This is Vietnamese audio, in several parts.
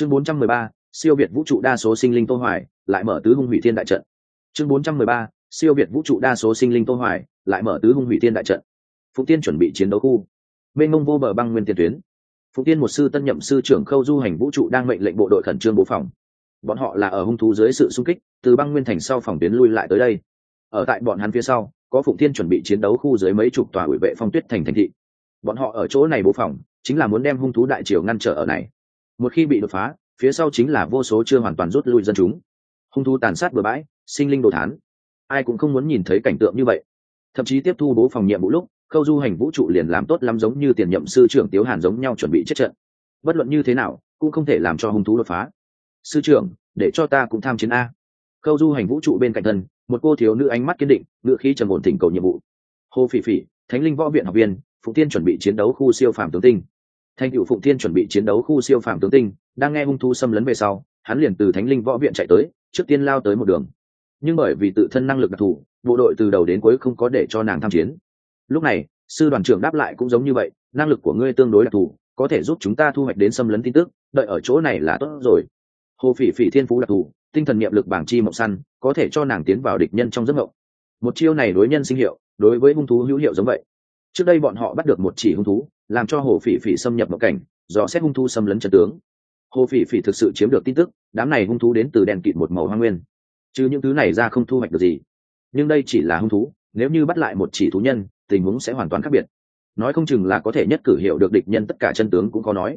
chương 413, siêu việt vũ trụ đa số sinh linh tô hoài lại mở tứ hung hủy thiên đại trận. Chương 413, siêu việt vũ trụ đa số sinh linh tô hoài lại mở tứ hung hủy thiên đại trận. Phụ tiên chuẩn bị chiến đấu khu. Bên mông vô bờ băng nguyên tiền tuyến. Phụ tiên một sư tân nhậm sư trưởng khâu du hành vũ trụ đang mệnh lệnh bộ đội khẩn trương bố phòng. Bọn họ là ở hung thú dưới sự xung kích từ băng nguyên thành sau phòng tuyến lui lại tới đây. Ở tại bọn hắn phía sau có phụng tiên chuẩn bị chiến đấu khu dưới mấy chục tòa ủy vệ phong tuyết thành thành thị. Bọn họ ở chỗ này bố phòng chính là muốn đem hung thú đại triều ngăn trở ở này một khi bị đột phá, phía sau chính là vô số chưa hoàn toàn rút lui dân chúng. Hung thu tàn sát bừa bãi, sinh linh đồ thán. Ai cũng không muốn nhìn thấy cảnh tượng như vậy. Thậm chí tiếp thu bố phòng nhiệm vụ lúc, khâu du hành vũ trụ liền làm tốt lắm giống như tiền nhậm sư trưởng tiếu hàn giống nhau chuẩn bị chết trận. Bất luận như thế nào, cũng không thể làm cho hung thú đột phá. Sư trưởng, để cho ta cũng tham chiến a. Khâu du hành vũ trụ bên cạnh thân, một cô thiếu nữ ánh mắt kiên định ngự khí trầm ổn thỉnh cầu nhiệm vụ. Hồ phỉ phỉ, thánh linh võ viện học viên, phụng tiên chuẩn bị chiến đấu khu siêu phàm tướng tinh thanh cựu phụng Thiên chuẩn bị chiến đấu khu siêu phàm tướng tinh, đang nghe hung thu xâm lấn về sau, hắn liền từ thánh linh võ viện chạy tới, trước tiên lao tới một đường. Nhưng bởi vì tự thân năng lực đặc thù, bộ đội từ đầu đến cuối không có để cho nàng tham chiến. Lúc này, sư đoàn trưởng đáp lại cũng giống như vậy, năng lực của ngươi tương đối đặc thù, có thể giúp chúng ta thu hoạch đến xâm lấn tin tức, đợi ở chỗ này là tốt rồi. Hồ phỉ phỉ thiên phú đặc thù, tinh thần niệm lực bảng chi mộng săn, có thể cho nàng tiến vào địch nhân trong giấc mộng. Một chiêu này đối nhân sinh hiệu, đối với hung thú hữu hiệu giống vậy. Trước đây bọn họ bắt được một chỉ hung thú làm cho hồ phỉ phỉ xâm nhập mộng cảnh do xét hung thú xâm lấn trận tướng. Hồ phỉ phỉ thực sự chiếm được tin tức, đám này hung thú đến từ đèn kịt một màu hoa nguyên. Chứ những thứ này ra không thu hoạch được gì. Nhưng đây chỉ là hung thú, nếu như bắt lại một chỉ thú nhân, tình huống sẽ hoàn toàn khác biệt. Nói không chừng là có thể nhất cử hiệu được địch nhân tất cả chân tướng cũng có nói.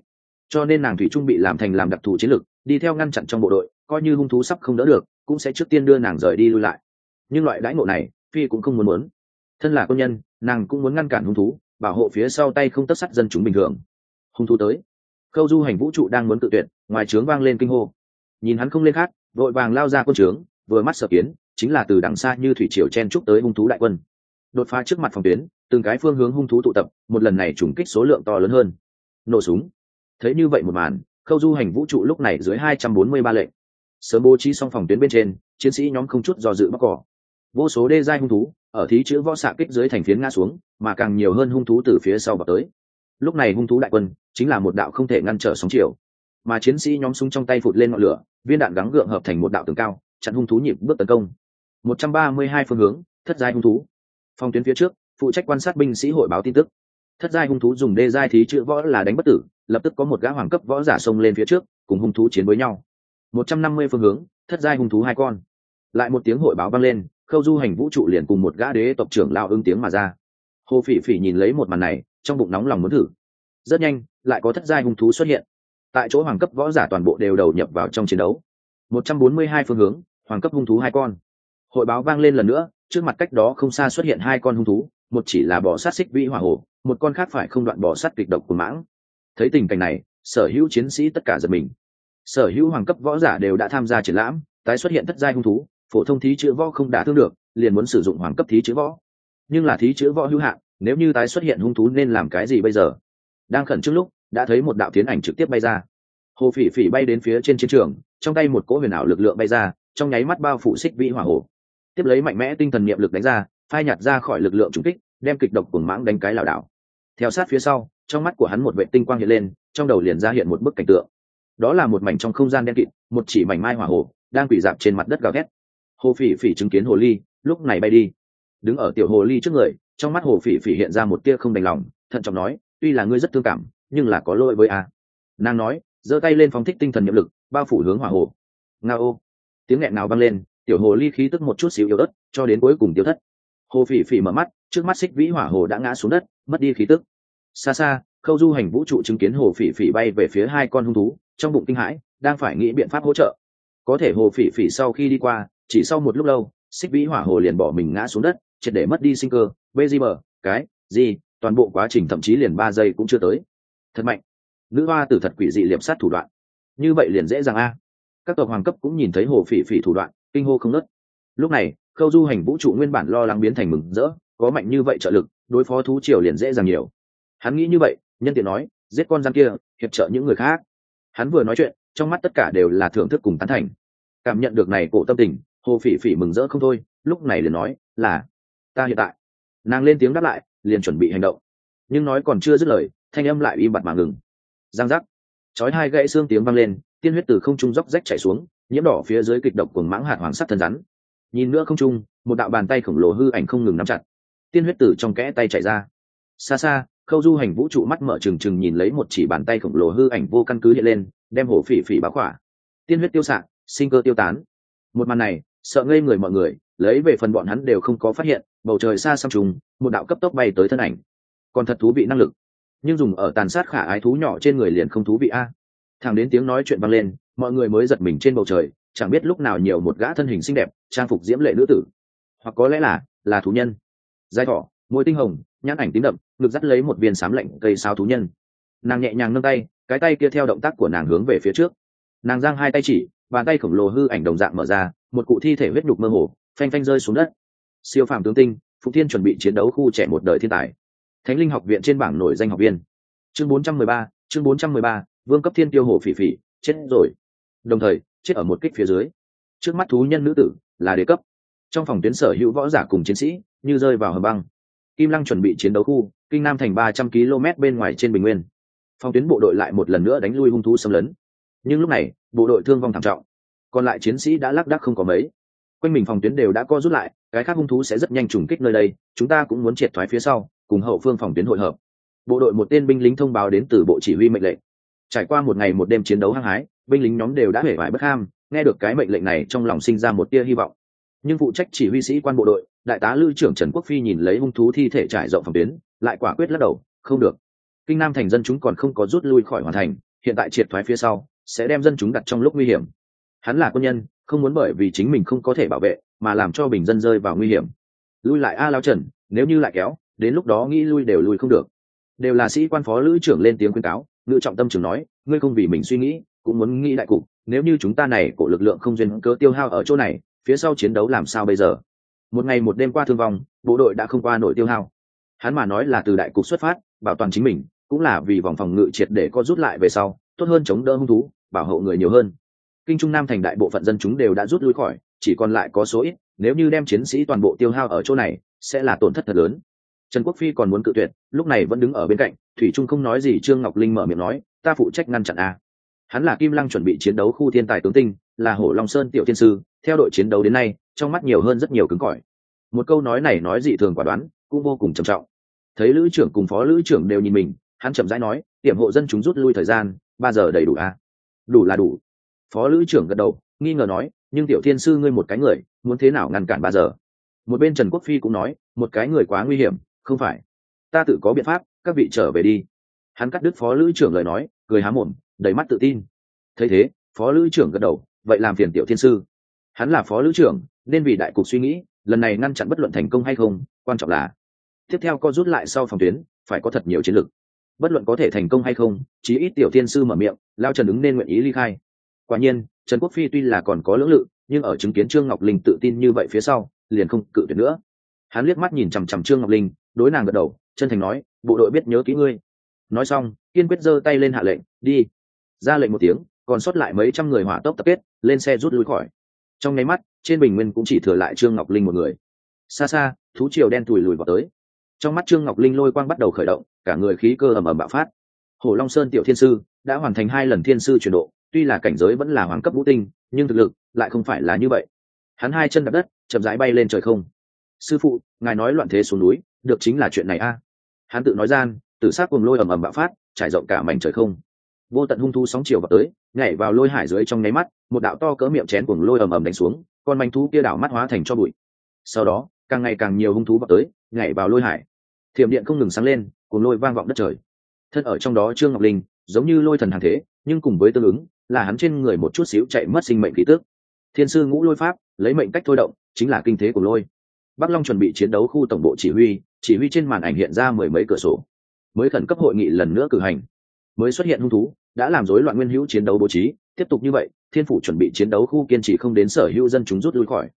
Cho nên nàng thủy trung bị làm thành làm đặc thù chiến lược, đi theo ngăn chặn trong bộ đội, coi như hung thú sắp không đỡ được, cũng sẽ trước tiên đưa nàng rời đi lui lại. Nhưng loại đãi ngộ này, phi cũng không muốn muốn. Thân là quân nhân, nàng cũng muốn ngăn cản hung thú bảo hộ phía sau tay không tất sắt dân chúng bình thường. Hung thủ tới. Khâu du hành vũ trụ đang muốn tự tuyệt, ngoài trướng vang lên kinh hô. Nhìn hắn không lên khát vội vàng lao ra quân trướng, vừa mắt sở kiến, chính là từ đằng xa như thủy triều chen trúc tới hung thú đại quân. Đột phá trước mặt phòng tuyến, từng cái phương hướng hung thú tụ tập, một lần này trùng kích số lượng to lớn hơn. Nổ súng. Thấy như vậy một màn, khâu du hành vũ trụ lúc này dưới hai trăm bốn mươi ba lệnh sớm bố trí xong phòng tuyến bên trên, chiến sĩ nhóm không chút do dự mắc cỏ. Vô số đê giai hung thú ở thí chữ võ xạ kích dưới thành phiến ngã xuống, mà càng nhiều hơn hung thú từ phía sau vào tới. Lúc này hung thú đại quân chính là một đạo không thể ngăn trở sóng chiều. Mà chiến sĩ nhóm súng trong tay phụt lên ngọn lửa, viên đạn gắng gượng hợp thành một đạo tường cao, chặn hung thú nhịp bước tấn công. Một trăm ba mươi hai phương hướng, thất giai hung thú. Phòng tuyến phía trước, phụ trách quan sát binh sĩ hội báo tin tức. Thất giai hung thú dùng đê giai thí chữ võ là đánh bất tử, lập tức có một gã hoàng cấp võ giả xông lên phía trước, cùng hung thú chiến với nhau. Một trăm năm mươi phương hướng, thất giai hung thú hai con. Lại một tiếng hội báo vang lên khâu du hành vũ trụ liền cùng một gã đế tộc trưởng lao ứng tiếng mà ra. Hồ phỉ phỉ nhìn lấy một màn này, trong bụng nóng lòng muốn thử. Rất nhanh, lại có thất giai hung thú xuất hiện. Tại chỗ hoàng cấp võ giả toàn bộ đều đầu nhập vào trong chiến đấu. Một trăm bốn mươi hai phương hướng, hoàng cấp hung thú hai con. Hội báo vang lên lần nữa, trước mặt cách đó không xa xuất hiện hai con hung thú, một chỉ là bò sát xích vĩ hỏa hồ một con khác phải không đoạn bò sát kịch độc của mãng. Thấy tình cảnh này, sở hữu chiến sĩ tất cả giật mình. Sở hữu hoàng cấp võ giả đều đã tham gia triển lãm, tái xuất hiện thất giai hung thú phổ thông thí chữ võ không đả thương được, liền muốn sử dụng hoàng cấp thí chữ võ. Nhưng là thí chữ võ hữu hạn, nếu như tái xuất hiện hung thú nên làm cái gì bây giờ? Đang khẩn trước lúc, đã thấy một đạo tiến ảnh trực tiếp bay ra. Hồ phỉ phỉ bay đến phía trên chiến trường, trong tay một cỗ huyền ảo lực lượng bay ra, trong nháy mắt bao phủ xích vĩ hỏa hồ. Tiếp lấy mạnh mẽ tinh thần niệm lực đánh ra, phai nhạt ra khỏi lực lượng trung kích, đem kịch độc cuồng mãng đánh cái lảo đảo. Theo sát phía sau, trong mắt của hắn một vệ tinh quang hiện lên, trong đầu liền ra hiện một bức cảnh tượng. Đó là một mảnh trong không gian đen kịt, một chỉ mảnh mai hỏa hồ, đang quỷ dạp trên mặt đất gào ghét hồ phỉ phỉ chứng kiến hồ ly, lúc này bay đi. Đứng ở tiểu hồ ly trước người, trong mắt hồ phỉ phỉ hiện ra một tia không đành lòng, thận trọng nói, tuy là ngươi rất thương cảm, nhưng là có lỗi với a. Nàng nói, giơ tay lên phóng thích tinh thần nhiệm lực, bao phủ hướng hỏa hồ. Nga ô. Tiếng nghẹn nào vang lên, tiểu hồ ly khí tức một chút xíu yếu ớt, cho đến cuối cùng tiêu thất. Hồ phỉ phỉ mở mắt, trước mắt xích vĩ hỏa hồ đã ngã xuống đất, mất đi khí tức. Xa xa, khâu du hành vũ trụ chứng kiến hồ phỉ phỉ bay về phía hai con hung thú, trong bụng kinh hãi, đang phải nghĩ biện pháp hỗ trợ có thể hồ phỉ phỉ sau khi đi qua, chỉ sau một lúc lâu, xích vĩ hỏa hồ liền bỏ mình ngã xuống đất, triệt để mất đi sinh cơ. Bê di mờ cái gì toàn bộ quá trình thậm chí liền ba giây cũng chưa tới. Thật mạnh. Nữ hoa tử thật quỷ dị liệp sát thủ đoạn. Như vậy liền dễ dàng a. Các tộc hoàng cấp cũng nhìn thấy hồ phỉ phỉ thủ đoạn, kinh hô không nớt lúc này, khâu du hành vũ trụ nguyên bản lo lắng biến thành mừng rỡ, có mạnh như vậy trợ lực, đối phó thú triều liền dễ dàng nhiều. Hắn nghĩ như vậy, nhân tiện nói, giết con rắn kia, hiệp trợ những người khác. Hắn vừa nói chuyện trong mắt tất cả đều là thưởng thức cùng tán thành. Cảm nhận được này cổ tâm tình, hồ phỉ phỉ mừng rỡ không thôi, lúc này liền nói, là, ta hiện tại. Nàng lên tiếng đáp lại, liền chuẩn bị hành động. Nhưng nói còn chưa dứt lời, thanh âm lại im bặt mà ngừng. Giang giác. Chói hai gãy xương tiếng vang lên, tiên huyết từ không trung dốc rách chảy xuống, nhiễm đỏ phía dưới kịch độc cuồng mãng hạt hoàng sắt thân rắn. Nhìn nữa không trung, một đạo bàn tay khổng lồ hư ảnh không ngừng nắm chặt. Tiên huyết từ trong kẽ tay chảy ra. Xa xa, khâu du hành vũ trụ mắt mở trừng trừng nhìn lấy một chỉ bàn tay khổng lồ hư ảnh vô căn cứ hiện lên đem hổ phỉ phỉ báo khỏa. Tiên huyết tiêu s sinh cơ tiêu tán. Một màn này, sợ ngây người mọi người, lấy về phần bọn hắn đều không có phát hiện, bầu trời xa xăm trùng, một đạo cấp tốc bay tới thân ảnh. Còn thật thú vị năng lực. Nhưng dùng ở tàn sát khả ái thú nhỏ trên người liền không thú vị a. Thẳng đến tiếng nói chuyện vang lên, mọi người mới giật mình trên bầu trời, chẳng biết lúc nào nhiều một gã thân hình xinh đẹp, trang phục diễm lệ nữ tử. Hoặc có lẽ là là thú nhân. Giai thỏ môi tinh hồng, nhãn ảnh tím đậm, ngực dắt lấy một viên sám lạnh cây sao thú nhân. Nàng nhẹ nhàng nâng tay cái tay kia theo động tác của nàng hướng về phía trước. Nàng giang hai tay chỉ bàn tay khổng lồ hư ảnh đồng dạng mở ra một cụ thi thể huyết nhục mơ hồ phanh phanh rơi xuống đất. Siêu phàm tướng tinh phụ thiên chuẩn bị chiến đấu khu trẻ một đời thiên tài. Thánh linh học viện trên bảng nổi danh học viên. Chương 413, chương 413, vương cấp thiên tiêu hồ phỉ phỉ chết rồi. Đồng thời chết ở một kích phía dưới. Trước mắt thú nhân nữ tử là đế cấp. Trong phòng tuyến sở hữu võ giả cùng chiến sĩ như rơi vào hầm băng. Kim lăng chuẩn bị chiến đấu khu kinh nam thành ba trăm km bên ngoài trên bình nguyên phòng tuyến bộ đội lại một lần nữa đánh lui hung thú xâm lấn. Nhưng lúc này, bộ đội thương vong thảm trọng. Còn lại chiến sĩ đã lác đác không có mấy. Quanh mình phòng tuyến đều đã co rút lại, cái khác hung thú sẽ rất nhanh trùng kích nơi đây, chúng ta cũng muốn triệt thoái phía sau, cùng hậu phương phòng tuyến hội hợp. Bộ đội một tên binh lính thông báo đến từ bộ chỉ huy mệnh lệnh. Trải qua một ngày một đêm chiến đấu hăng hái, binh lính nhóm đều đã hể vải bất ham, nghe được cái mệnh lệnh này trong lòng sinh ra một tia hy vọng. Nhưng phụ trách chỉ huy sĩ quan bộ đội, đại tá lư trưởng trần quốc phi nhìn lấy hung thú thi thể trải rộng phòng tuyến, lại quả quyết lắc đầu, không được kinh nam thành dân chúng còn không có rút lui khỏi hoàn thành, hiện tại triệt thoái phía sau, sẽ đem dân chúng đặt trong lúc nguy hiểm. Hắn là quân nhân, không muốn bởi vì chính mình không có thể bảo vệ, mà làm cho bình dân rơi vào nguy hiểm. Lui lại a lao trần, nếu như lại kéo, đến lúc đó nghĩ lui đều lui không được. Đều là sĩ quan phó lữ trưởng lên tiếng khuyên cáo, ngự trọng tâm trưởng nói, ngươi không vì mình suy nghĩ, cũng muốn nghĩ đại cục, nếu như chúng ta này của lực lượng không duyên cớ tiêu hao ở chỗ này, phía sau chiến đấu làm sao bây giờ? Một ngày một đêm qua thương vong, bộ đội đã không qua nổi tiêu hao. Hắn mà nói là từ đại cục xuất phát, bảo toàn chính mình cũng là vì vòng phòng ngự triệt để có rút lại về sau, tốt hơn chống đỡ hung thú, bảo hộ người nhiều hơn. Kinh trung nam thành đại bộ phận dân chúng đều đã rút lui khỏi, chỉ còn lại có số ít, nếu như đem chiến sĩ toàn bộ tiêu hao ở chỗ này, sẽ là tổn thất thật lớn. Trần quốc phi còn muốn cự tuyệt, lúc này vẫn đứng ở bên cạnh, thủy trung không nói gì, trương ngọc linh mở miệng nói, ta phụ trách ngăn chặn a. Hắn là kim lăng chuẩn bị chiến đấu khu thiên tài tướng tinh, là hổ long sơn tiểu thiên sư, theo đội chiến đấu đến nay, trong mắt nhiều hơn rất nhiều cứng cỏi. Một câu nói này nói dị thường quả đoán, cũng vô cùng trầm trọng. Thấy lữ trưởng cùng phó lữ trưởng đều nhìn mình hắn chậm rãi nói tiệm hộ dân chúng rút lui thời gian, ba giờ đầy đủ à? đủ là đủ. Phó lữ trưởng gật đầu, nghi ngờ nói, nhưng tiểu thiên sư ngươi một cái người, muốn thế nào ngăn cản ba giờ? Một bên trần quốc phi cũng nói, một cái người quá nguy hiểm, không phải. Ta tự có biện pháp, các vị trở về đi. Hắn cắt đứt phó lữ trưởng lời nói, cười há mồm, đầy mắt tự tin. Thấy thế, phó lữ trưởng gật đầu, vậy làm phiền tiểu thiên sư. Hắn là phó lữ trưởng, nên vì đại cục suy nghĩ, lần này ngăn chặn bất luận thành công hay không, quan trọng là tiếp theo co rút lại sau phòng tuyến, phải có thật nhiều chiến lược bất luận có thể thành công hay không, chí ít tiểu thiên sư mở miệng, lao trần ứng nên nguyện ý ly khai. Quả nhiên, trần quốc phi tuy là còn có lưỡng lự, nhưng ở chứng kiến trương ngọc linh tự tin như vậy phía sau, liền không cự tuyệt nữa. Hắn liếc mắt nhìn chằm chằm trương ngọc linh, đối nàng gật đầu, chân thành nói, bộ đội biết nhớ kỹ ngươi. Nói xong, kiên quyết giơ tay lên hạ lệnh, đi. Ra lệnh một tiếng, còn sót lại mấy trăm người hỏa tốc tập kết, lên xe rút lui khỏi. Trong nháy mắt, trên bình nguyên cũng chỉ thừa lại trương ngọc linh một người. Xa xa, thú triều đen thùi lùi vào tới trong mắt trương ngọc linh lôi quang bắt đầu khởi động, cả người khí cơ ầm ầm bạo phát. Hồ long sơn tiểu thiên sư đã hoàn thành hai lần thiên sư chuyển độ, tuy là cảnh giới vẫn là hoàng cấp vũ tinh, nhưng thực lực lại không phải là như vậy. Hắn hai chân đập đất, chậm rãi bay lên trời không. Sư phụ, ngài nói loạn thế xuống núi, được chính là chuyện này a. Hắn tự nói gian tự sát cùng lôi ầm ầm bạo phát, trải rộng cả mảnh trời không. Vô tận hung thu sóng chiều vào tới, nhảy vào lôi hải dưới trong nháy mắt, một đạo to cỡ miệng chén cuồng lôi ầm ầm đánh xuống, con manh thú kia đảo mắt hóa thành cho bụi. Sau đó, càng ngày càng nhiều hung thú vào tới, nhảy vào lôi hải thiểm điện không ngừng sáng lên cùng lôi vang vọng đất trời. Thân ở trong đó trương ngọc linh, giống như lôi thần hàng thế, nhưng cùng với tương ứng, là hắn trên người một chút xíu chạy mất sinh mệnh khí tước thiên sư ngũ lôi pháp, lấy mệnh cách thôi động, chính là kinh thế của lôi. Bắc long chuẩn bị chiến đấu khu tổng bộ chỉ huy chỉ huy trên màn ảnh hiện ra mười mấy cửa sổ. Mới khẩn cấp hội nghị lần nữa cử hành. Mới xuất hiện hung thú, đã làm rối loạn nguyên hữu chiến đấu bố trí. Tiếp tục như vậy, thiên phủ chuẩn bị chiến đấu khu kiên trì không đến sở hữu dân chúng rút lui khỏi.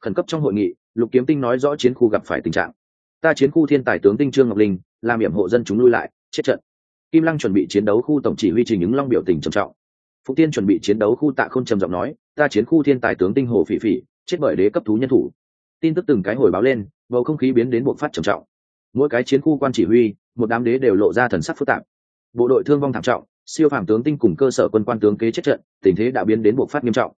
Khẩn cấp trong hội nghị, lục kiếm tinh nói rõ chiến khu gặp phải tình trạng ta chiến khu thiên tài tướng tinh trương ngọc linh, làm hiểm hộ dân chúng lui lại, chết trận. Kim lăng chuẩn bị chiến đấu khu tổng chỉ huy trình ứng long biểu tình trầm trọng. Phúc tiên chuẩn bị chiến đấu khu tạ không trầm giọng nói, ta chiến khu thiên tài tướng tinh hồ phỉ phỉ, chết bởi đế cấp thú nhân thủ. Tin tức từng cái hồi báo lên, bầu không khí biến đến buộc phát trầm trọng. Mỗi cái chiến khu quan chỉ huy, một đám đế đều lộ ra thần sắc phức tạp. Bộ đội thương vong thảm trọng, siêu phàm tướng tinh cùng cơ sở quân quan tướng kế chết trận, tình thế đã biến đến buộc phát nghiêm trọng.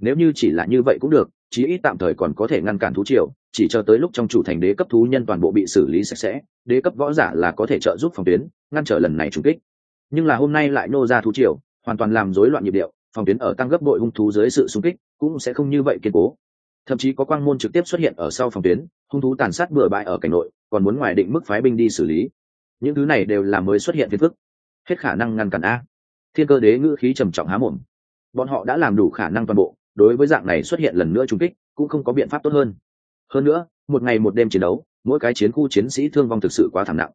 Nếu như chỉ là như vậy cũng được, chí ít tạm thời còn có thể ngăn cản thú triều chỉ cho tới lúc trong chủ thành đế cấp thú nhân toàn bộ bị xử lý sạch sẽ, đế cấp võ giả là có thể trợ giúp phòng tuyến, ngăn trở lần này trùng kích. Nhưng là hôm nay lại nô ra thú triều, hoàn toàn làm rối loạn nhịp điệu, phòng tuyến ở tăng gấp bội hung thú dưới sự xung kích cũng sẽ không như vậy kiên cố. Thậm chí có quang môn trực tiếp xuất hiện ở sau phòng tuyến, hung thú tàn sát bừa bãi ở cảnh nội, còn muốn ngoài định mức phái binh đi xử lý. Những thứ này đều là mới xuất hiện phiền phức. Hết khả năng ngăn cản a. Thiên cơ đế ngữ khí trầm trọng há mồm. Bọn họ đã làm đủ khả năng toàn bộ, đối với dạng này xuất hiện lần nữa trung kích, cũng không có biện pháp tốt hơn hơn nữa, một ngày một đêm chiến đấu, mỗi cái chiến khu chiến sĩ thương vong thực sự quá thảm nặng.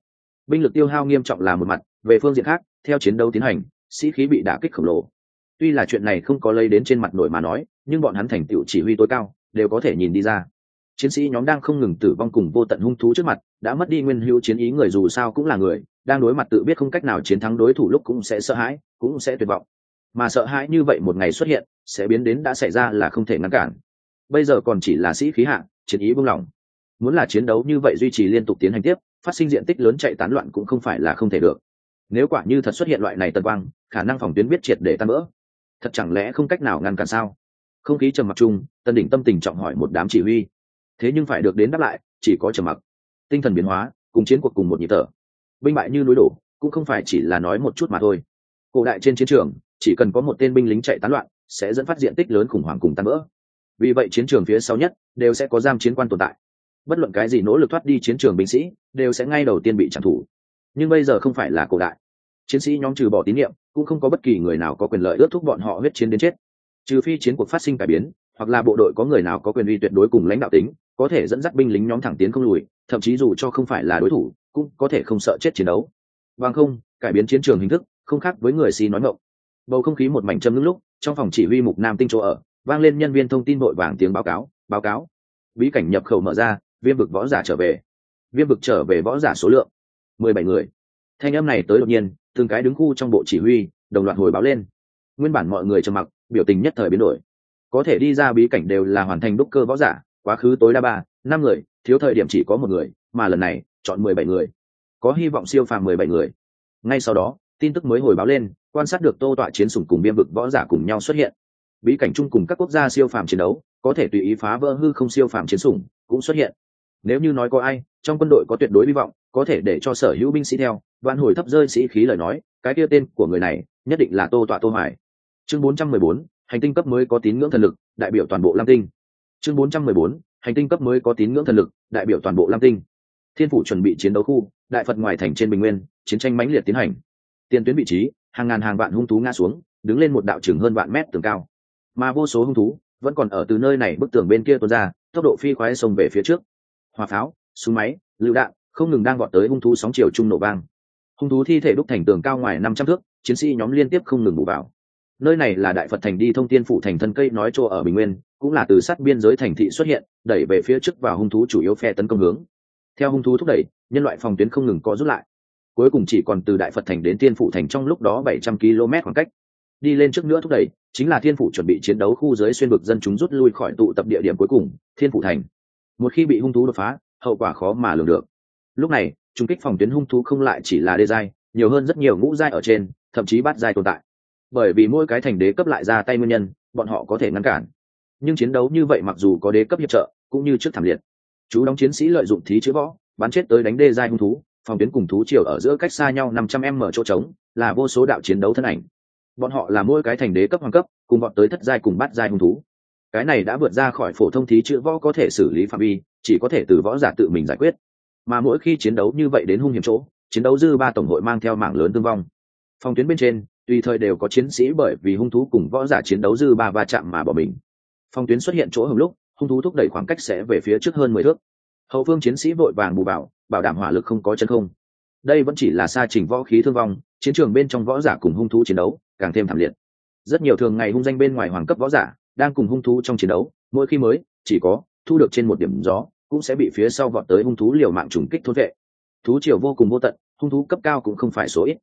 Binh lực tiêu hao nghiêm trọng là một mặt, về phương diện khác, theo chiến đấu tiến hành, sĩ khí bị đả kích khổng lồ. Tuy là chuyện này không có lây đến trên mặt nổi mà nói, nhưng bọn hắn thành tựu chỉ huy tối cao, đều có thể nhìn đi ra. Chiến sĩ nhóm đang không ngừng tử vong cùng vô tận hung thú trước mặt, đã mất đi nguyên hữu chiến ý, người dù sao cũng là người, đang đối mặt tự biết không cách nào chiến thắng đối thủ lúc cũng sẽ sợ hãi, cũng sẽ tuyệt vọng. Mà sợ hãi như vậy một ngày xuất hiện, sẽ biến đến đã xảy ra là không thể ngăn cản. Bây giờ còn chỉ là sĩ khí hạng chiến ý buông lỏng. Muốn là chiến đấu như vậy duy trì liên tục tiến hành tiếp, phát sinh diện tích lớn chạy tán loạn cũng không phải là không thể được. Nếu quả như thật xuất hiện loại này tần quang, khả năng phòng tuyến biết triệt để tan vỡ. Thật chẳng lẽ không cách nào ngăn cản sao? Không khí trầm mặc chung tân đỉnh tâm tình trọng hỏi một đám chỉ huy. Thế nhưng phải được đến đáp lại, chỉ có trầm mặc. Tinh thần biến hóa, cùng chiến cuộc cùng một nhịp thở. Binh bại như núi đổ, cũng không phải chỉ là nói một chút mà thôi. Cổ đại trên chiến trường, chỉ cần có một tên binh lính chạy tán loạn, sẽ dẫn phát diện tích lớn khủng hoảng cùng tan vỡ vì vậy chiến trường phía sau nhất đều sẽ có giam chiến quan tồn tại. Bất luận cái gì nỗ lực thoát đi chiến trường binh sĩ đều sẽ ngay đầu tiên bị trả thù. Nhưng bây giờ không phải là cổ đại. Chiến sĩ nhóm trừ bỏ tín nhiệm, cũng không có bất kỳ người nào có quyền lợi ước thúc bọn họ huyết chiến đến chết. Trừ phi chiến cuộc phát sinh cải biến, hoặc là bộ đội có người nào có quyền uy tuyệt đối cùng lãnh đạo tính, có thể dẫn dắt binh lính nhóm thẳng tiến không lùi, thậm chí dù cho không phải là đối thủ, cũng có thể không sợ chết chiến đấu. Bằng không, cải biến chiến trường hình thức không khác với người si nói ngộng bầu không khí một mảnh châm ngưng lúc, trong phòng chỉ huy mục nam tinh chỗ ở vang lên nhân viên thông tin vội vàng tiếng báo cáo báo cáo. Bí cảnh nhập khẩu mở ra, viêm vực võ giả trở về. Viêm vực trở về võ giả số lượng, mười bảy người. Thanh âm này tới đột nhiên, từng cái đứng khu trong bộ chỉ huy, đồng loạt hồi báo lên. Nguyên bản mọi người trầm mặc, biểu tình nhất thời biến đổi. Có thể đi ra bí cảnh đều là hoàn thành đúc cơ võ giả, quá khứ tối đa ba, năm người, thiếu thời điểm chỉ có một người, mà lần này, chọn mười bảy người. Có hy vọng siêu phàm mười bảy người. Ngay sau đó, tin tức mới hồi báo lên, quan sát được tô tọa chiến sủng cùng biêm vực võ giả cùng nhau xuất hiện bí cảnh chung cùng các quốc gia siêu phàm chiến đấu có thể tùy ý phá vỡ hư không siêu phàm chiến sủng cũng xuất hiện. Nếu như nói có ai trong quân đội có tuyệt đối hy vọng có thể để cho sở hữu binh sĩ theo vạn hồi thấp rơi sĩ khí lời nói cái kia tên của người này nhất định là tô tọa tô hoài chương 414, hành tinh cấp mới có tín ngưỡng thần lực đại biểu toàn bộ lam tinh. Chương 414, hành tinh cấp mới có tín ngưỡng thần lực đại biểu toàn bộ lam tinh. Thiên phủ chuẩn bị chiến đấu khu đại phật ngoài thành trên bình nguyên chiến tranh mãnh liệt tiến hành. Tiền tuyến vị trí hàng ngàn hàng vạn hung thú ngã xuống đứng lên một đạo chừng hơn vạn mét tường cao mà vô số hung thú vẫn còn ở từ nơi này bức tường bên kia tuôn ra, tốc độ phi khoái sông về phía trước. Hỏa pháo, súng máy, lựu đạn, không ngừng đang gọt tới hung thú sóng chiều trung nổ vang. Hung thú thi thể đúc thành tường cao ngoài năm trăm thước, chiến sĩ nhóm liên tiếp không ngừng bù vào. Nơi này là đại phật thành đi thông tiên phủ thành thân cây nói chỗ ở bình nguyên, cũng là từ sát biên giới thành thị xuất hiện, đẩy về phía trước và hung thú chủ yếu phe tấn công hướng. Theo hung thú thúc đẩy, nhân loại phòng tuyến không ngừng có rút lại. Cuối cùng chỉ còn từ đại phật thành đến tiên phủ thành trong lúc đó bảy trăm km khoảng cách đi lên trước nữa thúc đẩy, chính là thiên phủ chuẩn bị chiến đấu khu giới xuyên vực dân chúng rút lui khỏi tụ tập địa điểm cuối cùng, thiên phủ thành. Một khi bị hung thú đột phá, hậu quả khó mà lường được. Lúc này trung kích phòng tuyến hung thú không lại chỉ là đê giai, nhiều hơn rất nhiều ngũ giai ở trên, thậm chí bát giai tồn tại. Bởi vì mỗi cái thành đế cấp lại ra tay nguyên nhân, bọn họ có thể ngăn cản. Nhưng chiến đấu như vậy mặc dù có đế cấp hiệp trợ, cũng như trước thảm liệt. Chú đóng chiến sĩ lợi dụng thí chữ võ, bắn chết tới đánh đê giai hung thú, phòng tuyến cùng thú triều ở giữa cách xa nhau năm trăm m chỗ trống, là vô số đạo chiến đấu thân ảnh bọn họ là mỗi cái thành đế cấp hoàng cấp, cùng bọn tới thất giai cùng bát giai hung thú. Cái này đã vượt ra khỏi phổ thông thí chữ võ có thể xử lý phạm vi, chỉ có thể từ võ giả tự mình giải quyết. Mà mỗi khi chiến đấu như vậy đến hung hiểm chỗ, chiến đấu dư ba tổng hội mang theo mảng lớn thương vong. Phòng tuyến bên trên, tùy thời đều có chiến sĩ bởi vì hung thú cùng võ giả chiến đấu dư ba va chạm mà bỏ mình. Phòng tuyến xuất hiện chỗ hồng lúc, hung thú thúc đẩy khoảng cách sẽ về phía trước hơn mười thước. Hậu phương chiến sĩ vội vàng bù bảo bảo đảm hỏa lực không có chân không. Đây vẫn chỉ là xa trình võ khí thương vong chiến trường bên trong võ giả cùng hung thú chiến đấu càng thêm thảm liệt. Rất nhiều thường ngày hung danh bên ngoài hoàng cấp võ giả đang cùng hung thú trong chiến đấu, mỗi khi mới, chỉ có thu được trên một điểm gió, cũng sẽ bị phía sau vọt tới hung thú liều mạng trùng kích thôn vệ. Thú triều vô cùng vô tận, hung thú cấp cao cũng không phải số ít.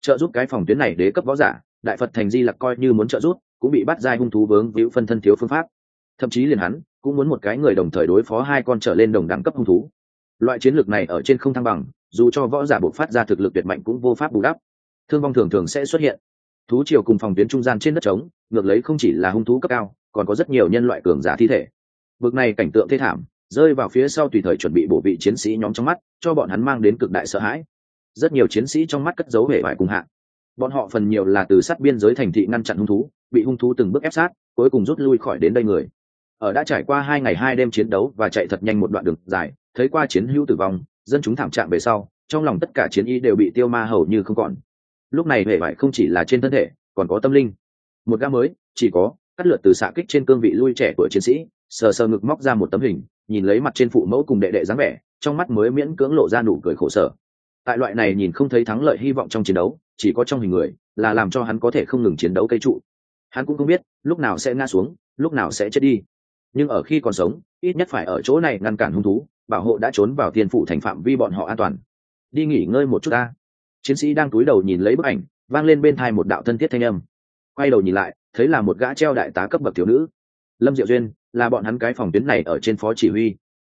Trợ giúp cái phòng tuyến này đế cấp võ giả, đại phật thành di lặc coi như muốn trợ giúp, cũng bị bắt giai hung thú vướng víu phân thân thiếu phương pháp. Thậm chí liền hắn, cũng muốn một cái người đồng thời đối phó hai con trở lên đồng đẳng cấp hung thú. Loại chiến lược này ở trên không thăng bằng, dù cho võ giả bộc phát ra thực lực tuyệt mạnh cũng vô pháp bù đắp thương vong thường thường sẽ xuất hiện. Thú triều cùng phòng tuyến trung gian trên đất trống, ngược lấy không chỉ là hung thú cấp cao, còn có rất nhiều nhân loại cường giả thi thể. Vực này cảnh tượng thê thảm, rơi vào phía sau tùy thời chuẩn bị bổ vị chiến sĩ nhóm trong mắt, cho bọn hắn mang đến cực đại sợ hãi. Rất nhiều chiến sĩ trong mắt cất dấu hệ vải cùng hạng bọn họ phần nhiều là từ sát biên giới thành thị ngăn chặn hung thú, bị hung thú từng bước ép sát, cuối cùng rút lui khỏi đến đây người. Ở đã trải qua hai ngày hai đêm chiến đấu và chạy thật nhanh một đoạn đường dài, thấy qua chiến hữu tử vong, dân chúng thảm trạng về sau, trong lòng tất cả chiến y đều bị tiêu ma hầu như không còn lúc này hệ vải không chỉ là trên thân thể, còn có tâm linh. Một gã mới, chỉ có, cắt lượt từ xạ kích trên cương vị lui trẻ của chiến sĩ, sờ sờ ngực móc ra một tấm hình, nhìn lấy mặt trên phụ mẫu cùng đệ đệ dáng vẻ, trong mắt mới miễn cưỡng lộ ra nụ cười khổ sở. Tại loại này nhìn không thấy thắng lợi hy vọng trong chiến đấu, chỉ có trong hình người, là làm cho hắn có thể không ngừng chiến đấu cây trụ. Hắn cũng không biết, lúc nào sẽ ngã xuống, lúc nào sẽ chết đi. Nhưng ở khi còn sống, ít nhất phải ở chỗ này ngăn cản hung thú, bảo hộ đã trốn vào tiền phụ thành phạm vi bọn họ an toàn. Đi nghỉ ngơi một chút ta chiến sĩ đang cúi đầu nhìn lấy bức ảnh, vang lên bên thai một đạo thân thiết thanh âm. Quay đầu nhìn lại, thấy là một gã treo đại tá cấp bậc thiếu nữ. Lâm diệu duyên, là bọn hắn cái phòng tuyến này ở trên phó chỉ huy.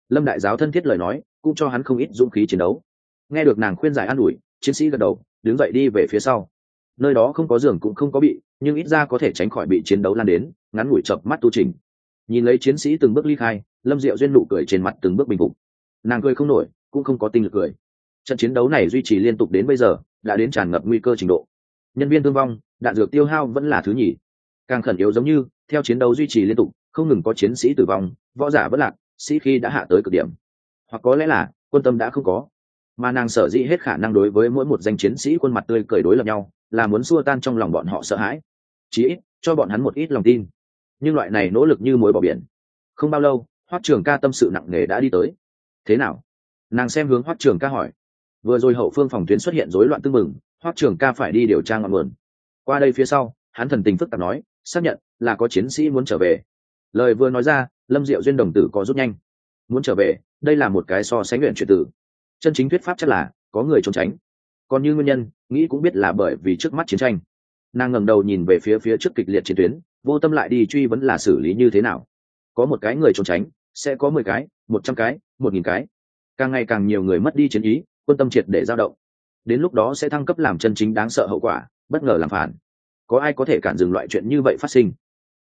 Lâm đại giáo thân thiết lời nói, cũng cho hắn không ít dũng khí chiến đấu. Nghe được nàng khuyên giải an ủi, chiến sĩ gật đầu, đứng dậy đi về phía sau. Nơi đó không có giường cũng không có bị, nhưng ít ra có thể tránh khỏi bị chiến đấu lan đến, ngắn ngủi chập mắt tu trình. Nhìn lấy chiến sĩ từng bước ly khai, lâm diệu duyên nụ cười trên mặt từng bước bình phục. Nàng cười không nổi, cũng không có tinh lực cười trận chiến đấu này duy trì liên tục đến bây giờ, đã đến tràn ngập nguy cơ trình độ. Nhân viên thương vong, đạn dược tiêu hao vẫn là thứ nhì. Càng khẩn yếu giống như, theo chiến đấu duy trì liên tục, không ngừng có chiến sĩ tử vong, võ giả vẫn lạc, sĩ khi đã hạ tới cực điểm. Hoặc có lẽ là, quân tâm đã không có. Mà nàng sở dĩ hết khả năng đối với mỗi một danh chiến sĩ khuôn mặt tươi cười đối lập nhau, là muốn xua tan trong lòng bọn họ sợ hãi. Chí ít, cho bọn hắn một ít lòng tin. Nhưng loại này nỗ lực như mối bỏ biển. Không bao lâu, hoắc trường ca tâm sự nặng nề đã đi tới. Thế nào? Nàng xem hướng hoắc trường ca hỏi vừa rồi hậu phương phòng tuyến xuất hiện rối loạn tương mừng hoắc trường ca phải đi điều tra ngọn nguồn. Qua đây phía sau, hắn thần tình phức tạp nói, xác nhận là có chiến sĩ muốn trở về. Lời vừa nói ra, lâm diệu duyên đồng tử có rút nhanh. Muốn trở về, đây là một cái so sánh luyện chuyển tử. Chân chính thuyết pháp chắc là, có người trốn tránh. Còn như nguyên nhân, nghĩ cũng biết là bởi vì trước mắt chiến tranh. Nàng ngẩng đầu nhìn về phía phía trước kịch liệt chiến tuyến, vô tâm lại đi truy vấn là xử lý như thế nào. Có một cái người trốn tránh, sẽ có mười cái, một trăm cái, một nghìn cái. Càng ngày càng nhiều người mất đi chiến ý quân tâm triệt để dao động. Đến lúc đó sẽ thăng cấp làm chân chính đáng sợ hậu quả, bất ngờ làm phản. Có ai có thể cản dừng loại chuyện như vậy phát sinh?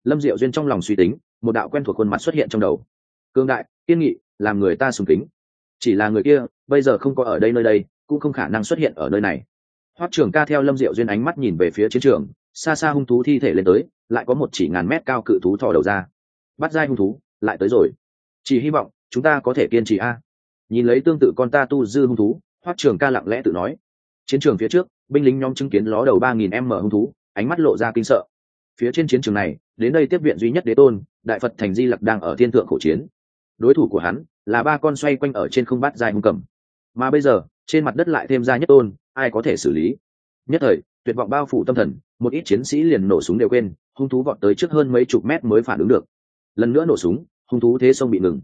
Lâm diệu duyên trong lòng suy tính, một đạo quen thuộc khuôn mặt xuất hiện trong đầu. Cương đại, kiên nghị, làm người ta sùng kính. Chỉ là người kia, bây giờ không có ở đây nơi đây, cũng không khả năng xuất hiện ở nơi này. Hoắc trường ca theo lâm diệu duyên ánh mắt nhìn về phía chiến trường, xa xa hung thú thi thể lên tới, lại có một chỉ ngàn mét cao cự thú thò đầu ra. Bắt dai hung thú, lại tới rồi. Chỉ hy vọng, chúng ta có thể kiên trì a. Nhìn lấy tương tự con ta tu dư hung thú hoắc trường ca lặng lẽ tự nói. Chiến trường phía trước, binh lính nhóm chứng kiến ló đầu ba nghìn m hung thú, ánh mắt lộ ra kinh sợ. Phía trên chiến trường này, đến đây tiếp viện duy nhất đế tôn, đại phật thành di lặc đang ở thiên thượng khổ chiến. Đối thủ của hắn là ba con xoay quanh ở trên không bát dài hung cầm. Mà bây giờ, trên mặt đất lại thêm ra nhất tôn, ai có thể xử lý? Nhất thời, tuyệt vọng bao phủ tâm thần, một ít chiến sĩ liền nổ súng đều quên, hung thú vọt tới trước hơn mấy chục mét mới phản ứng được. Lần nữa nổ súng, hung thú thế sông bị ngừng.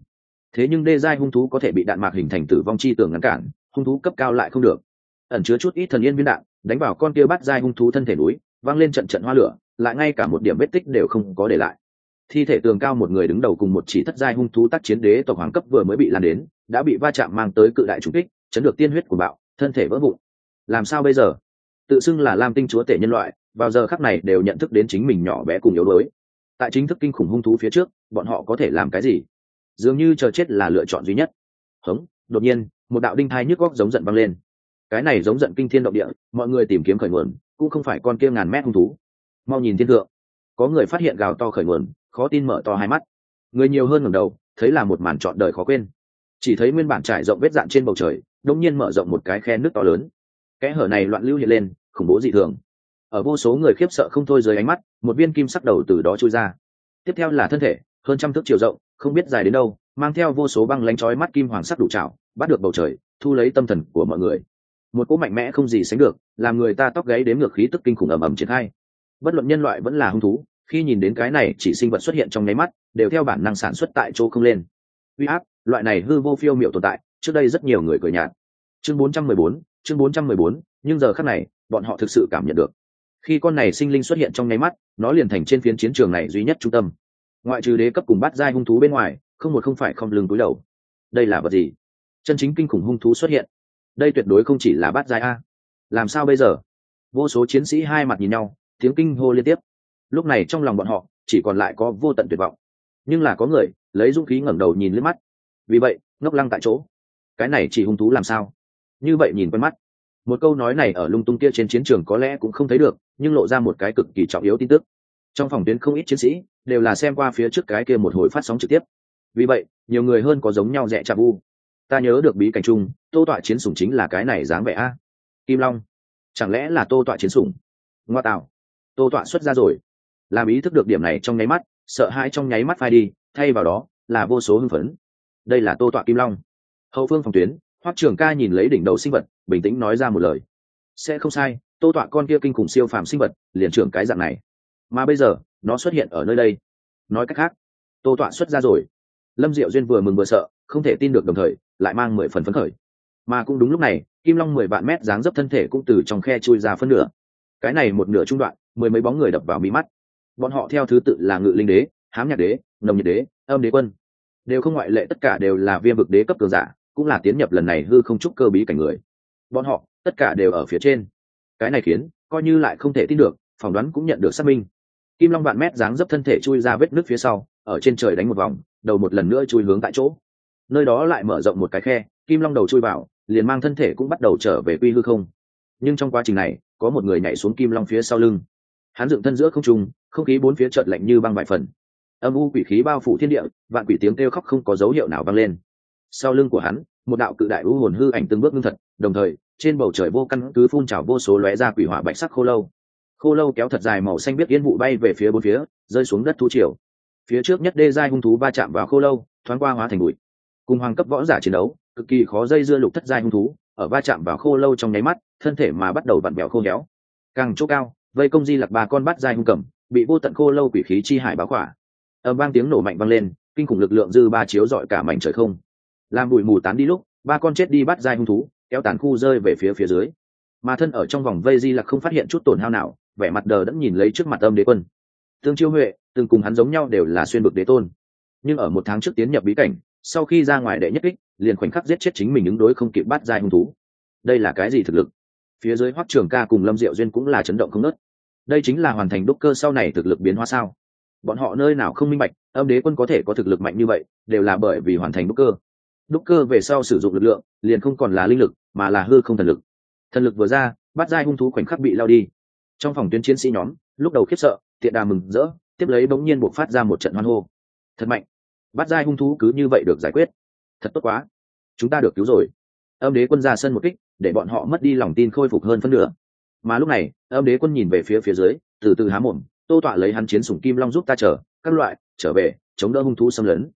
Thế nhưng đê giai hung thú có thể bị đạn mạc hình thành tử vong chi tường ngăn cản hung thú cấp cao lại không được. Ẩn chứa chút ít thần yên viên đạn, đánh vào con kia bắt dai hung thú thân thể núi văng lên trận trận hoa lửa, lại ngay cả một điểm vết tích đều không có để lại. Thi thể tường cao một người đứng đầu cùng một chỉ thất giai hung thú tác chiến đế tộc hoàng cấp vừa mới bị lan đến, đã bị va chạm mang tới cự đại trùng kích, chấn được tiên huyết của bạo, thân thể vỡ vụn. Làm sao bây giờ? Tự xưng là lam tinh chúa tể nhân loại, vào giờ khắc này đều nhận thức đến chính mình nhỏ bé cùng yếu đuối. Tại chính thức kinh khủng hung thú phía trước, bọn họ có thể làm cái gì? Dường như chờ chết là lựa chọn duy nhất. Hống, đột nhiên một đạo đinh thai nhức góc giống giận văng lên. Cái này giống giận kinh thiên động địa, mọi người tìm kiếm khởi nguồn, cũng không phải con kia ngàn mét hung thú. Mau nhìn thiên thượng. Có người phát hiện gào to khởi nguồn, khó tin mở to hai mắt. Người nhiều hơn ngầm đầu, thấy là một màn trọn đời khó quên. Chỉ thấy nguyên bản trải rộng vết dạn trên bầu trời đông nhiên mở rộng một cái khe nước to lớn. Kẽ hở này loạn lưu hiện lên, khủng bố dị thường. Ở vô số người khiếp sợ không thôi dưới ánh mắt, một viên kim sắc đầu từ đó trôi ra. Tiếp theo là thân thể, hơn trăm thước chiều rộng, không biết dài đến đâu mang theo vô số băng lánh chói mắt kim hoàng sắc đủ trảo bắt được bầu trời thu lấy tâm thần của mọi người. Một cỗ mạnh mẽ không gì sánh được làm người ta tóc gáy đến ngược khí tức kinh khủng ầm ầm triển khai. Bất luận nhân loại vẫn là hung thú khi nhìn đến cái này chỉ sinh vật xuất hiện trong nháy mắt đều theo bản năng sản xuất tại chỗ không lên. Uy áp loại này hư vô phiêu miệu tồn tại trước đây rất nhiều người cười nhạt. Chương 414, chương 414, nhưng giờ khắc này bọn họ thực sự cảm nhận được. Khi con này sinh linh xuất hiện trong nháy mắt nó liền thành trên phiến chiến trường này duy nhất trung tâm. Ngoại trừ đế cấp cùng bắt giai hung thú bên ngoài không một không phải không lưng túi đầu. Đây là vật gì? Chân chính kinh khủng hung thú xuất hiện. Đây tuyệt đối không chỉ là bát giai a. Làm sao bây giờ? Vô số chiến sĩ hai mặt nhìn nhau, tiếng kinh hô liên tiếp. Lúc này trong lòng bọn họ, chỉ còn lại có vô tận tuyệt vọng. Nhưng là có người, lấy dũng khí ngẩng đầu nhìn lên mắt. Vì vậy, ngốc lăng tại chỗ. Cái này chỉ hung thú làm sao? Như vậy nhìn quen mắt. Một câu nói này ở lung tung kia trên chiến trường có lẽ cũng không thấy được, nhưng lộ ra một cái cực kỳ trọng yếu tin tức. Trong phòng tuyến không ít chiến sĩ đều là xem qua phía trước cái kia một hồi phát sóng trực tiếp vì vậy, nhiều người hơn có giống nhau rẻ chạp u ta nhớ được bí cảnh chung, tô tọa chiến sủng chính là cái này dáng vẻ a. Kim long. Chẳng lẽ là tô tọa chiến sủng? Ngoa tạo. Tô tọa xuất ra rồi. Làm ý thức được điểm này trong nháy mắt, sợ hãi trong nháy mắt phai đi, thay vào đó là vô số hưng phấn. Đây là tô tọa kim long. Hậu phương phòng tuyến, hoắc trường ca nhìn lấy đỉnh đầu sinh vật, bình tĩnh nói ra một lời. Sẽ không sai, tô tọa con kia kinh khủng siêu phàm sinh vật, liền trưởng cái dạng này. Mà bây giờ, nó xuất hiện ở nơi đây. Nói cách khác, tô tọa xuất ra rồi lâm diệu duyên vừa mừng vừa sợ, không thể tin được đồng thời, lại mang mười phần phấn khởi. Mà cũng đúng lúc này, kim long mười vạn mét dáng dấp thân thể cũng từ trong khe chui ra phân nửa. Cái này một nửa trung đoạn, mười mấy bóng người đập vào mí mắt. Bọn họ theo thứ tự là ngự linh đế, hám nhạc đế, nồng nhiệt đế, âm đế quân. Đều không ngoại lệ tất cả đều là viêm vực đế cấp cường giả, cũng là tiến nhập lần này hư không chúc cơ bí cảnh người. Bọn họ, tất cả đều ở phía trên. Cái này khiến, coi như lại không thể tin được, phỏng đoán cũng nhận được xác minh. Kim long vạn mét dáng dấp thân thể chui ra vết nước phía sau, ở trên trời đánh một vòng đầu một lần nữa chui hướng tại chỗ. Nơi đó lại mở rộng một cái khe, kim long đầu chui vào, liền mang thân thể cũng bắt đầu trở về quy hư không. Nhưng trong quá trình này, có một người nhảy xuống kim long phía sau lưng. Hắn dựng thân giữa không trung, không khí bốn phía chợt lạnh như băng bại phần. Âm u quỷ khí bao phủ thiên địa, vạn quỷ tiếng kêu khóc không có dấu hiệu nào vang lên. Sau lưng của hắn, một đạo cự đại u hồn hư ảnh từng bước ngưng thật, đồng thời, trên bầu trời vô căn cứ phun trào vô số lóe ra quỷ hỏa bạch sắc khô lâu. Khô lâu kéo thật dài màu xanh biết yên vụ bay về phía bốn phía, rơi xuống đất thu triều phía trước nhất đê giai hung thú va chạm vào khô lâu, thoáng qua hóa thành bụi. Cùng hoàng cấp võ giả chiến đấu, cực kỳ khó dây dưa lục thất giai hung thú, ở va chạm vào khô lâu trong nháy mắt, thân thể mà bắt đầu vặn bẹo khô héo. Càng chỗ cao, vây công di lặc ba con bắt giai hung cầm, bị vô tận khô lâu quỷ khí chi hải báo khỏa. Ầm vang tiếng nổ mạnh vang lên, kinh khủng lực lượng dư ba chiếu dọi cả mảnh trời không. Làm bụi mù tán đi lúc, ba con chết đi bắt giai hung thú, kéo tàn khu rơi về phía phía dưới. Mà thân ở trong vòng vây di lặc không phát hiện chút tổn hao nào, vẻ mặt đờ đẫn nhìn lấy trước mặt âm đế quân tương chiêu huệ, từng cùng hắn giống nhau đều là xuyên bực đế tôn. Nhưng ở một tháng trước tiến nhập bí cảnh, sau khi ra ngoài đệ nhất kích, liền khoảnh khắc giết chết chính mình ứng đối không kịp bắt giai hung thú. Đây là cái gì thực lực? Phía dưới hoắc trường ca cùng lâm diệu duyên cũng là chấn động không nớt đây chính là hoàn thành đúc cơ sau này thực lực biến hóa sao? Bọn họ nơi nào không minh bạch, âm đế quân có thể có thực lực mạnh như vậy, đều là bởi vì hoàn thành đúc cơ. Đúc cơ về sau sử dụng lực lượng, liền không còn là linh lực, mà là hư không thần lực. Thần lực vừa ra, bắt giai hung thú khoảnh khắc bị lao đi. Trong phòng tuyến chiến sĩ nhóm, lúc đầu khiếp sợ tiện đà mừng rỡ, tiếp lấy bỗng nhiên buộc phát ra một trận hoan hô. Thật mạnh. Bắt giai hung thú cứ như vậy được giải quyết. Thật tốt quá. Chúng ta được cứu rồi. Âm đế quân ra sân một kích, để bọn họ mất đi lòng tin khôi phục hơn phân nửa. Mà lúc này, âm đế quân nhìn về phía phía dưới, từ từ há mồm, tô tọa lấy hắn chiến sủng kim long giúp ta chờ các loại, trở về, chống đỡ hung thú xâm lấn.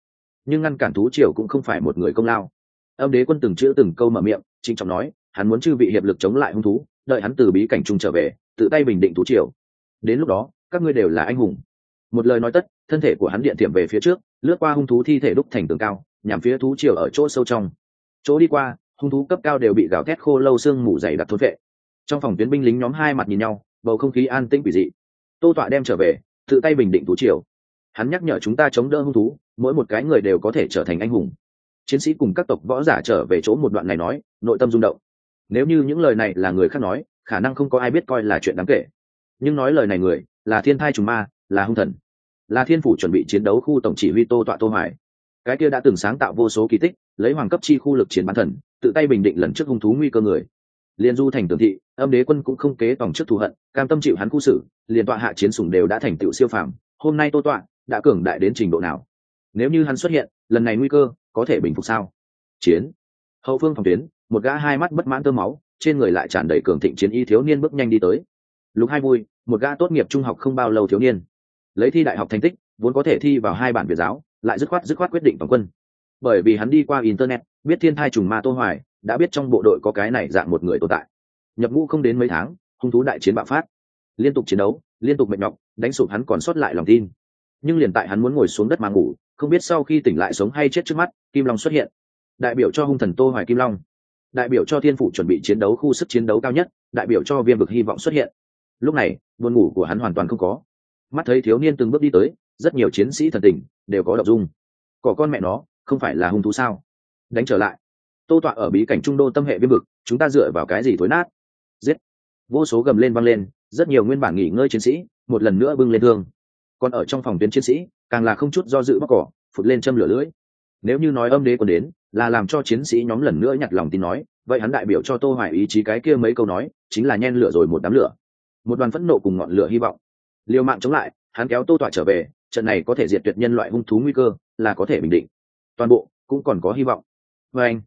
Nhưng ngăn cản thú triều cũng không phải một người công lao. Âm đế quân từng chữ từng câu mở miệng trinh trọng nói, hắn muốn chư vị hiệp lực chống lại hung thú, đợi hắn từ bí cảnh trung trở về, tự tay bình định thú triều. Đến lúc đó các ngươi đều là anh hùng. Một lời nói tất, thân thể của hắn điện thiểm về phía trước, lướt qua hung thú thi thể đúc thành tường cao, nhằm phía thú triều ở chỗ sâu trong. Chỗ đi qua, hung thú cấp cao đều bị gào thét khô lâu xương mủ dày đặc thôn vệ trong phòng tuyến binh lính nhóm hai mặt nhìn nhau, bầu không khí an tĩnh quỷ dị. Tô tọa đem trở về, tự tay bình định thú triều. Hắn nhắc nhở chúng ta chống đỡ hung thú, mỗi một cái người đều có thể trở thành anh hùng. Chiến sĩ cùng các tộc võ giả trở về chỗ một đoạn này nói, nội tâm rung động. Nếu như những lời này là người khác nói, khả năng không có ai biết coi là chuyện đáng kể. Nhưng nói lời này người là thiên thai trùng ma, là hung thần. Là thiên phủ chuẩn bị chiến đấu khu tổng chỉ huy tô tọa tô hoài. Cái kia đã từng sáng tạo vô số kỳ tích, lấy hoàng cấp chi khu lực chiến bán thần, tự tay bình định lần trước hung thú nguy cơ người. Liên du thành tường thị, âm đế quân cũng không kế tổng trước thù hận, cam tâm chịu hắn khu xử, liền tọa hạ chiến sủng đều đã thành tựu siêu phàm, hôm nay tô tọa đã cường đại đến trình độ nào? Nếu như hắn xuất hiện, lần này nguy cơ có thể bình phục sao? Chiến. Hậu phương phòng tuyến, một gã hai mắt bất mãn tơ máu, trên người lại tràn đầy cường thịnh chiến y thiếu niên bước nhanh đi tới. Lục hai vui một gã tốt nghiệp trung học không bao lâu thiếu niên. Lấy thi đại học thành tích, vốn có thể thi vào hai bản việt giáo, lại dứt khoát dứt khoát quyết định toàn quân. Bởi vì hắn đi qua internet, biết thiên thai trùng ma tô hoài, đã biết trong bộ đội có cái này dạng một người tồn tại. Nhập ngũ không đến mấy tháng, hung thú đại chiến bạo phát. Liên tục chiến đấu, liên tục mệt nhọc, đánh sụp hắn còn sót lại lòng tin. Nhưng liền tại hắn muốn ngồi xuống đất mà ngủ, không biết sau khi tỉnh lại sống hay chết trước mắt, kim long xuất hiện. Đại biểu cho hung thần tô hoài kim long. Đại biểu cho thiên phủ chuẩn bị chiến đấu khu sức chiến đấu cao nhất, đại biểu cho viêm vực hy vọng xuất hiện. Lúc này buồn ngủ của hắn hoàn toàn không có. Mắt thấy thiếu niên từng bước đi tới, rất nhiều chiến sĩ thần tình đều có đọc dung. Cỏ con mẹ nó, không phải là hung thú sao? Đánh trở lại. Tô tọa ở bí cảnh trung đô tâm hệ viêm vực, chúng ta dựa vào cái gì thối nát? Giết. Vô số gầm lên văng lên, rất nhiều nguyên bản nghỉ ngơi chiến sĩ một lần nữa bưng lên thương. Còn ở trong phòng tuyến chiến sĩ, càng là không chút do dự bóc cỏ, phụt lên châm lửa lưỡi. Nếu như nói âm đế còn đến, là làm cho chiến sĩ nhóm lần nữa nhặt lòng tin nói, vậy hắn đại biểu cho tô hoài ý chí cái kia mấy câu nói, chính là nhen lửa rồi một đám lửa một đoàn phẫn nộ cùng ngọn lửa hy vọng. Liều mạng chống lại hắn kéo tô tỏa trở về trận này có thể diệt tuyệt nhân loại hung thú nguy cơ là có thể bình định. Toàn bộ cũng còn có hy vọng. Và anh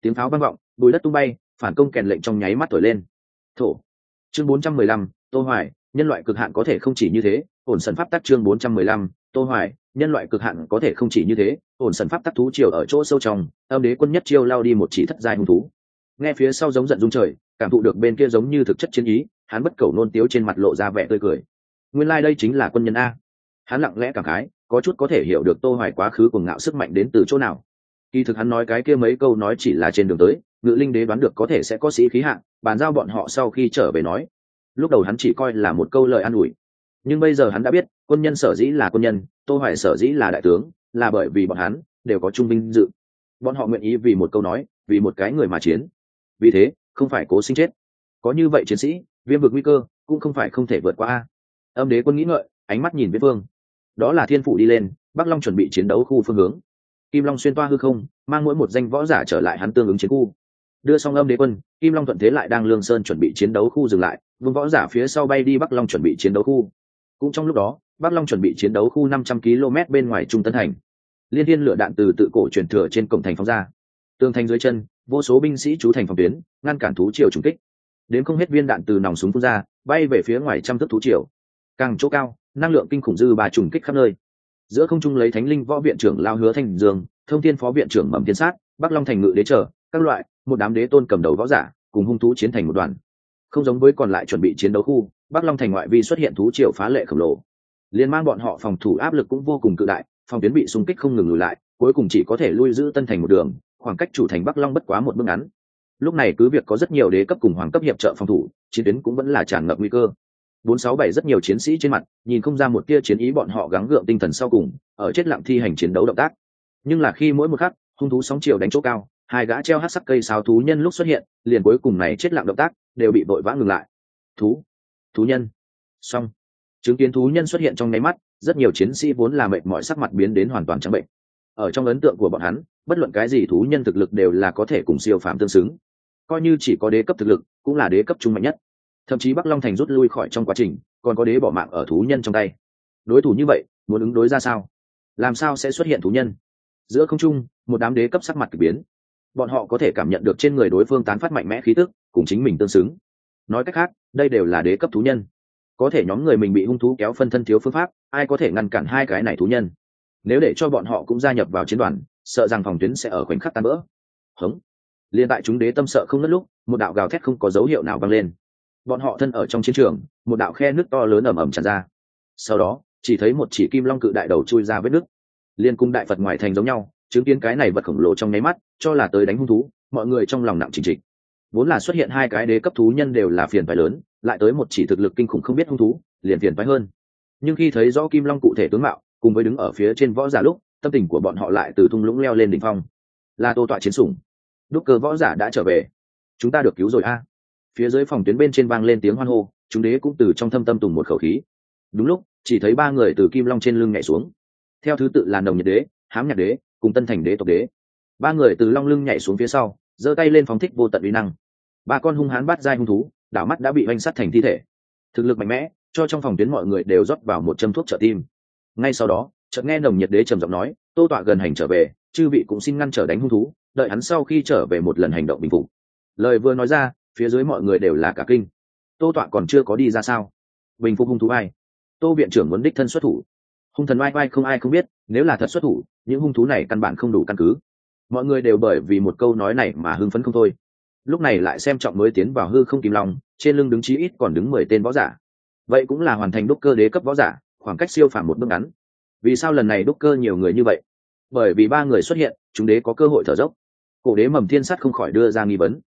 tiếng pháo vang vọng bùi đất tung bay phản công kèn lệnh trong nháy mắt thổi lên. Thổ chương 415, tô hoài nhân loại cực hạn có thể không chỉ như thế ổn sần pháp tắc chương 415, tô hoài nhân loại cực hạn có thể không chỉ như thế ổn sần pháp tắc thú triều ở chỗ sâu trong âm đế quân nhất chiêu lao đi một chỉ thất giai hung thú. Nghe phía sau giống giận dung trời cảm thụ được bên kia giống như thực chất chiến ý hắn bất cầu nôn tiếu trên mặt lộ ra vẻ tươi cười. Nguyên lai đây chính là quân nhân a. Hắn lặng lẽ cảm khái, có chút có thể hiểu được tô hoài quá khứ cùng ngạo sức mạnh đến từ chỗ nào. Kỳ thực hắn nói cái kia mấy câu nói chỉ là trên đường tới, ngự linh đế đoán được có thể sẽ có sĩ khí hạng bàn giao bọn họ sau khi trở về nói. Lúc đầu hắn chỉ coi là một câu lời an ủi. Nhưng bây giờ hắn đã biết, quân nhân sở dĩ là quân nhân, tô hoài sở dĩ là đại tướng, là bởi vì bọn hắn đều có trung binh dự. Bọn họ nguyện ý vì một câu nói, vì một cái người mà chiến. Vì thế, không phải cố sinh chết. Có như vậy chiến sĩ viêm vực nguy cơ cũng không phải không thể vượt qua âm đế quân nghĩ ngợi, ánh mắt nhìn viết Phương. đó là thiên phụ đi lên, bắc long chuẩn bị chiến đấu khu phương hướng. Kim long xuyên toa hư không, mang mỗi một danh võ giả trở lại hắn tương ứng chiến khu. Đưa xong âm đế quân, kim long thuận thế lại đang lương sơn chuẩn bị chiến đấu khu dừng lại, vương võ giả phía sau bay đi bắc long chuẩn bị chiến đấu khu. Cũng trong lúc đó, bắc long chuẩn bị chiến đấu khu năm trăm km bên ngoài trung tân thành. Liên thiên lửa đạn từ tự cổ truyền thừa trên cổng thành phóng ra. Tường thành dưới chân, vô số binh sĩ trú thành phòng tuyến, ngăn cản thú triều trùng kích đến không hết viên đạn từ nòng súng phun ra, bay về phía ngoài trăm thước thú triều. Càng chỗ cao, năng lượng kinh khủng dư bà trùng kích khắp nơi. Giữa không trung lấy thánh linh võ viện trưởng lao hứa thanh dương thông thiên phó viện trưởng mầm thiên sát, bắc long thành ngự đế trở, các loại, một đám đế tôn cầm đầu võ giả, cùng hung thú chiến thành một đoàn. Không giống với còn lại chuẩn bị chiến đấu khu, bắc long thành ngoại vi xuất hiện thú triều phá lệ khổng lồ. Liên mang bọn họ phòng thủ áp lực cũng vô cùng cự đại, phòng tuyến bị xung kích không ngừng lùi lại, cuối cùng chỉ có thể lui giữ tân thành một đường, khoảng cách chủ thành bắc long bất quá một bước ngắn lúc này cứ việc có rất nhiều đế cấp cùng hoàng cấp hiệp trợ phòng thủ, chiến tuyến cũng vẫn là tràn ngập nguy cơ. Bốn sáu bảy rất nhiều chiến sĩ trên mặt, nhìn không ra một tia chiến ý bọn họ gắng gượng tinh thần sau cùng, ở chết lặng thi hành chiến đấu động tác. Nhưng là khi mỗi một khắc, hung thú sóng chiều đánh chỗ cao, hai gã treo hát sắc cây sáo thú nhân lúc xuất hiện, liền cuối cùng này chết lặng động tác, đều bị vội vã ngừng lại. Thú thú nhân. Xong. Chứng kiến thú nhân xuất hiện trong nháy mắt, rất nhiều chiến sĩ vốn là mệt mọi sắc mặt biến đến hoàn toàn trắng bệnh. Ở trong ấn tượng của bọn hắn, bất luận cái gì thú nhân thực lực đều là có thể cùng siêu phàm tương xứng coi như chỉ có đế cấp thực lực, cũng là đế cấp trung mạnh nhất. Thậm chí bắc long thành rút lui khỏi trong quá trình, còn có đế bỏ mạng ở thú nhân trong tay. Đối thủ như vậy, muốn ứng đối ra sao? Làm sao sẽ xuất hiện thú nhân? Giữa không trung, một đám đế cấp sắc mặt k ỳ biến. Bọn họ có thể cảm nhận được trên người đối phương tán phát mạnh mẽ khí tức, cùng chính mình tương xứng. Nói cách khác, đây đều là đế cấp thú nhân. Có thể nhóm người mình bị hung thú kéo phân thân thiếu phương pháp, ai có thể ngăn cản hai cái này thú nhân? Nếu để cho bọn họ cũng gia nhập vào chiến đoàn, sợ rằng phòng tuyến sẽ ở khoảnh khắc tan vỡ. Hống liền tại chúng đế tâm sợ không ngất lúc, một đạo gào thét không có dấu hiệu nào vang lên. Bọn họ thân ở trong chiến trường, một đạo khe nước to lớn ẩm ẩm tràn ra. Sau đó, chỉ thấy một chỉ kim long cự đại đầu chui ra vết nước. Liên cung đại phật ngoài thành giống nhau, chứng kiến cái này vật khổng lồ trong nháy mắt, cho là tới đánh hung thú, mọi người trong lòng nặng trình trịch vốn là xuất hiện hai cái đế cấp thú nhân đều là phiền phái lớn, lại tới một chỉ thực lực kinh khủng không biết hung thú, liền phiền phái hơn. Nhưng khi thấy rõ kim long cụ thể tướng mạo, cùng với đứng ở phía trên võ giả lúc, tâm tình của bọn họ lại từ thung lũng leo lên đỉnh phong. Là tô tọa chiến sủng đúc cơ võ giả đã trở về. Chúng ta được cứu rồi a. À. Phía dưới phòng tuyến bên trên vang lên tiếng hoan hô, chúng đế cũng từ trong thâm tâm tùng một khẩu khí. Đúng lúc, chỉ thấy ba người từ kim long trên lưng nhảy xuống. Theo thứ tự là đồng nhật đế, hám nhạc đế, cùng tân thành đế tộc đế. Ba người từ long lưng nhảy xuống phía sau, giơ tay lên phóng thích vô tận uy năng. Ba con hung hán bắt dai hung thú, đảo mắt đã bị oanh sắt thành thi thể. Thực lực mạnh mẽ, cho trong phòng tuyến mọi người đều rót vào một châm thuốc trợ tim. Ngay sau đó, chợt nghe nồng nhiệt đế trầm giọng nói, tô tọa gần hành trở về, chư vị cũng xin ngăn trở đánh hung thú đợi hắn sau khi trở về một lần hành động bình phục. Lời vừa nói ra, phía dưới mọi người đều là cả kinh. Tô tọa còn chưa có đi ra sao? Bình phục hung thú ai? Tô viện trưởng muốn đích thân xuất thủ. Hung thần oai oai không ai không biết, nếu là thật xuất thủ, những hung thú này căn bản không đủ căn cứ. Mọi người đều bởi vì một câu nói này mà hưng phấn không thôi. Lúc này lại xem trọng mới tiến vào hư không kim lòng trên lưng đứng chí ít còn đứng mười tên võ giả. Vậy cũng là hoàn thành đúc cơ đế cấp võ giả, khoảng cách siêu phàm một bước ngắn. Vì sao lần này đúc cơ nhiều người như vậy? Bởi vì ba người xuất hiện, chúng đế có cơ hội thở dốc cổ đế mầm thiên sắt không khỏi đưa ra nghi vấn.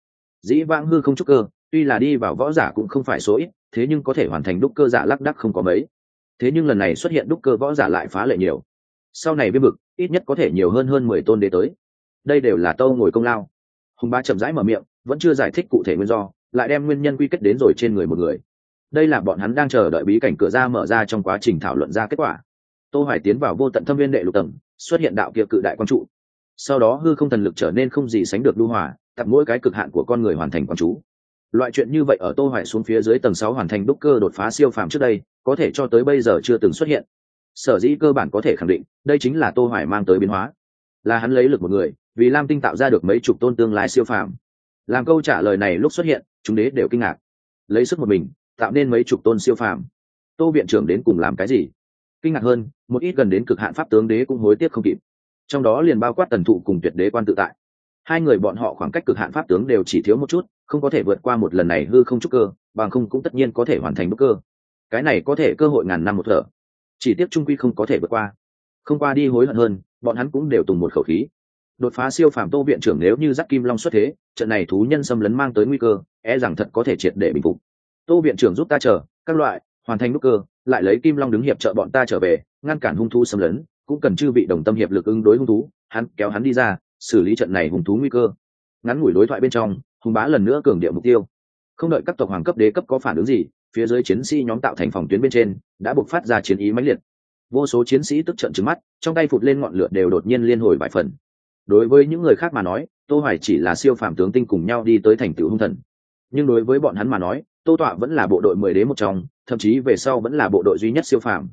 Dĩ vãng hư không trúc cơ, tuy là đi vào võ giả cũng không phải số ít, thế nhưng có thể hoàn thành đúc cơ giả lắc đắc không có mấy. Thế nhưng lần này xuất hiện đúc cơ võ giả lại phá lệ nhiều. Sau này viêm bực ít nhất có thể nhiều hơn hơn mười tôn đế tới. Đây đều là tâu ngồi công lao. Hùng ba chậm rãi mở miệng, vẫn chưa giải thích cụ thể nguyên do, lại đem nguyên nhân quy kết đến rồi trên người một người. Đây là bọn hắn đang chờ đợi bí cảnh cửa ra mở ra trong quá trình thảo luận ra kết quả. Tô hoài tiến vào vô tận thâm viên đệ lục tầng, xuất hiện đạo kia cự đại quang trụ sau đó hư không thần lực trở nên không gì sánh được lưu hòa tập mỗi cái cực hạn của con người hoàn thành quang chú. Loại chuyện như vậy ở tô hoài xuống phía dưới tầng 6 hoàn thành đúc cơ đột phá siêu phàm trước đây, có thể cho tới bây giờ chưa từng xuất hiện. Sở dĩ cơ bản có thể khẳng định, đây chính là tô hoài mang tới biến hóa. Là hắn lấy lực một người, vì lam tinh tạo ra được mấy chục tôn tương lai siêu phàm. Làm câu trả lời này lúc xuất hiện, chúng đế đều kinh ngạc. Lấy sức một mình, tạo nên mấy chục tôn siêu phàm. Tô viện trưởng đến cùng làm cái gì? Kinh ngạc hơn, một ít gần đến cực hạn pháp tướng đế cũng hối tiếc không kịp trong đó liền bao quát tần thụ cùng tuyệt đế quan tự tại. Hai người bọn họ khoảng cách cực hạn pháp tướng đều chỉ thiếu một chút, không có thể vượt qua một lần này hư không trúc cơ, bằng không cũng tất nhiên có thể hoàn thành bức cơ. Cái này có thể cơ hội ngàn năm một thở. Chỉ tiếc trung quy không có thể vượt qua. Không qua đi hối hận hơn, bọn hắn cũng đều tùng một khẩu khí. Đột phá siêu phàm tô viện trưởng nếu như dắt kim long xuất thế, trận này thú nhân xâm lấn mang tới nguy cơ e rằng thật có thể triệt để bình phục. Tô viện trưởng giúp ta chờ, các loại, hoàn thành bức cơ, lại lấy kim long đứng hiệp trợ bọn ta trở về, ngăn cản hung thu xâm lấn cũng cần chư vị đồng tâm hiệp lực ứng đối hung thú, hắn kéo hắn đi ra, xử lý trận này hung thú nguy cơ. Ngắn ngủi đối thoại bên trong hùng bá lần nữa cường điệu mục tiêu. Không đợi các tộc hoàng cấp đế cấp có phản ứng gì, phía dưới chiến sĩ nhóm tạo thành phòng tuyến bên trên, đã buộc phát ra chiến ý mãnh liệt. Vô số chiến sĩ tức trận trứng mắt, trong tay phụt lên ngọn lửa đều đột nhiên liên hồi vài phần. Đối với những người khác mà nói, tô hoài chỉ là siêu phàm tướng tinh cùng nhau đi tới thành tựu hung thần. Nhưng đối với bọn hắn mà nói, tô tọa vẫn là bộ đội mười đế một trong, thậm chí về sau vẫn là bộ đội duy nhất siêu phàm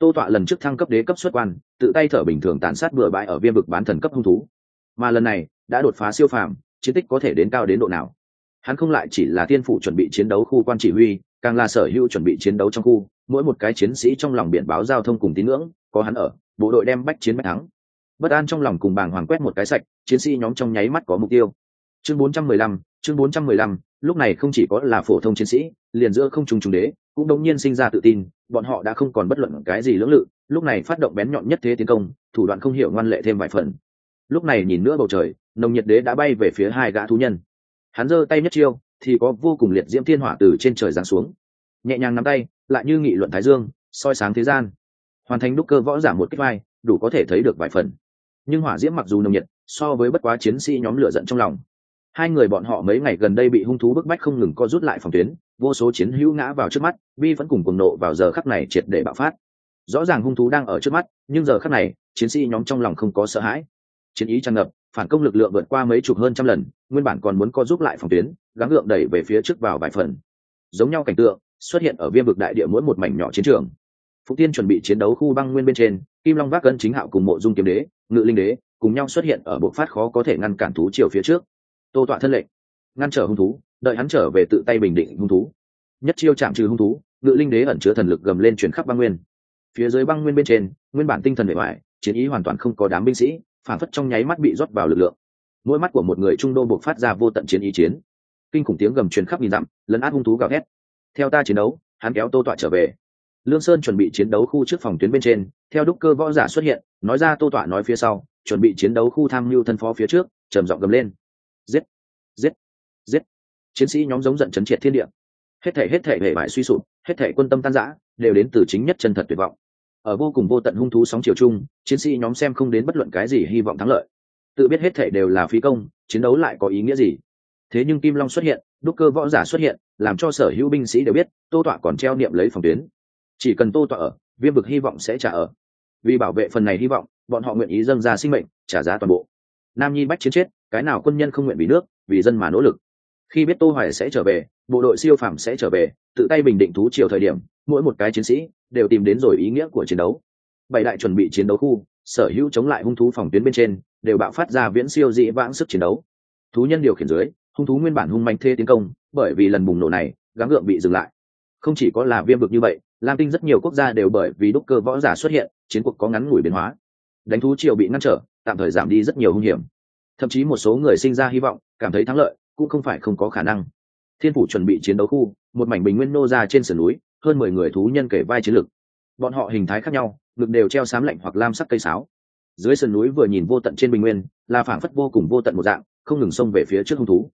tô tọa lần trước thăng cấp đế cấp xuất quan tự tay thở bình thường tàn sát bừa bãi ở viêm vực bán thần cấp hung thú. Mà lần này đã đột phá siêu phàm chiến tích có thể đến cao đến độ nào? Hắn không lại chỉ là tiên phủ chuẩn bị chiến đấu khu quan chỉ huy càng là sở hữu chuẩn bị chiến đấu trong khu mỗi một cái chiến sĩ trong lòng biển báo giao thông cùng tín ngưỡng có hắn ở bộ đội đem bách chiến bách thắng. Bất an trong lòng cùng bàng hoàng quét một cái sạch chiến sĩ nhóm trong nháy mắt có mục tiêu. Chương 415, chương 415, lúc này không chỉ có là phổ thông chiến sĩ liền giữa không trùng trùng đế cũng đống nhiên sinh ra tự tin, bọn họ đã không còn bất luận cái gì lưỡng lự, lúc này phát động bén nhọn nhất thế tiến công, thủ đoạn không hiểu ngoan lệ thêm vài phần. Lúc này nhìn nữa bầu trời, nồng nhiệt đế đã bay về phía hai gã thú nhân. Hắn giơ tay nhất chiêu, thì có vô cùng liệt diễm thiên hỏa từ trên trời giáng xuống. Nhẹ nhàng nắm tay, lại như nghị luận thái dương, soi sáng thế gian. Hoàn thành đúc cơ võ giả một kích vai, đủ có thể thấy được vài phần. Nhưng hỏa diễm mặc dù nồng nhiệt, so với bất quá chiến sĩ nhóm lửa giận trong lòng hai người bọn họ mấy ngày gần đây bị hung thú bức bách không ngừng co rút lại phòng tuyến, vô số chiến hữu ngã vào trước mắt, vi vẫn cùng cuồng nộ vào giờ khắc này triệt để bạo phát. Rõ ràng hung thú đang ở trước mắt, nhưng giờ khắc này, chiến sĩ nhóm trong lòng không có sợ hãi. Chiến ý tràn ngập, phản công lực lượng vượt qua mấy chục hơn trăm lần, nguyên bản còn muốn co giúp lại phòng tuyến, gắng gượng đẩy về phía trước vào vài phần. Giống nhau cảnh tượng, xuất hiện ở viêm vực đại địa mỗi một mảnh nhỏ chiến trường. Phúc tiên chuẩn bị chiến đấu khu băng nguyên bên trên, kim long vác cân chính hạo cùng mộ dung kiếm đế, ngự linh đế, cùng nhau xuất hiện ở bộ phát khó có thể ngăn cản thú chiều phía trước tô tọa thân lệnh, ngăn trở hung thú, đợi hắn trở về tự tay bình định hung thú. Nhất chiêu chạm trừ hung thú, ngự linh đế ẩn chứa thần lực gầm lên chuyển khắp băng nguyên. Phía dưới băng nguyên bên trên, nguyên bản tinh thần bề ngoài chiến ý hoàn toàn không có đám binh sĩ, phản phất trong nháy mắt bị rót vào lực lượng. Mỗi mắt của một người trung đô buộc phát ra vô tận chiến ý chiến. Kinh khủng tiếng gầm truyền khắp nghìn dặm, lấn át hung thú gào thét. Theo ta chiến đấu, hắn kéo tô tọa trở về. Lương sơn chuẩn bị chiến đấu khu trước phòng tuyến bên trên, theo đúc cơ võ giả xuất hiện, nói ra tô tọa nói phía sau, chuẩn bị chiến đấu khu tham mưu thân phó phía trước, trầm giọng gầm lên giết giết giết. Chiến sĩ nhóm giống giận chấn triệt thiên địa. Hết thể hết thể hệ bại suy sụp, hết thể quân tâm tan rã, đều đến từ chính nhất chân thật tuyệt vọng. Ở vô cùng vô tận hung thú sóng chiều chung chiến sĩ nhóm xem không đến bất luận cái gì hy vọng thắng lợi. Tự biết hết thể đều là phí công, chiến đấu lại có ý nghĩa gì? Thế nhưng kim long xuất hiện, đúc cơ võ giả xuất hiện, làm cho sở hữu binh sĩ đều biết, tô tọa còn treo niệm lấy phòng tuyến. Chỉ cần tô tọa ở, viêm vực hy vọng sẽ trả ở. Vì bảo vệ phần này hy vọng, bọn họ nguyện ý dâng ra sinh mệnh, trả giá toàn bộ nam nhi bách chiến chết, cái nào quân nhân không nguyện vì nước, vì dân mà nỗ lực. Khi biết tô hoài sẽ trở về, bộ đội siêu phàm sẽ trở về, tự tay bình định thú chiều thời điểm, mỗi một cái chiến sĩ đều tìm đến rồi ý nghĩa của chiến đấu. Bảy đại chuẩn bị chiến đấu khu, sở hữu chống lại hung thú phòng tuyến bên trên, đều bạo phát ra viễn siêu dị vãng sức chiến đấu. Thú nhân điều khiển dưới, hung thú nguyên bản hung manh thê tiến công, bởi vì lần bùng nổ này, gắng gượng bị dừng lại. Không chỉ có là viêm vực như vậy, lam tinh rất nhiều quốc gia đều bởi vì đúc cơ võ giả xuất hiện, chiến cuộc có ngắn ngủi biến hóa đánh thú triều bị ngăn trở, tạm thời giảm đi rất nhiều hung hiểm. Thậm chí một số người sinh ra hy vọng, cảm thấy thắng lợi, cũng không phải không có khả năng. Thiên phủ chuẩn bị chiến đấu khu, một mảnh bình nguyên nô ra trên sườn núi, hơn mười người thú nhân kể vai chiến lực bọn họ hình thái khác nhau, ngực đều treo sám lạnh hoặc lam sắc cây sáo. Dưới sườn núi vừa nhìn vô tận trên bình nguyên, là phảng phất vô cùng vô tận một dạng, không ngừng xông về phía trước hung thú.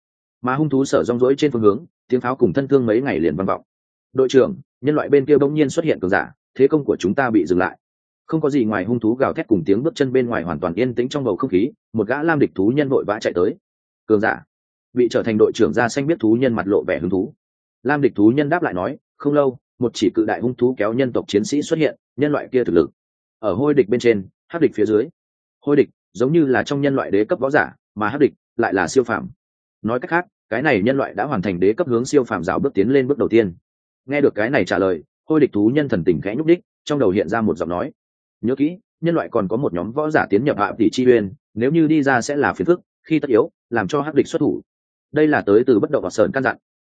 Mà hung thú sở rong rỗi trên phương hướng, tiếng pháo cùng thân thương mấy ngày liền vang vọng. Đội trưởng, nhân loại bên kia bỗng nhiên xuất hiện cường giả, thế công của chúng ta bị dừng lại không có gì ngoài hung thú gào thét cùng tiếng bước chân bên ngoài hoàn toàn yên tĩnh trong bầu không khí, một gã lam địch thú nhân vội vã chạy tới. Cường giả bị trở thành đội trưởng ra xanh biết thú nhân mặt lộ vẻ hứng thú. Lam địch thú nhân đáp lại nói, không lâu, một chỉ cự đại hung thú kéo nhân tộc chiến sĩ xuất hiện, nhân loại kia thực lực. Ở hôi địch bên trên hát địch phía dưới. Hôi địch, giống như là trong nhân loại đế cấp võ giả, mà hát địch lại là siêu phàm. Nói cách khác, cái này nhân loại đã hoàn thành đế cấp hướng siêu phàm rào bước tiến lên bước đầu tiên. Nghe được cái này trả lời, hôi địch thú nhân thần tình khẽ nhúc đích trong đầu hiện ra một giọng nói nhớ kỹ, nhân loại còn có một nhóm võ giả tiến nhập hạ tỷ chi uyên, nếu như đi ra sẽ là phiền phức, khi tất yếu, làm cho hắc địch xuất thủ. Đây là tới từ bất động và sờn căn dặn.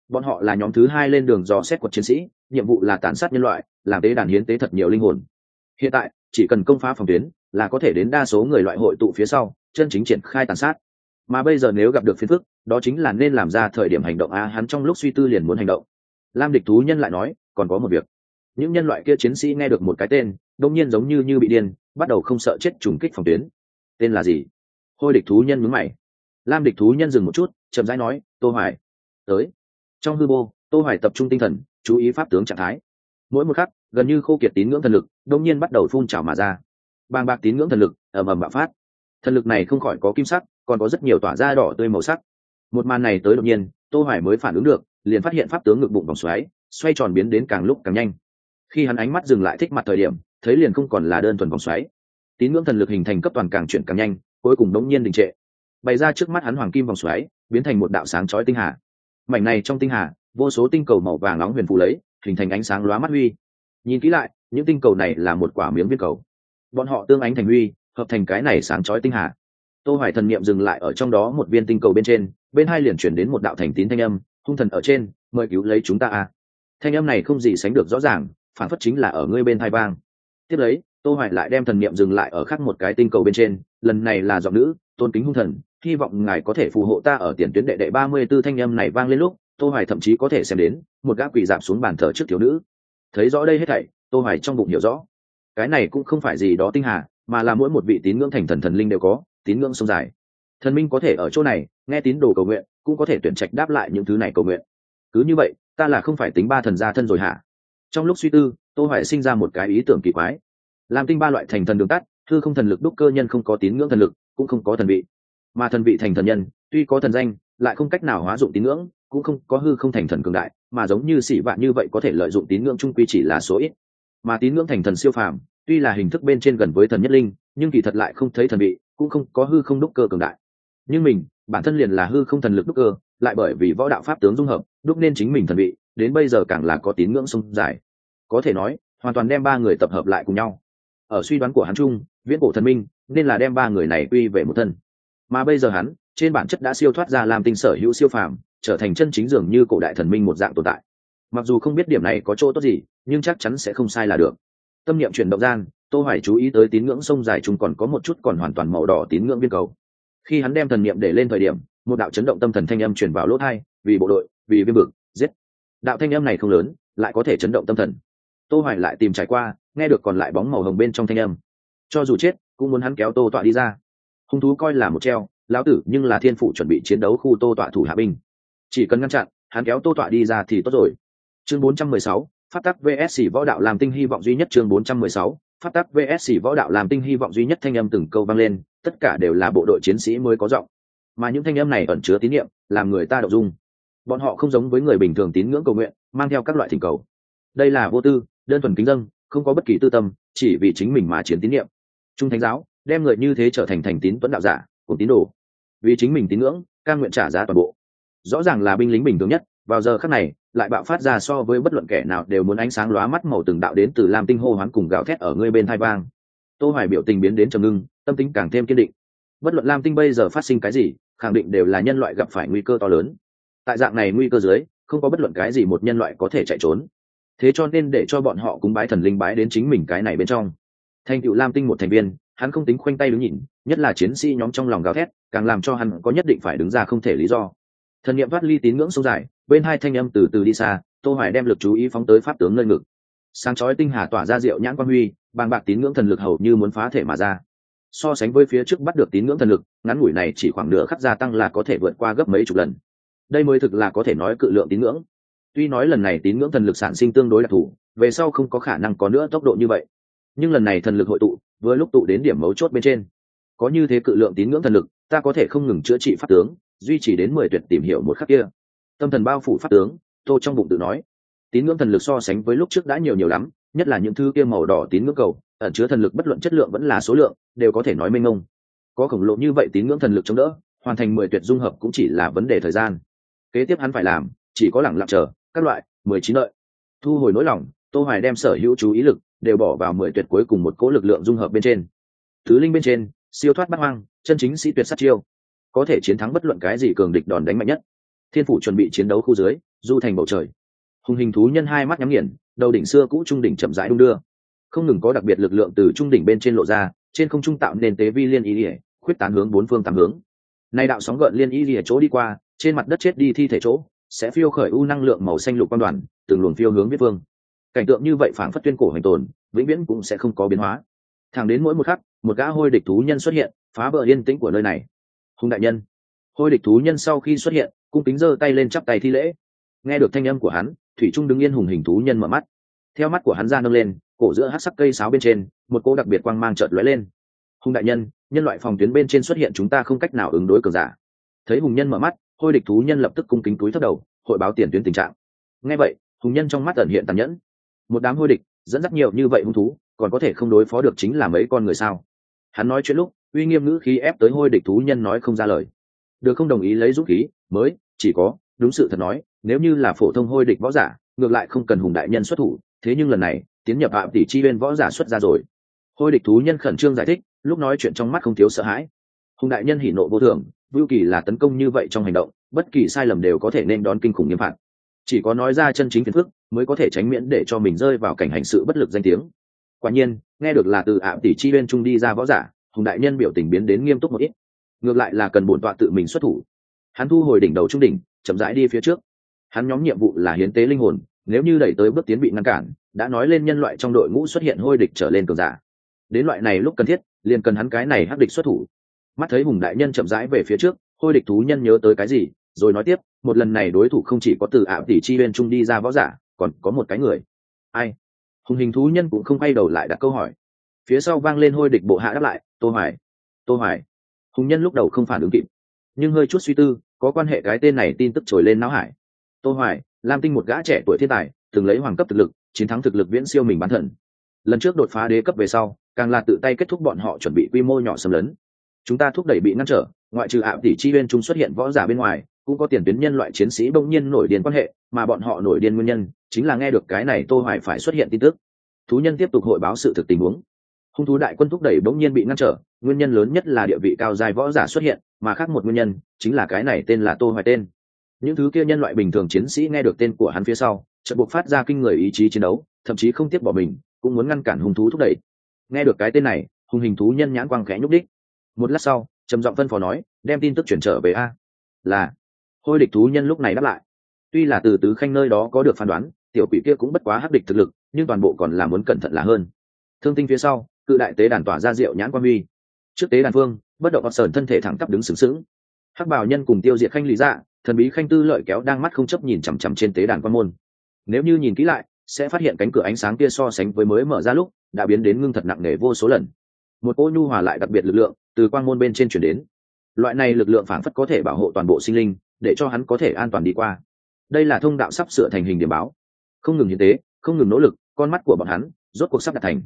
Bọn họ là nhóm thứ hai lên đường dò xét của chiến sĩ, nhiệm vụ là tàn sát nhân loại, làm tế đàn hiến tế thật nhiều linh hồn. Hiện tại, chỉ cần công phá phòng tuyến, là có thể đến đa số người loại hội tụ phía sau, chân chính triển khai tàn sát. Mà bây giờ nếu gặp được phiền phức, đó chính là nên làm ra thời điểm hành động a, hắn trong lúc suy tư liền muốn hành động. Lam địch thú nhân lại nói, còn có một việc những nhân loại kia chiến sĩ nghe được một cái tên, đông nhiên giống như như bị điên, bắt đầu không sợ chết trùng kích phòng tuyến. Tên là gì? Hôi địch thú nhân mướn mày. Lam địch thú nhân dừng một chút, chậm rãi nói, tô hoài. Tới. Trong hư vô, tô hoài tập trung tinh thần, chú ý pháp tướng trạng thái. Mỗi một khắc, gần như khô kiệt tín ngưỡng thần lực, đông nhiên bắt đầu phun trào mà ra. Bàng bạc tín ngưỡng thần lực, ầm ầm bạo phát. Thần lực này không khỏi có kim sắc, còn có rất nhiều tỏa ra đỏ tươi màu sắc. Một màn này tới đột nhiên, tô hoài mới phản ứng được, liền phát hiện pháp tướng ngực bụng vòng xoáy, xoay tròn biến đến càng lúc càng nhanh khi hắn ánh mắt dừng lại thích mặt thời điểm, thấy liền không còn là đơn thuần vòng xoáy. Tín ngưỡng thần lực hình thành cấp toàn càng chuyển càng nhanh, cuối cùng đống nhiên đình trệ. Bày ra trước mắt hắn hoàng kim vòng xoáy, biến thành một đạo sáng chói tinh hà. Mảnh này trong tinh hà, vô số tinh cầu màu vàng nóng huyền phù lấy, hình thành ánh sáng lóa mắt huy. Nhìn kỹ lại, những tinh cầu này là một quả miếng viên cầu. Bọn họ tương ánh thành huy, hợp thành cái này sáng chói tinh hà. Tô hoài thần niệm dừng lại ở trong đó một viên tinh cầu bên trên, bên hai liền chuyển đến một đạo thành tín thanh âm, hung thần ở trên, mời cứu lấy chúng ta a. Thanh âm này không gì sánh được rõ ràng phản phất chính là ở ngươi bên thai vang. Tiếp lấy, tô hoài lại đem thần niệm dừng lại ở khác một cái tinh cầu bên trên, lần này là giọng nữ, tôn kính hung thần, hy vọng ngài có thể phù hộ ta ở tiền tuyến đệ đệ 34 thanh âm này vang lên lúc, tô hoài thậm chí có thể xem đến, một gã quỳ dạp xuống bàn thờ trước thiếu nữ. Thấy rõ đây hết thảy, tô hoài trong bụng hiểu rõ. Cái này cũng không phải gì đó tinh hà, mà là mỗi một vị tín ngưỡng thành thần thần linh đều có, tín ngưỡng sông dài. Thần minh có thể ở chỗ này, nghe tín đồ cầu nguyện, cũng có thể tuyển trạch đáp lại những thứ này cầu nguyện. Cứ như vậy, ta là không phải tính ba thần gia thân rồi hả? Trong lúc suy tư, tô hoài sinh ra một cái ý tưởng kỳ quái. Làm tinh ba loại thành thần đường tắt, thư không thần lực đúc cơ nhân không có tín ngưỡng thần lực, cũng không có thần vị. Mà thần vị thành thần nhân, tuy có thần danh, lại không cách nào hóa dụng tín ngưỡng, cũng không có hư không thành thần cường đại, mà giống như sĩ vạn như vậy có thể lợi dụng tín ngưỡng trung quy chỉ là số ít. Mà tín ngưỡng thành thần siêu phàm, tuy là hình thức bên trên gần với thần nhất linh, nhưng kỳ thật lại không thấy thần vị, cũng không có hư không đúc cơ cường đại. Nhưng mình, bản thân liền là hư không thần lực đúc cơ, lại bởi vì võ đạo pháp tướng dung hợp, đúc nên chính mình thần vị đến bây giờ càng là có tín ngưỡng sông dài. Có thể nói, hoàn toàn đem ba người tập hợp lại cùng nhau. Ở suy đoán của hắn trung viễn cổ thần minh, nên là đem ba người này quy về một thân. Mà bây giờ hắn, trên bản chất đã siêu thoát ra làm tinh sở hữu siêu phàm, trở thành chân chính dường như cổ đại thần minh một dạng tồn tại. Mặc dù không biết điểm này có chỗ tốt gì, nhưng chắc chắn sẽ không sai là được. Tâm niệm chuyển động gian, tô hoài chú ý tới tín ngưỡng sông dài chung còn có một chút còn hoàn toàn màu đỏ tín ngưỡng viên cầu. Khi hắn đem thần niệm để lên thời điểm, một đạo chấn động tâm thần thanh âm truyền vào lỗ tai, vì bộ đội, vì viêm bực giết đạo thanh âm này không lớn lại có thể chấn động tâm thần. Tô hoài lại tìm trải qua nghe được còn lại bóng màu hồng bên trong thanh âm. Cho dù chết cũng muốn hắn kéo tô tọa đi ra. Hung thú coi là một treo lão tử nhưng là thiên phụ chuẩn bị chiến đấu khu tô tọa thủ hạ binh. Chỉ cần ngăn chặn hắn kéo tô tọa đi ra thì tốt rồi. Chương 416, phát tắc vs võ đạo làm tinh hy vọng duy nhất chương 416, phát tắc vs võ đạo làm tinh hy vọng duy nhất thanh âm từng câu vang lên tất cả đều là bộ đội chiến sĩ mới có giọng. Mà những thanh âm này ẩn chứa tín niệm làm người ta động dung bọn họ không giống với người bình thường tín ngưỡng cầu nguyện, mang theo các loại thỉnh cầu. Đây là vô tư, đơn thuần kính dân, không có bất kỳ tư tâm, chỉ vì chính mình mà chiến tín niệm trung thánh giáo đem người như thế trở thành thành tín tuấn đạo giả, cùng tín đồ. Vì chính mình tín ngưỡng, ca nguyện trả giá toàn bộ. Rõ ràng là binh lính bình thường nhất, vào giờ khắc này, lại bạo phát ra so với bất luận kẻ nào đều muốn ánh sáng lóa mắt màu từng đạo đến từ lam tinh hô hoán cùng gào thét ở ngươi bên thai vang. Tô hoài biểu tình biến đến trầm ngưng, tâm tính càng thêm kiên định. Bất luận lam tinh bây giờ phát sinh cái gì, khẳng định đều là nhân loại gặp phải nguy cơ to lớn tại dạng này nguy cơ dưới, không có bất luận cái gì một nhân loại có thể chạy trốn. Thế cho nên để cho bọn họ cúng bái thần linh bái đến chính mình cái này bên trong. Thành cựu lam tinh một thành viên, hắn không tính khoanh tay đứng nhìn, nhất là chiến sĩ nhóm trong lòng gào thét, càng làm cho hắn có nhất định phải đứng ra không thể lý do. Thần niệm thoát ly tín ngưỡng sâu dài, bên hai thanh âm từ từ đi xa, tô hoài đem lực chú ý phóng tới pháp tướng nơi ngực. Sáng chói tinh hà tỏa ra rượu nhãn quan huy, bàng bạc tín ngưỡng thần lực hầu như muốn phá thể mà ra. So sánh với phía trước bắt được tín ngưỡng thần lực, ngắn ngủi này chỉ khoảng nửa khắc gia tăng là có thể vượt qua gấp mấy chục lần đây mới thực là có thể nói cự lượng tín ngưỡng. Tuy nói lần này tín ngưỡng thần lực sản sinh tương đối đặc thù, về sau không có khả năng có nữa tốc độ như vậy. Nhưng lần này thần lực hội tụ với lúc tụ đến điểm mấu chốt bên trên. Có như thế cự lượng tín ngưỡng thần lực, ta có thể không ngừng chữa trị pháp tướng, duy trì đến mười tuyệt tìm hiểu một khắc kia. Tâm thần bao phủ pháp tướng, tô trong bụng tự nói. Tín ngưỡng thần lực so sánh với lúc trước đã nhiều nhiều lắm, nhất là những thứ kia màu đỏ tín ngưỡng cầu, ẩn chứa thần lực bất luận chất lượng vẫn là số lượng, đều có thể nói mênh mông. Có khổng lồ như vậy tín ngưỡng thần lực chống đỡ, hoàn thành mười tuyệt dung hợp cũng chỉ là vấn đề thời gian kế tiếp hắn phải làm, chỉ có lẳng lặng chờ, các loại, mười chín lợi thu hồi nỗi lòng, tô hoài đem sở hữu chú ý lực đều bỏ vào mười tuyệt cuối cùng một cỗ lực lượng dung hợp bên trên. Thứ linh bên trên, siêu thoát bắt hoang, chân chính sĩ tuyệt sát chiêu. Có thể chiến thắng bất luận cái gì cường địch đòn đánh mạnh nhất. Thiên phủ chuẩn bị chiến đấu khu dưới, du thành bầu trời. Hùng hình thú nhân hai mắt nhắm nghiền, đầu đỉnh xưa cũ trung đỉnh chậm rãi đung đưa. Không ngừng có đặc biệt lực lượng từ trung đỉnh bên trên lộ ra, trên không trung tạo nên tế vi liên ý ỉa khuyết tán hướng bốn phương tám hướng. Nay đạo sóng gợn liên ý ỉa chỗ đi qua trên mặt đất chết đi thi thể chỗ, sẽ phiêu khởi u năng lượng màu xanh lục quan đoàn, từng luồng phiêu hướng biết vương. Cảnh tượng như vậy phản phất tuyên cổ hành tồn, vĩnh viễn cũng sẽ không có biến hóa. Thẳng đến mỗi một khắc, một gã hôi địch thú nhân xuất hiện, phá vỡ yên tĩnh của nơi này. Hùng đại nhân. Hôi địch thú nhân sau khi xuất hiện, cung kính giơ tay lên chắp tay thi lễ. Nghe được thanh âm của hắn, thủy trung đứng yên hùng hình thú nhân mở mắt. Theo mắt của hắn ra nâng lên, cổ giữa hát sắc cây sáo bên trên, một cô đặc biệt quang mang chợt lóe lên. Hùng đại nhân nhân loại phòng tuyến bên trên xuất hiện chúng ta không cách nào ứng đối cờ giả. Thấy hùng nhân mở mắt hôi địch thú nhân lập tức cung kính túi thấp đầu, hội báo tiền tuyến tình trạng. Nghe vậy, hùng nhân trong mắt ẩn hiện tàn nhẫn. Một đám hôi địch, dẫn dắt nhiều như vậy hung thú, còn có thể không đối phó được chính là mấy con người sao? Hắn nói chuyện lúc, uy nghiêm ngữ khí ép tới hôi địch thú nhân nói không ra lời. Được không đồng ý lấy dũng khí, mới, chỉ có, đúng sự thật nói, nếu như là phổ thông hôi địch võ giả, ngược lại không cần hùng đại nhân xuất thủ, thế nhưng lần này, tiến nhập hạm tỷ chi bên võ giả xuất ra rồi. Hôi địch thú nhân khẩn trương giải thích, lúc nói chuyện trong mắt không thiếu sợ hãi. Hùng đại nhân hỉ nộ vô thường vưu kỳ là tấn công như vậy trong hành động, bất kỳ sai lầm đều có thể nên đón kinh khủng nghiêm phạt. Chỉ có nói ra chân chính phiền phức, mới có thể tránh miễn để cho mình rơi vào cảnh hành sự bất lực danh tiếng. Quả nhiên, nghe được là từ ạ tỷ chi bên trung đi ra võ giả, hùng đại nhân biểu tình biến đến nghiêm túc một ít. Ngược lại là cần bổn tọa tự mình xuất thủ. Hắn thu hồi đỉnh đầu trung đỉnh, chậm rãi đi phía trước. Hắn nhóm nhiệm vụ là hiến tế linh hồn, nếu như đẩy tới bước tiến bị ngăn cản, đã nói lên nhân loại trong đội ngũ xuất hiện hôi địch trở lên cường giả. Đến loại này lúc cần thiết, liền cần hắn cái này hắc địch xuất thủ mắt thấy hùng đại nhân chậm rãi về phía trước hôi địch thú nhân nhớ tới cái gì, rồi nói tiếp, một lần này đối thủ không chỉ có từ ả tỷ chi bên trung đi ra võ giả, còn có một cái người. Ai? Hùng hình thú nhân cũng không quay đầu lại đặt câu hỏi. Phía sau vang lên hôi địch bộ hạ đáp lại, tô hoài tô hoài. Hùng nhân lúc đầu không phản ứng kịp, nhưng hơi chút suy tư, có quan hệ cái tên này tin tức trồi lên não hải. Tô hoài, lam tinh một gã trẻ tuổi thiên tài, từng lấy hoàng cấp thực lực, chiến thắng thực lực viễn siêu mình bán thần. Lần trước đột phá đế cấp về sau, càng là tự tay kết thúc bọn họ chuẩn bị quy mô nhỏ xâm lấn chúng ta thúc đẩy bị ngăn trở, ngoại trừ ảo tỷ chi bên chúng xuất hiện võ giả bên ngoài, cũng có tiền tuyến nhân loại chiến sĩ bỗng nhiên nổi điên quan hệ, mà bọn họ nổi điên nguyên nhân chính là nghe được cái này tô hoài phải xuất hiện tin tức. Thú nhân tiếp tục hội báo sự thực tình huống. Hung thú đại quân thúc đẩy bỗng nhiên bị ngăn trở, nguyên nhân lớn nhất là địa vị cao dài võ giả xuất hiện, mà khác một nguyên nhân chính là cái này tên là tô hoài tên. Những thứ kia nhân loại bình thường chiến sĩ nghe được tên của hắn phía sau, chợt buộc phát ra kinh người ý chí chiến đấu, thậm chí không tiếc bỏ mình, cũng muốn ngăn cản hung thú thúc đẩy. Nghe được cái tên này, hung hình thú nhân nhãn quang khẽ nhúc đích một lát sau, trầm giọng phân phó nói, đem tin tức chuyển trở về a. Là. Hôi địch thú nhân lúc này đáp lại. Tuy là từ tứ khanh nơi đó có được phán đoán, tiểu quỷ kia cũng bất quá hắc địch thực lực, nhưng toàn bộ còn là muốn cẩn thận là hơn. Thương tinh phía sau, cự đại tế đàn tỏa ra rượu nhãn quan huy. Trước tế đàn phương bất động sờn thân thể thẳng tắp đứng sướng sướng hắc bảo nhân cùng tiêu diệt khanh lý dạ thần bí khanh tư lợi kéo đang mắt không chấp nhìn chằm chằm trên tế đàn quan môn. Nếu như nhìn kỹ lại, sẽ phát hiện cánh cửa ánh sáng kia so sánh với mới mở ra lúc, đã biến đến ngưng thật nặng nề vô số lần một cỗ nhu hòa lại đặc biệt lực lượng từ quang môn bên trên chuyển đến. Loại này lực lượng phản phất có thể bảo hộ toàn bộ sinh linh, để cho hắn có thể an toàn đi qua. Đây là thông đạo sắp sửa thành hình điểm báo. Không ngừng hiến tế, không ngừng nỗ lực, con mắt của bọn hắn rốt cuộc sắp đạt thành.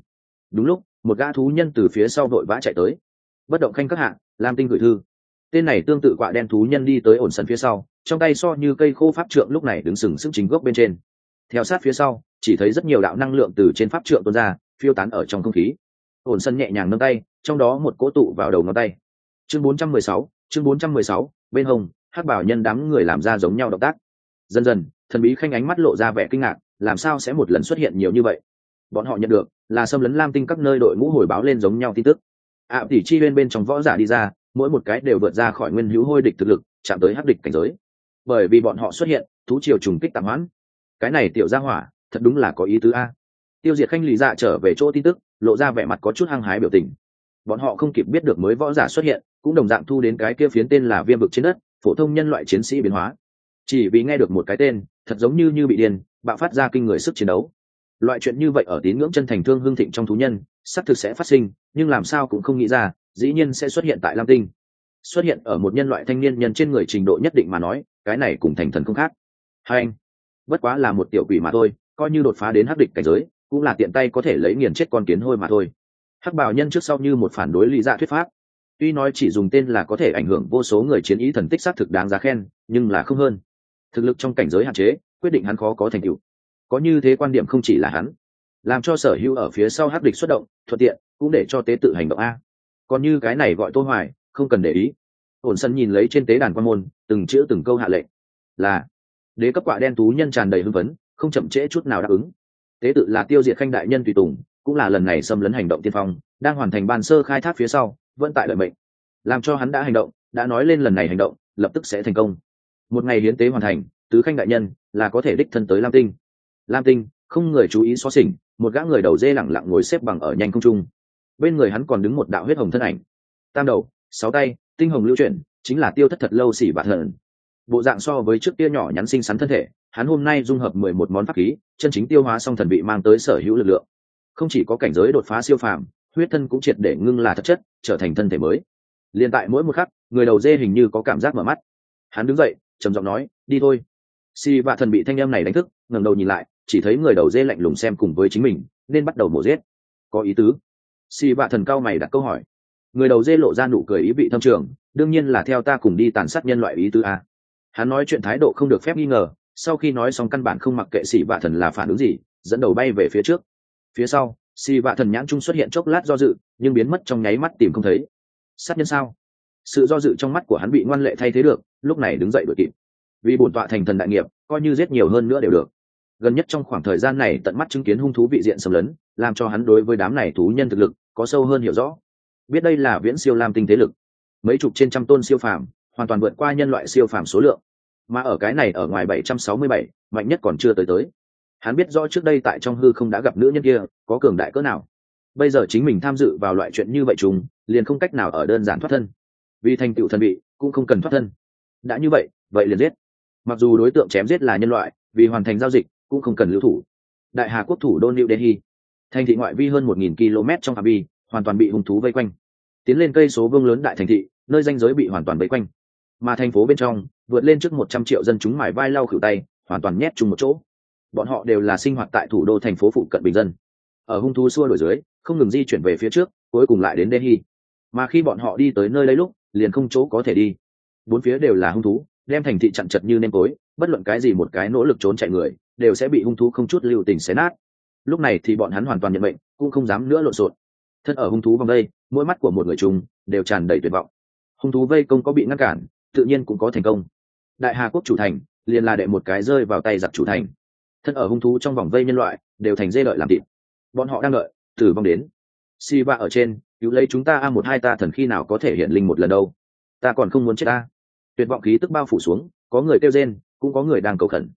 Đúng lúc, một gã thú nhân từ phía sau vội vã chạy tới. Bất động khanh các hạng lam tinh gửi thư. Tên này tương tự quạ đen thú nhân đi tới ổn sân phía sau, trong tay so như cây khô pháp trượng lúc này đứng sừng sững chính gốc bên trên. Theo sát phía sau, chỉ thấy rất nhiều đạo năng lượng từ trên pháp trượng tuôn ra, phiêu tán ở trong không khí ổn sân nhẹ nhàng nâng tay trong đó một cỗ tụ vào đầu ngón tay. Chương 416, chương 416, bên hồng, hắc bảo nhân đám người làm ra giống nhau động tác. Dần dần thần bí khanh ánh mắt lộ ra vẻ kinh ngạc làm sao sẽ một lần xuất hiện nhiều như vậy? Bọn họ nhận được là xâm lấn lam tinh các nơi đội ngũ hồi báo lên giống nhau tin tức. Ạ tỷ chi bên bên trong võ giả đi ra mỗi một cái đều vượt ra khỏi nguyên hữu hôi địch thực lực chạm tới hắc địch cảnh giới. Bởi vì bọn họ xuất hiện thú triều trùng kích tạm hoãn. Cái này tiểu ra hỏa thật đúng là có ý tứ a. Tiêu diệt khanh lì dạ trở về chỗ tin tức lộ ra vẻ mặt có chút hăng hái biểu tình. Bọn họ không kịp biết được mới võ giả xuất hiện, cũng đồng dạng thu đến cái kia phiến tên là viêm vực trên đất, phổ thông nhân loại chiến sĩ biến hóa. Chỉ vì nghe được một cái tên, thật giống như như bị điên, bạo phát ra kinh người sức chiến đấu. Loại chuyện như vậy ở tín ngưỡng chân thành thương hương thịnh trong thú nhân xác thực sẽ phát sinh, nhưng làm sao cũng không nghĩ ra, dĩ nhiên sẽ xuất hiện tại lam tinh. Xuất hiện ở một nhân loại thanh niên nhân trên người trình độ nhất định mà nói, cái này cùng thành thần không khác. Hai anh, bất quá là một tiểu quỷ mà thôi, coi như đột phá đến hắc địch cảnh giới cũng là tiện tay có thể lấy nghiền chết con kiến hôi mà thôi. Hắc bảo nhân trước sau như một phản đối lý dạ thuyết pháp. Tuy nói chỉ dùng tên là có thể ảnh hưởng vô số người chiến ý thần tích xác thực đáng giá khen, nhưng là không hơn. Thực lực trong cảnh giới hạn chế, quyết định hắn khó có thành tựu. Có như thế quan điểm không chỉ là hắn. Làm cho sở hữu ở phía sau hắc địch xuất động, thuận tiện, cũng để cho tế tự hành động a. Còn như cái này gọi tô hoài, không cần để ý. Ổn sân nhìn lấy trên tế đàn quan môn, từng chữ từng câu hạ lệnh. Là, đế cấp quạ đen tú nhân tràn đầy hưng phấn, không chậm trễ chút nào đáp ứng tế tự là tiêu diệt khanh đại nhân tùy tùng, cũng là lần này xâm lấn hành động tiên phong, đang hoàn thành ban sơ khai thác phía sau, vẫn tại lợi mệnh. Làm cho hắn đã hành động, đã nói lên lần này hành động, lập tức sẽ thành công. Một ngày hiến tế hoàn thành, tứ khanh đại nhân là có thể đích thân tới lam tinh. Lam tinh, không người chú ý xóa xỉnh, một gã người đầu dê lẳng lặng ngồi xếp bằng ở nhanh không trung. Bên người hắn còn đứng một đạo huyết hồng thân ảnh. Tam đầu, sáu tay, tinh hồng lưu chuyển, chính là tiêu thất thật lâu xỉ bạt hận bộ dạng so với trước kia nhỏ nhắn xinh xắn thân thể hắn hôm nay dung hợp mười một món pháp khí, chân chính tiêu hóa xong thần bị mang tới sở hữu lực lượng. Không chỉ có cảnh giới đột phá siêu phàm, huyết thân cũng triệt để ngưng là thật chất, trở thành thân thể mới. Liền tại mỗi một khắc, người đầu dê hình như có cảm giác mở mắt. Hắn đứng dậy, trầm giọng nói, đi thôi. Si vạ thần bị thanh em này đánh thức, ngẩng đầu nhìn lại, chỉ thấy người đầu dê lạnh lùng xem cùng với chính mình, nên bắt đầu mổ giết. Có ý tứ. Si vạ thần cao mày đặt câu hỏi. Người đầu dê lộ ra nụ cười ý vị thâm trường, đương nhiên là theo ta cùng đi tàn sát nhân loại ý tứ a. Hắn nói chuyện thái độ không được phép nghi ngờ sau khi nói xong căn bản không mặc kệ xì vạ thần là phản ứng gì, dẫn đầu bay về phía trước. Phía sau, xì vạ thần nhãn trung xuất hiện chốc lát do dự, nhưng biến mất trong nháy mắt tìm không thấy. Sát nhân sao? Sự do dự trong mắt của hắn bị ngoan lệ thay thế được, lúc này đứng dậy đuổi kịp. Vì bổn tọa thành thần đại nghiệp, coi như giết nhiều hơn nữa đều được. Gần nhất trong khoảng thời gian này tận mắt chứng kiến hung thú vị diện xâm lấn, làm cho hắn đối với đám này thú nhân thực lực có sâu hơn hiểu rõ. Biết đây là viễn siêu lam tinh thế lực. Mấy chục trên trăm tôn siêu phàm, hoàn toàn vượt qua nhân loại siêu phàm số lượng mà ở cái này ở ngoài 767, mạnh nhất còn chưa tới tới. Hắn biết rõ trước đây tại trong hư không đã gặp nữ nhân kia có cường đại cỡ nào. Bây giờ chính mình tham dự vào loại chuyện như vậy chúng liền không cách nào ở đơn giản thoát thân. Vì thành tựu thần bị cũng không cần thoát thân. Đã như vậy vậy liền giết. Mặc dù đối tượng chém giết là nhân loại vì hoàn thành giao dịch cũng không cần lưu thủ. Đại hà quốc thủ đô new delhi. Thành thị ngoại vi hơn một nghìn km trong phạm vi hoàn toàn bị hung thú vây quanh. Tiến lên cây số vương lớn đại thành thị nơi danh giới bị hoàn toàn vây quanh. Mà thành phố bên trong vượt lên trước một trăm triệu dân chúng mải vai lau khử tay, hoàn toàn nhét chung một chỗ. Bọn họ đều là sinh hoạt tại thủ đô thành phố phụ cận bình dân. Ở hung thú xua đổi dưới, không ngừng di chuyển về phía trước, cuối cùng lại đến delhi. Mà khi bọn họ đi tới nơi lấy lúc, liền không chỗ có thể đi. Bốn phía đều là hung thú, đem thành thị chặn chật như nêm tối, bất luận cái gì một cái nỗ lực trốn chạy người, đều sẽ bị hung thú không chút lưu tình xé nát. Lúc này thì bọn hắn hoàn toàn nhận bệnh cũng không dám nữa lộn xộn. Thân ở hung thú vòng đây, mỗi mắt của một người chung đều tràn đầy tuyệt vọng. Hung thú vây công có bị ngăn cản, tự nhiên cũng có thành công đại hà quốc chủ thành, liền là đệ một cái rơi vào tay giặc chủ thành. Thân ở hung thú trong vòng vây nhân loại, đều thành dê lợi làm thịt. Bọn họ đang đợi, tử vong đến. Si va ở trên, cứu lấy chúng ta a một hai ta thần khi nào có thể hiện linh một lần đâu. Ta còn không muốn chết ta tuyệt vọng khí tức bao phủ xuống, có người kêu rên, cũng có người đang cầu khẩn.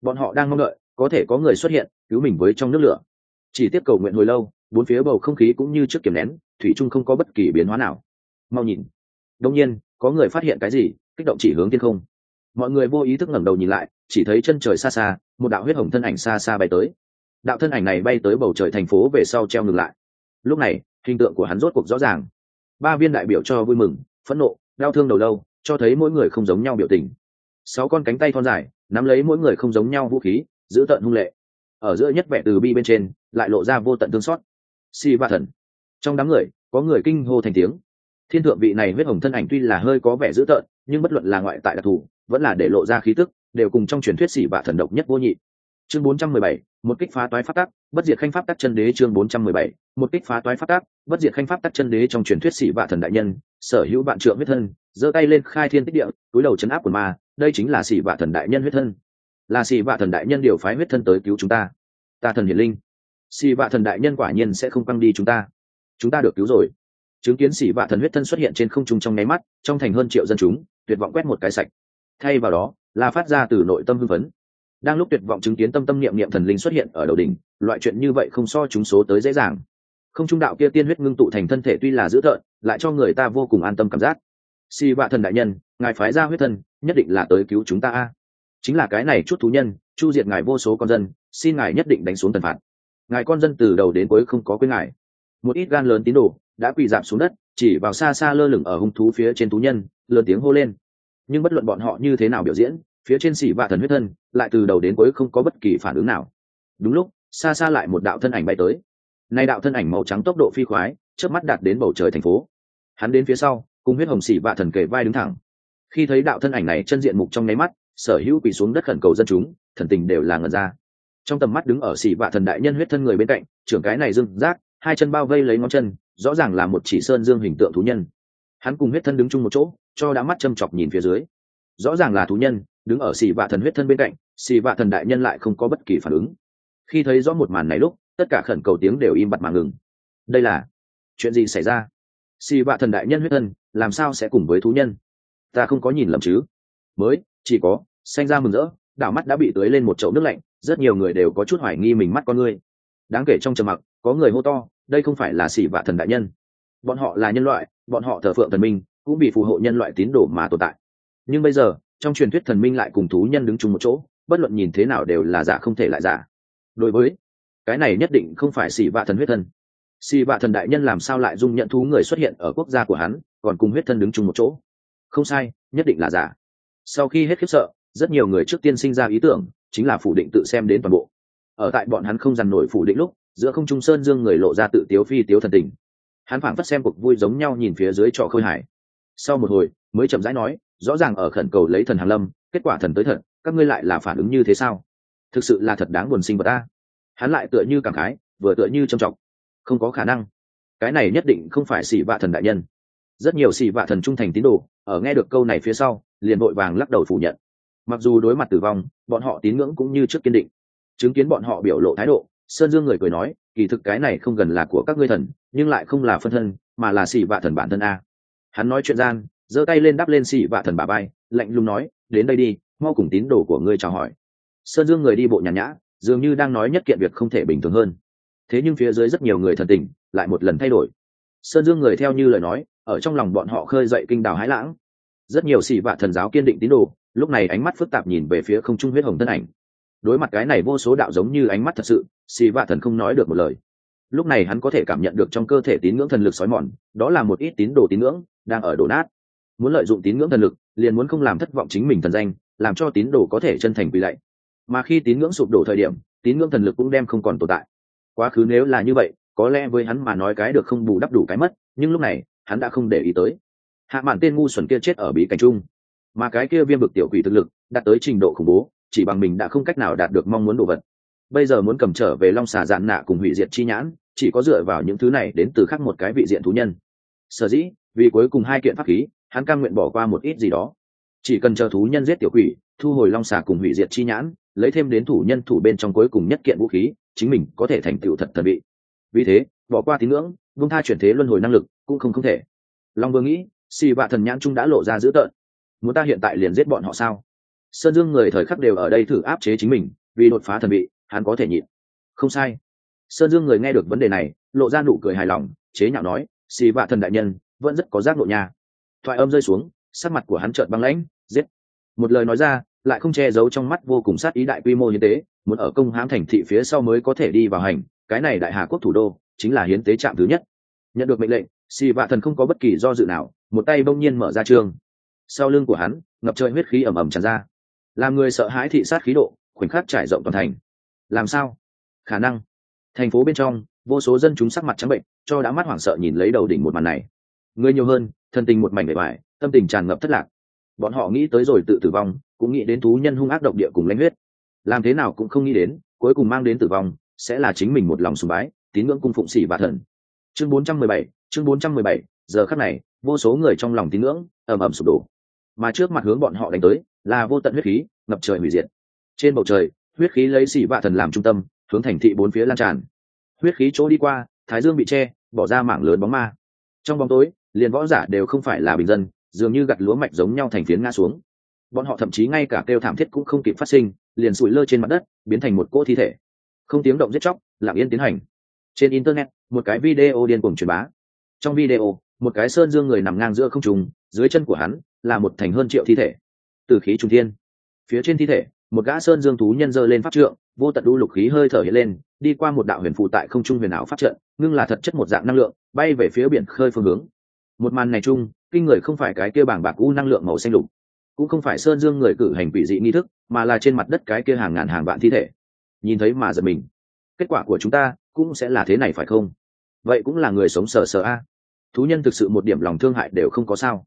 Bọn họ đang mong đợi, có thể có người xuất hiện, cứu mình với trong nước lửa. Chỉ tiếp cầu nguyện hồi lâu, bốn phía bầu không khí cũng như trước kiểm nén, thủy trung không có bất kỳ biến hóa nào. Mau nhìn. Đông nhiên, có người phát hiện cái gì, kích động chỉ hướng thiên không mọi người vô ý thức ngẩng đầu nhìn lại, chỉ thấy chân trời xa xa, một đạo huyết hồng thân ảnh xa xa bay tới. Đạo thân ảnh này bay tới bầu trời thành phố về sau treo ngừng lại. Lúc này, hình tượng của hắn rốt cuộc rõ ràng. Ba viên đại biểu cho vui mừng, phẫn nộ, đau thương đầu lâu, cho thấy mỗi người không giống nhau biểu tình. Sáu con cánh tay thon dài, nắm lấy mỗi người không giống nhau vũ khí, giữ tận hung lệ. Ở giữa nhất vẻ từ bi bên trên, lại lộ ra vô tận thương xót. Si va thần. Trong đám người, có người kinh hô thành tiếng thiên thượng vị này huyết hồng thân ảnh tuy là hơi có vẻ dữ tợn nhưng bất luận là ngoại tại đặc thù vẫn là để lộ ra khí tức đều cùng trong truyền thuyết xỉ vạ thần độc nhất vô nhị. Chương 417, một kích phá toái pháp tắc bất diệt khanh pháp tắc chân đế chương 417, một kích phá toái pháp tắc bất diệt khanh pháp tắc chân đế trong truyền thuyết xỉ vạ thần đại nhân sở hữu bạn trượng huyết thân giơ tay lên khai thiên tích địa túi đầu chấn áp của ma đây chính là xỉ vạ thần đại nhân huyết thân. Là xỉ vạ thần đại nhân điều phái huyết thân tới cứu chúng ta. Ta thần hiển linh. Xỉ vạ thần đại nhân quả nhiên sẽ không căng đi chúng ta. Chúng ta được cứu rồi chứng kiến sĩ vạ thần huyết thân xuất hiện trên không trung trong nháy mắt, trong thành hơn triệu dân chúng, tuyệt vọng quét một cái sạch. Thay vào đó, là phát ra từ nội tâm hưng phấn. Đang lúc tuyệt vọng chứng kiến tâm tâm niệm niệm thần linh xuất hiện ở đầu đỉnh, loại chuyện như vậy không so chúng số tới dễ dàng. Không trung đạo kia tiên huyết ngưng tụ thành thân thể tuy là dữ tợn, lại cho người ta vô cùng an tâm cảm giác. Si vạ thần đại nhân, ngài phái ra huyết thân, nhất định là tới cứu chúng ta a. Chính là cái này chút thú nhân, chu diệt ngài vô số con dân, xin ngài nhất định đánh xuống thần phạt. Ngài con dân từ đầu đến cuối không có quên ngài. Một ít gan lớn tín đồ đã quỳ dạp xuống đất, chỉ vào xa xa lơ lửng ở hung thú phía trên thú nhân lơ tiếng hô lên. Nhưng bất luận bọn họ như thế nào biểu diễn, phía trên xỉ vạ thần huyết thân lại từ đầu đến cuối không có bất kỳ phản ứng nào. Đúng lúc, xa xa lại một đạo thân ảnh bay tới. Nay đạo thân ảnh màu trắng tốc độ phi khoái trước mắt đạt đến bầu trời thành phố. Hắn đến phía sau, cùng huyết hồng xỉ vạ thần kề vai đứng thẳng. Khi thấy đạo thân ảnh này chân diện mục trong nháy mắt, sở hữu quỳ xuống đất khẩn cầu dân chúng, thần tình đều là ngần ra. Trong tầm mắt đứng ở xỉ vạ thần đại nhân huyết thân người bên cạnh, trưởng cái này dưng rác, hai chân bao vây lấy ngón chân rõ ràng là một chỉ sơn dương hình tượng thú nhân. Hắn cùng huyết thân đứng chung một chỗ, cho đã mắt châm chọc nhìn phía dưới. Rõ ràng là thú nhân, đứng ở xì vạ thần huyết thân bên cạnh, xì vạ thần đại nhân lại không có bất kỳ phản ứng. Khi thấy rõ một màn này lúc, tất cả khẩn cầu tiếng đều im bặt mà ngừng. Đây là chuyện gì xảy ra? Xì vạ thần đại nhân huyết thân, làm sao sẽ cùng với thú nhân? Ta không có nhìn lầm chứ. Mới, chỉ có, xanh ra mừng rỡ, đảo mắt đã bị tưới lên một chậu nước lạnh, rất nhiều người đều có chút hoài nghi mình mắt con ngươi. Đáng kể trong trầm mặc, có người hô to đây không phải là xỉ vạ thần đại nhân. Bọn họ là nhân loại, bọn họ thờ phượng thần minh, cũng bị phù hộ nhân loại tín đồ mà tồn tại. Nhưng bây giờ, trong truyền thuyết thần minh lại cùng thú nhân đứng chung một chỗ, bất luận nhìn thế nào đều là giả không thể lại giả. Đối với, cái này nhất định không phải xỉ vạ thần huyết thân. Xỉ vạ thần đại nhân làm sao lại dung nhận thú người xuất hiện ở quốc gia của hắn, còn cùng huyết thân đứng chung một chỗ? Không sai, nhất định là giả. Sau khi hết khiếp sợ, rất nhiều người trước tiên sinh ra ý tưởng, chính là phủ định tự xem đến toàn bộ. Ở tại bọn hắn không dằn nổi phủ định lúc giữa không trung sơn dương người lộ ra tự tiếu phi tiếu thần tình. Hắn phảng phất xem cuộc vui giống nhau nhìn phía dưới trò khôi hải sau một hồi, mới chậm rãi nói, rõ ràng ở khẩn cầu lấy thần hàn lâm, kết quả thần tới thật, các ngươi lại là phản ứng như thế sao? Thực sự là thật đáng buồn sinh vật ta hắn lại tựa như cảm khái, vừa tựa như trầm trọng. Không có khả năng. Cái này nhất định không phải xỉ vạ thần đại nhân. Rất nhiều xỉ vạ thần trung thành tín đồ, ở nghe được câu này phía sau, liền vội vàng lắc đầu phủ nhận. Mặc dù đối mặt tử vong, bọn họ tín ngưỡng cũng như trước kiên định. Chứng kiến bọn họ biểu lộ thái độ sơn dương người cười nói, kỳ thực cái này không gần là của các ngươi thần, nhưng lại không là phân thân, mà là xỉ vạ thần bản thân a. Hắn nói chuyện gian, giơ tay lên đắp lên xỉ vạ thần bà bay, lạnh lùng nói, đến đây đi, mau cùng tín đồ của ngươi chào hỏi. Sơn dương người đi bộ nhàn nhã, dường như đang nói nhất kiện việc không thể bình thường hơn. Thế nhưng phía dưới rất nhiều người thần tình lại một lần thay đổi. Sơn dương người theo như lời nói, ở trong lòng bọn họ khơi dậy kinh đào hái lãng. Rất nhiều xỉ vạ thần giáo kiên định tín đồ, lúc này ánh mắt phức tạp nhìn về phía không trung huyết hồng thân ảnh đối mặt cái này vô số đạo giống như ánh mắt thật sự xì vạ thần không nói được một lời. Lúc này hắn có thể cảm nhận được trong cơ thể tín ngưỡng thần lực sói mòn, đó là một ít tín đồ tín ngưỡng, đang ở đổ nát. Muốn lợi dụng tín ngưỡng thần lực, liền muốn không làm thất vọng chính mình thần danh, làm cho tín đồ có thể chân thành quỳ lạy. Mà khi tín ngưỡng sụp đổ thời điểm, tín ngưỡng thần lực cũng đem không còn tồn tại. Quá khứ nếu là như vậy, có lẽ với hắn mà nói cái được không bù đắp đủ cái mất, nhưng lúc này, hắn đã không để ý tới. Hạ mạn tên ngu xuẩn kia chết ở bí cảnh chung. Mà cái kia viêm bực tiểu quỷ thực lực, đạt tới trình độ khủng bố chỉ bằng mình đã không cách nào đạt được mong muốn đồ vật. Bây giờ muốn cầm trở về long xà dạn nạ cùng hủy diệt chi nhãn, chỉ có dựa vào những thứ này đến từ khắc một cái vị diện thú nhân. Sở dĩ, vì cuối cùng hai kiện pháp khí, hắn cam nguyện bỏ qua một ít gì đó. Chỉ cần chờ thú nhân giết tiểu quỷ, thu hồi long xà cùng hủy diệt chi nhãn, lấy thêm đến thủ nhân thủ bên trong cuối cùng nhất kiện vũ khí, chính mình có thể thành tựu thật thần bị. vì thế, bỏ qua tín ngưỡng vung tha chuyển thế luân hồi năng lực, cũng không không thể. Long vương nghĩ, xì vạ thần nhãn trung đã lộ ra dữ tợn. Muốn ta hiện tại liền giết bọn họ sao? Sơn dương người thời khắc đều ở đây thử áp chế chính mình vì đột phá thần bị, hắn có thể nhịn. Không sai. Sơn dương người nghe được vấn đề này lộ ra nụ cười hài lòng chế nhạo nói xì vạ thần đại nhân vẫn rất có giác nội nha. Thoại âm rơi xuống sắc mặt của hắn trợn băng lãnh giết. Một lời nói ra lại không che giấu trong mắt vô cùng sát ý đại quy mô hiến tế muốn ở công hãm thành thị phía sau mới có thể đi vào hành cái này đại hà quốc thủ đô chính là hiến tế trạm thứ nhất. Nhận được mệnh lệnh xì vạ thần không có bất kỳ do dự nào một tay bỗng nhiên mở ra trường sau lưng của hắn ngập trời huyết khí ẩm ẩm tràn ra làm người sợ hãi thị sát khí độ khoảnh khắc trải rộng toàn thành. Làm sao? Khả năng. Thành phố bên trong vô số dân chúng sắc mặt trắng bệnh cho đã mắt hoảng sợ nhìn lấy đầu đỉnh một màn này. Người nhiều hơn thân tình một mảnh bề bài tâm tình tràn ngập thất lạc. Bọn họ nghĩ tới rồi tự tử vong cũng nghĩ đến thú nhân hung ác độc địa cùng lãnh huyết. Làm thế nào cũng không nghĩ đến cuối cùng mang đến tử vong sẽ là chính mình một lòng sùng bái tín ngưỡng cung phụng xỉ và thần. Chương 417, chương 417, giờ khắc này vô số người trong lòng tín ngưỡng ầm ầm sụp đổ. Mà trước mặt hướng bọn họ đánh tới là vô tận huyết khí, ngập trời hủy diệt. Trên bầu trời, huyết khí lấy xỉ vạ thần làm trung tâm, hướng thành thị bốn phía lan tràn. Huyết khí chỗ đi qua, thái dương bị che, bỏ ra mảng lớn bóng ma. Trong bóng tối, liền võ giả đều không phải là bình dân, dường như gặt lúa mạch giống nhau thành phiến ngã xuống. Bọn họ thậm chí ngay cả kêu thảm thiết cũng không kịp phát sinh, liền sụi lơ trên mặt đất, biến thành một cỗ thi thể. Không tiếng động giết chóc, lặng yên tiến hành. Trên internet, một cái video điên cuồng truyền bá. Trong video, một cái sơn dương người nằm ngang giữa không trùng dưới chân của hắn là một thành hơn triệu thi thể từ khí trung thiên. Phía trên thi thể, một gã sơn dương thú nhân dơ lên pháp trượng, vô tận đu lục khí hơi thở hiện lên, đi qua một đạo huyền phụ tại không trung huyền ảo pháp trận, ngưng là thật chất một dạng năng lượng, bay về phía biển khơi phương hướng. Một màn này chung, kinh người không phải cái kia bảng bạc u năng lượng màu xanh lục, cũng không phải sơn dương người cử hành quỷ dị nghi thức, mà là trên mặt đất cái kia hàng ngàn hàng vạn thi thể. Nhìn thấy mà giật mình. Kết quả của chúng ta cũng sẽ là thế này phải không? Vậy cũng là người sống sờ sờ a. Thú nhân thực sự một điểm lòng thương hại đều không có sao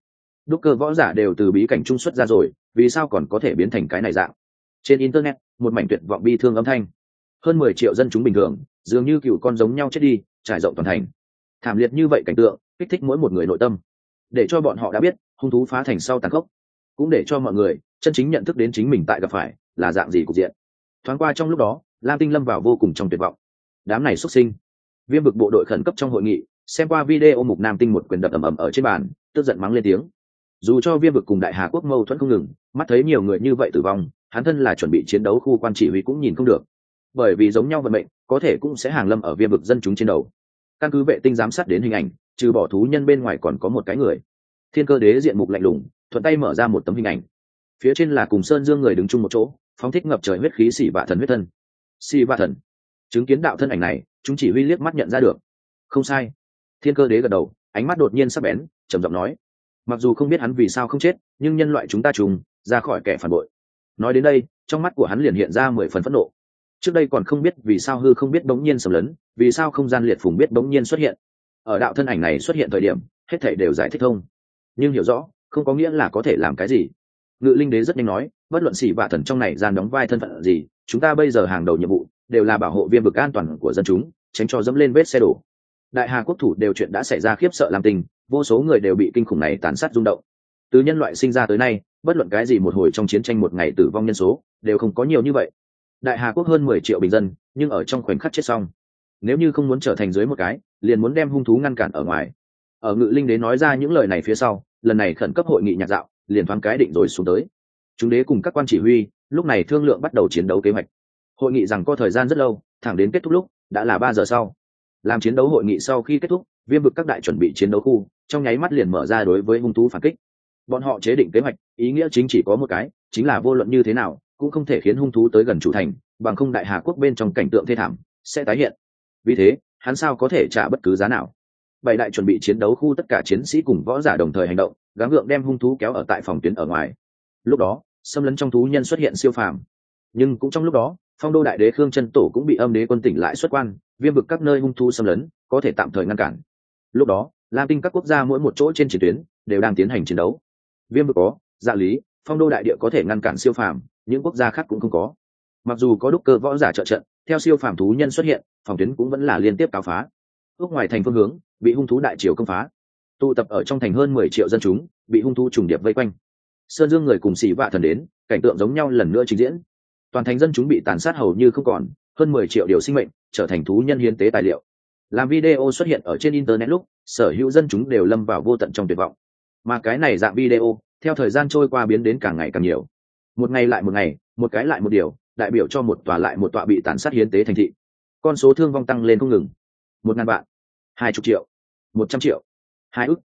đúc cơ võ giả đều từ bí cảnh trung xuất ra rồi, vì sao còn có thể biến thành cái này dạng? Trên internet, một mảnh tuyệt vọng bi thương âm thanh. Hơn mười triệu dân chúng bình thường, dường như cựu con giống nhau chết đi, trải rộng toàn thành. Thảm liệt như vậy cảnh tượng, kích thích mỗi một người nội tâm. Để cho bọn họ đã biết, hung thú phá thành sau tàn khốc. Cũng để cho mọi người, chân chính nhận thức đến chính mình tại gặp phải, là dạng gì cục diện. Thoáng qua trong lúc đó, lam tinh lâm vào vô cùng trong tuyệt vọng. Đám này xuất sinh. Viêm vực bộ đội khẩn cấp trong hội nghị, xem qua video mục nam tinh một quyền đập ầm ầm ở trên bàn, tức giận mắng lên tiếng dù cho viêm vực cùng đại hà quốc mâu thuẫn không ngừng, mắt thấy nhiều người như vậy tử vong, hắn thân là chuẩn bị chiến đấu khu quan chỉ huy cũng nhìn không được. Bởi vì giống nhau vận mệnh, có thể cũng sẽ hàng lâm ở viêm vực dân chúng trên đầu. Căn cứ vệ tinh giám sát đến hình ảnh, trừ bỏ thú nhân bên ngoài còn có một cái người. Thiên cơ đế diện mục lạnh lùng, thuận tay mở ra một tấm hình ảnh. Phía trên là cùng sơn dương người đứng chung một chỗ, phóng thích ngập trời huyết khí xỉ vạ thần huyết thân. Xỉ vạ thần. Chứng kiến đạo thân ảnh này, chúng chỉ huy liếc mắt nhận ra được. Không sai. Thiên cơ đế gật đầu, ánh mắt đột nhiên sắc bén, trầm giọng nói mặc dù không biết hắn vì sao không chết, nhưng nhân loại chúng ta trùng, ra khỏi kẻ phản bội. Nói đến đây, trong mắt của hắn liền hiện ra mười phần phẫn nộ. Trước đây còn không biết vì sao hư không biết bỗng nhiên sầm lấn, vì sao không gian liệt phùng biết bỗng nhiên xuất hiện. Ở đạo thân ảnh này xuất hiện thời điểm, hết thảy đều giải thích thông. Nhưng hiểu rõ, không có nghĩa là có thể làm cái gì. Ngự linh đế rất nhanh nói, bất luận xỉ vạ thần trong này gian đóng vai thân phận gì, chúng ta bây giờ hàng đầu nhiệm vụ, đều là bảo hộ viêm vực an toàn của dân chúng, tránh cho dẫm lên vết xe đổ. Đại hà quốc thủ đều chuyện đã xảy ra khiếp sợ làm tình vô số người đều bị kinh khủng này tàn sát rung động. Từ nhân loại sinh ra tới nay, bất luận cái gì một hồi trong chiến tranh một ngày tử vong nhân số, đều không có nhiều như vậy. Đại hà quốc hơn mười triệu bình dân, nhưng ở trong khoảnh khắc chết xong. Nếu như không muốn trở thành dưới một cái, liền muốn đem hung thú ngăn cản ở ngoài. Ở ngự linh đế nói ra những lời này phía sau, lần này khẩn cấp hội nghị nhạc dạo, liền thoáng cái định rồi xuống tới. Chúng đế cùng các quan chỉ huy, lúc này thương lượng bắt đầu chiến đấu kế hoạch. Hội nghị rằng có thời gian rất lâu, thẳng đến kết thúc lúc, đã là ba giờ sau làm chiến đấu hội nghị sau khi kết thúc, viêm vực các đại chuẩn bị chiến đấu khu, trong nháy mắt liền mở ra đối với hung thú phản kích. Bọn họ chế định kế hoạch, ý nghĩa chính chỉ có một cái, chính là vô luận như thế nào, cũng không thể khiến hung thú tới gần chủ thành, bằng không đại hà quốc bên trong cảnh tượng thê thảm sẽ tái hiện. Vì thế, hắn sao có thể trả bất cứ giá nào? Bảy đại chuẩn bị chiến đấu khu tất cả chiến sĩ cùng võ giả đồng thời hành động, gắng gượng đem hung thú kéo ở tại phòng tuyến ở ngoài. Lúc đó, xâm lấn trong thú nhân xuất hiện siêu phàm. Nhưng cũng trong lúc đó phong đô đại đế khương chân tổ cũng bị âm đế quân tỉnh lại xuất quan, viêm vực các nơi hung thú xâm lấn, có thể tạm thời ngăn cản. Lúc đó, lam tinh các quốc gia mỗi một chỗ trên chiến tuyến đều đang tiến hành chiến đấu. Viêm vực có dạ lý, phong đô đại địa có thể ngăn cản siêu phàm, những quốc gia khác cũng không có. Mặc dù có đúc cơ võ giả trợ trận, theo siêu phàm thú nhân xuất hiện, phòng tuyến cũng vẫn là liên tiếp cáo phá. Ước ngoài thành phương hướng, bị hung thú đại triều công phá. Tụ tập ở trong thành hơn mười triệu dân chúng, bị hung thú trùng điệp vây quanh. Sơn dương người cùng xỉ vạ thần đến, cảnh tượng giống nhau lần nữa trình diễn toàn thành dân chúng bị tàn sát hầu như không còn, hơn mười triệu điều sinh mệnh trở thành thú nhân hiến tế tài liệu. Làm video xuất hiện ở trên internet lúc, sở hữu dân chúng đều lâm vào vô tận trong tuyệt vọng. Mà cái này dạng video, theo thời gian trôi qua biến đến càng ngày càng nhiều. Một ngày lại một ngày, một cái lại một điều, đại biểu cho một tòa lại một tọa bị tàn sát hiến tế thành thị. Con số thương vong tăng lên không ngừng. Một ngàn vạn, hai chục triệu, một trăm triệu, hai ức.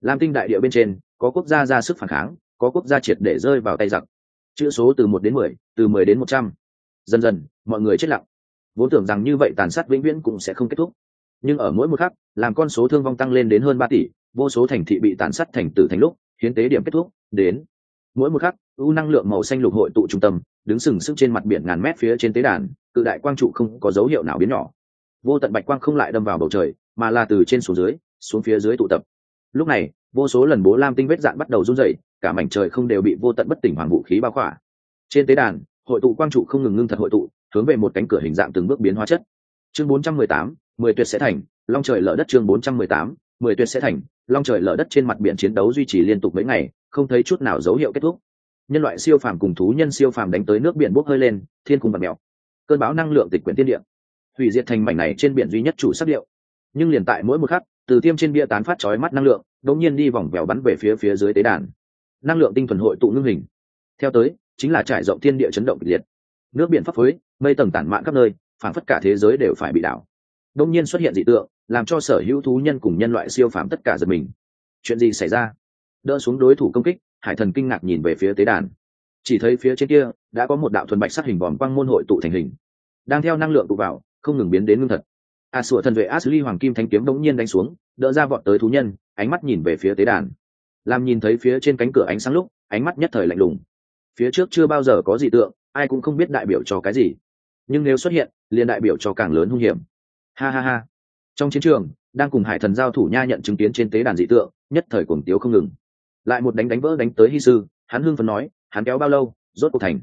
Lam tinh đại địa bên trên, có quốc gia ra sức phản kháng, có quốc gia triệt để rơi vào tay giặc chữ số từ một đến mười, từ mười đến một trăm. Dần dần, mọi người chết lặng. Vốn tưởng rằng như vậy tàn sát vĩnh viễn cũng sẽ không kết thúc. Nhưng ở mỗi một khắc, làm con số thương vong tăng lên đến hơn ba tỷ, vô số thành thị bị tàn sát thành tử thành lúc, hiến tế điểm kết thúc, đến. Mỗi một khắc u năng lượng màu xanh lục hội tụ trung tâm, đứng sừng sững trên mặt biển ngàn mét phía trên tế đàn, cự đại quang trụ không có dấu hiệu nào biến nhỏ. Vô tận bạch quang không lại đâm vào bầu trời, mà là từ trên xuống dưới, xuống phía dưới tụ tập. Lúc này vô số lần bố lam tinh vết dạn bắt đầu run rẩy cả mảnh trời không đều bị vô tận bất tỉnh hoàng vũ khí bao khỏa. Trên tế đàn hội tụ quang trụ không ngừng ngưng thật hội tụ hướng về một cánh cửa hình dạng từng bước biến hóa chất. Chương 418, mười tuyệt sẽ thành long trời lở đất chương 418, mười tuyệt sẽ thành long trời lở đất trên mặt biển chiến đấu duy trì liên tục mấy ngày không thấy chút nào dấu hiệu kết thúc. Nhân loại siêu phàm cùng thú nhân siêu phàm đánh tới nước biển bốc hơi lên thiên cung bật mèo. Cơn bão năng lượng tịch quyển tiên địa, hủy diệt thành mảnh này trên biển duy nhất chủ sắc liệu. nhưng liền tại mỗi một khắc từ tiêm trên bia tán phát chói mắt năng lượng đột nhiên đi vòng vèo bắn về phía phía dưới tế đàn. Năng lượng tinh thuần hội tụ ngưng hình. Theo tới, chính là trải rộng thiên địa chấn động kịch liệt. Nước biển pháp phối mây tầng tản mạn khắp nơi phản phất cả thế giới đều phải bị đảo. Đột nhiên xuất hiện dị tượng, làm cho sở hữu thú nhân cùng nhân loại siêu phàm tất cả giật mình. Chuyện gì xảy ra? Đỡ xuống đối thủ công kích, hải thần kinh ngạc nhìn về phía tế đàn. Chỉ thấy phía trên kia, đã có một đạo thuần bạch sắc hình vòm quang môn hội tụ thành hình. Đang theo năng lượng tụ vào, không ngừng biến đến ngưng thật a sủa thần vệ ashley hoàng kim thanh kiếm đống nhiên đánh xuống, đỡ ra vọt tới thú nhân, ánh mắt nhìn về phía tế đàn. Làm nhìn thấy phía trên cánh cửa ánh sáng lúc, ánh mắt nhất thời lạnh lùng. Phía trước chưa bao giờ có gì tượng, ai cũng không biết đại biểu cho cái gì. Nhưng nếu xuất hiện, liền đại biểu cho càng lớn hung hiểm. Ha ha ha. Trong chiến trường, đang cùng hải thần giao thủ nha nhận chứng kiến trên tế đàn dị tượng, nhất thời cuồng tiếu không ngừng. Lại một đánh đánh vỡ đánh tới hy sư, hắn hưng phấn nói, hắn kéo bao lâu, rốt cuộc thành.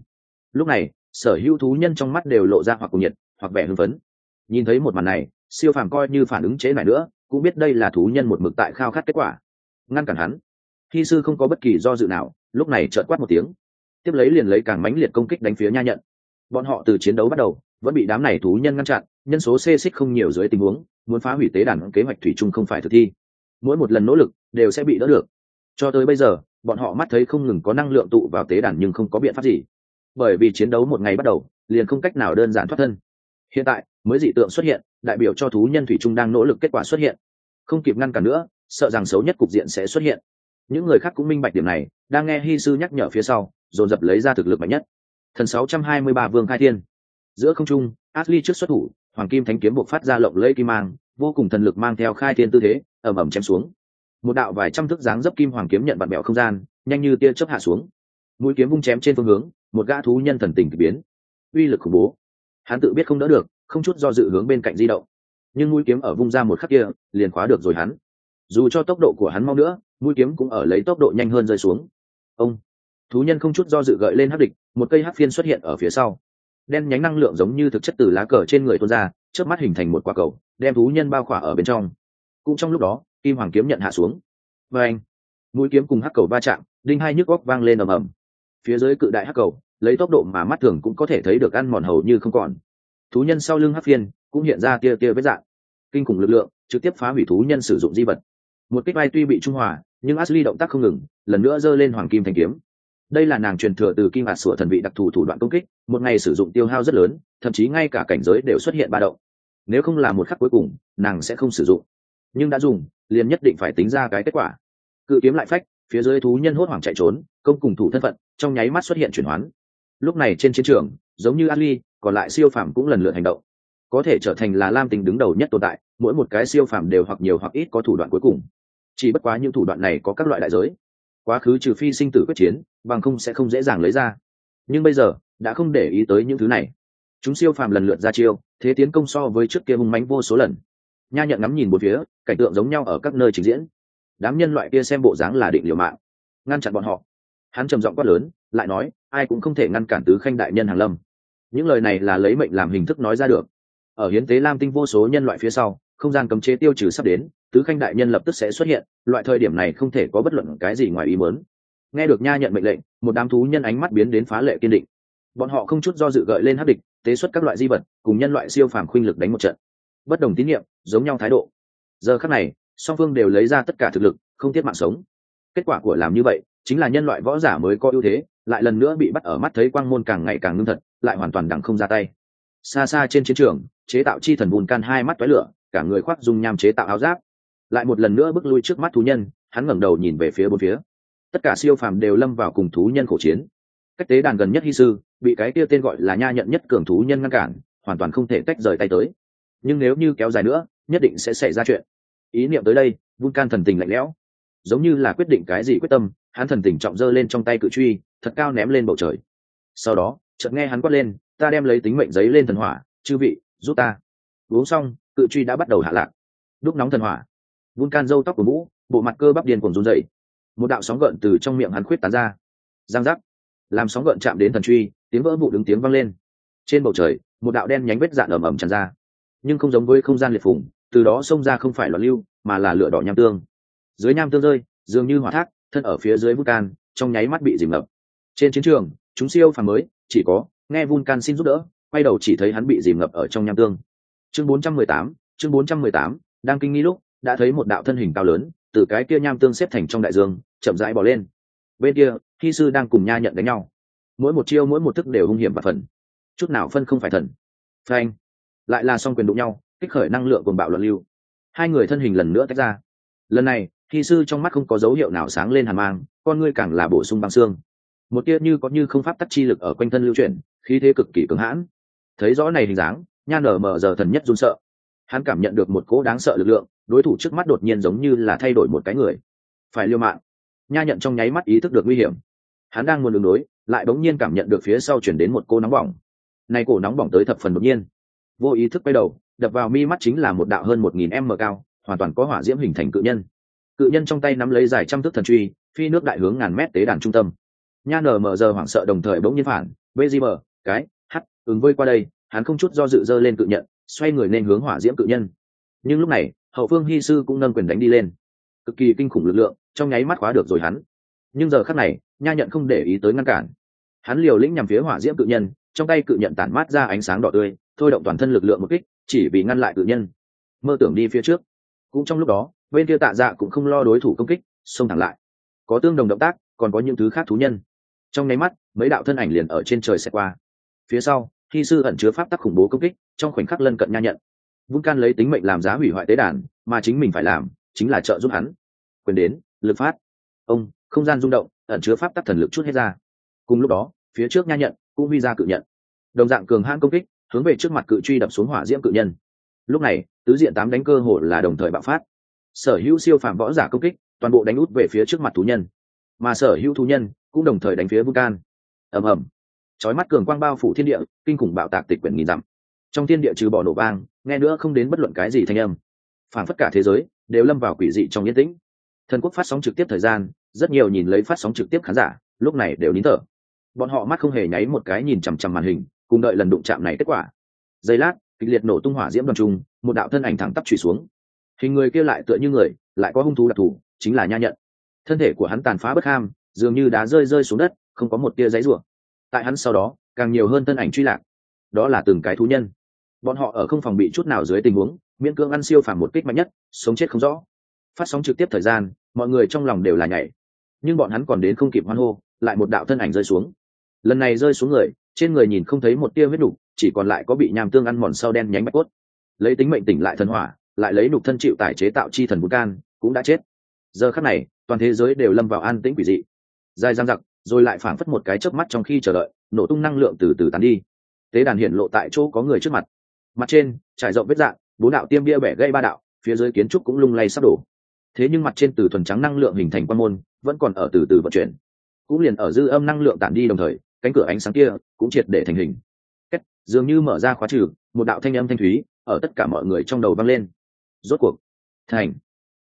Lúc này, sở hữu thú nhân trong mắt đều lộ ra hoặc cùng nhiệt, hoặc vẻ hưng phấn. Nhìn thấy một màn này siêu phàm coi như phản ứng chế này nữa, cũng biết đây là thú nhân một mực tại khao khát kết quả. Ngăn cản hắn. Khi sư không có bất kỳ do dự nào, lúc này trợt quát một tiếng. Tiếp lấy liền lấy càng mãnh liệt công kích đánh phía nha nhận. Bọn họ từ chiến đấu bắt đầu, vẫn bị đám này thú nhân ngăn chặn, nhân số xê xích không nhiều dưới tình huống, muốn phá hủy tế đàn kế hoạch thủy chung không phải thực thi. Mỗi một lần nỗ lực, đều sẽ bị đỡ được. Cho tới bây giờ, bọn họ mắt thấy không ngừng có năng lượng tụ vào tế đàn nhưng không có biện pháp gì. Bởi vì chiến đấu một ngày bắt đầu, liền không cách nào đơn giản thoát thân. Hiện tại mới dị tượng xuất hiện, đại biểu cho thú nhân thủy trung đang nỗ lực kết quả xuất hiện. Không kịp ngăn cản nữa, sợ rằng xấu nhất cục diện sẽ xuất hiện. Những người khác cũng minh bạch điểm này, đang nghe hy sư nhắc nhở phía sau, dồn dập lấy ra thực lực mạnh nhất. Thần 623 vương khai thiên. Giữa không trung, ashley trước xuất thủ, hoàng kim thánh kiếm buộc phát ra lộng lẫy kim mang, vô cùng thần lực mang theo khai thiên tư thế ẩm ẩm chém xuống. Một đạo vài trăm thước dáng dấp kim hoàng kiếm nhận bạn bèo không gian, nhanh như tia chớp hạ xuống. Mũi kiếm vung chém trên phương hướng, một gã thú nhân thần tình kỳ biến. Uy lực khủng bố. Hắn tự biết không đỡ được không chút do dự hướng bên cạnh di động. Nhưng mũi kiếm ở vung ra một khắc kia, liền khóa được rồi hắn. Dù cho tốc độ của hắn mau nữa, mũi kiếm cũng ở lấy tốc độ nhanh hơn rơi xuống. Ông, thú nhân không chút do dự gợi lên hắc địch, một cây hắc phiên xuất hiện ở phía sau. Đen nhánh năng lượng giống như thực chất từ lá cờ trên người tuôn ra trước mắt hình thành một quả cầu, đem thú nhân bao khỏa ở bên trong. Cũng trong lúc đó, kim hoàng kiếm nhận hạ xuống. Và anh, mũi kiếm cùng hắc cầu va chạm, đinh hai nhức góc vang lên ầm ầm. Phía dưới cự đại hắc cầu, lấy tốc độ mà mắt thường cũng có thể thấy được ăn mòn hầu như không còn thú nhân sau lưng hắc phiên cũng hiện ra tia tia vết dạng. Kinh khủng lực lượng trực tiếp phá hủy thú nhân sử dụng di vật. Một kích bay tuy bị trung hòa, nhưng ashley động tác không ngừng, lần nữa giơ lên hoàng kim thanh kiếm. Đây là nàng truyền thừa từ kim hạt sửa thần vị đặc thù thủ đoạn công kích, một ngày sử dụng tiêu hao rất lớn, thậm chí ngay cả cảnh giới đều xuất hiện ba động. Nếu không là một khắc cuối cùng, nàng sẽ không sử dụng. Nhưng đã dùng, liền nhất định phải tính ra cái kết quả. Cự kiếm lại phách, phía dưới thú nhân hốt hoảng chạy trốn, công cùng thủ thân phận, trong nháy mắt xuất hiện chuyển hoán. Lúc này trên chiến trường, giống như ali còn lại siêu phàm cũng lần lượt hành động. Có thể trở thành là lam tình đứng đầu nhất tồn tại, mỗi một cái siêu phàm đều hoặc nhiều hoặc ít có thủ đoạn cuối cùng. Chỉ bất quá những thủ đoạn này có các loại đại giới. Quá khứ trừ phi sinh tử quyết chiến, bằng không sẽ không dễ dàng lấy ra. Nhưng bây giờ, đã không để ý tới những thứ này. Chúng siêu phàm lần lượt ra chiêu, thế tiến công so với trước kia hung mánh vô số lần. Nha nhận ngắm nhìn một phía, cảnh tượng giống nhau ở các nơi trình diễn. Đám nhân loại kia xem bộ dáng là định liều mạng, ngăn chặn bọn họ. Hắn trầm giọng quát lớn, lại nói, ai cũng không thể ngăn cản tứ khanh đại nhân hàng lâm những lời này là lấy mệnh làm hình thức nói ra được. Ở hiến tế lam tinh vô số nhân loại phía sau, không gian cấm chế tiêu trừ sắp đến, tứ khanh đại nhân lập tức sẽ xuất hiện, loại thời điểm này không thể có bất luận cái gì ngoài ý muốn. Nghe được nha nhận mệnh lệnh, một đám thú nhân ánh mắt biến đến phá lệ kiên định. Bọn họ không chút do dự gợi lên hấp địch, tế xuất các loại di vật, cùng nhân loại siêu phàm khuynh lực đánh một trận. Bất đồng tín nhiệm, giống nhau thái độ. Giờ khắc này, song phương đều lấy ra tất cả thực lực, không tiết mạng sống. Kết quả của làm như vậy, chính là nhân loại võ giả mới có ưu thế, lại lần nữa bị bắt ở mắt thấy quang môn càng ngày càng ngưng thật lại hoàn toàn đằng không ra tay. Xa xa trên chiến trường, chế tạo chi thần bùn can hai mắt toái lửa, cả người khoác dung nham chế tạo áo giáp. Lại một lần nữa bước lui trước mắt thú nhân, hắn ngẩng đầu nhìn về phía bốn phía. Tất cả siêu phàm đều lâm vào cùng thú nhân khổ chiến. Cách tế đàn gần nhất hy sư, bị cái kia tên gọi là nha nhận nhất cường thú nhân ngăn cản, hoàn toàn không thể tách rời tay tới. Nhưng nếu như kéo dài nữa, nhất định sẽ xảy ra chuyện. Ý niệm tới đây vulcan thần tình lạnh lẽo. Giống như là quyết định cái gì quyết tâm, hắn thần tình trọng dơ lên trong tay cự truy, thật cao ném lên bầu trời. Sau đó chợt nghe hắn quát lên ta đem lấy tính mệnh giấy lên thần hỏa chư vị giúp ta. Uống xong cự truy đã bắt đầu hạ lạc. Đúc nóng thần hỏa. Vun can râu tóc của vũ, bộ mặt cơ bắp điền còn run dậy một đạo sóng gợn từ trong miệng hắn khuyết tán ra. Giang giác. Làm sóng gợn chạm đến thần truy tiếng vỡ vụ đứng tiếng vang lên. Trên bầu trời một đạo đen nhánh vết dạn ẩm ẩm tràn ra. Nhưng không giống với không gian liệt phủng từ đó xông ra không phải loạn lưu mà là lửa đỏ nham tương. Dưới nham tương rơi dường như hỏa thác thân ở phía dưới vulcan trong nháy mắt bị dìm ngập. Trên chiến trường chúng siêu phàm mới chỉ có nghe vulcan xin giúp đỡ quay đầu chỉ thấy hắn bị dìm ngập ở trong nham tương. Chương 418, chương 418, đang kinh nghi lúc đã thấy một đạo thân hình cao lớn từ cái kia nham tương xếp thành trong đại dương chậm rãi bò lên. Bên kia thi sư đang cùng nha nhận đánh nhau. Mỗi một chiêu mỗi một thức đều hung hiểm và phần. Chút nào phân không phải thần. Phanh. Lại là song quyền đụng nhau kích khởi năng lượng cuồng bạo luân lưu. Hai người thân hình lần nữa tách ra. Lần này thi sư trong mắt không có dấu hiệu nào sáng lên hàn mang con ngươi càng là bổ sung băng xương một tia như có như không pháp tắc chi lực ở quanh thân lưu chuyển, khí thế cực kỳ cứng hãn. Thấy rõ này hình dáng nha nở mở giờ thần nhất run sợ. Hắn cảm nhận được một cỗ đáng sợ lực lượng, đối thủ trước mắt đột nhiên giống như là thay đổi một cái người. Phải liêu mạng. Nha nhận trong nháy mắt ý thức được nguy hiểm. Hắn đang muốn đường đối, lại bỗng nhiên cảm nhận được phía sau chuyển đến một cô nóng bỏng. Nay cổ nóng bỏng tới thập phần đột nhiên. Vô ý thức quay đầu, đập vào mi mắt chính là một đạo hơn một nghìn m cao, hoàn toàn có hỏa diễm hình thành cự nhân. Cự nhân trong tay nắm lấy dài trăm thước thần truy, phi nước đại hướng ngàn mét tế đàn trung tâm nha nở mở giờ hoảng sợ đồng thời bỗng nhiên phản, bê di mờ, cái hắt ứng vơi qua đây. Hắn không chút do dự dơ lên cự nhận, xoay người nên hướng hỏa diễm cự nhân. Nhưng lúc này, hậu phương hy sư cũng nâng quyền đánh đi lên. Cực kỳ kinh khủng lực lượng, trong nháy mắt khóa được rồi hắn. Nhưng giờ khắc này, nha nhận không để ý tới ngăn cản. Hắn liều lĩnh nhằm phía hỏa diễm cự nhân, trong tay cự nhận tản mát ra ánh sáng đỏ tươi, thôi động toàn thân lực lượng một kích, chỉ vì ngăn lại cự nhân. Mơ tưởng đi phía trước. Cũng trong lúc đó, bên kia tạ dạ cũng không lo đối thủ công kích, xông thẳng lại. Có tương đồng động tác, còn có những thứ khác thú nhân trong nháy mắt, mấy đạo thân ảnh liền ở trên trời xẹt qua. Phía sau khi sư ẩn chứa pháp tắc khủng bố công kích, trong khoảnh khắc lân cận nha nhận. Vung can lấy tính mệnh làm giá hủy hoại tế đàn, mà chính mình phải làm chính là trợ giúp hắn. Quyền đến, lực phát. Ông, không gian rung động, ẩn chứa pháp tắc thần lực chút hết ra. Cùng lúc đó, phía trước nha nhận cũng huy ra cự nhận. Đồng dạng cường hãn công kích, hướng về trước mặt cự truy đập xuống hỏa diễm cự nhân. Lúc này, tứ diện tám đánh cơ hồ là đồng thời bạo phát. Sở hữu siêu phạm võ giả công kích, toàn bộ đánh út về phía trước mặt thú nhân. Mà sở hữu thú nhân cũng đồng thời đánh phía vulcan ầm ầm. Chói mắt cường quang bao phủ thiên địa, kinh khủng bạo tạc tịch quyển nghìn dặm. Trong thiên địa trừ bỏ nổ vang, nghe nữa không đến bất luận cái gì thanh âm. Phản phất cả thế giới đều lâm vào quỷ dị trong yên tĩnh. Thần quốc phát sóng trực tiếp thời gian, rất nhiều nhìn lấy phát sóng trực tiếp khán giả, lúc này đều nín thở. Bọn họ mắt không hề nháy một cái nhìn chằm chằm màn hình, cùng đợi lần đụng chạm này kết quả. Giây lát, kịch liệt nổ tung hỏa diễm đoàn trung một đạo thân ảnh thẳng tắp trùy xuống. Hình người kia lại tựa như người, lại có hung thú đặc thù, chính là nha nhận. Thân thể của hắn tàn phá bất ham dường như đá rơi rơi xuống đất, không có một tia giấy rủa. Tại hắn sau đó, càng nhiều hơn thân ảnh truy lạc. Đó là từng cái thú nhân. Bọn họ ở không phòng bị chút nào dưới tình huống, miễn cưỡng ăn siêu phàm một kích mạnh nhất, sống chết không rõ. Phát sóng trực tiếp thời gian, mọi người trong lòng đều là nhảy. Nhưng bọn hắn còn đến không kịp hoan hô, lại một đạo thân ảnh rơi xuống. Lần này rơi xuống người, trên người nhìn không thấy một tia huyết đục, chỉ còn lại có bị nham tương ăn mòn sau đen nhánh bạch cốt. Lấy tính mệnh tỉnh lại thần hỏa, lại lấy nục thân chịu tải chế tạo chi thần vũ can, cũng đã chết. Giờ khắc này, toàn thế giới đều lâm vào an tĩnh quỷ dị dài giang dặc, rồi lại phảng phất một cái chớp mắt trong khi chờ đợi, nổ tung năng lượng từ từ tán đi. Tế đàn hiện lộ tại chỗ có người trước mặt. Mặt trên, trải rộng vết dạng, bốn đạo tiêm bia bẻ gây ba đạo, phía dưới kiến trúc cũng lung lay sắp đổ. Thế nhưng mặt trên từ thuần trắng năng lượng hình thành quan môn, vẫn còn ở từ từ vận chuyển. Cũng liền ở dư âm năng lượng tản đi đồng thời, cánh cửa ánh sáng kia cũng triệt để thành hình. Cách dường như mở ra khóa trừ, một đạo thanh âm thanh thúy ở tất cả mọi người trong đầu vang lên. Rốt cuộc, thành,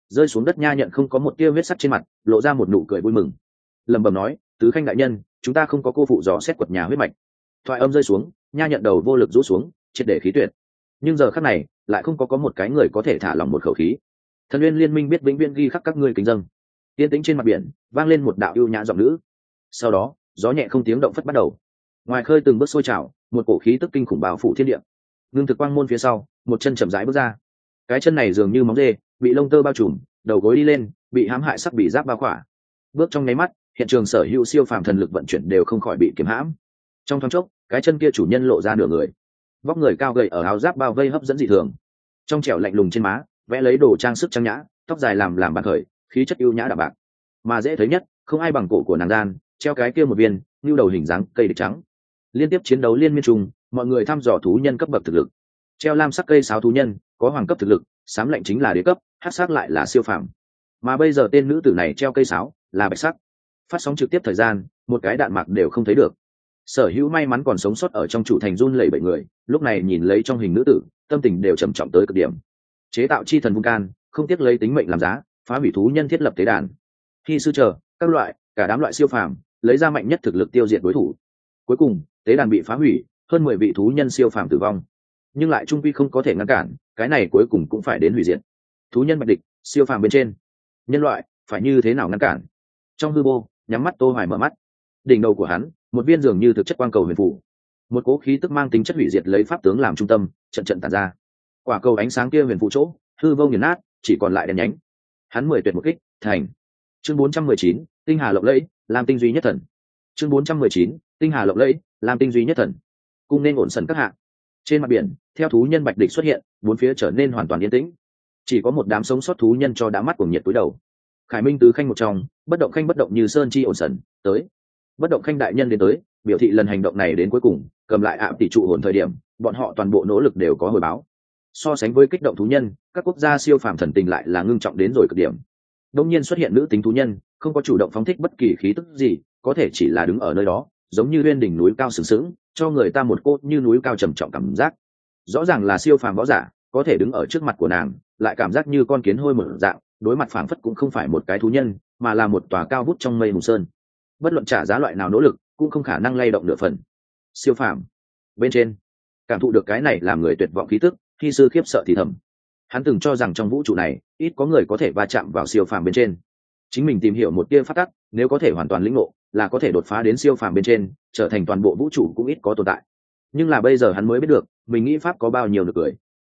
rơi xuống đất nha nhận không có một tia huyết sắt trên mặt, lộ ra một nụ cười vui mừng lẩm bẩm nói, tứ khanh đại nhân, chúng ta không có cô phụ dò xét quật nhà huyết mạch. Thoại âm rơi xuống, nha nhận đầu vô lực rũ xuống, triệt để khí tuyệt. Nhưng giờ khắc này, lại không có có một cái người có thể thả lòng một khẩu khí. Thần nguyên liên minh biết vĩnh viễn ghi khắc các ngươi kính dâng. Tiên tính trên mặt biển, vang lên một đạo ưu nhã giọng nữ. Sau đó, gió nhẹ không tiếng động phất bắt đầu. Ngoài khơi từng bước sôi trào, một cổ khí tức kinh khủng bao phủ thiên địa. Ngưng thực quang môn phía sau, một chân chậm rãi bước ra. Cái chân này dường như móng dê, bị lông tơ bao trùm, đầu gối đi lên, bị hãm hại sắc bị giáp bao khỏa. Bước trong nháy mắt hiện trường sở hữu siêu phàm thần lực vận chuyển đều không khỏi bị kiếm hãm. Trong thoáng chốc, cái chân kia chủ nhân lộ ra nửa người. Vóc người cao gầy ở áo giáp bao vây hấp dẫn dị thường. Trong trẻo lạnh lùng trên má, vẽ lấy đồ trang sức trang nhã, tóc dài làm làm bạc khởi, khí chất ưu nhã đạm bạc. Mà dễ thấy nhất, không ai bằng cổ của nàng gian treo cái kia một viên, như đầu hình dáng cây địch trắng. Liên tiếp chiến đấu liên miên trùng, mọi người thăm dò thú nhân cấp bậc thực lực. Treo lam sắc cây sáo thú nhân, có hoàng cấp thực lực, sám lạnh chính là đế cấp hát sắc lại là siêu phàm. Mà bây giờ tên nữ tử này treo cây sáo, là bạch sắc phát sóng trực tiếp thời gian, một cái đạn mạc đều không thấy được. Sở hữu may mắn còn sống sót ở trong chủ thành run lẩy bảy người, lúc này nhìn lấy trong hình nữ tử, tâm tình đều trầm trọng tới cực điểm. Chế tạo chi thần vung can, không tiếc lấy tính mệnh làm giá, phá hủy thú nhân thiết lập tế đàn. Khi sư chờ, các loại, cả đám loại siêu phàm, lấy ra mạnh nhất thực lực tiêu diệt đối thủ. Cuối cùng, tế đàn bị phá hủy, hơn mười vị thú nhân siêu phàm tử vong. Nhưng lại trung quy không có thể ngăn cản, cái này cuối cùng cũng phải đến hủy diệt. Thú nhân bạch địch, siêu phàm bên trên. Nhân loại, phải như thế nào ngăn cản? Trong hư vô nhắm mắt tô hoài mở mắt. Đỉnh đầu của hắn một viên dường như thực chất quang cầu huyền phủ. Một cố khí tức mang tính chất hủy diệt lấy pháp tướng làm trung tâm trận trận tàn ra. Quả cầu ánh sáng kia huyền phụ chỗ hư vô nghiền nát chỉ còn lại đèn nhánh. Hắn mười tuyệt một kích thành. Chương 419, tinh hà lộng lẫy làm tinh duy nhất thần. Chương 419, tinh hà lộng lẫy làm tinh duy nhất thần. Cung nên ổn sần các hạng trên mặt biển theo thú nhân bạch địch xuất hiện bốn phía trở nên hoàn toàn yên tĩnh. Chỉ có một đám sống sót thú nhân cho đã mắt của nhiệt túi đầu khải minh tứ khanh một trong, bất động khanh bất động như sơn chi ổn sần, tới. Bất động khanh đại nhân đến tới, biểu thị lần hành động này đến cuối cùng, cầm lại ạ tỷ trụ hồn thời điểm, bọn họ toàn bộ nỗ lực đều có hồi báo. So sánh với kích động thú nhân, các quốc gia siêu phàm thần tình lại là ngưng trọng đến rồi cực điểm. Đông nhiên xuất hiện nữ tính thú nhân, không có chủ động phóng thích bất kỳ khí tức gì, có thể chỉ là đứng ở nơi đó, giống như bên đỉnh núi cao sừng sững, cho người ta một cốt như núi cao trầm trọng cảm giác. Rõ ràng là siêu phàm võ giả, có thể đứng ở trước mặt của nàng, lại cảm giác như con kiến hôi một dạng đối mặt phảng phất cũng không phải một cái thú nhân, mà là một tòa cao vút trong mây hùng sơn. Bất luận trả giá loại nào nỗ lực, cũng không khả năng lay động nửa phần. Siêu phàm. Bên trên, cảm thụ được cái này làm người tuyệt vọng khí tức, khi sư khiếp sợ thì thầm. Hắn từng cho rằng trong vũ trụ này, ít có người có thể va chạm vào siêu phàm bên trên. Chính mình tìm hiểu một tia phát tắc, nếu có thể hoàn toàn lĩnh ngộ, là có thể đột phá đến siêu phàm bên trên, trở thành toàn bộ vũ trụ cũng ít có tồn tại. Nhưng là bây giờ hắn mới biết được, mình nghĩ pháp có bao nhiêu được cười.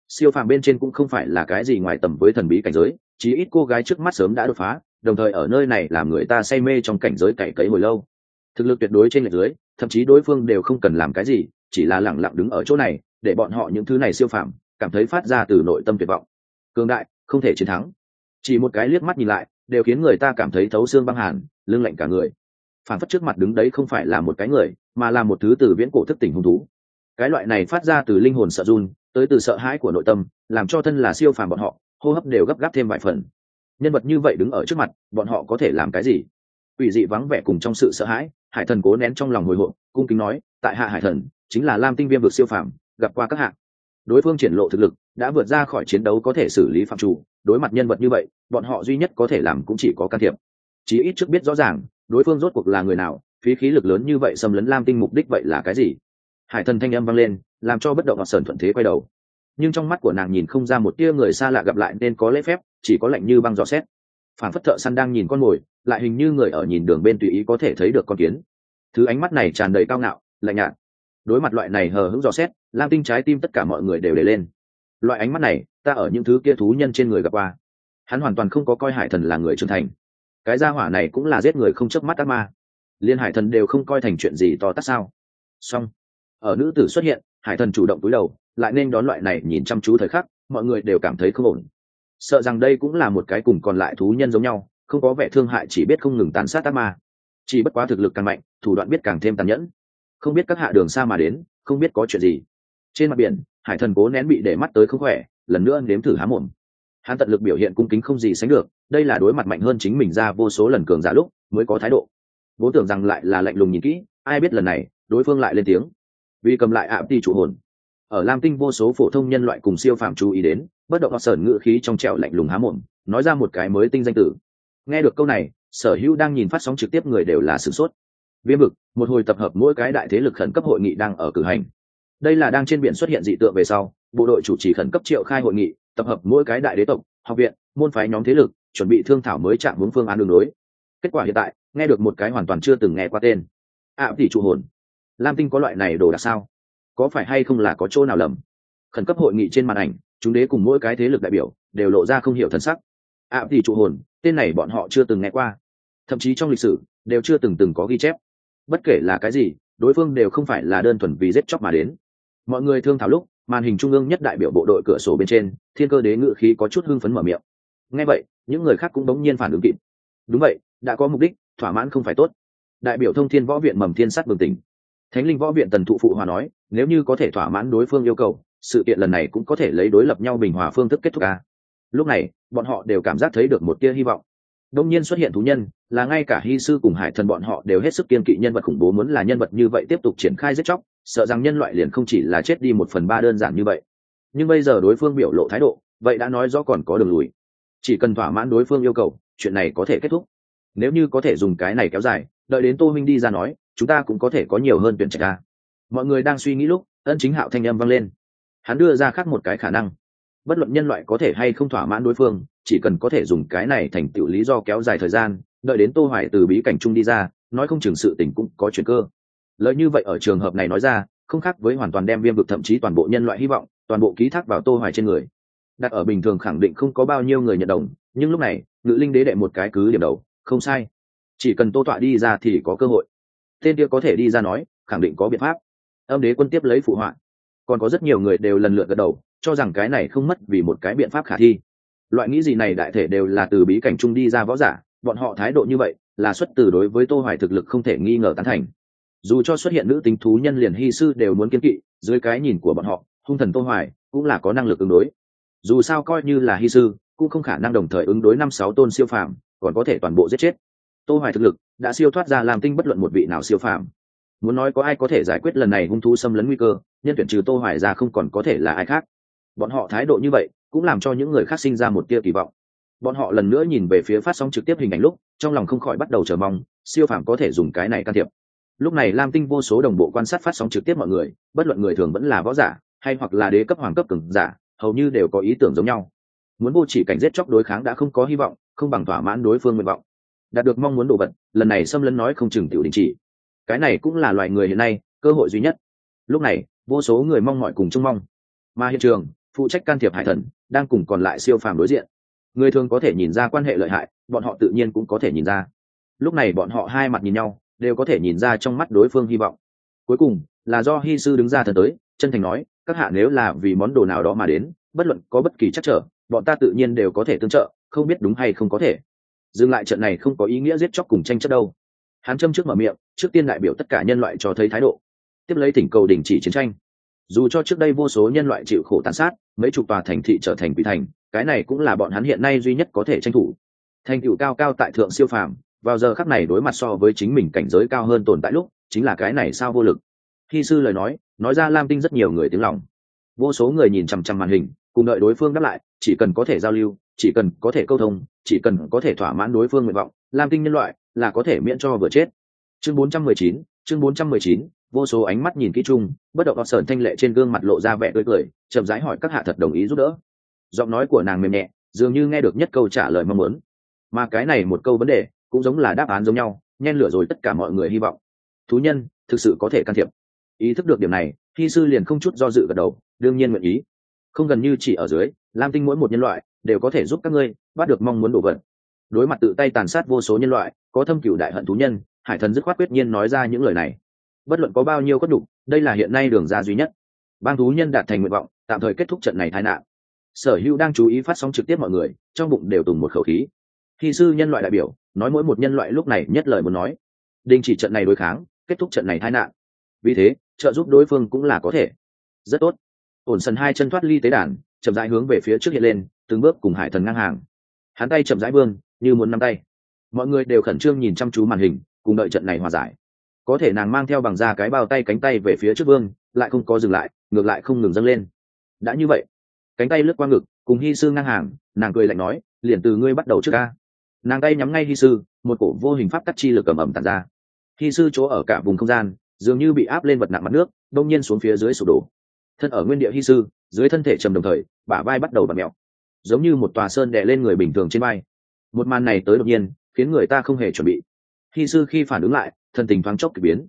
Siêu phàm bên trên cũng không phải là cái gì ngoài tầm với thần bí cảnh giới chí ít cô gái trước mắt sớm đã đột phá, đồng thời ở nơi này làm người ta say mê trong cảnh giới cày cấy hồi lâu. Thực lực tuyệt đối trên lệch dưới, thậm chí đối phương đều không cần làm cái gì, chỉ là lẳng lặng đứng ở chỗ này, để bọn họ những thứ này siêu phàm, cảm thấy phát ra từ nội tâm tuyệt vọng. Cường đại, không thể chiến thắng. Chỉ một cái liếc mắt nhìn lại, đều khiến người ta cảm thấy thấu xương băng hàn, lưng lạnh cả người. Phản phất trước mặt đứng đấy không phải là một cái người, mà là một thứ từ viễn cổ thức tỉnh hung thú. Cái loại này phát ra từ linh hồn sợ run, tới từ sợ hãi của nội tâm, làm cho thân là siêu phàm bọn họ hô hấp đều gấp gáp thêm vài phần. Nhân vật như vậy đứng ở trước mặt, bọn họ có thể làm cái gì? Quỷ dị vắng vẻ cùng trong sự sợ hãi, hải thần cố nén trong lòng hồi hộp, cung kính nói, tại hạ hải thần, chính là lam tinh viêm vực siêu phàm, gặp qua các hạng đối phương triển lộ thực lực, đã vượt ra khỏi chiến đấu có thể xử lý phạm chủ. Đối mặt nhân vật như vậy, bọn họ duy nhất có thể làm cũng chỉ có can thiệp. Chí ít trước biết rõ ràng, đối phương rốt cuộc là người nào, phí khí lực lớn như vậy xâm lấn lam tinh mục đích vậy là cái gì? Hải thần thanh âm vang lên, làm cho bất động ngọn sờn thuận thế quay đầu nhưng trong mắt của nàng nhìn không ra một tia người xa lạ gặp lại nên có lễ phép, chỉ có lạnh như băng gió xét. Phản phất thợ săn đang nhìn con mồi, lại hình như người ở nhìn đường bên tùy ý có thể thấy được con kiến. Thứ ánh mắt này tràn đầy cao ngạo, lạnh nhạt. Đối mặt loại này hờ hững dò xét, lam tinh trái tim tất cả mọi người đều để lên. Loại ánh mắt này, ta ở những thứ kia thú nhân trên người gặp qua. Hắn hoàn toàn không có coi hải thần là người trưởng thành. Cái gia hỏa này cũng là giết người không chớp mắt ác ma. Liên hải thần đều không coi thành chuyện gì to tát sao. Song ở nữ tử xuất hiện hải thần chủ động cúi đầu, lại nên đón loại này nhìn chăm chú thời khắc, mọi người đều cảm thấy không ổn. Sợ rằng đây cũng là một cái cùng còn lại thú nhân giống nhau, không có vẻ thương hại chỉ biết không ngừng tàn sát ác ma. Chỉ bất quá thực lực càng mạnh, thủ đoạn biết càng thêm tàn nhẫn. Không biết các hạ đường xa mà đến, không biết có chuyện gì. Trên mặt biển, hải thần cố nén bị để mắt tới không khỏe, lần nữa nếm thử há mồm. Hắn tận lực biểu hiện cung kính không gì sánh được, đây là đối mặt mạnh hơn chính mình ra vô số lần cường giả lúc mới có thái độ. Vốn tưởng rằng lại là lạnh lùng nhìn kỹ, ai biết lần này, đối phương lại lên tiếng vì cầm lại ạ ti chủ hồn. Ở lam tinh vô số phổ thông nhân loại cùng siêu phàm chú ý đến bất động sởn ngự khí trong trẻo lạnh lùng há mồm nói ra một cái mới tinh danh tử nghe được câu này sở hữu đang nhìn phát sóng trực tiếp người đều là sửng sốt. Viêm vực một hồi tập hợp mỗi cái đại thế lực khẩn cấp hội nghị đang ở cử hành. Đây là đang trên biển xuất hiện dị tượng về sau bộ đội chủ trì khẩn cấp triệu khai hội nghị tập hợp mỗi cái đại đế tộc học viện môn phái nhóm thế lực chuẩn bị thương thảo mới chạm hướng phương án đường đối kết quả hiện tại nghe được một cái hoàn toàn chưa từng nghe qua tên. Ạ à, tỷ trụ hồn lam tinh có loại này đồ đạc sao? Có phải hay không là có chỗ nào lầm? Khẩn cấp hội nghị trên màn ảnh chúng đế cùng mỗi cái thế lực đại biểu đều lộ ra không hiểu thần sắc. Ạ à, tỷ trụ hồn tên này bọn họ chưa từng nghe qua. Thậm chí trong lịch sử đều chưa từng từng có ghi chép. Bất kể là cái gì đối phương đều không phải là đơn thuần vì giết chóc mà đến. Mọi người thương thảo lúc màn hình trung ương nhất đại biểu bộ đội cửa sổ bên trên thiên cơ đế ngự khí có chút hưng phấn mở miệng. Nghe vậy những người khác cũng đống nhiên phản ứng kịp. Đúng vậy đã có mục đích thỏa mãn không phải tốt. Đại biểu thông thiên võ viện mầm thiên sát bừng tỉnh thánh linh võ viện tần thụ phụ hòa nói, nếu như có thể thỏa mãn đối phương yêu cầu, sự kiện lần này cũng có thể lấy đối lập nhau bình hòa phương thức kết thúc ca lúc này, bọn họ đều cảm giác thấy được một tia hy vọng. Đông nhiên xuất hiện thú nhân, là ngay cả hy sư cùng hải thần bọn họ đều hết sức kiên kỵ nhân vật khủng bố muốn là nhân vật như vậy tiếp tục triển khai giết chóc, sợ rằng nhân loại liền không chỉ là chết đi một phần ba đơn giản như vậy. Nhưng bây giờ đối phương biểu lộ thái độ, vậy đã nói rõ còn có đường lùi. Chỉ cần thỏa mãn đối phương yêu cầu, chuyện này có thể kết thúc. Nếu như có thể dùng cái này kéo dài, đợi đến tô minh đi ra nói chúng ta cũng có thể có nhiều hơn tuyển trạch ca mọi người đang suy nghĩ lúc, ân chính hạo thanh âm vang lên. Hắn đưa ra khác một cái khả năng. Bất luận nhân loại có thể hay không thỏa mãn đối phương, chỉ cần có thể dùng cái này thành tựu lý do kéo dài thời gian, đợi đến tô hoài từ bí cảnh trung đi ra, nói không chừng sự tình cũng có chuyển cơ. Lợi như vậy ở trường hợp này nói ra, không khác với hoàn toàn đem viêm vực thậm chí toàn bộ nhân loại hy vọng, toàn bộ ký thác vào tô hoài trên người. Đặt ở bình thường khẳng định không có bao nhiêu người nhận đồng, nhưng lúc này, ngự linh đế đệ một cái cứ điểm đầu, không sai. Chỉ cần tô tọa đi ra thì có cơ hội tên kia có thể đi ra nói, khẳng định có biện pháp. Âm đế quân tiếp lấy phụ họa. Còn có rất nhiều người đều lần lượt gật đầu, cho rằng cái này không mất vì một cái biện pháp khả thi. Loại nghĩ gì này đại thể đều là từ bí cảnh trung đi ra võ giả, bọn họ thái độ như vậy, là xuất từ đối với tô hoài thực lực không thể nghi ngờ tán thành. Dù cho xuất hiện nữ tính thú nhân liền hy sư đều muốn kiên kỵ, dưới cái nhìn của bọn họ, hung thần tô hoài cũng là có năng lực ứng đối. Dù sao coi như là hy sư, cũng không khả năng đồng thời ứng đối năm sáu tôn siêu phàm, còn có thể toàn bộ giết chết tô hoài thực lực đã siêu thoát ra làm tinh bất luận một vị nào siêu phàm. Muốn nói có ai có thể giải quyết lần này hung thú xâm lấn nguy cơ, nhân tuyển trừ tô hoài ra không còn có thể là ai khác. Bọn họ thái độ như vậy cũng làm cho những người khác sinh ra một tia kỳ vọng. Bọn họ lần nữa nhìn về phía phát sóng trực tiếp hình ảnh lúc, trong lòng không khỏi bắt đầu chờ mong, siêu phàm có thể dùng cái này can thiệp. Lúc này lam tinh vô số đồng bộ quan sát phát sóng trực tiếp mọi người, bất luận người thường vẫn là võ giả, hay hoặc là đế cấp hoàng cấp cường giả, hầu như đều có ý tưởng giống nhau. Muốn vô chỉ cảnh giết chóc đối kháng đã không có hy vọng, không bằng thỏa mãn đối phương nguyện vọng đạt được mong muốn đồ vật, lần này xâm lấn nói không chừng tiểu đình chỉ. Cái này cũng là loài người hiện nay cơ hội duy nhất. Lúc này, vô số người mong mọi cùng trông mong. Mà hiện trường, phụ trách can thiệp hải thần, đang cùng còn lại siêu phàm đối diện. Người thường có thể nhìn ra quan hệ lợi hại, bọn họ tự nhiên cũng có thể nhìn ra. Lúc này bọn họ hai mặt nhìn nhau, đều có thể nhìn ra trong mắt đối phương hy vọng. Cuối cùng, là do hy sư đứng ra thần tới, chân thành nói, các hạ nếu là vì món đồ nào đó mà đến, bất luận có bất kỳ chắc trở, bọn ta tự nhiên đều có thể tương trợ, không biết đúng hay không có thể dừng lại trận này không có ý nghĩa giết chóc cùng tranh chấp đâu. Hắn châm trước mở miệng, trước tiên đại biểu tất cả nhân loại cho thấy thái độ. Tiếp lấy thỉnh cầu đình chỉ chiến tranh. Dù cho trước đây vô số nhân loại chịu khổ tàn sát, mấy chục tòa thành thị trở thành quỷ thành, cái này cũng là bọn hắn hiện nay duy nhất có thể tranh thủ. Thành tựu cao cao tại thượng siêu phàm, vào giờ khắc này đối mặt so với chính mình cảnh giới cao hơn tồn tại lúc, chính là cái này sao vô lực. Khi sư lời nói nói ra lam tinh rất nhiều người tiếng lòng. Vô số người nhìn chằm chằm màn hình, cùng đợi đối phương đáp lại, chỉ cần có thể giao lưu chỉ cần có thể câu thông chỉ cần có thể thỏa mãn đối phương nguyện vọng lam tinh nhân loại là có thể miễn cho vừa chết. Chương 419, chương 419, vô số ánh mắt nhìn kỹ chung bất động sờn thanh lệ trên gương mặt lộ ra vẻ tươi cười chậm rãi hỏi các hạ thật đồng ý giúp đỡ. Giọng nói của nàng mềm nhẹ dường như nghe được nhất câu trả lời mong muốn. Mà cái này một câu vấn đề cũng giống là đáp án giống nhau nhen lửa rồi tất cả mọi người hy vọng. Thú nhân thực sự có thể can thiệp. Ý thức được điểm này hi sư liền không chút do dự gật đầu đương nhiên nguyện ý. Không gần như chỉ ở dưới lam tinh mỗi một nhân loại đều có thể giúp các ngươi bắt được mong muốn đổ vật. Đối mặt tự tay tàn sát vô số nhân loại, có thâm cựu đại hận thú nhân, hải thần dứt khoát quyết nhiên nói ra những lời này. Bất luận có bao nhiêu cất đục đây là hiện nay đường ra duy nhất. Bang thú nhân đạt thành nguyện vọng, tạm thời kết thúc trận này tai nạn. Sở hữu đang chú ý phát sóng trực tiếp mọi người, trong bụng đều tùng một khẩu khí. Khi sư nhân loại đại biểu, nói mỗi một nhân loại lúc này nhất lời muốn nói. Đình chỉ trận này đối kháng, kết thúc trận này tai nạn. Vì thế, trợ giúp đối phương cũng là có thể. Rất tốt. Ổn sần hai chân thoát ly tế đàn chậm rãi hướng về phía trước hiện lên, từng bước cùng hải thần ngang hàng. Hắn tay chậm rãi vương như muốn nắm tay. Mọi người đều khẩn trương nhìn chăm chú màn hình, cùng đợi trận này hòa giải. Có thể nàng mang theo bằng da cái bao tay cánh tay về phía trước vương, lại không có dừng lại, ngược lại không ngừng dâng lên. Đã như vậy, cánh tay lướt qua ngực, cùng hy sư ngang hàng, nàng cười lạnh nói, liền từ ngươi bắt đầu trước ca. Nàng tay nhắm ngay hy sư, một cổ vô hình pháp tắc chi lực ẩm ẩm tàn ra. Hy sư chỗ ở cả vùng không gian, dường như bị áp lên vật nặng mặt nước, đông nhiên xuống phía dưới sụp đổ thân ở nguyên địa hy sư, dưới thân thể trầm đồng thời, bả vai bắt đầu bật mẹo. Giống như một tòa sơn đè lên người bình thường trên vai. Một màn này tới đột nhiên, khiến người ta không hề chuẩn bị. Hy sư khi phản ứng lại, thân tình thoáng chốc k ỳ biến.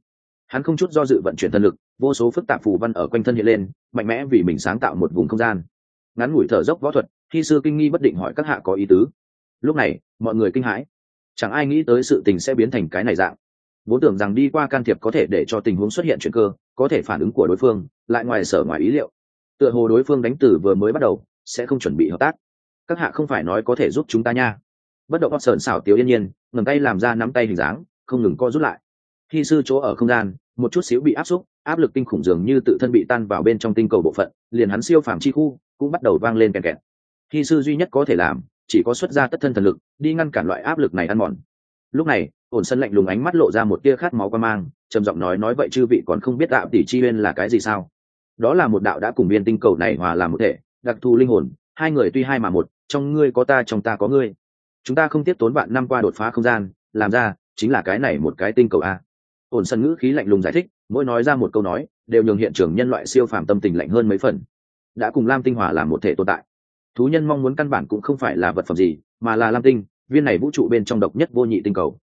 Hắn không chút do dự vận chuyển thân lực, vô số phức tạp phù văn ở quanh thân hiện lên, mạnh mẽ vì mình sáng tạo một vùng không gian. Ngắn ngủi thở dốc võ thuật, hy sư kinh nghi bất định hỏi các hạ có ý tứ. Lúc này, mọi người kinh hãi. Chẳng ai nghĩ tới sự tình sẽ biến thành cái này dạng vốn tưởng rằng đi qua can thiệp có thể để cho tình huống xuất hiện chuyện cơ, có thể phản ứng của đối phương, lại ngoài sở ngoài ý liệu. Tựa hồ đối phương đánh tử vừa mới bắt đầu, sẽ không chuẩn bị hợp tác. Các hạ không phải nói có thể giúp chúng ta nha. Bất động sờn xảo tiếu yên nhiên ngầm tay làm ra nắm tay hình dáng, không ngừng co rút lại. Khi sư chỗ ở không gian, một chút xíu bị áp xúc, áp lực tinh khủng dường như tự thân bị tan vào bên trong tinh cầu bộ phận, liền hắn siêu phàm chi khu cũng bắt đầu vang lên kèn kẹt. Khi sư duy nhất có thể làm, chỉ có xuất ra tất thân thần lực, đi ngăn cản loại áp lực này ăn mòn. Lúc này ổn sân lạnh lùng ánh mắt lộ ra một tia khát máu qua mang, trầm giọng nói nói vậy chư vị còn không biết đạo tỷ chi uyên là cái gì sao? Đó là một đạo đã cùng viên tinh cầu này hòa làm một thể, đặc thù linh hồn, hai người tuy hai mà một, trong ngươi có ta, trong ta có ngươi. Chúng ta không tiếp tốn bạn năm qua đột phá không gian, làm ra, chính là cái này một cái tinh cầu a. Ổn sân ngữ khí lạnh lùng giải thích, mỗi nói ra một câu nói, đều nhường hiện trường nhân loại siêu phàm tâm tình lạnh hơn mấy phần. Đã cùng lam tinh hòa làm một thể tồn tại. Thú nhân mong muốn căn bản cũng không phải là vật phẩm gì, mà là lam tinh, viên này vũ trụ bên trong độc nhất vô nhị tinh cầu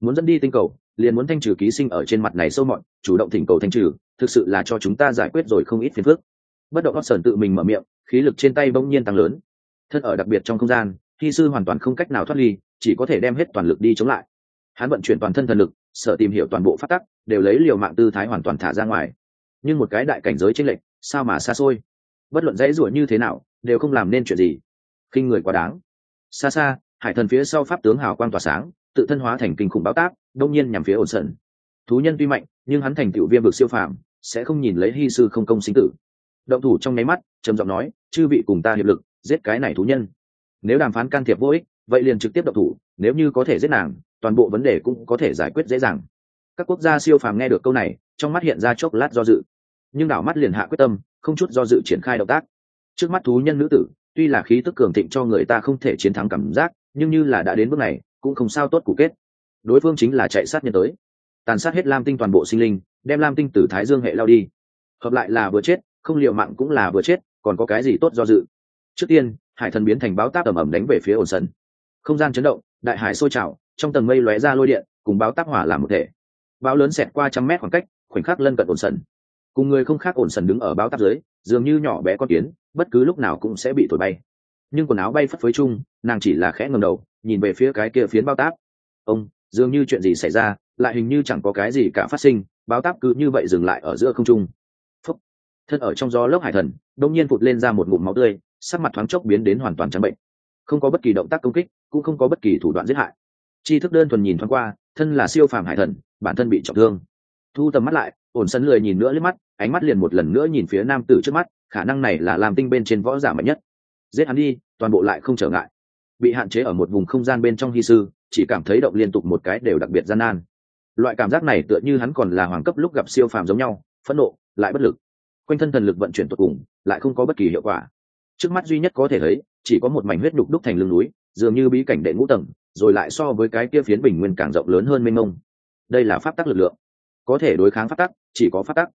muốn dẫn đi tinh cầu, liền muốn thanh trừ ký sinh ở trên mặt này sâu mọn chủ động thỉnh cầu thanh trừ, thực sự là cho chúng ta giải quyết rồi không ít phiền phức. Bất động sởn tự mình mở miệng, khí lực trên tay bỗng nhiên tăng lớn. Thân ở đặc biệt trong không gian, thi sư hoàn toàn không cách nào thoát ly, chỉ có thể đem hết toàn lực đi chống lại. Hắn vận chuyển toàn thân thần lực, sợ tìm hiểu toàn bộ phát tắc, đều lấy liều mạng tư thái hoàn toàn thả ra ngoài. Nhưng một cái đại cảnh giới chênh lệch, sao mà xa xôi? Bất luận dãy rủa như thế nào, đều không làm nên chuyện gì. Khinh người quá đáng. Xa xa, hải thần phía sau pháp tướng hào quang tỏa sáng tự thân hóa thành kinh khủng báo tác đông nhiên nhằm phía ổn sần. Thú nhân tuy mạnh, nhưng hắn thành tựu viêm vực siêu phàm, sẽ không nhìn lấy hy sư không công sinh tử. Động thủ trong nháy mắt, trầm giọng nói, chư vị cùng ta hiệp lực, giết cái này thú nhân. Nếu đàm phán can thiệp vô ích, vậy liền trực tiếp động thủ, nếu như có thể giết nàng, toàn bộ vấn đề cũng có thể giải quyết dễ dàng. Các quốc gia siêu phàm nghe được câu này, trong mắt hiện ra chốc lát do dự. Nhưng đảo mắt liền hạ quyết tâm, không chút do dự triển khai động tác. Trước mắt thú nhân nữ tử, tuy là khí tức cường thịnh cho người ta không thể chiến thắng cảm giác, nhưng như là đã đến bước này cũng không sao tốt cụ kết. Đối phương chính là chạy sát nhân tới. Tàn sát hết lam tinh toàn bộ sinh linh, đem lam tinh từ thái dương hệ lao đi. Hợp lại là vừa chết, không liệu mạng cũng là vừa chết, còn có cái gì tốt do dự? Trước tiên, hải thần biến thành báo táp ẩm ẩm đánh về phía ổn sân. Không gian chấn động, đại hải sôi trào, trong tầng mây lóe ra lôi điện, cùng báo tác hỏa làm một thể. Bão lớn xẹt qua trăm mét khoảng cách, khoảnh khắc lân cận ổn sần cùng người không khác ổn sần đứng ở báo táp dưới, dường như nhỏ bé con kiến, bất cứ lúc nào cũng sẽ bị thổi bay. Nhưng quần áo bay phất phới chung, nàng chỉ là khẽ ngầm đầu nhìn về phía cái kia phiến bao táp. Ông, dường như chuyện gì xảy ra, lại hình như chẳng có cái gì cả phát sinh báo táp cứ như vậy dừng lại ở giữa không trung. Phúc. thân ở trong gió lốc hải thần, đông nhiên phụt lên ra một ngụm máu tươi, sắc mặt thoáng chốc biến đến hoàn toàn trắng bệnh. Không có bất kỳ động tác công kích, cũng không có bất kỳ thủ đoạn giết hại. Chi thức đơn thuần nhìn thoáng qua, thân là siêu phàm hải thần, bản thân bị trọng thương. Thu tầm mắt lại, ổn sân lười nhìn nữa liếc mắt, ánh mắt liền một lần nữa nhìn phía nam tử trước mắt, khả năng này là làm tinh bên trên võ giả mạnh nhất. Giết hắn đi, toàn bộ lại không trở ngại bị hạn chế ở một vùng không gian bên trong hy sư, chỉ cảm thấy động liên tục một cái đều đặc biệt gian nan. Loại cảm giác này tựa như hắn còn là hoàng cấp lúc gặp siêu phàm giống nhau, phẫn nộ, lại bất lực. Quanh thân thần lực vận chuyển tột cùng, lại không có bất kỳ hiệu quả. Trước mắt duy nhất có thể thấy, chỉ có một mảnh huyết đục đúc thành lưng núi, dường như bí cảnh đệ ngũ tầng, rồi lại so với cái kia phiến bình nguyên càng rộng lớn hơn mênh mông. Đây là pháp tắc lực lượng. Có thể đối kháng pháp tắc, chỉ có pháp tắc.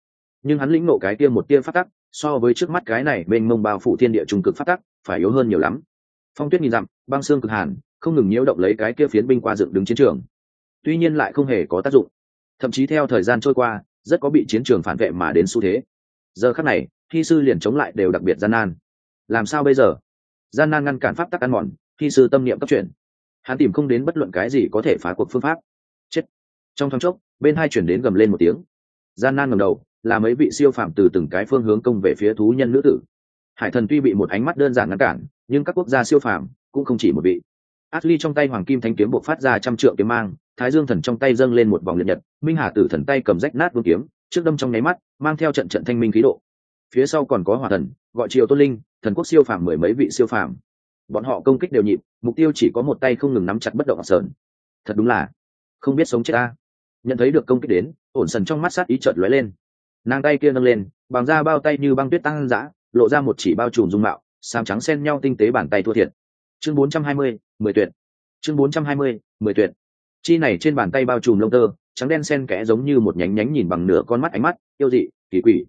Nhưng hắn lĩnh nộ cái kia một tia pháp tắc, so với trước mắt cái này mênh mông bao phủ thiên địa trung cực pháp tắc, phải yếu hơn nhiều lắm phong tuyết nghìn dặm, băng xương cực hàn, không ngừng nhiễu động lấy cái kia phiến binh qua dựng đứng chiến trường. Tuy nhiên lại không hề có tác dụng. Thậm chí theo thời gian trôi qua, rất có bị chiến trường phản vệ mà đến xu thế. Giờ khắc này, thi sư liền chống lại đều đặc biệt gian nan. Làm sao bây giờ? Gian nan ngăn cản pháp tắc ăn mòn, thi sư tâm niệm cấp chuyển. Hắn tìm không đến bất luận cái gì có thể phá cuộc phương pháp. Chết. Trong thoáng chốc, bên hai chuyển đến gầm lên một tiếng. Gian nan ngầm đầu, là mấy vị siêu phạm từ từng cái phương hướng công về phía thú nhân nữ tử. Hải thần tuy bị một ánh mắt đơn giản ngăn cản nhưng các quốc gia siêu phàm cũng không chỉ một vị Atli trong tay hoàng kim thanh kiếm bộc phát ra trăm trượng kiếm mang, Thái Dương thần trong tay dâng lên một vòng liệt nhật, Minh Hà tử thần tay cầm rách nát vương kiếm, trước đâm trong nháy mắt, mang theo trận trận thanh minh khí độ. Phía sau còn có hỏa thần, gọi Triều Tôn Linh, thần quốc siêu phàm mười mấy vị siêu phàm. Bọn họ công kích đều nhịp, mục tiêu chỉ có một tay không ngừng nắm chặt bất động sờn. Thật đúng là không biết sống chết ta. Nhận thấy được công kích đến, ổn sần trong mắt sát ý chợt lóe lên. Nàng tay kia nâng lên, bằng ra bao tay như băng tuyết tăng dã, lộ ra một chỉ bao trùm dung mạo, sam trắng xen nhau tinh tế bàn tay thua thiệt. Chương 420, mười tuyệt. Chương 420, mười tuyệt. Chi này trên bàn tay bao trùm lông tơ trắng đen sen kẽ giống như một nhánh nhánh nhìn bằng nửa con mắt ánh mắt yêu dị kỳ quỷ.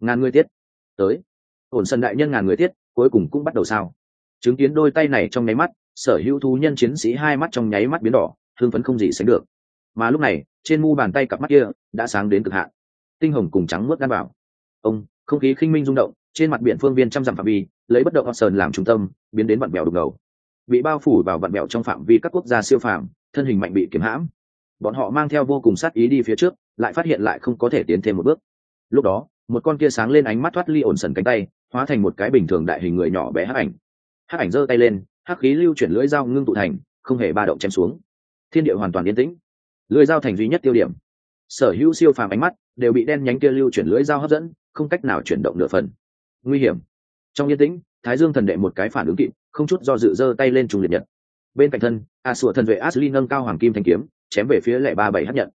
Ngàn người tiết. Tới. Ổn sân đại nhân ngàn người tiết cuối cùng cũng bắt đầu sao. Chứng kiến đôi tay này trong nháy mắt sở hữu thú nhân chiến sĩ hai mắt trong nháy mắt biến đỏ thương phấn không gì sánh được. Mà lúc này trên mu bàn tay cặp mắt kia đã sáng đến cực hạn. Tinh hồng cùng trắng mướt đan bảo ông không khí khinh minh rung động trên mặt biển phương viên trăm dặm phạm vi lấy bất động sơn làm trung tâm, biến đến vặn bèo đục ngầu. Bị bao phủ vào vặn bèo trong phạm vi các quốc gia siêu phàm, thân hình mạnh bị kiếm hãm. Bọn họ mang theo vô cùng sát ý đi phía trước, lại phát hiện lại không có thể tiến thêm một bước. Lúc đó, một con kia sáng lên ánh mắt thoát ly ổn sần cánh tay, hóa thành một cái bình thường đại hình người nhỏ bé hắc ảnh. Hắc ảnh giơ tay lên, hắc khí lưu chuyển lưỡi dao ngưng tụ thành, không hề ba động chém xuống. Thiên địa hoàn toàn yên tĩnh. Lưỡi dao thành duy nhất tiêu điểm. Sở hữu siêu phàm ánh mắt đều bị đen nhánh kia lưu chuyển lưỡi dao hấp dẫn, không cách nào chuyển động nửa phần. Nguy hiểm trong yên tĩnh, thái dương thần đệ một cái phản ứng kịp, không chút do dự giơ tay lên trùng liệt nhật. Bên cạnh thân, a sủa thần vệ ashley nâng cao hoàng kim thanh kiếm, chém về phía lệ ba bảy hát nhận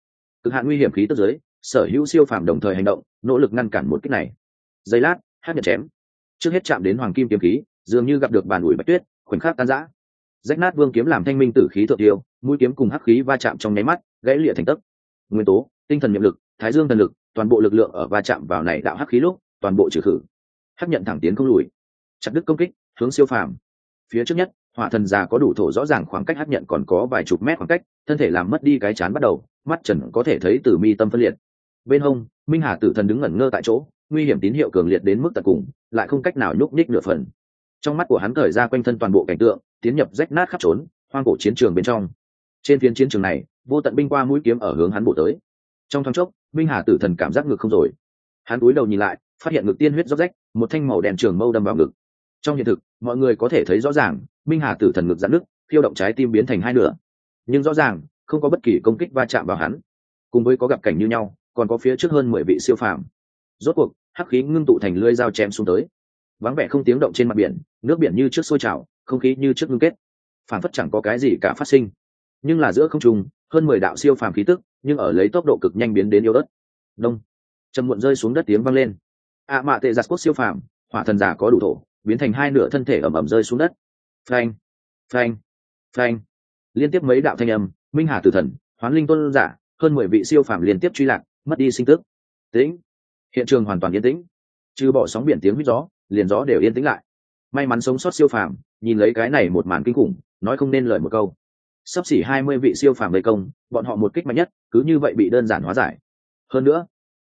cực hạn nguy hiểm khí tức giới, sở hữu siêu phàm đồng thời hành động, nỗ lực ngăn cản một kích này. Giây lát hát nhận chém. Trước hết chạm đến hoàng kim kiếm khí, dường như gặp được bàn ủi bạch tuyết, khoảnh khắc tan rã. Rách nát vương kiếm làm thanh minh tử khí thượng tiêu, mũi kiếm cùng hắc khí va chạm trong nháy mắt, gãy lịa thành tấc. Nguyên tố, tinh thần nhiệm lực, thái dương thần lực, toàn bộ lực lượng ở va chạm vào này đạo hắc khí lúc, toàn bộ trừ khử hắc nhận thẳng tiến không lùi. Chặt đứt công kích, hướng siêu phàm. Phía trước nhất, hỏa thần già có đủ thổ rõ ràng khoảng cách hắc nhận còn có vài chục mét khoảng cách, thân thể làm mất đi cái chán bắt đầu, mắt trần có thể thấy từ mi tâm phân liệt. Bên hông, minh hà tử thần đứng ngẩn ngơ tại chỗ, nguy hiểm tín hiệu cường liệt đến mức tận cùng, lại không cách nào nhúc nhích nửa phần. Trong mắt của hắn thời ra quanh thân toàn bộ cảnh tượng, tiến nhập rách nát khắp trốn, hoang cổ chiến trường bên trong. Trên phiến chiến trường này, vô tận binh qua mũi kiếm ở hướng hắn bổ tới. Trong thoáng chốc, minh hà tử thần cảm giác ngực không rồi. Hắn cúi đầu nhìn lại, phát hiện ngực tiên huyết róc rách một thanh màu đèn trường mâu đâm vào ngực. Trong hiện thực, mọi người có thể thấy rõ ràng, minh hà tử thần ngực giãn nước khiêu động trái tim biến thành hai nửa. Nhưng rõ ràng, không có bất kỳ công kích va chạm vào hắn. Cùng với có gặp cảnh như nhau, còn có phía trước hơn mười vị siêu phàm. Rốt cuộc, hắc khí ngưng tụ thành lưỡi dao chém xuống tới. Vắng vẻ không tiếng động trên mặt biển, nước biển như trước sôi trào, không khí như trước ngưng kết. Phản phất chẳng có cái gì cả phát sinh. Nhưng là giữa không trung, hơn mười đạo siêu phàm khí tức, nhưng ở lấy tốc độ cực nhanh biến đến yếu đất đông. Trầm muộn rơi xuống đất tiếng vang lên ạ mạ tệ giặt cốt siêu phàm, hỏa thần giả có đủ thổ, biến thành hai nửa thân thể ẩm ẩm rơi xuống đất. Phanh phanh phanh. Liên tiếp mấy đạo thanh âm, minh hà tử thần, hoán linh tôn giả, hơn mười vị siêu phàm liên tiếp truy lạc, mất đi sinh tức. Tĩnh. Hiện trường hoàn toàn yên tĩnh. Trừ bỏ sóng biển tiếng huyết gió, liền gió đều yên tĩnh lại. May mắn sống sót siêu phàm, nhìn lấy cái này một màn kinh khủng, nói không nên lời một câu. Sắp xỉ hai mươi vị siêu phàm gây công, bọn họ một kích mạnh nhất, cứ như vậy bị đơn giản hóa giải. Hơn nữa,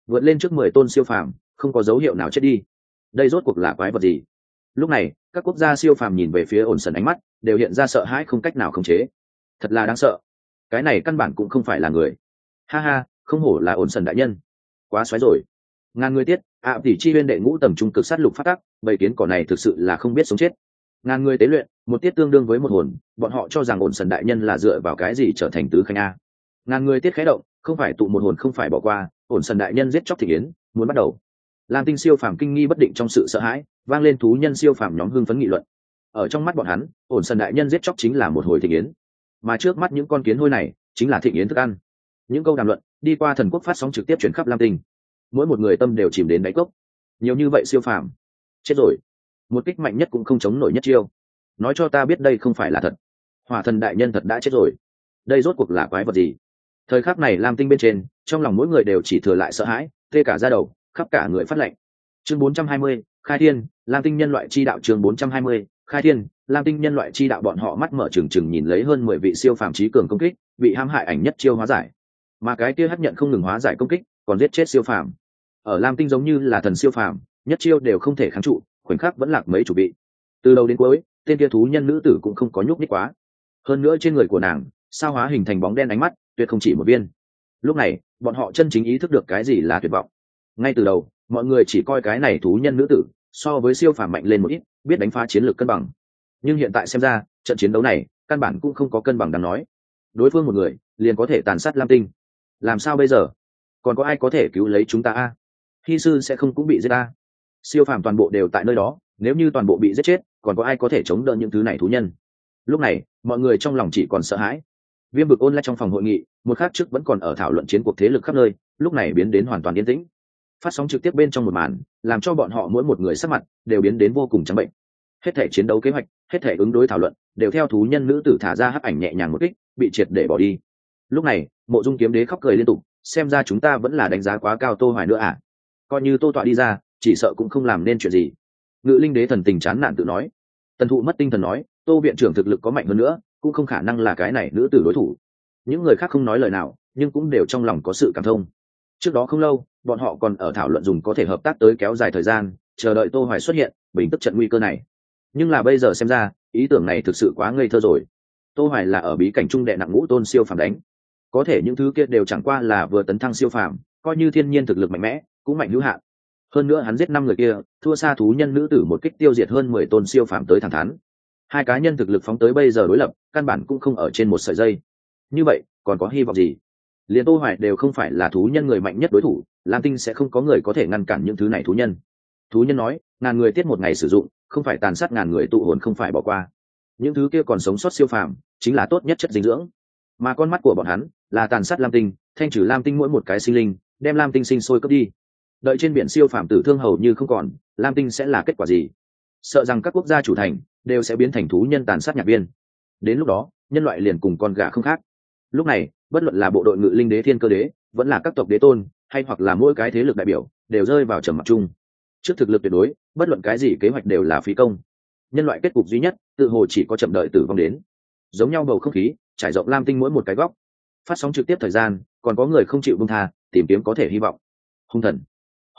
vượt lên trước mười tôn siêu phàm không có dấu hiệu nào chết đi. Đây rốt cuộc là quái vật gì? Lúc này các quốc gia siêu phàm nhìn về phía ổn sần ánh mắt đều hiện ra sợ hãi không cách nào khống chế. Thật là đáng sợ. Cái này căn bản cũng không phải là người. Ha ha không hổ là ổn sần đại nhân. Quá xoáy rồi. Ngàn người tiết ạ à, tỷ chi viên đệ ngũ tầm trung cực sát lục phát tác bầy kiến cỏ này thực sự là không biết sống chết. Ngàn người tế luyện một tiết tương đương với một hồn bọn họ cho rằng ổn sần đại nhân là dựa vào cái gì trở thành tứ khanh a. Ngàn người tiết khé động không phải tụ một hồn không phải bỏ qua ổn sần đại nhân giết chóc thị yến muốn bắt đầu lam tinh siêu phàm kinh nghi bất định trong sự sợ hãi, vang lên thú nhân siêu phàm nhóm hưng phấn nghị luận. Ở trong mắt bọn hắn, ổn sần đại nhân giết chóc chính là một hồi thị yến. Mà trước mắt những con kiến hôi này, chính là thị yến thức ăn. Những câu đàm luận, đi qua thần quốc phát sóng trực tiếp chuyển khắp lam tinh. Mỗi một người tâm đều chìm đến đáy cốc. Nhiều như vậy siêu phàm. Chết rồi. Một kích mạnh nhất cũng không chống nổi nhất chiêu. Nói cho ta biết đây không phải là thật. Hỏa thần đại nhân thật đã chết rồi. Đây rốt cuộc là quái vật gì? Thời khắc này lam tinh bên trên, trong lòng mỗi người đều chỉ thừa lại sợ hãi, tê cả ra đầu khắp cả người phát lệnh. Chương 420, khai thiên lam tinh nhân loại chi đạo chương 420, khai thiên lam tinh nhân loại chi đạo bọn họ mắt mở trừng trừng nhìn lấy hơn mười vị siêu phàm trí cường công kích bị hãm hại ảnh nhất chiêu hóa giải. Mà cái kia hấp nhận không ngừng hóa giải công kích còn giết chết siêu phàm. Ở lam tinh giống như là thần siêu phàm nhất chiêu đều không thể kháng trụ khoảnh khắc vẫn lạc mấy chủ bị từ đầu đến cuối tên kia thú nhân nữ tử cũng không có nhúc nhích quá. Hơn nữa trên người của nàng sao hóa hình thành bóng đen ánh mắt tuyệt không chỉ một viên. Lúc này bọn họ chân chính ý thức được cái gì là tuyệt vọng ngay từ đầu, mọi người chỉ coi cái này thú nhân nữ tử so với siêu phàm mạnh lên một ít, biết đánh phá chiến lược cân bằng. Nhưng hiện tại xem ra, trận chiến đấu này căn bản cũng không có cân bằng đáng nói. Đối phương một người, liền có thể tàn sát lam tinh. Làm sao bây giờ? Còn có ai có thể cứu lấy chúng ta a? Hy sư sẽ không cũng bị giết a. Siêu phàm toàn bộ đều tại nơi đó, nếu như toàn bộ bị giết chết, còn có ai có thể chống đỡ những thứ này thú nhân? Lúc này, mọi người trong lòng chỉ còn sợ hãi. Viêm bực ôn lại trong phòng hội nghị, một khác trước vẫn còn ở thảo luận chiến cuộc thế lực khắp nơi, lúc này biến đến hoàn toàn yên tĩnh phát sóng trực tiếp bên trong một màn, làm cho bọn họ mỗi một người sắc mặt đều biến đến vô cùng trắng bệnh. Hết thể chiến đấu kế hoạch, hết thể ứng đối thảo luận đều theo thú nhân nữ tử thả ra hấp ảnh nhẹ nhàng một kích, bị triệt để bỏ đi. Lúc này, mộ dung kiếm đế khóc cười liên tục, xem ra chúng ta vẫn là đánh giá quá cao tô hoài nữa à? Coi như tô tọa đi ra, chỉ sợ cũng không làm nên chuyện gì. Ngự linh đế thần tình chán nản tự nói. Tần thụ mất tinh thần nói, tô viện trưởng thực lực có mạnh hơn nữa, cũng không khả năng là cái này nữ tử đối thủ. Những người khác không nói lời nào, nhưng cũng đều trong lòng có sự cảm thông trước đó không lâu, bọn họ còn ở thảo luận dùng có thể hợp tác tới kéo dài thời gian, chờ đợi tô hoài xuất hiện, bình tức trận nguy cơ này. Nhưng là bây giờ xem ra, ý tưởng này thực sự quá ngây thơ rồi. Tô hoài là ở bí cảnh trung đệ nặng ngũ tôn siêu phàm đánh. Có thể những thứ kia đều chẳng qua là vừa tấn thăng siêu phàm, coi như thiên nhiên thực lực mạnh mẽ, cũng mạnh hữu hạn. Hơn nữa hắn giết năm người kia, thua xa thú nhân nữ tử một kích tiêu diệt hơn mười tôn siêu phàm tới thẳng thắn. Hai cá nhân thực lực phóng tới bây giờ đối lập, căn bản cũng không ở trên một sợi dây. Như vậy, còn có hy vọng gì? Liền tô hoài đều không phải là thú nhân người mạnh nhất đối thủ, lam tinh sẽ không có người có thể ngăn cản những thứ này thú nhân. Thú nhân nói, ngàn người tiết một ngày sử dụng, không phải tàn sát ngàn người tụ hồn không phải bỏ qua. Những thứ kia còn sống sót siêu phàm, chính là tốt nhất chất dinh dưỡng. Mà con mắt của bọn hắn, là tàn sát lam tinh, thanh trừ lam tinh mỗi một cái sinh linh, đem lam tinh sinh sôi cướp đi. Đợi trên biển siêu phàm tử thương hầu như không còn, lam tinh sẽ là kết quả gì? Sợ rằng các quốc gia chủ thành, đều sẽ biến thành thú nhân tàn sát nhạc viên. Đến lúc đó, nhân loại liền cùng con gà không khác. Lúc này bất luận là bộ đội ngự linh đế thiên cơ đế, vẫn là các tộc đế tôn, hay hoặc là mỗi cái thế lực đại biểu, đều rơi vào trầm mặc chung. Trước thực lực tuyệt đối, bất luận cái gì kế hoạch đều là phí công. Nhân loại kết cục duy nhất, tự hồ chỉ có chậm đợi tử vong đến. Giống nhau bầu không khí, trải rộng lam tinh mỗi một cái góc. Phát sóng trực tiếp thời gian, còn có người không chịu bông tha, tìm kiếm có thể hy vọng. Hung thần.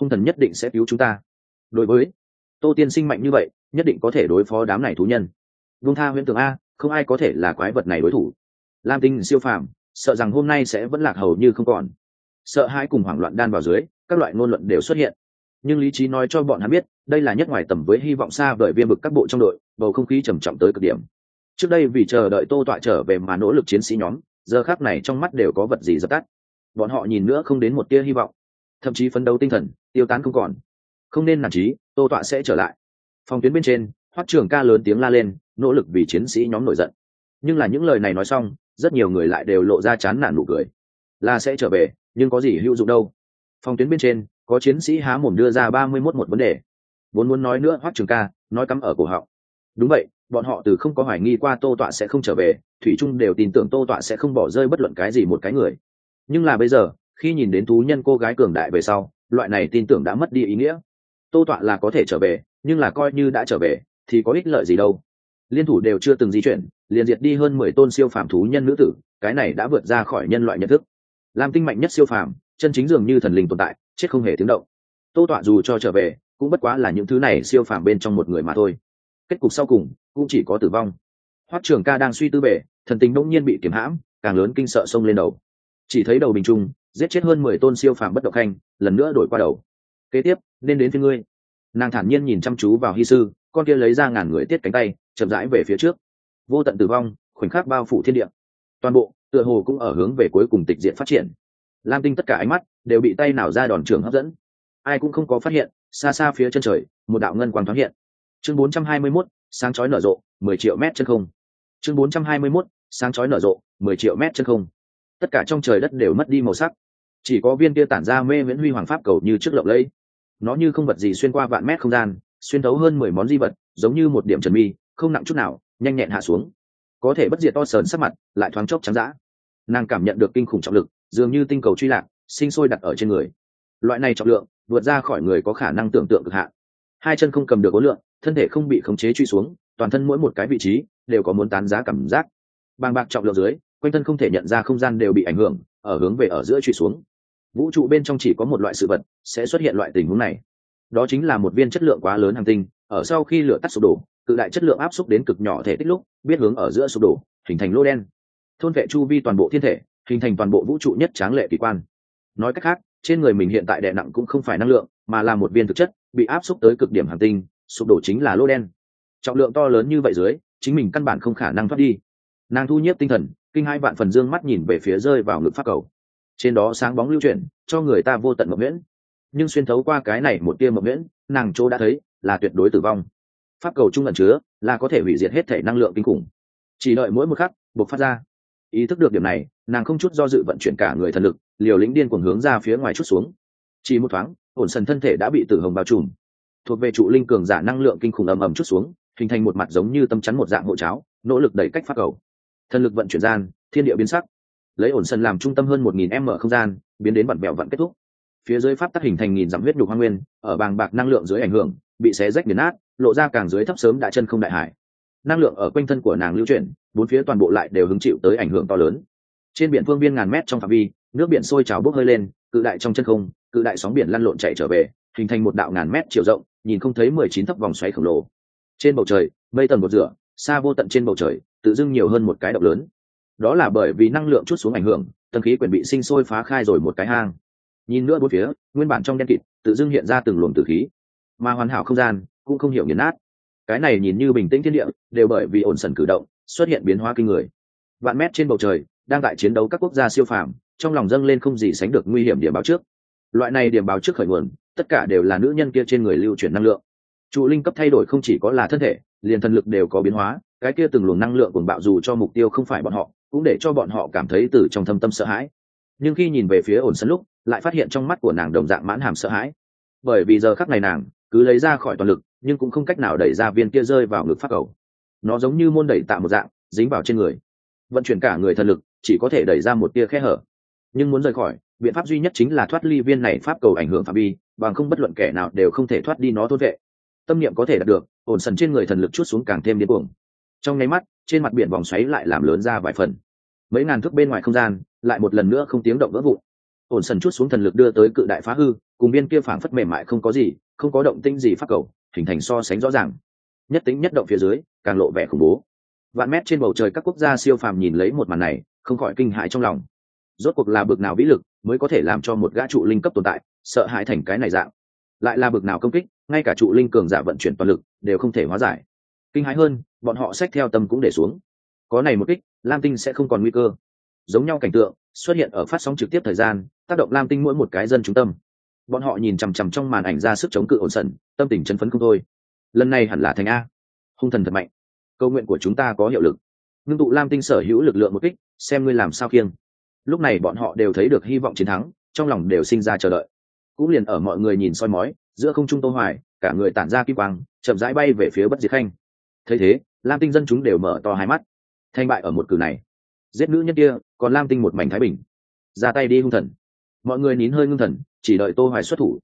Hung thần nhất định sẽ cứu chúng ta. Đối với tô tiên sinh mạnh như vậy, nhất định có thể đối phó đám này thú nhân. Vung tha huyễn tưởng a, không ai có thể là quái vật này đối thủ. Lam tinh siêu phàm sợ rằng hôm nay sẽ vẫn lạc hầu như không còn. Sợ hãi cùng hoảng loạn đan vào dưới, các loại ngôn luận đều xuất hiện. Nhưng lý trí nói cho bọn hắn biết, đây là nhất ngoài tầm với hy vọng xa vời viêm bực các bộ trong đội, bầu không khí trầm trọng tới cực điểm. Trước đây vì chờ đợi tô tọa trở về mà nỗ lực chiến sĩ nhóm, giờ khác này trong mắt đều có vật gì dập tắt. Bọn họ nhìn nữa không đến một tia hy vọng. Thậm chí phấn đấu tinh thần, tiêu tán không còn. Không nên nản trí, tô tọa sẽ trở lại. Phòng tuyến bên trên hoắc trường ca lớn tiếng la lên, nỗ lực vì chiến sĩ nhóm nổi giận. Nhưng là những lời này nói xong rất nhiều người lại đều lộ ra chán nản nụ cười. Là sẽ trở về, nhưng có gì hữu dụng đâu? Phòng tuyến bên trên, có chiến sĩ há mồm đưa ra ba mươi mốt một vấn đề. Vốn muốn nói nữa, hoắc trường ca, nói cắm ở cổ họng. Đúng vậy, bọn họ từ không có hoài nghi qua tô tọa sẽ không trở về, thủy trung đều tin tưởng tô tọa sẽ không bỏ rơi bất luận cái gì một cái người. Nhưng là bây giờ, khi nhìn đến thú nhân cô gái cường đại về sau, loại này tin tưởng đã mất đi ý nghĩa. Tô tọa là có thể trở về, nhưng là coi như đã trở về, thì có ích lợi gì đâu? Liên thủ đều chưa từng di chuyển, liền diệt đi hơn mười tôn siêu phàm thú nhân nữ tử, cái này đã vượt ra khỏi nhân loại nhận thức. Làm tinh mạnh nhất siêu phàm, chân chính dường như thần linh tồn tại, chết không hề tiếng động. Tô tọa dù cho trở về, cũng bất quá là những thứ này siêu phàm bên trong một người mà thôi. Kết cục sau cùng, cũng chỉ có tử vong. Hoắc trường ca đang suy tư bể thần tính bỗng nhiên bị kiểm hãm, càng lớn kinh sợ sông lên đầu. Chỉ thấy đầu bình trung, giết chết hơn mười tôn siêu phàm bất động khanh lần nữa đổi qua đầu. Kế tiếp, nên đến phía ngươi. Nàng thản nhiên nhìn chăm chú vào hy sư con kia lấy ra ngàn người tiết cánh tay chậm rãi về phía trước. Vô tận tử vong khoảnh khắc bao phủ thiên địa. Toàn bộ tựa hồ cũng ở hướng về cuối cùng tịch diện phát triển. Lam tinh tất cả ánh mắt đều bị tay nào ra đòn trường hấp dẫn. Ai cũng không có phát hiện xa xa phía chân trời một đạo ngân quang thoáng hiện. Chương 421, sáng chói nở rộ 10 triệu mét chân không. Chương 421, sáng chói nở rộ 10 triệu mét chân không. Tất cả trong trời đất đều mất đi màu sắc. Chỉ có viên kia tản ra mê miễn huy hoàng pháp cầu như trước lộng lẫy. Nó như không vật gì xuyên qua vạn mét không gian xuyên thấu hơn mười món di vật, giống như một điểm trần mi, không nặng chút nào, nhanh nhẹn hạ xuống. Có thể bất diệt to sờn sắc mặt, lại thoáng chốc trắng dã. Nàng cảm nhận được kinh khủng trọng lực, dường như tinh cầu truy lạc, sinh sôi đặt ở trên người. Loại này trọng lượng, vượt ra khỏi người có khả năng tưởng tượng cực hạn. Hai chân không cầm được ối lượng, thân thể không bị khống chế truy xuống, toàn thân mỗi một cái vị trí đều có muốn tán giá cảm giác. Bàng bạc trọng lượng dưới, quanh thân không thể nhận ra không gian đều bị ảnh hưởng, ở hướng về ở giữa truy xuống. Vũ trụ bên trong chỉ có một loại sự vật sẽ xuất hiện loại tình huống này đó chính là một viên chất lượng quá lớn hành tinh, ở sau khi lửa tắt sụp đổ, cự đại chất lượng áp suất đến cực nhỏ thể tích lúc, biết hướng ở giữa sụp đổ, hình thành lô đen. Thôn vệ chu vi toàn bộ thiên thể, hình thành toàn bộ vũ trụ nhất tráng lệ kỳ quan. Nói cách khác, trên người mình hiện tại đè nặng cũng không phải năng lượng, mà là một viên thực chất, bị áp suất tới cực điểm hành tinh, sụp đổ chính là lô đen. Trọng lượng to lớn như vậy dưới, chính mình căn bản không khả năng thoát đi. Nàng thu nhiếp tinh thần, kinh hai vạn phần dương mắt nhìn về phía rơi vào ngực pháp cầu. Trên đó sáng bóng lưu chuyển, cho người ta vô tận mộng nguyễn nhưng xuyên thấu qua cái này một tia mộng nguyễn nàng chỗ đã thấy là tuyệt đối tử vong. Pháp cầu trung ẩn chứa là có thể hủy diệt hết thể năng lượng kinh khủng. Chỉ đợi mỗi một khắc buộc phát ra. Ý thức được điểm này, nàng không chút do dự vận chuyển cả người thần lực, liều lĩnh điên cuồng hướng ra phía ngoài chút xuống. Chỉ một thoáng, ổn sần thân thể đã bị tử hồng bao trùm. Thuộc về trụ linh cường giả năng lượng kinh khủng ầm ầm chút xuống, hình thành một mặt giống như tâm chắn một dạng hộ cháo, nỗ lực đẩy cách phát cầu. Thần lực vận chuyển gian, thiên địa biến sắc. Lấy ổn sần làm trung tâm hơn một nghìn m không gian, biến đến vặn vẹo vặn kết thúc phía dưới pháp tắc hình thành nghìn dặm huyết nhục hoang nguyên, ở bàng bạc năng lượng dưới ảnh hưởng, bị xé rách nghiền nát, lộ ra càng dưới thấp sớm đại chân không đại hải. Năng lượng ở quanh thân của nàng lưu chuyển, bốn phía toàn bộ lại đều hứng chịu tới ảnh hưởng to lớn. Trên biển phương biên ngàn mét trong phạm vi, nước biển sôi trào bốc hơi lên, cự đại trong chân không, cự đại sóng biển lăn lộn chạy trở về, hình thành một đạo ngàn mét chiều rộng, nhìn không thấy mười chín thấp vòng xoáy khổng lồ. Trên bầu trời, mây tầng một rửa, xa vô tận trên bầu trời, tự dưng nhiều hơn một cái động lớn. Đó là bởi vì năng lượng chút xuống ảnh hưởng, tầng khí quyển bị sinh sôi phá khai rồi một cái hang nhìn nữa bốn phía, nguyên bản trong đen kịt, tự dưng hiện ra từng luồng tử khí. Mà hoàn hảo không gian cũng không hiểu nghiền nát. Cái này nhìn như bình tĩnh thiên địa, đều bởi vì ổn sần cử động, xuất hiện biến hóa kinh người. Vạn mét trên bầu trời, đang tại chiến đấu các quốc gia siêu phàm, trong lòng dâng lên không gì sánh được nguy hiểm điểm báo trước. Loại này điểm báo trước khởi nguồn, tất cả đều là nữ nhân kia trên người lưu chuyển năng lượng. Trụ linh cấp thay đổi không chỉ có là thân thể, liền thần lực đều có biến hóa, cái kia từng luồng năng lượng cuồng bạo dù cho mục tiêu không phải bọn họ, cũng để cho bọn họ cảm thấy từ trong thâm tâm sợ hãi. Nhưng khi nhìn về phía ổn sân lúc lại phát hiện trong mắt của nàng đồng dạng mãn hàm sợ hãi. Bởi vì giờ khắc này nàng cứ lấy ra khỏi toàn lực, nhưng cũng không cách nào đẩy ra viên kia rơi vào ngực phát cầu. Nó giống như môn đẩy tạo một dạng, dính vào trên người. Vận chuyển cả người thần lực, chỉ có thể đẩy ra một tia khe hở. Nhưng muốn rời khỏi, biện pháp duy nhất chính là thoát ly viên này pháp cầu ảnh hưởng phạm vi, bằng không bất luận kẻ nào đều không thể thoát đi nó thôn vệ. Tâm niệm có thể đạt được, ổn sần trên người thần lực chút xuống càng thêm điên cuồng. Trong nháy mắt, trên mặt biển vòng xoáy lại làm lớn ra vài phần. Mấy ngàn thước bên ngoài không gian, lại một lần nữa không tiếng động vỡ vụn ổn sần chút xuống thần lực đưa tới cự đại phá hư, cùng biên kia phảng phất mềm mại không có gì, không có động tinh gì phát cầu, hình thành so sánh rõ ràng. Nhất tính nhất động phía dưới, càng lộ vẻ khủng bố. Vạn mét trên bầu trời các quốc gia siêu phàm nhìn lấy một màn này, không khỏi kinh hãi trong lòng. Rốt cuộc là bực nào vĩ lực mới có thể làm cho một gã trụ linh cấp tồn tại, sợ hãi thành cái này dạng. Lại là bực nào công kích, ngay cả trụ linh cường giả vận chuyển toàn lực, đều không thể hóa giải. Kinh hãi hơn, bọn họ xách theo tâm cũng để xuống. Có này một kích, lam tinh sẽ không còn nguy cơ. Giống nhau cảnh tượng, xuất hiện ở phát sóng trực tiếp thời gian tác động lam tinh mỗi một cái dân trung tâm. Bọn họ nhìn chằm chằm trong màn ảnh ra sức chống cự ổn sẩn tâm tình chấn phấn không thôi. Lần này hẳn là thành a. Hung thần thật mạnh. Câu nguyện của chúng ta có hiệu lực. Ngưng tụ lam tinh sở hữu lực lượng một kích, xem ngươi làm sao kiêng lúc này bọn họ đều thấy được hy vọng chiến thắng, trong lòng đều sinh ra chờ đợi. Cũng liền ở mọi người nhìn soi mói, giữa không trung tô hoài, cả người tản ra kim quang, chậm rãi bay về phía bất diệt khanh. Thấy thế, lam tinh dân chúng đều mở to hai mắt. Thanh bại ở một cử này. Giết nữ nhân kia, còn lam tinh một mảnh thái bình. Ra tay đi hung thần mọi người nín hơi ngưng thần, chỉ đợi tô hoài xuất thủ.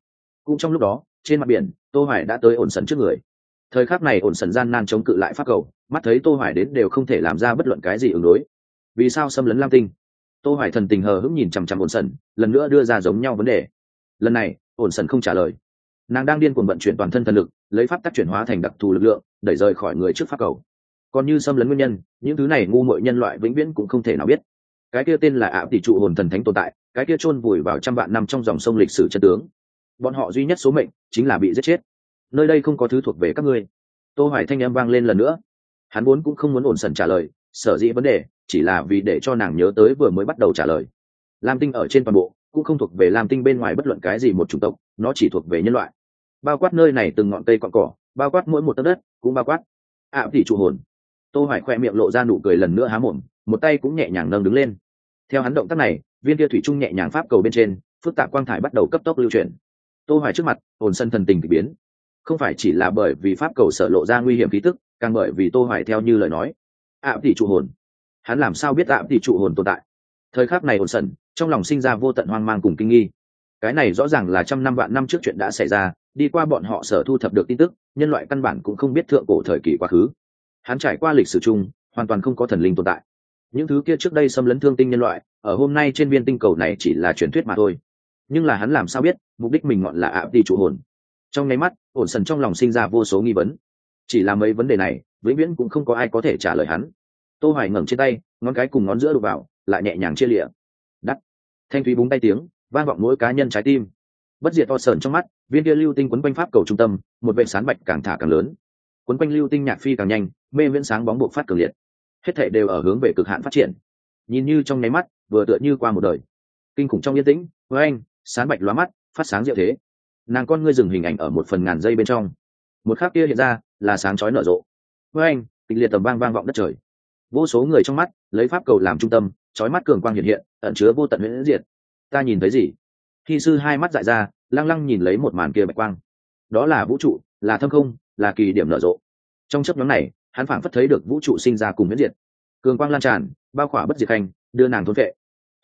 Cũng trong lúc đó, trên mặt biển, tô hoài đã tới ổn sần trước người. Thời khắc này ổn sần gian nan chống cự lại pháp cầu, mắt thấy tô hoài đến đều không thể làm ra bất luận cái gì ứng đối. Vì sao xâm lấn lam tinh? Tô hoài thần tình hờ hững nhìn chằm chằm ổn sần, lần nữa đưa ra giống nhau vấn đề. Lần này, ổn sần không trả lời. Nàng đang điên cuồng vận chuyển toàn thân thần lực, lấy pháp tắc chuyển hóa thành đặc thù lực lượng, đẩy rời khỏi người trước pháp cầu. Còn như xâm lấn nguyên nhân, những thứ này ngu muội nhân loại vĩnh viễn cũng không thể nào biết. Cái kia tên là ảo tỷ trụ hồn thần thánh tồn tại cái kia chôn vùi vào trăm vạn năm trong dòng sông lịch sử chân tướng. Bọn họ duy nhất số mệnh chính là bị giết chết. Nơi đây không có thứ thuộc về các ngươi. Tô hoài thanh âm vang lên lần nữa. Hắn vốn cũng không muốn ổn sần trả lời sở dĩ vấn đề chỉ là vì để cho nàng nhớ tới vừa mới bắt đầu trả lời. Lam tinh ở trên toàn bộ cũng không thuộc về lam tinh bên ngoài bất luận cái gì một chủng tộc nó chỉ thuộc về nhân loại. Bao quát nơi này từng ngọn cây cọn cỏ bao quát mỗi một tấc đất cũng bao quát. Ạ à, tỷ trụ hồn. Tô hoài khoe miệng lộ ra nụ cười lần nữa há mồm một tay cũng nhẹ nhàng nâng đứng lên. Theo hắn động tác này viên kia thủy trung nhẹ nhàng pháp cầu bên trên, phức tạp quang thải bắt đầu cấp tốc lưu chuyển. Tô hoài trước mặt, hồn sân thần tình kỳ biến. Không phải chỉ là bởi vì pháp cầu sở lộ ra nguy hiểm khí tức, càng bởi vì tô hoài theo như lời nói. Ạ tỷ trụ hồn. Hắn làm sao biết ạ tỷ trụ hồn tồn tại? Thời khắc này hồn sần trong lòng sinh ra vô tận hoang mang cùng kinh nghi. Cái này rõ ràng là trăm năm vạn năm trước chuyện đã xảy ra, đi qua bọn họ sở thu thập được tin tức, nhân loại căn bản cũng không biết thượng cổ thời kỳ quá khứ. Hắn trải qua lịch sử chung, hoàn toàn không có thần linh tồn tại. Những thứ kia trước đây xâm lấn thương tinh nhân loại ở hôm nay trên viên tinh cầu này chỉ là truyền thuyết mà thôi. Nhưng là hắn làm sao biết, mục đích mình ngọn là ạ đi trụ hồn? Trong nháy mắt, ổn sần trong lòng sinh ra vô số nghi vấn. Chỉ là mấy vấn đề này, vĩnh viễn cũng không có ai có thể trả lời hắn. Tô hoài ngẩng trên tay, ngón cái cùng ngón giữa đục vào, lại nhẹ nhàng chia lịa. Đắt. Thanh thúy búng tay tiếng, vang vọng mỗi cá nhân trái tim. Bất diệt to sờn trong mắt, viên kia lưu tinh quấn quanh pháp cầu trung tâm, một vệ sán bạch càng thả càng lớn. Quấn quanh lưu tinh nhạc phi càng nhanh, mê viễn sáng bóng buộc phát cường liệt. Hết thể đều ở hướng về cực hạn phát triển. Nhìn như trong nháy mắt vừa tựa như qua một đời. Kinh khủng trong yên tĩnh, với anh, sán bạch lóa mắt, phát sáng diệu thế. Nàng con ngươi dừng hình ảnh ở một phần ngàn giây bên trong. Một khắc kia hiện ra là sáng chói nở rộ. Với anh, kịch liệt tầm vang vang vọng đất trời. Vô số người trong mắt lấy pháp cầu làm trung tâm, chói mắt cường quang hiện hiện, ẩn chứa vô tận huyễn diệt. Ta nhìn thấy gì? Khi sư hai mắt dại ra, lăng lăng nhìn lấy một màn kia bạch quang. Đó là vũ trụ, là thâm không, là kỳ điểm nở rộ. Trong chấp nhóm này, hắn phảng phất thấy được vũ trụ sinh ra cùng miễn diệt. Cường quang lan tràn, bao khỏa bất diệt khanh đưa nàng thôn vệ.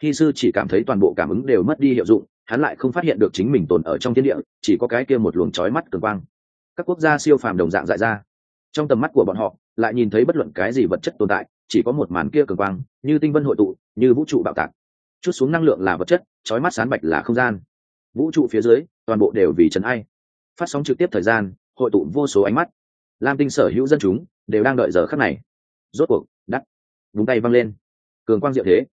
Khi sư chỉ cảm thấy toàn bộ cảm ứng đều mất đi hiệu dụng, hắn lại không phát hiện được chính mình tồn ở trong thiên địa, chỉ có cái kia một luồng chói mắt cường quang. Các quốc gia siêu phàm đồng dạng dại ra. Trong tầm mắt của bọn họ, lại nhìn thấy bất luận cái gì vật chất tồn tại, chỉ có một màn kia cường quang, như tinh vân hội tụ, như vũ trụ bạo tạc. Chút xuống năng lượng là vật chất, chói mắt sán bạch là không gian. Vũ trụ phía dưới, toàn bộ đều vì trần ai. Phát sóng trực tiếp thời gian, hội tụ vô số ánh mắt. Lam tinh sở hữu dân chúng, đều đang đợi giờ khắc này. Rốt cuộc đắt đúng tay văng lên cường quang diệu thế.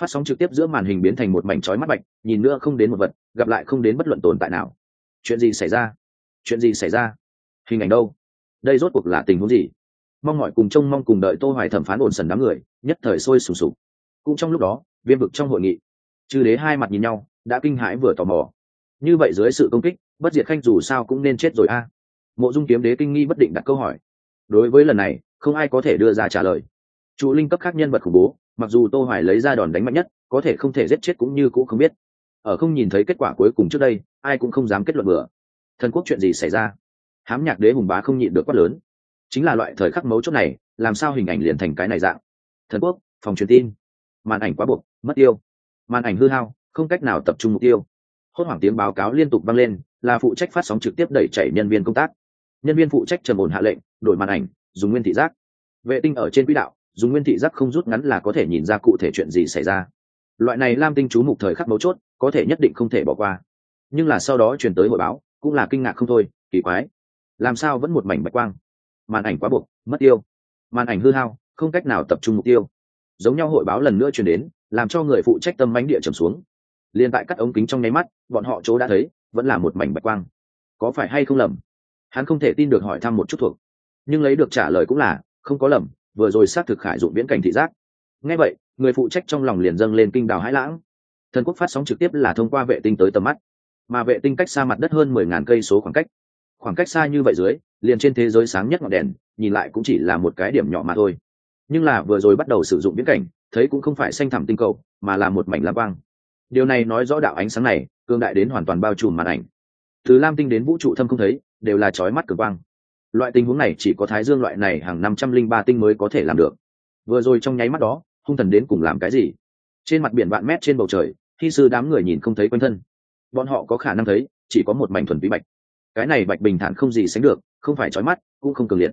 Phát sóng trực tiếp giữa màn hình biến thành một mảnh chói mắt bạch, nhìn nữa không đến một vật, gặp lại không đến bất luận tồn tại nào. Chuyện gì xảy ra? Chuyện gì xảy ra? Hình ảnh đâu? Đây rốt cuộc là tình huống gì? Mong mọi cùng trông mong cùng đợi tô hoài thẩm phán ổn sần đám người, nhất thời sôi sùng sục. Cũng trong lúc đó viêm vực trong hội nghị, chư đế hai mặt nhìn nhau, đã kinh hãi vừa tò mò. Như vậy dưới sự công kích, bất diệt khanh dù sao cũng nên chết rồi a. Mộ dung kiếm đế kinh nghi bất định đặt câu hỏi. Đối với lần này, không ai có thể đưa ra trả lời. Trụ linh cấp khác nhân vật khủng bố mặc dù tô hoài lấy ra đòn đánh mạnh nhất, có thể không thể giết chết cũng như cũng không biết. Ở không nhìn thấy kết quả cuối cùng trước đây, ai cũng không dám kết luận bừa. Thần quốc chuyện gì xảy ra? Hám nhạc đế hùng bá không nhịn được quát lớn. Chính là loại thời khắc mấu chốt này, làm sao hình ảnh liền thành cái này dạng? Thần quốc, phòng truyền tin. Màn ảnh quá buộc, mất tiêu. Màn ảnh hư hao, không cách nào tập trung mục tiêu. Hốt hoảng tiếng báo cáo liên tục vang lên, là phụ trách phát sóng trực tiếp đẩy chảy nhân viên công tác. Nhân viên phụ trách trầm ổn hạ lệnh, đổi màn ảnh, dùng nguyên thị giác. Vệ tinh ở trên quỹ đạo dùng nguyên thị giác không rút ngắn là có thể nhìn ra cụ thể chuyện gì xảy ra. Loại này lam tinh chú mục thời khắc mấu chốt, có thể nhất định không thể bỏ qua. Nhưng là sau đó chuyển tới hội báo, cũng là kinh ngạc không thôi, kỳ quái. Làm sao vẫn một mảnh bạch quang? Màn ảnh quá buộc, mất tiêu. Màn ảnh hư hao, không cách nào tập trung mục tiêu. Giống nhau hội báo lần nữa chuyển đến, làm cho người phụ trách tâm bánh địa trầm xuống. Liền tại cắt ống kính trong nháy mắt, bọn họ chỗ đã thấy, vẫn là một mảnh bạch quang. Có phải hay không lầm? Hắn không thể tin được hỏi thăm một chút thuộc. Nhưng lấy được trả lời cũng là, không có lầm vừa rồi xác thực khải dụng viễn cảnh thị giác. Ngay vậy, người phụ trách trong lòng liền dâng lên kinh đào hãi lãng. Thần quốc phát sóng trực tiếp là thông qua vệ tinh tới tầm mắt. Mà vệ tinh cách xa mặt đất hơn mười ngàn cây số khoảng cách. Khoảng cách xa như vậy dưới, liền trên thế giới sáng nhất ngọn đèn, nhìn lại cũng chỉ là một cái điểm nhỏ mà thôi. Nhưng là vừa rồi bắt đầu sử dụng viễn cảnh, thấy cũng không phải xanh thẳm tinh cầu, mà là một mảnh lam quang. Điều này nói rõ đạo ánh sáng này, cương đại đến hoàn toàn bao trùm màn ảnh. Từ lam tinh đến vũ trụ thâm không thấy, đều là chói mắt cực quang loại tình huống này chỉ có thái dương loại này hàng năm trăm linh ba tinh mới có thể làm được. Vừa rồi trong nháy mắt đó, hung thần đến cùng làm cái gì? Trên mặt biển vạn mét trên bầu trời khi sư đám người nhìn không thấy quanh thân. Bọn họ có khả năng thấy, chỉ có một mảnh thuần túy bạch. Cái này bạch bình thản không gì sánh được, không phải trói mắt, cũng không cường liệt.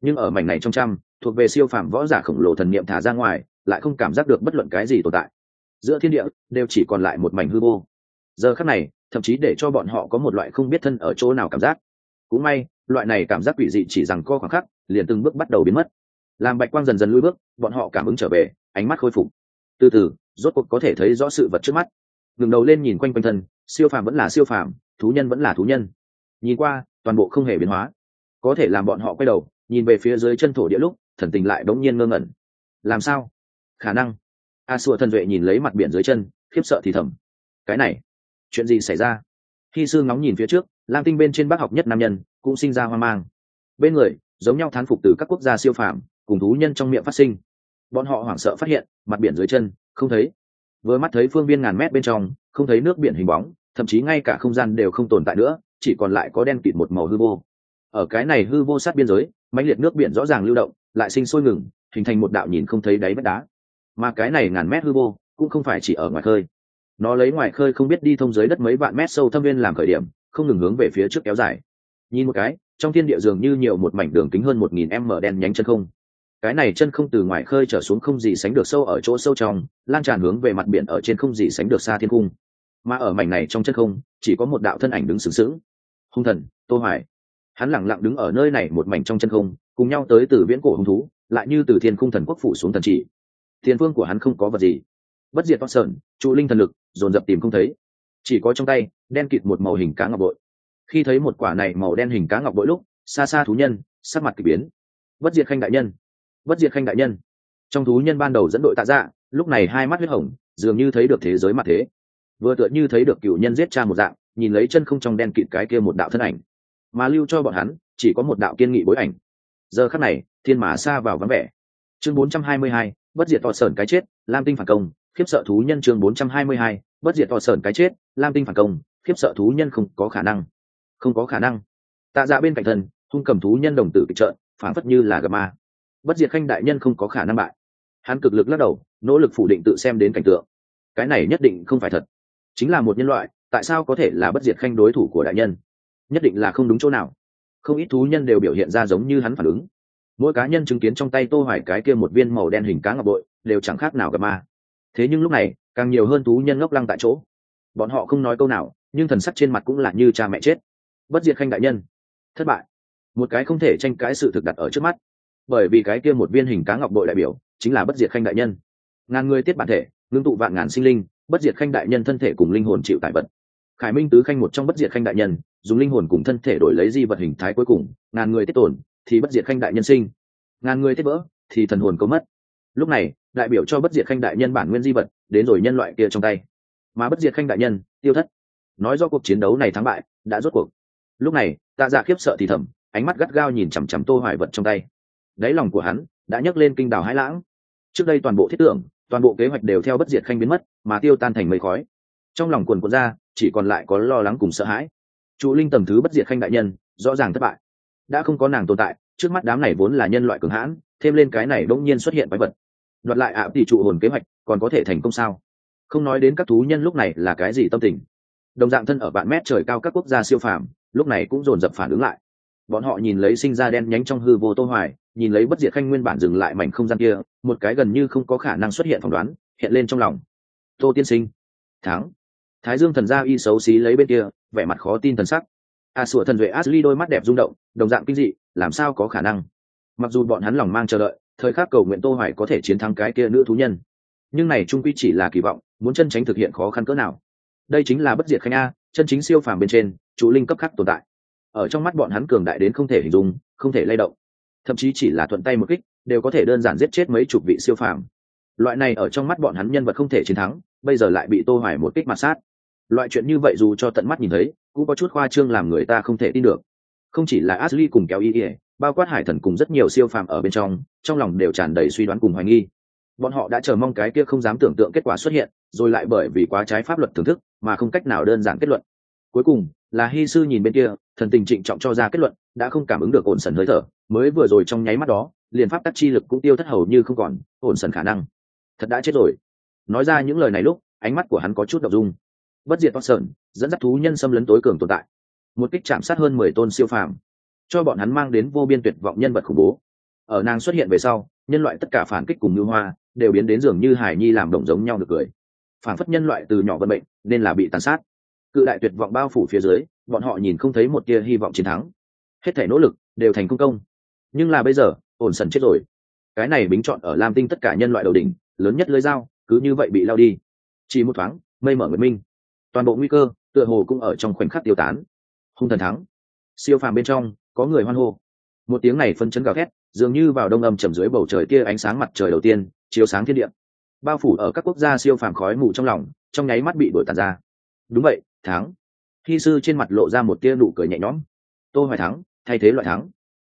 Nhưng ở mảnh này trong trăm, thuộc về siêu phàm võ giả khổng lồ thần niệm thả ra ngoài, lại không cảm giác được bất luận cái gì tồn tại. Giữa thiên địa, đều chỉ còn lại một mảnh hư vô. Giờ khắc này, thậm chí để cho bọn họ có một loại không biết thân ở chỗ nào cảm giác cũng may, loại này cảm giác quỷ dị chỉ rằng co khoảng khắc, liền từng bước bắt đầu biến mất. Làm bạch quang dần dần lui bước, bọn họ cảm ứng trở về, ánh mắt khôi phục. Từ từ, rốt cuộc có thể thấy rõ sự vật trước mắt. Ngừng đầu lên nhìn quanh quanh thân, siêu phàm vẫn là siêu phàm, thú nhân vẫn là thú nhân. Nhìn qua, toàn bộ không hề biến hóa. Có thể làm bọn họ quay đầu, nhìn về phía dưới chân thổ địa lúc, thần tình lại đống nhiên ngơ ngẩn. Làm sao? Khả năng. A xua thần vệ nhìn lấy mặt biển dưới chân, khiếp sợ thì thầm. Cái này, chuyện gì xảy ra? Khi sư ngóng nhìn phía trước lam tinh bên trên bác học nhất nam nhân, cũng sinh ra hoang mang. Bên người, giống nhau thán phục từ các quốc gia siêu phàm, cùng thú nhân trong miệng phát sinh. Bọn họ hoảng sợ phát hiện, mặt biển dưới chân, không thấy. Vừa mắt thấy phương viên ngàn mét bên trong, không thấy nước biển hình bóng, thậm chí ngay cả không gian đều không tồn tại nữa, chỉ còn lại có đen kịt một màu hư vô. Ở cái này hư vô sát biên giới, mãnh liệt nước biển rõ ràng lưu động, lại sinh sôi ngừng, hình thành một đạo nhìn không thấy đáy vách đá. Mà cái này ngàn mét hư vô, cũng không phải chỉ ở ngoài khơi. Nó lấy ngoài khơi không biết đi thông dưới đất mấy vạn mét sâu thâm viên làm khởi điểm không ngừng hướng về phía trước kéo dài. Nhìn một cái, trong thiên địa dường như nhiều một mảnh đường kính hơn một nghìn m đen nhánh chân không. Cái này chân không từ ngoài khơi trở xuống không gì sánh được sâu ở chỗ sâu trong, lan tràn hướng về mặt biển ở trên không gì sánh được xa thiên cung. Mà ở mảnh này trong chân không, chỉ có một đạo thân ảnh đứng sừng sững. Hung thần, tô hoài. Hắn lặng lặng đứng ở nơi này một mảnh trong chân không, cùng nhau tới từ viễn cổ hung thú, lại như từ thiên cung thần quốc phủ xuống thần trị thiên vương của hắn không có vật gì. Bất diệt toan sơn trụ linh thần lực, dồn dập tìm không thấy chỉ có trong tay đen kịt một màu hình cá ngọc bội. Khi thấy một quả này màu đen hình cá ngọc bội lúc xa xa thú nhân sắc mặt kỳ biến. Bất diệt khanh đại nhân! Bất diệt khanh đại nhân! Trong thú nhân ban đầu dẫn đội tạ dạ lúc này hai mắt huyết hồng dường như thấy được thế giới mặt thế. Vừa tựa như thấy được cựu nhân giết cha một dạng nhìn lấy chân không trong đen kịt cái kia một đạo thân ảnh. Mà lưu cho bọn hắn chỉ có một đạo kiên nghị bối ảnh. Giờ khắc này thiên mã xa vào vắng vẻ. Chương 422, bất diệt tọt sởn cái chết lam tinh phản công khiếp sợ thú nhân chương 422, bất diệt to sờn cái chết, lam tinh phản công, khiếp sợ thú nhân không có khả năng. Không có khả năng. Tạ dạ bên cạnh thân, hung cầm thú nhân đồng tử kịch trợn phản phất như là gà ma. Bất diệt khanh đại nhân không có khả năng bại. Hắn cực lực lắc đầu, nỗ lực phủ định tự xem đến cảnh tượng. Cái này nhất định không phải thật. Chính là một nhân loại, tại sao có thể là bất diệt khanh đối thủ của đại nhân? Nhất định là không đúng chỗ nào. Không ít thú nhân đều biểu hiện ra giống như hắn phản ứng. Mỗi cá nhân chứng kiến trong tay tô hoài cái kia một viên màu đen hình cá ngọc bội, đều chẳng khác nào gặp ma thế nhưng lúc này, càng nhiều hơn thú nhân ngốc lăng tại chỗ. Bọn họ không nói câu nào, nhưng thần sắc trên mặt cũng là như cha mẹ chết. Bất diệt khanh đại nhân, thất bại. Một cái không thể tranh cãi sự thực đặt ở trước mắt. Bởi vì cái kia một viên hình cá ngọc bội đại biểu, chính là bất diệt khanh đại nhân. Ngàn người tiết bản thể, ngưng tụ vạn ngàn sinh linh, bất diệt khanh đại nhân thân thể cùng linh hồn chịu tại vật. Khải minh tứ khanh một trong bất diệt khanh đại nhân, dùng linh hồn cùng thân thể đổi lấy di vật hình thái cuối cùng, ngàn người tiết tổn, thì bất diệt khanh đại nhân sinh. Ngàn người tiết vỡ, thì thần hồn có mất lúc này, đại biểu cho bất diệt khanh đại nhân bản nguyên di vật, đến rồi nhân loại kia trong tay. Mà bất diệt khanh đại nhân, tiêu thất. Nói do cuộc chiến đấu này thắng bại, đã rốt cuộc. Lúc này, tạ dạ khiếp sợ thì thầm, ánh mắt gắt gao nhìn chằm chằm tô hoài vật trong tay. Đáy lòng của hắn, đã nhấc lên kinh đảo hãi lãng. Trước đây toàn bộ thiết tưởng, toàn bộ kế hoạch đều theo bất diệt khanh biến mất, mà tiêu tan thành mây khói. Trong lòng quần quần ra, chỉ còn lại có lo lắng cùng sợ hãi. Trụ linh tầm thứ bất diệt khanh đại nhân, rõ ràng thất bại. Đã không có nàng tồn tại, trước mắt đám này vốn là nhân loại cường hãn, thêm lên cái này đông nhiên xuất hiện quái vật đoạt lại ạ tỷ trụ hồn kế hoạch còn có thể thành công sao? Không nói đến các thú nhân lúc này là cái gì tâm tình. Đồng dạng thân ở vạn mét trời cao các quốc gia siêu phàm lúc này cũng dồn dập phản ứng lại. Bọn họ nhìn lấy sinh ra đen nhánh trong hư vô tô hoài nhìn lấy bất diệt khanh nguyên bản dừng lại mảnh không gian kia một cái gần như không có khả năng xuất hiện phỏng đoán hiện lên trong lòng. Tô tiên sinh. Thắng. Thái dương thần gia y xấu xí lấy bên kia vẻ mặt khó tin thần sắc. A à, sủa thần duệ ashley đôi mắt đẹp rung động đồng dạng kinh dị làm sao có khả năng? Mặc dù bọn hắn lòng mang chờ đợi thời khắc cầu nguyện tô hoài có thể chiến thắng cái kia nữ thú nhân. Nhưng này trung quy chỉ là kỳ vọng, muốn chân tránh thực hiện khó khăn cỡ nào. Đây chính là bất diệt khanh a, chân chính siêu phàm bên trên, chủ linh cấp khắc tồn tại. Ở trong mắt bọn hắn cường đại đến không thể hình dung, không thể lay động. Thậm chí chỉ là thuận tay một kích, đều có thể đơn giản giết chết mấy chục vị siêu phàm. Loại này ở trong mắt bọn hắn nhân vật không thể chiến thắng, bây giờ lại bị tô hoài một kích mặt sát. Loại chuyện như vậy dù cho tận mắt nhìn thấy, cũng có chút khoa trương làm người ta không thể tin được. Không chỉ là ashley cùng kéo y bao quát hải thần cùng rất nhiều siêu phàm ở bên trong trong lòng đều tràn đầy suy đoán cùng hoài nghi. Bọn họ đã chờ mong cái kia không dám tưởng tượng kết quả xuất hiện, rồi lại bởi vì quá trái pháp luật thưởng thức, mà không cách nào đơn giản kết luận. Cuối cùng, là hy sư nhìn bên kia, thần tình trịnh trọng cho ra kết luận, đã không cảm ứng được ổn sần hơi thở, mới vừa rồi trong nháy mắt đó, liền pháp tắc chi lực cũng tiêu thất hầu như không còn, ổn sần khả năng. Thật đã chết rồi. Nói ra những lời này lúc, ánh mắt của hắn có chút đ ộ n g dung. Bất diệt toát sơn dẫn dắt thú nhân xâm lấn tối cường tồn tại. Một kích chạm sát hơn mười tôn siêu phàm cho bọn hắn mang đến vô biên tuyệt vọng nhân vật khủng bố. Ở nàng xuất hiện về sau, nhân loại tất cả phản kích cùng ngư hoa đều biến đến dường như hải nhi làm động giống nhau được cười. Phản phất nhân loại từ nhỏ vận bệnh nên là bị tàn sát. Cự đại tuyệt vọng bao phủ phía dưới, bọn họ nhìn không thấy một tia hy vọng chiến thắng. Hết thể nỗ lực đều thành công công. Nhưng là bây giờ, ổn sần chết rồi. Cái này bính chọn ở lam tinh tất cả nhân loại đầu đỉnh, lớn nhất lưới dao, cứ như vậy bị lao đi. Chỉ một thoáng, mây mở nguyệt minh. Toàn bộ nguy cơ, tựa hồ cũng ở trong khoảnh khắc tiêu tán. Hung thần thắng. Siêu phàm bên trong có người hoan hô. Một tiếng này phân chấn gào thét, dường như vào đông âm trầm dưới bầu trời kia ánh sáng mặt trời đầu tiên, chiếu sáng thiên địa. Bao phủ ở các quốc gia siêu phàm khói mù trong lòng, trong nháy mắt bị đổi tàn ra. Đúng vậy, thắng. Khi sư trên mặt lộ ra một tia nụ cười nhẹ nhõm. Tôi hoài thắng, thay thế loại thắng.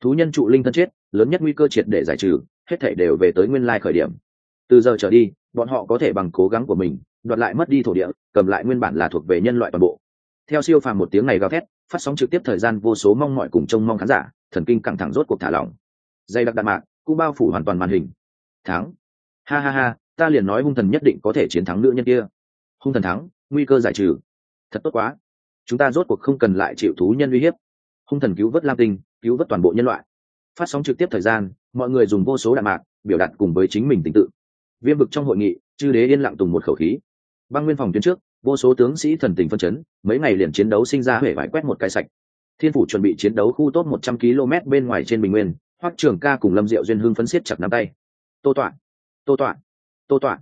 Thú nhân trụ linh thân chết, lớn nhất nguy cơ triệt để giải trừ, hết thảy đều về tới nguyên lai khởi điểm. Từ giờ trở đi, bọn họ có thể bằng cố gắng của mình, đoạt lại mất đi thổ địa, cầm lại nguyên bản là thuộc về nhân loại toàn bộ. Theo siêu phàm một tiếng này gào thét phát sóng trực tiếp thời gian vô số mong mọi cùng trông mong khán giả, thần kinh căng thẳng rốt cuộc thả lỏng. Dây đặc đạn mạc, cũng bao phủ hoàn toàn màn hình. Thắng. Ha ha ha, ta liền nói hung thần nhất định có thể chiến thắng nữ nhân kia. Hung thần thắng, nguy cơ giải trừ. Thật tốt quá. Chúng ta rốt cuộc không cần lại chịu thú nhân uy hiếp. Hung thần cứu vớt lam tinh, cứu vớt toàn bộ nhân loại. Phát sóng trực tiếp thời gian, mọi người dùng vô số đạn mạc, biểu đạt cùng với chính mình tình tự. Viêm vực trong hội nghị, chư đế yên lặng tùng một khẩu khí. Băng nguyên phòng tuyến trước vô số tướng sĩ thần tình phân chấn, mấy ngày liền chiến đấu sinh ra huệ vải quét một cái sạch. Thiên phủ chuẩn bị chiến đấu khu tốt một trăm km bên ngoài trên bình nguyên, hoắc trường ca cùng lâm diệu duyên hưng phấn xiết chặt nắm tay. Tô tọa tô tọa tô tọa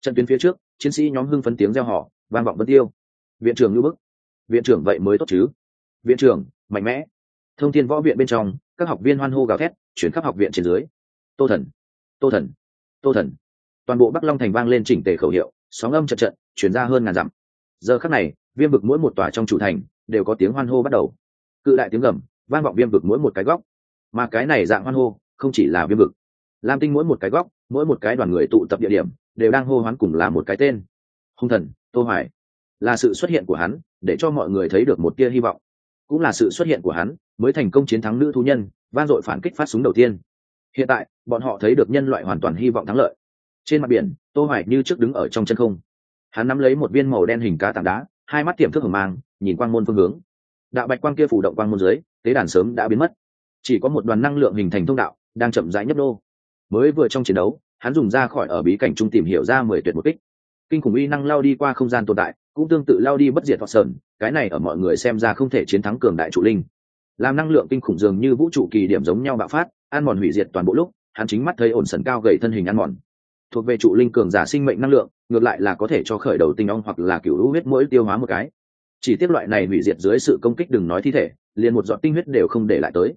trận tuyến phía trước, chiến sĩ nhóm hưng phấn tiếng reo họ vang vọng vân tiêu. Viện trưởng lưu bức. Viện trưởng vậy mới tốt chứ? Viện trưởng, mạnh mẽ. Thông tin võ viện bên trong, các học viên hoan hô gào thét, chuyển khắp học viện trên dưới. Tô thần tô thần tô thần. Toàn bộ bắc long thành vang lên chỉnh tề khẩu hiệu, sóng âm chật trận chuyển ra hơn ngàn dặm giờ khắc này, viêm vực mỗi một tòa trong chủ thành đều có tiếng hoan hô bắt đầu. Cự đại tiếng gầm, vang vọng viêm vực mỗi một cái góc. Mà cái này dạng hoan hô không chỉ là viêm vực. Lam tinh mỗi một cái góc, mỗi một cái đoàn người tụ tập địa điểm đều đang hô hoán cùng là một cái tên. Hung thần, tô hoài. Là sự xuất hiện của hắn, để cho mọi người thấy được một tia hy vọng. Cũng là sự xuất hiện của hắn, mới thành công chiến thắng nữ thú nhân, vang dội phản kích phát súng đầu tiên. Hiện tại, bọn họ thấy được nhân loại hoàn toàn hy vọng thắng lợi. Trên mặt biển, tô hoài như trước đứng ở trong chân không hắn nắm lấy một viên màu đen hình cá tảng đá, hai mắt tiềm thức hở mang, nhìn quang môn phương hướng. Đạo bạch quang kia phủ động quang môn dưới, tế đàn sớm đã biến mất. Chỉ có một đoàn năng lượng hình thành thông đạo, đang chậm rãi nhấp đô mới vừa trong chiến đấu, hắn dùng ra khỏi ở bí cảnh trung tìm hiểu ra mười tuyệt một kích. Kinh khủng uy năng lao đi qua không gian tồn tại, cũng tương tự lao đi bất diệt hoặc sơn cái này ở mọi người xem ra không thể chiến thắng cường đại trụ linh. Làm năng lượng kinh khủng dường như vũ trụ kỳ điểm giống nhau bạo phát, ăn mòn hủy diệt toàn bộ lúc, hắn chính mắt thấy ổn sần cao gầy thân hình ăn mòn. Thuộc về trụ linh cường giả sinh mệnh năng lượng ngược lại là có thể cho khởi đầu tinh ong hoặc là cựu lũ huyết mỗi tiêu hóa một cái. Chỉ tiếp loại này hủy diệt dưới sự công kích đừng nói thi thể, liền một giọt tinh huyết đều không để lại tới.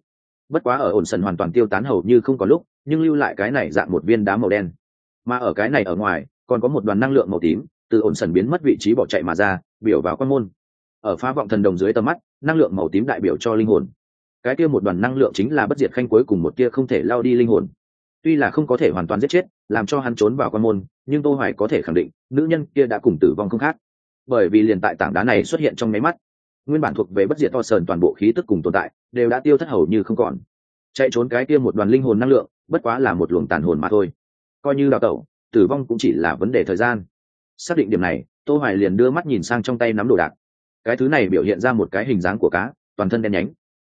Bất quá ở ổn sần hoàn toàn tiêu tán hầu như không có lúc, nhưng lưu lại cái này dạng một viên đá màu đen. Mà ở cái này ở ngoài, còn có một đoàn năng lượng màu tím, từ ổn sần biến mất vị trí bỏ chạy mà ra, biểu vào quan môn. Ở phá vọng thần đồng dưới tầm mắt, năng lượng màu tím đại biểu cho linh hồn. Cái kia một đoàn năng lượng chính là bất diệt khanh cuối cùng một kia không thể lao đi linh hồn tuy là không có thể hoàn toàn giết chết, làm cho hắn trốn vào quan môn, nhưng tô hoài có thể khẳng định, nữ nhân kia đã cùng tử vong không khác. Bởi vì liền tại tảng đá này xuất hiện trong máy mắt, nguyên bản thuộc về bất diệt to sờn toàn bộ khí tức cùng tồn tại, đều đã tiêu thất hầu như không còn. Chạy trốn cái kia một đoàn linh hồn năng lượng, bất quá là một luồng tàn hồn mà thôi. Coi như đào tẩu, tử vong cũng chỉ là vấn đề thời gian. Xác định điểm này, tô hoài liền đưa mắt nhìn sang trong tay nắm đồ đạc. Cái thứ này biểu hiện ra một cái hình dáng của cá, toàn thân đen nhánh.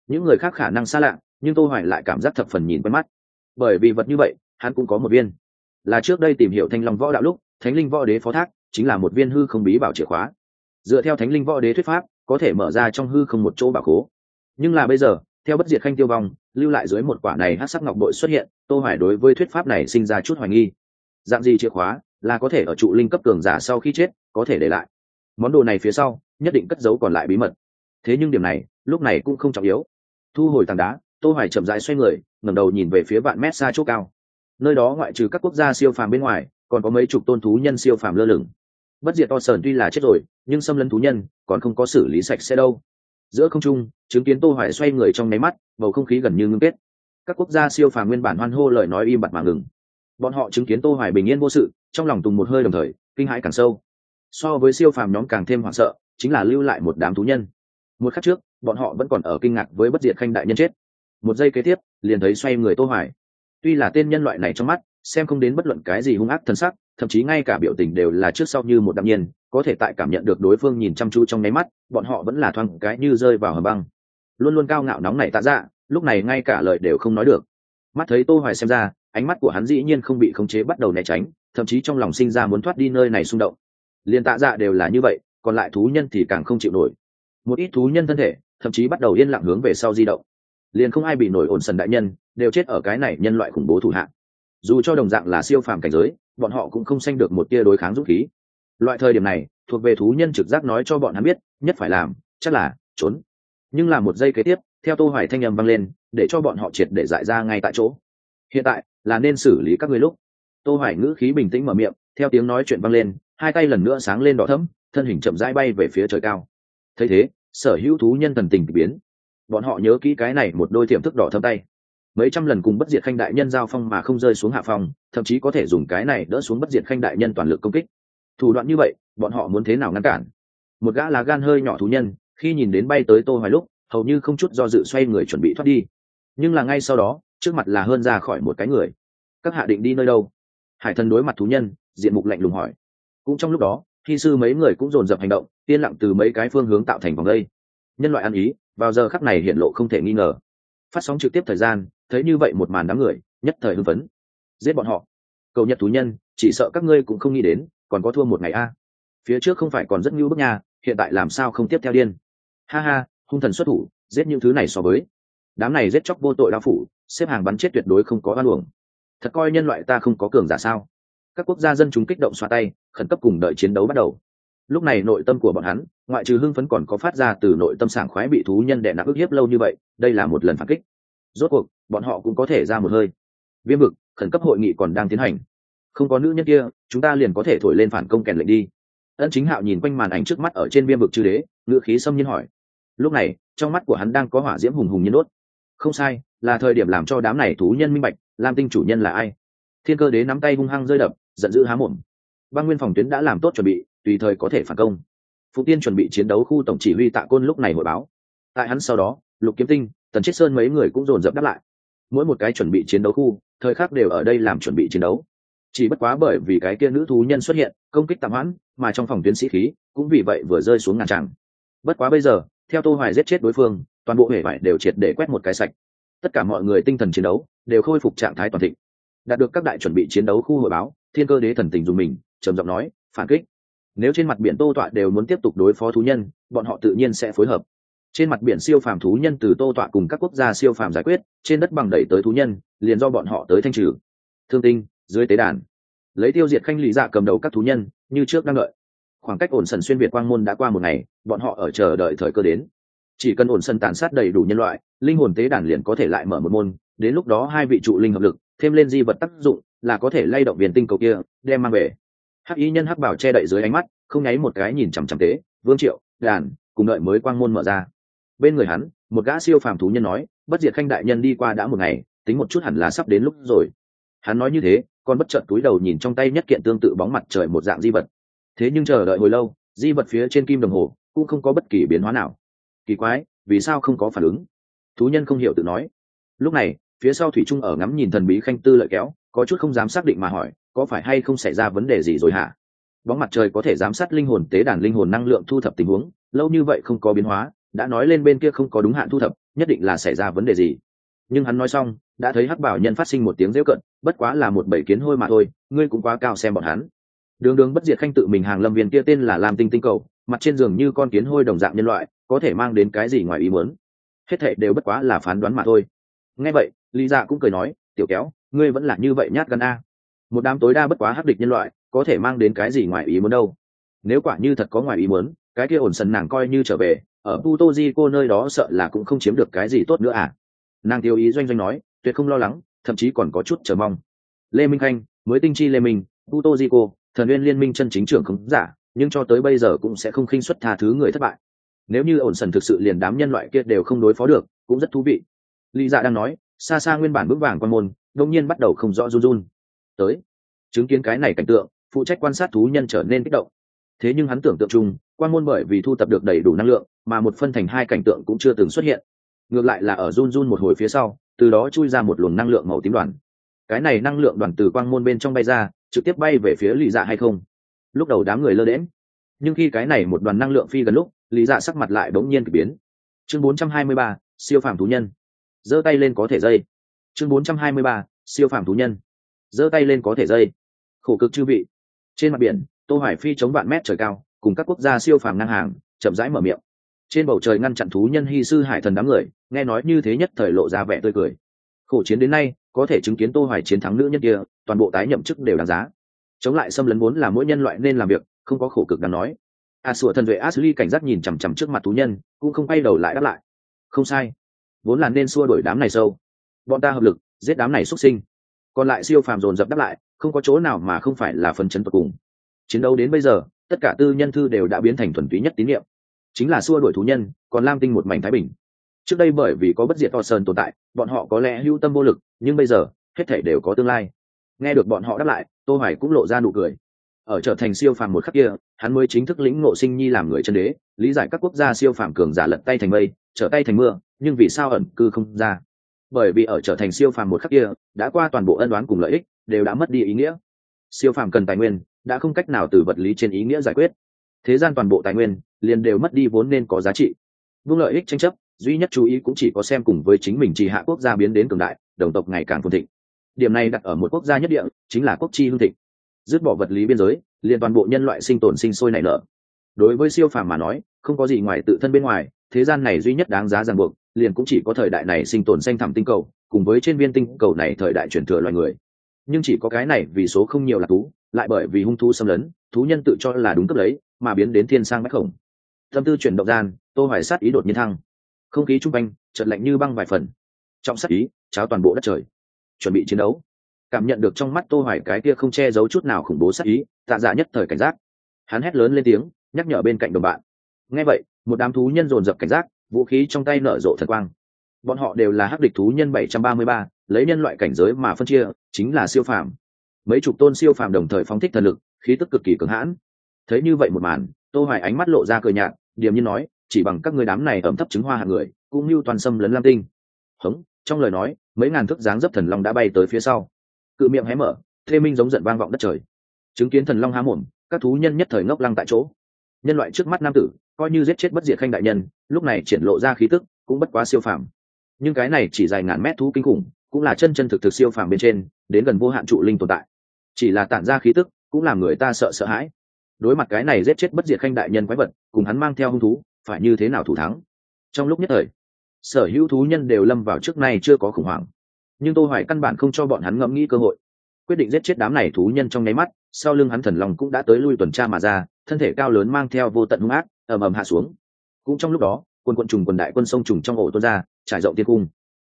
Những người khác khả năng xa lạ, nhưng tô hoài lại cảm giác thập phần nhìn quen mắt bởi vì vật như vậy, hắn cũng có một viên. Là trước đây tìm hiểu thanh long võ đạo lúc, thánh linh võ đế phó thác, chính là một viên hư không bí bảo chìa khóa. Dựa theo thánh linh võ đế thuyết pháp, có thể mở ra trong hư không một chỗ bảo khố. Nhưng là bây giờ, theo bất diệt khanh tiêu vong, lưu lại dưới một quả này hát sắc ngọc bội xuất hiện, tô hoài đối với thuyết pháp này sinh ra chút hoài nghi. Dạng gì chìa khóa? Là có thể ở trụ linh cấp cường giả sau khi chết, có thể để lại. Món đồ này phía sau, nhất định cất giấu còn lại bí mật. Thế nhưng điểm này, lúc này cũng không trọng yếu. Thu hồi tảng đá tô hoài chậm rãi xoay người, ngẩng đầu nhìn về phía vạn mét xa chỗ cao. Nơi đó ngoại trừ các quốc gia siêu phàm bên ngoài, còn có mấy chục tôn thú nhân siêu phàm lơ lửng. Bất diệt to sờn tuy là chết rồi, nhưng xâm lấn thú nhân, còn không có xử lý sạch sẽ đâu. Giữa không trung, chứng kiến tô hoài xoay người trong nháy mắt, bầu không khí gần như ngưng kết. Các quốc gia siêu phàm nguyên bản hoan hô lời nói im bặt mà ngừng. Bọn họ chứng kiến tô hoài bình yên vô sự, trong lòng tùng một hơi đồng thời, kinh hãi càng sâu. So với siêu phàm nhóm càng thêm hoảng sợ, chính là lưu lại một đám thú nhân. Một khắc trước, bọn họ vẫn còn ở kinh ngạc với bất diệt khanh đại nhân chết một giây kế tiếp, liền thấy xoay người tô hoài. Tuy là tên nhân loại này trong mắt, xem không đến bất luận cái gì hung ác thân sắc, thậm chí ngay cả biểu tình đều là trước sau như một đạm nhiên, có thể tại cảm nhận được đối phương nhìn chăm chú trong nháy mắt, bọn họ vẫn là thoáng cái như rơi vào hầm băng. Luôn luôn cao ngạo nóng này tạ dạ lúc này ngay cả lời đều không nói được. Mắt thấy tô hoài xem ra, ánh mắt của hắn dĩ nhiên không bị khống chế bắt đầu né tránh, thậm chí trong lòng sinh ra muốn thoát đi nơi này xung động. Liền tạ dạ đều là như vậy, còn lại thú nhân thì càng không chịu nổi. Một ít thú nhân thân thể, thậm chí bắt đầu yên lặng hướng về sau di động liền không ai bị nổi ổn sần đại nhân, đều chết ở cái này nhân loại khủng bố thủ hạng dù cho đồng dạng là siêu phàm cảnh giới, bọn họ cũng không sanh được một tia đối kháng dũng khí. Loại thời điểm này, thuộc về thú nhân trực giác nói cho bọn hắn biết, nhất phải làm, chắc là trốn. Nhưng là một giây kế tiếp, theo tô hoài thanh âm vang lên, để cho bọn họ triệt để giải ra ngay tại chỗ. Hiện tại, là nên xử lý các ngươi lúc. Tô hoài ngữ khí bình tĩnh mở miệng, theo tiếng nói chuyện vang lên, hai tay lần nữa sáng lên đỏ thẫm, thân hình chậm rãi bay về phía trời cao. Thấy thế, sở hữu thú nhân thần tình biến bọn họ nhớ kỹ cái này một đôi tiềm thức đỏ thâm tay. Mấy trăm lần cùng bất diệt khanh đại nhân giao phong mà không rơi xuống hạ phong, thậm chí có thể dùng cái này đỡ xuống bất diệt khanh đại nhân toàn lực công kích. Thủ đoạn như vậy, bọn họ muốn thế nào ngăn cản? Một gã lá gan hơi nhỏ thú nhân, khi nhìn đến bay tới tô hoài lúc, hầu như không chút do dự xoay người chuẩn bị thoát đi. Nhưng là ngay sau đó, trước mặt là hơn ra khỏi một cái người. Các hạ định đi nơi đâu? Hải thần đối mặt thú nhân, diện mục lạnh lùng hỏi. Cũng trong lúc đó khi sư mấy người cũng dồn dập hành động tiên lặng từ mấy cái phương hướng tạo thành vòng đây. Nhân loại ăn ý vào giờ khắc này hiện lộ không thể nghi ngờ. Phát sóng trực tiếp thời gian, thấy như vậy một màn đám người, nhất thời hưng phấn. Giết bọn họ. Cầu nhật thú nhân, chỉ sợ các ngươi cũng không nghĩ đến, còn có thua một ngày a. Phía trước không phải còn rất ngưu bức nha, hiện tại làm sao không tiếp theo điên. Ha ha, hung thần xuất thủ, giết những thứ này so với. Đám này giết chóc vô tội đao phủ, xếp hàng bắn chết tuyệt đối không có oan uổng. Thật coi nhân loại ta không có cường giả sao? Các quốc gia dân chúng kích động xoa tay, khẩn cấp cùng đợi chiến đấu bắt đầu. Lúc này nội tâm của bọn hắn ngoại trừ hưng phấn còn có phát ra từ nội tâm sảng khoái bị thú nhân đè nặng ức hiếp lâu như vậy, đây là một lần phản kích. Rốt cuộc, bọn họ cũng có thể ra một hơi. Viêm vực, khẩn cấp hội nghị còn đang tiến hành. Không có nữ nhân kia, chúng ta liền có thể thổi lên phản công kèn lệnh đi. Ân chính hạo nhìn quanh màn ảnh trước mắt ở trên viêm vực chư đế ngựa khí xâm nhiên hỏi. Lúc này, trong mắt của hắn đang có hỏa diễm hùng hùng nhiên đốt. Không sai, là thời điểm làm cho đám này thú nhân minh bạch, lam tinh chủ nhân là ai. Thiên cơ đế nắm tay hung hăng rơi đập, giận dữ há mồm. Băng nguyên phòng tuyến đã làm tốt chuẩn bị, tùy thời có thể phản công phụ tiên chuẩn bị chiến đấu khu tổng chỉ huy tạ côn lúc này hội báo. Tại hắn sau đó, lục kiếm tinh, tần chiết sơn mấy người cũng dồn dập đáp lại. Mỗi một cái chuẩn bị chiến đấu khu, thời khắc đều ở đây làm chuẩn bị chiến đấu. Chỉ bất quá bởi vì cái kia nữ thú nhân xuất hiện, công kích tạm hoãn, mà trong phòng tuyến sĩ khí cũng vì vậy vừa rơi xuống ngàn tràng. Bất quá bây giờ, theo tô hoài giết chết đối phương, toàn bộ hệ vải đều triệt để quét một cái sạch. Tất cả mọi người tinh thần chiến đấu đều khôi phục trạng thái toàn thịnh. Đạt được các đại chuẩn bị chiến đấu khu hội báo, thiên cơ đế thần tình dùng mình, trầm giọng nói, phản kích nếu trên mặt biển tô tọa đều muốn tiếp tục đối phó thú nhân, bọn họ tự nhiên sẽ phối hợp. Trên mặt biển siêu phàm thú nhân từ tô tọa cùng các quốc gia siêu phàm giải quyết, trên đất bằng đẩy tới thú nhân, liền do bọn họ tới thanh trừ. Thương tinh, dưới tế đàn. Lấy tiêu diệt khanh lý dạ cầm đầu các thú nhân, như trước đang đợi. Khoảng cách ổn sần xuyên việt quang môn đã qua một ngày, bọn họ ở chờ đợi thời cơ đến. Chỉ cần ổn sần tàn sát đầy đủ nhân loại, linh hồn tế đàn liền có thể lại mở một môn, đến lúc đó hai vị trụ linh hợp lực, thêm lên di vật tác dụng, là có thể lay động viền tinh cầu kia, đem mang về hắc y nhân hắc bảo che đậy dưới ánh mắt, không nháy một cái nhìn chằm chằm tế, vương triệu, đàn, cùng đợi mới quang môn mở ra. Bên người hắn, một gã siêu phàm thú nhân nói, bất diệt khanh đại nhân đi qua đã một ngày, tính một chút hẳn là sắp đến lúc rồi. Hắn nói như thế còn bất chợt túi đầu nhìn trong tay nhất kiện tương tự bóng mặt trời một dạng di vật. Thế nhưng chờ đợi hồi lâu, di vật phía trên kim đồng hồ cũng không có bất kỳ biến hóa nào. Kỳ quái, vì sao không có phản ứng? Thú nhân không hiểu tự nói. Lúc này, phía sau thủy trung ở ngắm nhìn thần bí khanh tư lợi kéo, có chút không dám xác định mà hỏi có phải hay không xảy ra vấn đề gì rồi hả? Bóng mặt trời có thể giám sát linh hồn, tế đàn linh hồn năng lượng thu thập tình huống, lâu như vậy không có biến hóa, đã nói lên bên kia không có đúng hạn thu thập, nhất định là xảy ra vấn đề gì. Nhưng hắn nói xong, đã thấy hắc bảo nhân phát sinh một tiếng rêu cận, bất quá là một bảy kiến hôi mà thôi, ngươi cũng quá cao xem bọn hắn. Đường đường bất diệt khanh tự mình hàng lâm viên kia tên là lam tinh tinh cầu, mặt trên giường như con kiến hôi đồng dạng nhân loại, có thể mang đến cái gì ngoài ý muốn? Hết thệ đều bất quá là phán đoán mà thôi. Nghe vậy, lý dạ cũng cười nói, tiểu kéo, ngươi vẫn là như vậy nhát gan a một đám tối đa bất quá hắc địch nhân loại, có thể mang đến cái gì ngoài ý muốn đâu? Nếu quả như thật có ngoài ý muốn, cái kia ổn sần nàng coi như trở về, ở puto di cô nơi đó sợ là cũng không chiếm được cái gì tốt nữa à? Nàng tiêu ý doanh doanh nói, tuyệt không lo lắng, thậm chí còn có chút chờ mong. Lê minh khanh, mới tinh chi lê minh puto di cô thần nguyên liên minh chân chính trưởng khống giả, nhưng cho tới bây giờ cũng sẽ không khinh xuất tha thứ người thất bại. Nếu như ổn sần thực sự liền đám nhân loại kia đều không đối phó được, cũng rất thú vị. Lý dạ đang nói, xa xa nguyên bản vững vàng quan môn đông nhiên bắt đầu không rõ run run tới. Chứng kiến cái này cảnh tượng phụ trách quan sát thú nhân trở nên kích động. Thế nhưng hắn tưởng tượng chung quan môn bởi vì thu tập được đầy đủ năng lượng mà một phân thành hai cảnh tượng cũng chưa từng xuất hiện. Ngược lại là ở run run một hồi phía sau từ đó chui ra một luồng năng lượng màu tím đoàn. Cái này năng lượng đoàn từ quang môn bên trong bay ra trực tiếp bay về phía lì dạ hay không? Lúc đầu đám người lơ đễm nhưng khi cái này một đoàn năng lượng phi gần lúc lý dạ sắc mặt lại bỗng nhiên k ỳ biến. Chương 423, siêu phàm thú nhân. Giơ tay lên có thể dây. Chương 423, siêu phàm thú nhân giơ tay lên có thể dây. Khổ cực chư vị. Trên mặt biển, tô hoài phi chống vạn mét trời cao, cùng các quốc gia siêu phàm ngang hàng, chậm rãi mở miệng. Trên bầu trời ngăn chặn thú nhân hy sư hải thần đám người, nghe nói như thế nhất thời lộ ra vẻ tươi cười. Khổ chiến đến nay, có thể chứng kiến tô hoài chiến thắng nữ nhân kia, toàn bộ tái nhậm chức đều đáng giá. Chống lại xâm lấn vốn là mỗi nhân loại nên làm việc, không có khổ cực đáng nói. A sủa thần vệ ashley cảnh giác nhìn chằm chằm trước mặt thú nhân, cũng không quay đầu lại đáp lại. Không sai. Vốn là nên xua đuổi đám này sâu. Bọn ta hợp lực, giết đám này xuất sinh còn lại siêu phàm dồn dập đáp lại, không có chỗ nào mà không phải là phần chấn tột cùng. Chiến đấu đến bây giờ, tất cả tư nhân thư đều đã biến thành thuần túy nhất tín nhiệm chính là xua đuổi thú nhân, còn lam tinh một mảnh thái bình. Trước đây bởi vì có bất diệt to sơn tồn tại, bọn họ có lẽ hưu tâm vô lực, nhưng bây giờ, hết thể đều có tương lai. Nghe được bọn họ đáp lại, tô hoài cũng lộ ra nụ cười. Ở trở thành siêu phàm một khắc kia, hắn mới chính thức lĩnh ngộ sinh nhi làm người chân đế, lý giải các quốc gia siêu phàm cường giả lật tay thành mây, trở tay thành mưa, nhưng vì sao ẩn cư không ra? Bởi vì ở trở thành siêu phàm một khắc kia, đã qua toàn bộ ân đoán cùng lợi ích, đều đã mất đi ý nghĩa. Siêu phàm cần tài nguyên, đã không cách nào từ vật lý trên ý nghĩa giải quyết. Thế gian toàn bộ tài nguyên, liền đều mất đi vốn nên có giá trị. Vương lợi ích tranh chấp, duy nhất chú ý cũng chỉ có xem cùng với chính mình trì hạ quốc gia biến đến cường đại, đồng tộc ngày càng phồn thịnh. Điểm này đặt ở một quốc gia nhất địa, chính là quốc chi hương thịnh. Dứt bỏ vật lý biên giới, liền toàn bộ nhân loại sinh tồn sinh sôi nảy nở. Đối với siêu phàm mà nói, không có gì ngoài tự thân bên ngoài, thế gian này duy nhất đáng giá ràng buộc liền cũng chỉ có thời đại này sinh tồn xanh thẳm tinh cầu, cùng với trên viên tinh cầu này thời đại truyền thừa loài người. Nhưng chỉ có cái này vì số không nhiều là thú, lại bởi vì hung thú xâm lấn, thú nhân tự cho là đúng cấp lấy, mà biến đến thiên sang bách khổng. Tâm tư chuyển động gian, tô hoài sát ý đột nhiên thăng. Không khí trung quanh, chợt lạnh như băng vài phần. Trọng sát ý, cháo toàn bộ đất trời. Chuẩn bị chiến đấu. Cảm nhận được trong mắt tô hoài cái kia không che giấu chút nào khủng bố sát ý, tạ dạ nhất thời cảnh giác. Hắn hét lớn lên tiếng, nhắc nhở bên cạnh đồng bạn. Nghe vậy, một đám thú nhân dồn dập cảnh giác vũ khí trong tay nở rộ thần quang. Bọn họ đều là hắc địch thú nhân 733, lấy nhân loại cảnh giới mà phân chia chính là siêu phàm. Mấy chục tôn siêu phàm đồng thời phóng thích thần lực khí tức cực kỳ cường hãn. Thấy như vậy một màn tô hoài ánh mắt lộ ra cười nhạt điềm nhiên nói chỉ bằng các người đám này ẩm thấp trứng hoa hạng người cũng như toàn sâm lấn lam tinh. Hống trong lời nói mấy ngàn thước dáng dấp thần long đã bay tới phía sau. Cự miệng hé mở thê minh giống giận vang vọng đất trời. Chứng kiến thần long há mồm các thú nhân nhất thời ngốc lăng tại chỗ nhân loại trước mắt nam tử, coi như giết chết bất diệt khanh đại nhân, lúc này triển lộ ra khí tức cũng bất quá siêu phàm. Nhưng cái này chỉ dài ngàn mét thú kinh khủng, cũng là chân chân thực thực siêu phàm bên trên, đến gần vô hạn trụ linh tồn tại. Chỉ là tản ra khí tức cũng làm người ta sợ sợ hãi. Đối mặt cái này giết chết bất diệt khanh đại nhân quái vật, cùng hắn mang theo hung thú, phải như thế nào thủ thắng? Trong lúc nhất thời, sở hữu thú nhân đều lâm vào trước nay chưa có khủng hoảng. Nhưng tô hoài căn bản không cho bọn hắn ngẫm nghĩ cơ hội. Quyết định giết chết đám này thú nhân trong nháy mắt, sau lưng hắn thần long cũng đã tới lui tuần tra mà ra thân thể cao lớn mang theo vô tận hung ác, ầm ầm hạ xuống. Cũng trong lúc đó, quân quận trùng quần đại quân sông trùng trong ổ tuôn ra, trải rộng tiên cung.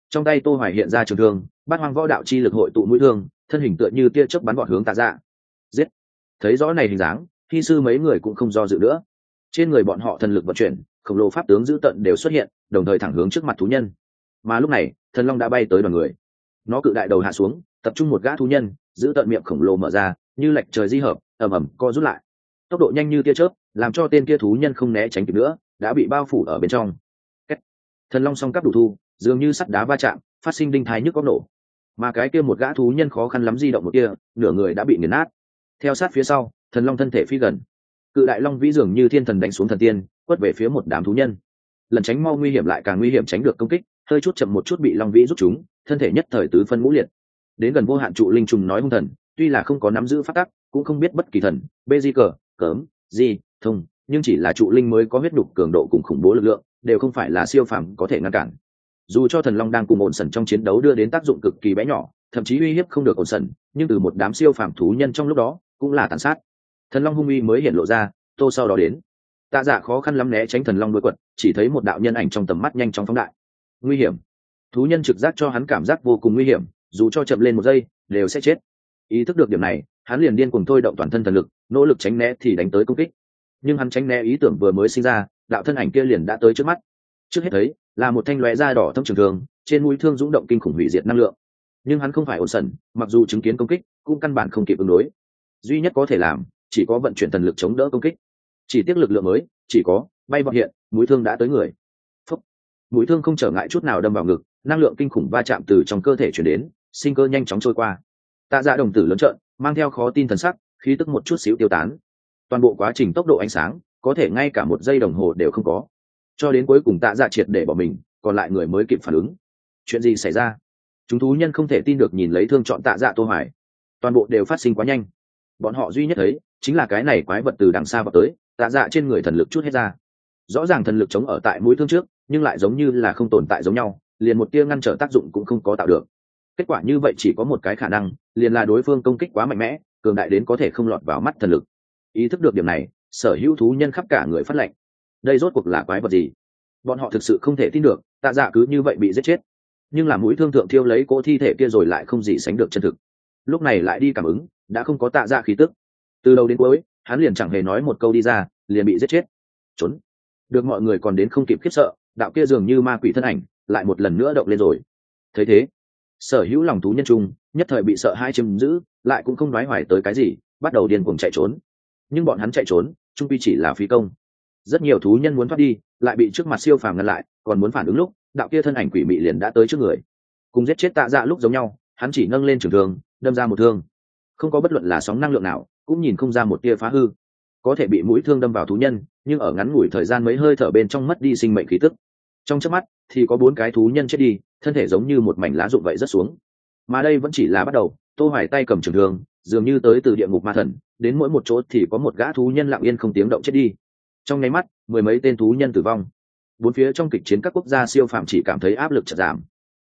Trong tay tô hoài hiện ra trường thương, bát hoang võ đạo chi lực hội tụ mũi thương, thân hình tựa như tia chớp bắn vọt hướng tà dạ. Giết! Thấy rõ này hình dáng, thi sư mấy người cũng không do dự nữa. Trên người bọn họ thần lực vận chuyển, khổng lồ pháp tướng dữ tận đều xuất hiện, đồng thời thẳng hướng trước mặt thú nhân. Mà lúc này, thần long đã bay tới đoàn người. Nó cự đại đầu hạ xuống, tập trung một gã thú nhân, giữ tận miệng khổng lồ mở ra, như lệch trời di hợp, ầm ầm co rút lại tốc độ nhanh như tia chớp, làm cho tên kia thú nhân không né tránh kịp nữa, đã bị bao phủ ở bên trong. Thần long song cấp đủ thu, dường như sắt đá va chạm, phát sinh đinh thái nhức góc nổ. Mà cái kia một gã thú nhân khó khăn lắm di động một kia, nửa người đã bị nghiền nát. Theo sát phía sau, thần long thân thể phi gần. Cự đại long vĩ dường như thiên thần đánh xuống thần tiên, quất về phía một đám thú nhân. Lần tránh mau nguy hiểm lại càng nguy hiểm tránh được công kích, hơi chút chậm một chút bị long vĩ rút chúng, thân thể nhất thời tứ phân ngũ liệt. Đến gần vô hạn trụ linh trùng nói hung thần, tuy là không có nắm giữ phát tắc, cũng không biết bất kỳ thần, bê di cờ cớm di thông, nhưng chỉ là trụ linh mới có huyết đục cường độ cùng khủng bố lực lượng, đều không phải là siêu phàm có thể ngăn cản. Dù cho thần long đang cùng ổn sần trong chiến đấu đưa đến tác dụng cực kỳ bé nhỏ, thậm chí uy hiếp không được ổn sần, nhưng từ một đám siêu phàm thú nhân trong lúc đó, cũng là tàn sát. Thần long hung uy mới hiện lộ ra, tô sau đó đến. Tạ giả khó khăn lắm né tránh thần long đuôi quật, chỉ thấy một đạo nhân ảnh trong tầm mắt nhanh chóng phóng đại. Nguy hiểm. Thú nhân trực giác cho hắn cảm giác vô cùng nguy hiểm, dù cho chậm lên một giây, đều sẽ chết. Ý thức được điểm này, hắn liền điên cùng thôi động toàn thân thần lực nỗ lực tránh né thì đánh tới công kích. Nhưng hắn tránh né ý tưởng vừa mới sinh ra, đạo thân ảnh kia liền đã tới trước mắt. Trước hết thấy, là một thanh lóe da đỏ thâm trường thường trên mũi thương dũng động kinh khủng hủy diệt năng lượng. Nhưng hắn không phải ổn sẩn mặc dù chứng kiến công kích, cũng căn bản không kịp ứng đối. Duy nhất có thể làm, chỉ có vận chuyển thần lực chống đỡ công kích. Chỉ tiếc lực lượng mới, chỉ có, bay vọt hiện, mũi thương đã tới người. Phúc. mũi thương không trở ngại chút nào đâm vào ngực, năng lượng kinh khủng va chạm từ trong cơ thể chuyển đến, sinh cơ nhanh chóng trôi qua. Tạ dạ đồng tử lớn trợn, mang theo khó tin thần sắc khí tức một chút xíu tiêu tán. Toàn bộ quá trình tốc độ ánh sáng, có thể ngay cả một giây đồng hồ đều không có. Cho đến cuối cùng tạ dạ triệt để bỏ mình, còn lại người mới kịp phản ứng. Chuyện gì xảy ra? Chúng thú nhân không thể tin được nhìn lấy thương chọn tạ dạ tô hoài toàn bộ đều phát sinh quá nhanh. Bọn họ duy nhất thấy, chính là cái này quái vật từ đằng xa vào tới, tạ dạ trên người thần lực chút hết ra. Rõ ràng thần lực chống ở tại mũi thương trước, nhưng lại giống như là không tồn tại giống nhau, liền một tia ngăn trở tác dụng cũng không có tạo được. Kết quả như vậy chỉ có một cái khả năng, liền là đối phương công kích quá mạnh mẽ cường đại đến có thể không lọt vào mắt thần lực. Ý thức được điểm này, sở hữu thú nhân khắp cả người phát lệnh. Đây rốt cuộc là quái vật gì? Bọn họ thực sự không thể tin được, tạ dạ cứ như vậy bị giết chết. Nhưng là mũi thương thượng thiêu lấy cỗ thi thể kia rồi lại không gì sánh được chân thực. Lúc này lại đi cảm ứng, đã không có tạ dạ khí tức. Từ đầu đến cuối, hắn liền chẳng hề nói một câu đi ra, liền bị giết chết. Trốn. Được mọi người còn đến không kịp khiếp sợ, đạo kia dường như ma quỷ thân ảnh, lại một lần nữa động lên rồi. Thấy thế sở hữu lòng thú nhân trung, nhất thời bị sợ hai chiếm giữ, lại cũng không nói hoài tới cái gì, bắt đầu điên cuồng chạy trốn. Nhưng bọn hắn chạy trốn, trung pi chỉ là phí công. Rất nhiều thú nhân muốn thoát đi, lại bị trước mặt siêu phàm ngăn lại, còn muốn phản ứng lúc, đạo kia thân ảnh quỷ mị liền đã tới trước người. Cùng giết chết tạ dạ lúc giống nhau, hắn chỉ nâng lên trường thương, đâm ra một thương. Không có bất luận là sóng năng lượng nào, cũng nhìn không ra một tia phá hư. Có thể bị mũi thương đâm vào thú nhân, nhưng ở ngắn ngủi thời gian mấy hơi thở bên trong mất đi sinh mệnh khí tức. Trong chớp mắt thì có bốn cái thú nhân chết đi, thân thể giống như một mảnh lá rụng vậy rất xuống. Mà đây vẫn chỉ là bắt đầu, tô hoài tay cầm trường thương, dường như tới từ địa ngục ma thần, đến mỗi một chỗ thì có một gã thú nhân lặng yên không tiếng động chết đi. Trong nháy mắt, mười mấy tên thú nhân tử vong. Bốn phía trong kịch chiến các quốc gia siêu phàm chỉ cảm thấy áp lực chật giảm.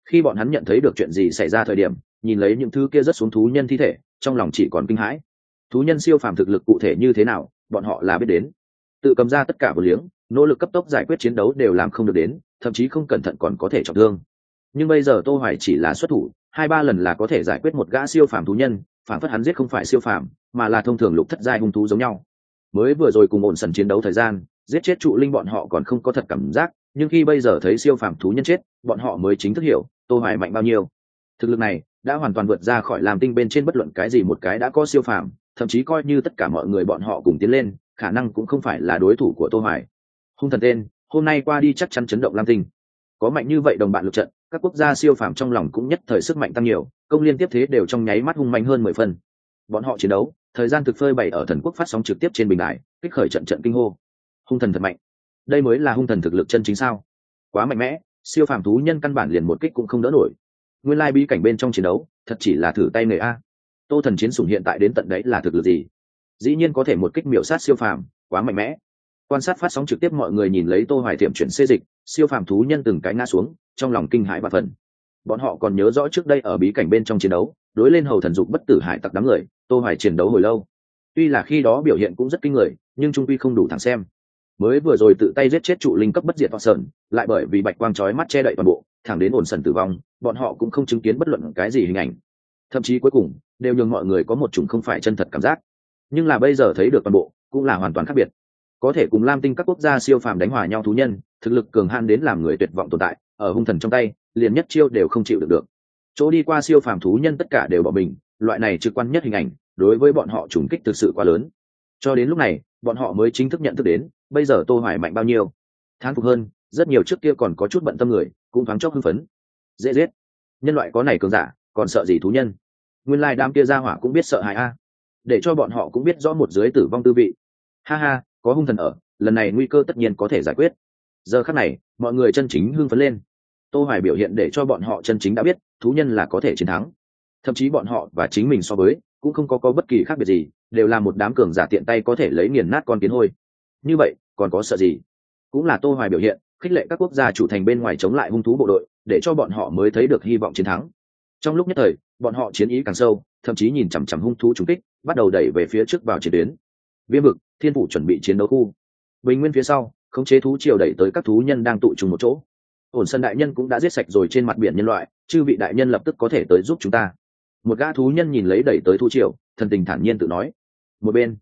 Khi bọn hắn nhận thấy được chuyện gì xảy ra thời điểm, nhìn lấy những thứ kia rất xuống thú nhân thi thể, trong lòng chỉ còn kinh hãi. Thú nhân siêu phàm thực lực cụ thể như thế nào, bọn họ là biết đến. Tự cầm ra tất cả vũ liếng, nỗ lực cấp tốc giải quyết chiến đấu đều làm không được đến thậm chí không cẩn thận còn có thể trọng thương. Nhưng bây giờ tô hoài chỉ là xuất thủ, hai ba lần là có thể giải quyết một gã siêu phàm thú nhân, phản phất hắn giết không phải siêu phàm, mà là thông thường lục thất giai hung thú giống nhau. Mới vừa rồi cùng ổn sần chiến đấu thời gian, giết chết trụ linh bọn họ còn không có thật cảm giác, nhưng khi bây giờ thấy siêu phàm thú nhân chết, bọn họ mới chính thức hiểu tô hoài mạnh bao nhiêu. Thực lực này đã hoàn toàn vượt ra khỏi làm tinh bên trên bất luận cái gì một cái đã có siêu phàm, thậm chí coi như tất cả mọi người bọn họ cùng tiến lên, khả năng cũng không phải là đối thủ của tô hoài. Hung thần tên hôm nay qua đi chắc chắn chấn động lam tinh. Có mạnh như vậy đồng bạn lực trận, các quốc gia siêu phàm trong lòng cũng nhất thời sức mạnh tăng nhiều, công liên tiếp thế đều trong nháy mắt hung mạnh hơn mười phần. Bọn họ chiến đấu, thời gian thực phơi bày ở thần quốc phát sóng trực tiếp trên bình đài, kích khởi trận trận kinh hô. Hung thần thật mạnh. Đây mới là hung thần thực lực chân chính sao? Quá mạnh mẽ, siêu phàm thú nhân căn bản liền một kích cũng không đỡ nổi. Nguyên lai bí cảnh bên trong chiến đấu, thật chỉ là thử tay nghề a. Tô thần chiến sủng hiện tại đến tận đấy là thực lực gì? Dĩ nhiên có thể một kích miểu sát siêu phàm, quá mạnh mẽ quan sát phát sóng trực tiếp mọi người nhìn lấy tô hoài tiệm chuyển xê dịch, siêu phàm thú nhân từng cái ngã xuống, trong lòng kinh hãi và phần bọn họ còn nhớ rõ trước đây ở bí cảnh bên trong chiến đấu, đối lên hầu thần dục bất tử hải tặc đám người, tô hoài chiến đấu hồi lâu. Tuy là khi đó biểu hiện cũng rất kinh người, nhưng trung quy không đủ thẳng xem. Mới vừa rồi tự tay giết chết trụ linh cấp bất diệt vào sơn lại bởi vì bạch quang chói mắt che đậy toàn bộ, thẳng đến ổn sần tử vong, bọn họ cũng không chứng kiến bất luận cái gì hình ảnh. Thậm chí cuối cùng, đều nhường mọi người có một chủng không phải chân thật cảm giác. Nhưng là bây giờ thấy được toàn bộ, cũng là hoàn toàn khác biệt có thể cùng lam tinh các quốc gia siêu phàm đánh hòa nhau thú nhân, thực lực cường han đến làm người tuyệt vọng tồn tại, ở hung thần trong tay, liền nhất chiêu đều không chịu được được. Chỗ đi qua siêu phàm thú nhân tất cả đều bỏ mình, loại này trực quan nhất hình ảnh, đối với bọn họ trùng kích thực sự quá lớn. Cho đến lúc này, bọn họ mới chính thức nhận thức đến, bây giờ tô hoài mạnh bao nhiêu. Thán phục hơn, rất nhiều trước kia còn có chút bận tâm người, cũng thoáng chốc hưng phấn. Dễ giết. Nhân loại có này cường giả, còn sợ gì thú nhân? Nguyên lai đám kia ra hỏa cũng biết sợ hãi a. Để cho bọn họ cũng biết rõ một dưới tử vong tư vị. Ha ha có hung thần ở, lần này nguy cơ tất nhiên có thể giải quyết. Giờ khắc này, mọi người chân chính hưng phấn lên. Tô hoài biểu hiện để cho bọn họ chân chính đã biết, thú nhân là có thể chiến thắng. Thậm chí bọn họ và chính mình so với, cũng không có có bất kỳ khác biệt gì, đều là một đám cường giả tiện tay có thể lấy nghiền nát con kiến hôi. Như vậy, còn có sợ gì? Cũng là tô hoài biểu hiện, khích lệ các quốc gia chủ thành bên ngoài chống lại hung thú bộ đội, để cho bọn họ mới thấy được hy vọng chiến thắng. Trong lúc nhất thời, bọn họ chiến ý càng sâu, thậm chí nhìn chằm chằm hung thú trúng kích, bắt đầu đẩy về phía trước vào chiến tuyến viêm vực, thiên phủ chuẩn bị chiến đấu khu. Bình nguyên phía sau, khống chế thú triều đẩy tới các thú nhân đang tụ trùng một chỗ. Ổn sân đại nhân cũng đã giết sạch rồi trên mặt biển nhân loại, chư vị đại nhân lập tức có thể tới giúp chúng ta. Một gã thú nhân nhìn lấy đẩy tới thú triều, thần tình thản nhiên tự nói. Một bên,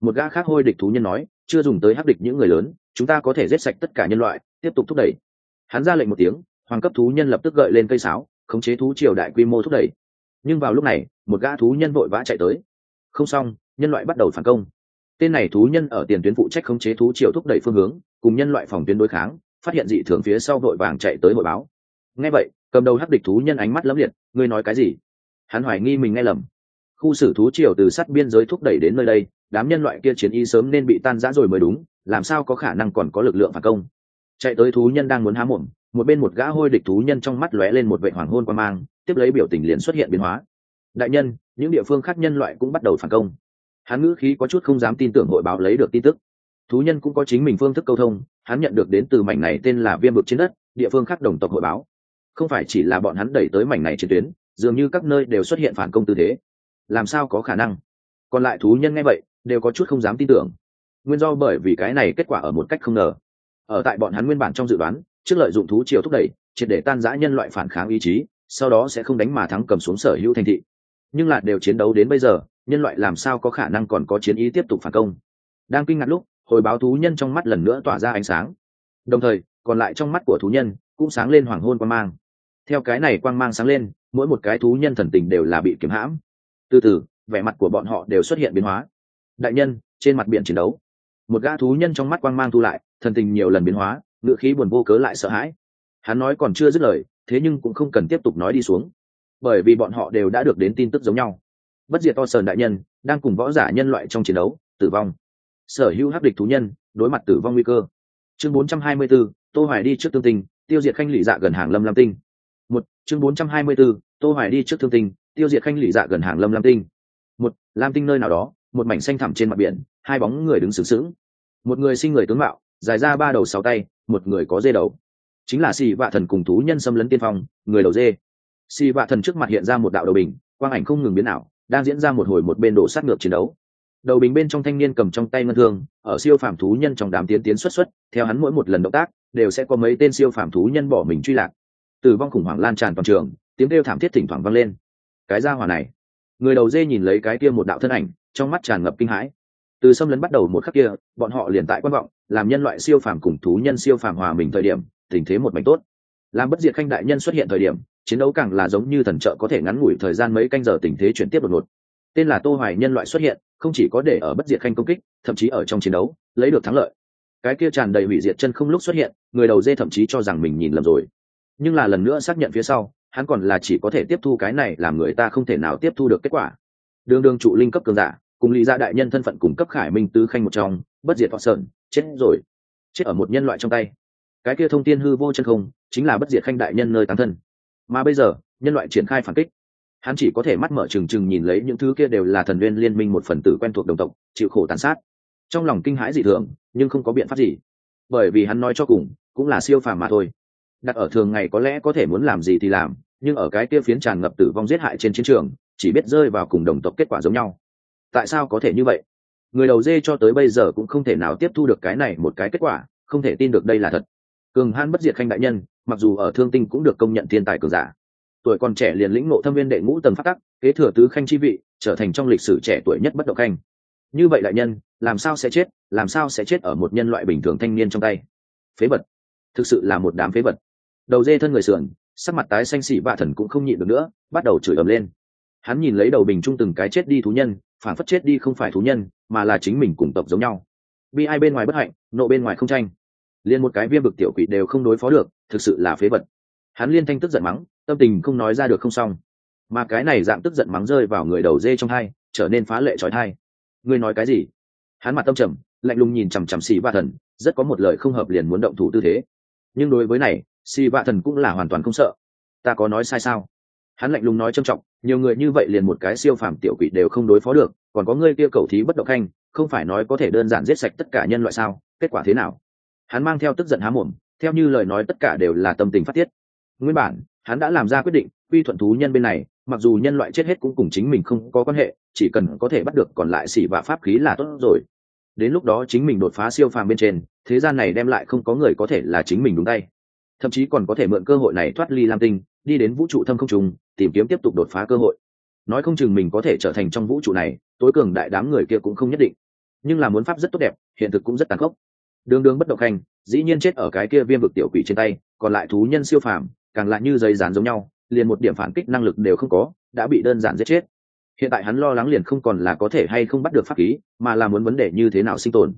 một gã khác hôi địch thú nhân nói, chưa dùng tới hắc địch những người lớn, chúng ta có thể giết sạch tất cả nhân loại, tiếp tục thúc đẩy. Hắn ra lệnh một tiếng, hoàng cấp thú nhân lập tức gợi lên cây sáo, khống chế thú triều đại quy mô thúc đẩy. Nhưng vào lúc này, một gã thú nhân vội vã chạy tới. Không xong, nhân loại bắt đầu phản công tên này thú nhân ở tiền tuyến phụ trách khống chế thú triều thúc đẩy phương hướng, cùng nhân loại phòng tuyến đối kháng, phát hiện dị thường phía sau vội vàng chạy tới hội báo. Nghe vậy, cầm đầu hắc địch thú nhân ánh mắt lấm liệt, ngươi nói cái gì? Hắn hoài nghi mình nghe lầm. Khu xử thú triều từ sát biên giới thúc đẩy đến nơi đây, đám nhân loại kia chiến y sớm nên bị tan rã rồi mới đúng, làm sao có khả năng còn có lực lượng phản công? Chạy tới thú nhân đang muốn há mồm, một bên một gã hôi địch thú nhân trong mắt lóe lên một vệ hoàng hôn qua mang, tiếp lấy biểu tình liền xuất hiện biến hóa. Đại nhân, những địa phương khác nhân loại cũng bắt đầu phản công hắn ngữ khí có chút không dám tin tưởng hội báo lấy được tin tức. Thú nhân cũng có chính mình phương thức câu thông, hắn nhận được đến từ mảnh này tên là viêm vực trên đất, địa phương khác đồng tộc hội báo. Không phải chỉ là bọn hắn đẩy tới mảnh này trên tuyến, dường như các nơi đều xuất hiện phản công tư thế. Làm sao có khả năng? Còn lại thú nhân nghe vậy, đều có chút không dám tin tưởng. Nguyên do bởi vì cái này kết quả ở một cách không ngờ. Ở tại bọn hắn nguyên bản trong dự đoán, trước lợi dụng thú chiều thúc đẩy, triệt để tan giã nhân loại phản kháng ý chí, sau đó sẽ không đánh mà thắng cầm xuống sở hữu thành thị. Nhưng là đều chiến đấu đến bây giờ nhân loại làm sao có khả năng còn có chiến ý tiếp tục phản công? Đang kinh ngạc lúc, hồi báo thú nhân trong mắt lần nữa tỏa ra ánh sáng. Đồng thời, còn lại trong mắt của thú nhân cũng sáng lên hoàng hôn quang mang. Theo cái này quang mang sáng lên, mỗi một cái thú nhân thần tình đều là bị kiếm hãm. Từ từ, vẻ mặt của bọn họ đều xuất hiện biến hóa. Đại nhân, trên mặt biển chiến đấu. Một gã thú nhân trong mắt quang mang thu lại, thần tình nhiều lần biến hóa ngựa khí buồn vô cớ lại sợ hãi. Hắn nói còn chưa dứt lời, thế nhưng cũng không cần tiếp tục nói đi xuống. Bởi vì bọn họ đều đã được đến tin tức giống nhau bất diệt to sơn đại nhân đang cùng võ giả nhân loại trong chiến đấu tử vong. Sở hữu hắc địch thú nhân đối mặt tử vong nguy cơ. Chương 424, tô hoài đi trước tương tinh tiêu diệt khanh lỵ dạ gần hàng lâm lam tinh. Một chương 424, tô hoài đi trước thương tinh tiêu diệt khanh lỵ dạ, dạ gần hàng lâm lam tinh. Một lam tinh nơi nào đó một mảnh xanh thẳm trên mặt biển hai bóng người đứng sướng sướng một người sinh người tướng mạo dài ra ba đầu sáu tay một người có dê đầu. Chính là xì vạ thần cùng thú nhân xâm lấn tiên phong người đầu dê. Xì vạ thần trước mặt hiện ra một đạo đầu bình quang ảnh không ngừng biến ảo đang diễn ra một hồi một bên đổ sát ngược chiến đấu. Đầu bình bên trong thanh niên cầm trong tay ngân thương, ở siêu phàm thú nhân trong đám tiến tiến xuất xuất, theo hắn mỗi một lần động tác, đều sẽ có mấy tên siêu phàm thú nhân bỏ mình truy lạc. Tử vong khủng hoảng lan tràn toàn trường, tiếng kêu thảm thiết thỉnh thoảng vang lên. Cái ra hỏa này, người đầu dê nhìn lấy cái kia một đạo thân ảnh, trong mắt tràn ngập kinh hãi. Từ xâm lấn bắt đầu một khắc kia, bọn họ liền tại quan vọng, làm nhân loại siêu phàm cùng thú nhân siêu phàm hòa mình thời điểm, tình thế một mảnh tốt. Làm bất diệt khanh đại nhân xuất hiện thời điểm chiến đấu càng là giống như thần trợ có thể ngắn ngủi thời gian mấy canh giờ tình thế chuyển tiếp đột ngột. Tên là tô hoài nhân loại xuất hiện, không chỉ có để ở bất diệt khanh công kích, thậm chí ở trong chiến đấu, lấy được thắng lợi. Cái kia tràn đầy hủy diệt chân không lúc xuất hiện, người đầu dê thậm chí cho rằng mình nhìn lầm rồi. Nhưng là lần nữa xác nhận phía sau, hắn còn là chỉ có thể tiếp thu cái này làm người ta không thể nào tiếp thu được kết quả. Đường đường trụ linh cấp cường giả, cùng lý gia đại nhân thân phận cùng cấp khải minh tứ khanh một trong, bất diệt thọ sơn chết rồi. Chết ở một nhân loại trong tay. Cái kia thông tin hư vô chân không, chính là bất diệt khanh đại nhân nơi tán thân mà bây giờ, nhân loại triển khai phản kích. Hắn chỉ có thể mắt mở trừng trừng nhìn lấy những thứ kia đều là thần viên liên minh một phần tử quen thuộc đồng tộc, chịu khổ tàn sát. Trong lòng kinh hãi dị thường, nhưng không có biện pháp gì. Bởi vì hắn nói cho cùng, cũng là siêu phàm mà thôi. Đặt ở thường ngày có lẽ có thể muốn làm gì thì làm, nhưng ở cái kia phiến tràn ngập tử vong giết hại trên chiến trường, chỉ biết rơi vào cùng đồng tộc kết quả giống nhau. Tại sao có thể như vậy? Người đầu dê cho tới bây giờ cũng không thể nào tiếp thu được cái này một cái kết quả, không thể tin được đây là thật cường han bất diệt khanh đại nhân, mặc dù ở thương tinh cũng được công nhận thiên tài cường giả. Tuổi còn trẻ liền lĩnh ngộ thâm viên đệ ngũ tầng phát tắc, kế thừa tứ khanh chi vị, trở thành trong lịch sử trẻ tuổi nhất bất động khanh. Như vậy đại nhân, làm sao sẽ chết, làm sao sẽ chết ở một nhân loại bình thường thanh niên trong tay? Phế vật. Thực sự là một đám phế vật. Đầu dê thân người sườn, sắc mặt tái xanh xỉ bạ thần cũng không nhịn được nữa, bắt đầu chửi ầm lên. Hắn nhìn lấy đầu bình trung từng cái chết đi thú nhân phản phất chết đi không phải thú nhân, mà là chính mình cùng tộc giống nhau. Bi ai bên ngoài bất hạnh, nộ bên ngoài không tranh liên một cái viêm bực tiểu quỷ đều không đối phó được, thực sự là phế vật. Hắn liên thanh tức giận mắng, tâm tình không nói ra được không xong. Mà cái này dạng tức giận mắng rơi vào người đầu dê trong hai trở nên phá lệ trói thai. Ngươi nói cái gì? Hắn mặt tâm trầm, lạnh lùng nhìn chằm chằm xì ba thần, rất có một lời không hợp liền muốn động thủ tư thế. Nhưng đối với này, xì ba thần cũng là hoàn toàn không sợ. Ta có nói sai sao? Hắn lạnh lùng nói trầm trọng, nhiều người như vậy liền một cái siêu phàm tiểu quỷ đều không đối phó được, còn có ngươi kia cầu thí bất động khanh không phải nói có thể đơn giản giết sạch tất cả nhân loại sao? Kết quả thế nào? Hắn mang theo tức giận há mồm, theo như lời nói tất cả đều là tâm tình phát tiết. Nguyên bản, hắn đã làm ra quyết định, quy thuận thú nhân bên này, mặc dù nhân loại chết hết cũng cùng chính mình không có quan hệ, chỉ cần có thể bắt được còn lại xỉ và pháp khí là tốt rồi. Đến lúc đó chính mình đột phá siêu phàm bên trên, thế gian này đem lại không có người có thể là chính mình đúng tay. Thậm chí còn có thể mượn cơ hội này thoát ly lam tinh, đi đến vũ trụ thâm không trùng tìm kiếm tiếp tục đột phá cơ hội. Nói không chừng mình có thể trở thành trong vũ trụ này, tối cường đại đám người kia cũng không nhất định. Nhưng là muốn pháp rất tốt đẹp, hiện thực cũng rất tàn khốc đường đường bất động khanh, dĩ nhiên chết ở cái kia viêm vực tiểu quỷ trên tay, còn lại thú nhân siêu phàm, càng lại như giấy dán giống nhau, liền một điểm phản kích năng lực đều không có, đã bị đơn giản giết chết. Hiện tại hắn lo lắng liền không còn là có thể hay không bắt được pháp khí, mà là muốn vấn đề như thế nào sinh tồn.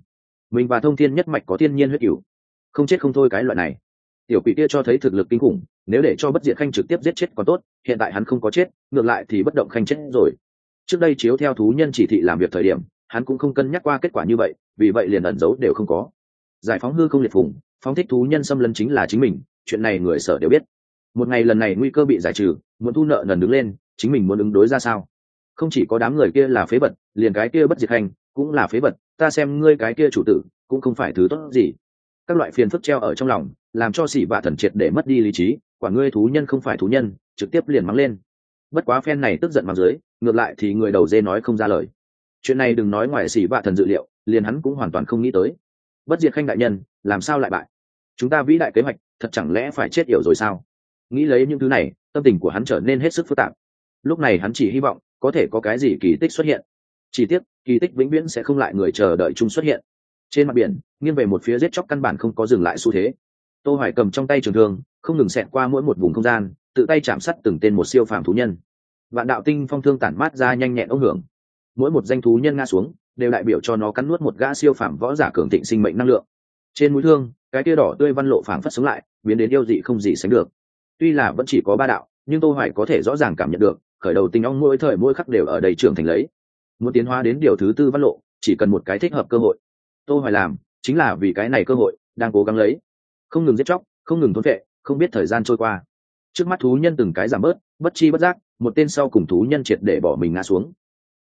Mình và thông thiên nhất mạch có thiên nhiên huyết cửu. Không chết không thôi cái loại này. Tiểu quỷ kia cho thấy thực lực kinh khủng, nếu để cho bất diệt khanh trực tiếp giết chết còn tốt, hiện tại hắn không có chết, ngược lại thì bất động khanh chết rồi. Trước đây chiếu theo thú nhân chỉ thị làm việc thời điểm, hắn cũng không cân nhắc qua kết quả như vậy, vì vậy liền ẩn giấu đều không có giải phóng hư không liệt phủng phóng thích thú nhân xâm lấn chính là chính mình, chuyện này người sở đều biết. Một ngày lần này nguy cơ bị giải trừ, muốn thu nợ nần đứng lên, chính mình muốn ứng đối ra sao? Không chỉ có đám người kia là phế vật, liền cái kia bất diệt hành cũng là phế vật, ta xem ngươi cái kia chủ tử cũng không phải thứ tốt gì. Các loại phiền phức treo ở trong lòng, làm cho xỉ vạ thần triệt để mất đi lý trí, quả ngươi thú nhân không phải thú nhân, trực tiếp liền mắng lên. Bất quá phen này tức giận mặt dưới, ngược lại thì người đầu dê nói không ra lời. Chuyện này đừng nói ngoài xỉ vạ thần dự liệu, liền hắn cũng hoàn toàn không nghĩ tới bất diệt khanh đại nhân, làm sao lại bại? Chúng ta vĩ đại kế hoạch, thật chẳng lẽ phải chết yểu rồi sao? Nghĩ lấy những thứ này, tâm tình của hắn trở nên hết sức phức tạp. Lúc này hắn chỉ hy vọng, có thể có cái gì kỳ tích xuất hiện. Chỉ tiếc, kỳ tích vĩnh viễn sẽ không lại người chờ đợi chung xuất hiện. Trên mặt biển, nghiêng về một phía giết chóc căn bản không có dừng lại xu thế. Tô hoài cầm trong tay trường thương, không ngừng xẹt qua mỗi một vùng không gian, tự tay chạm sắt từng tên một siêu phàm thú nhân. Vạn đạo tinh phong thương tản mát ra nhanh nhẹn ống hưởng. Mỗi một danh thú nhân ngã xuống đều đại biểu cho nó cắn nuốt một gã siêu phàm võ giả cường thịnh sinh mệnh năng lượng. Trên mũi thương, cái tia đỏ tươi văn lộ phảng phất sống lại, biến đến yêu dị không gì sánh được. Tuy là vẫn chỉ có ba đạo, nhưng tô hoài có thể rõ ràng cảm nhận được, khởi đầu tình ong mỗi thời mỗi khắc đều ở đầy trường thành lấy. Muốn tiến hóa đến điều thứ tư văn lộ, chỉ cần một cái thích hợp cơ hội. Tô hoài làm, chính là vì cái này cơ hội, đang cố gắng lấy. Không ngừng giết chóc, không ngừng thôn vệ, không biết thời gian trôi qua. Trước mắt thú nhân từng cái giảm bớt, bất chi bất giác, một tên sau cùng thú nhân triệt để bỏ mình ngã xuống.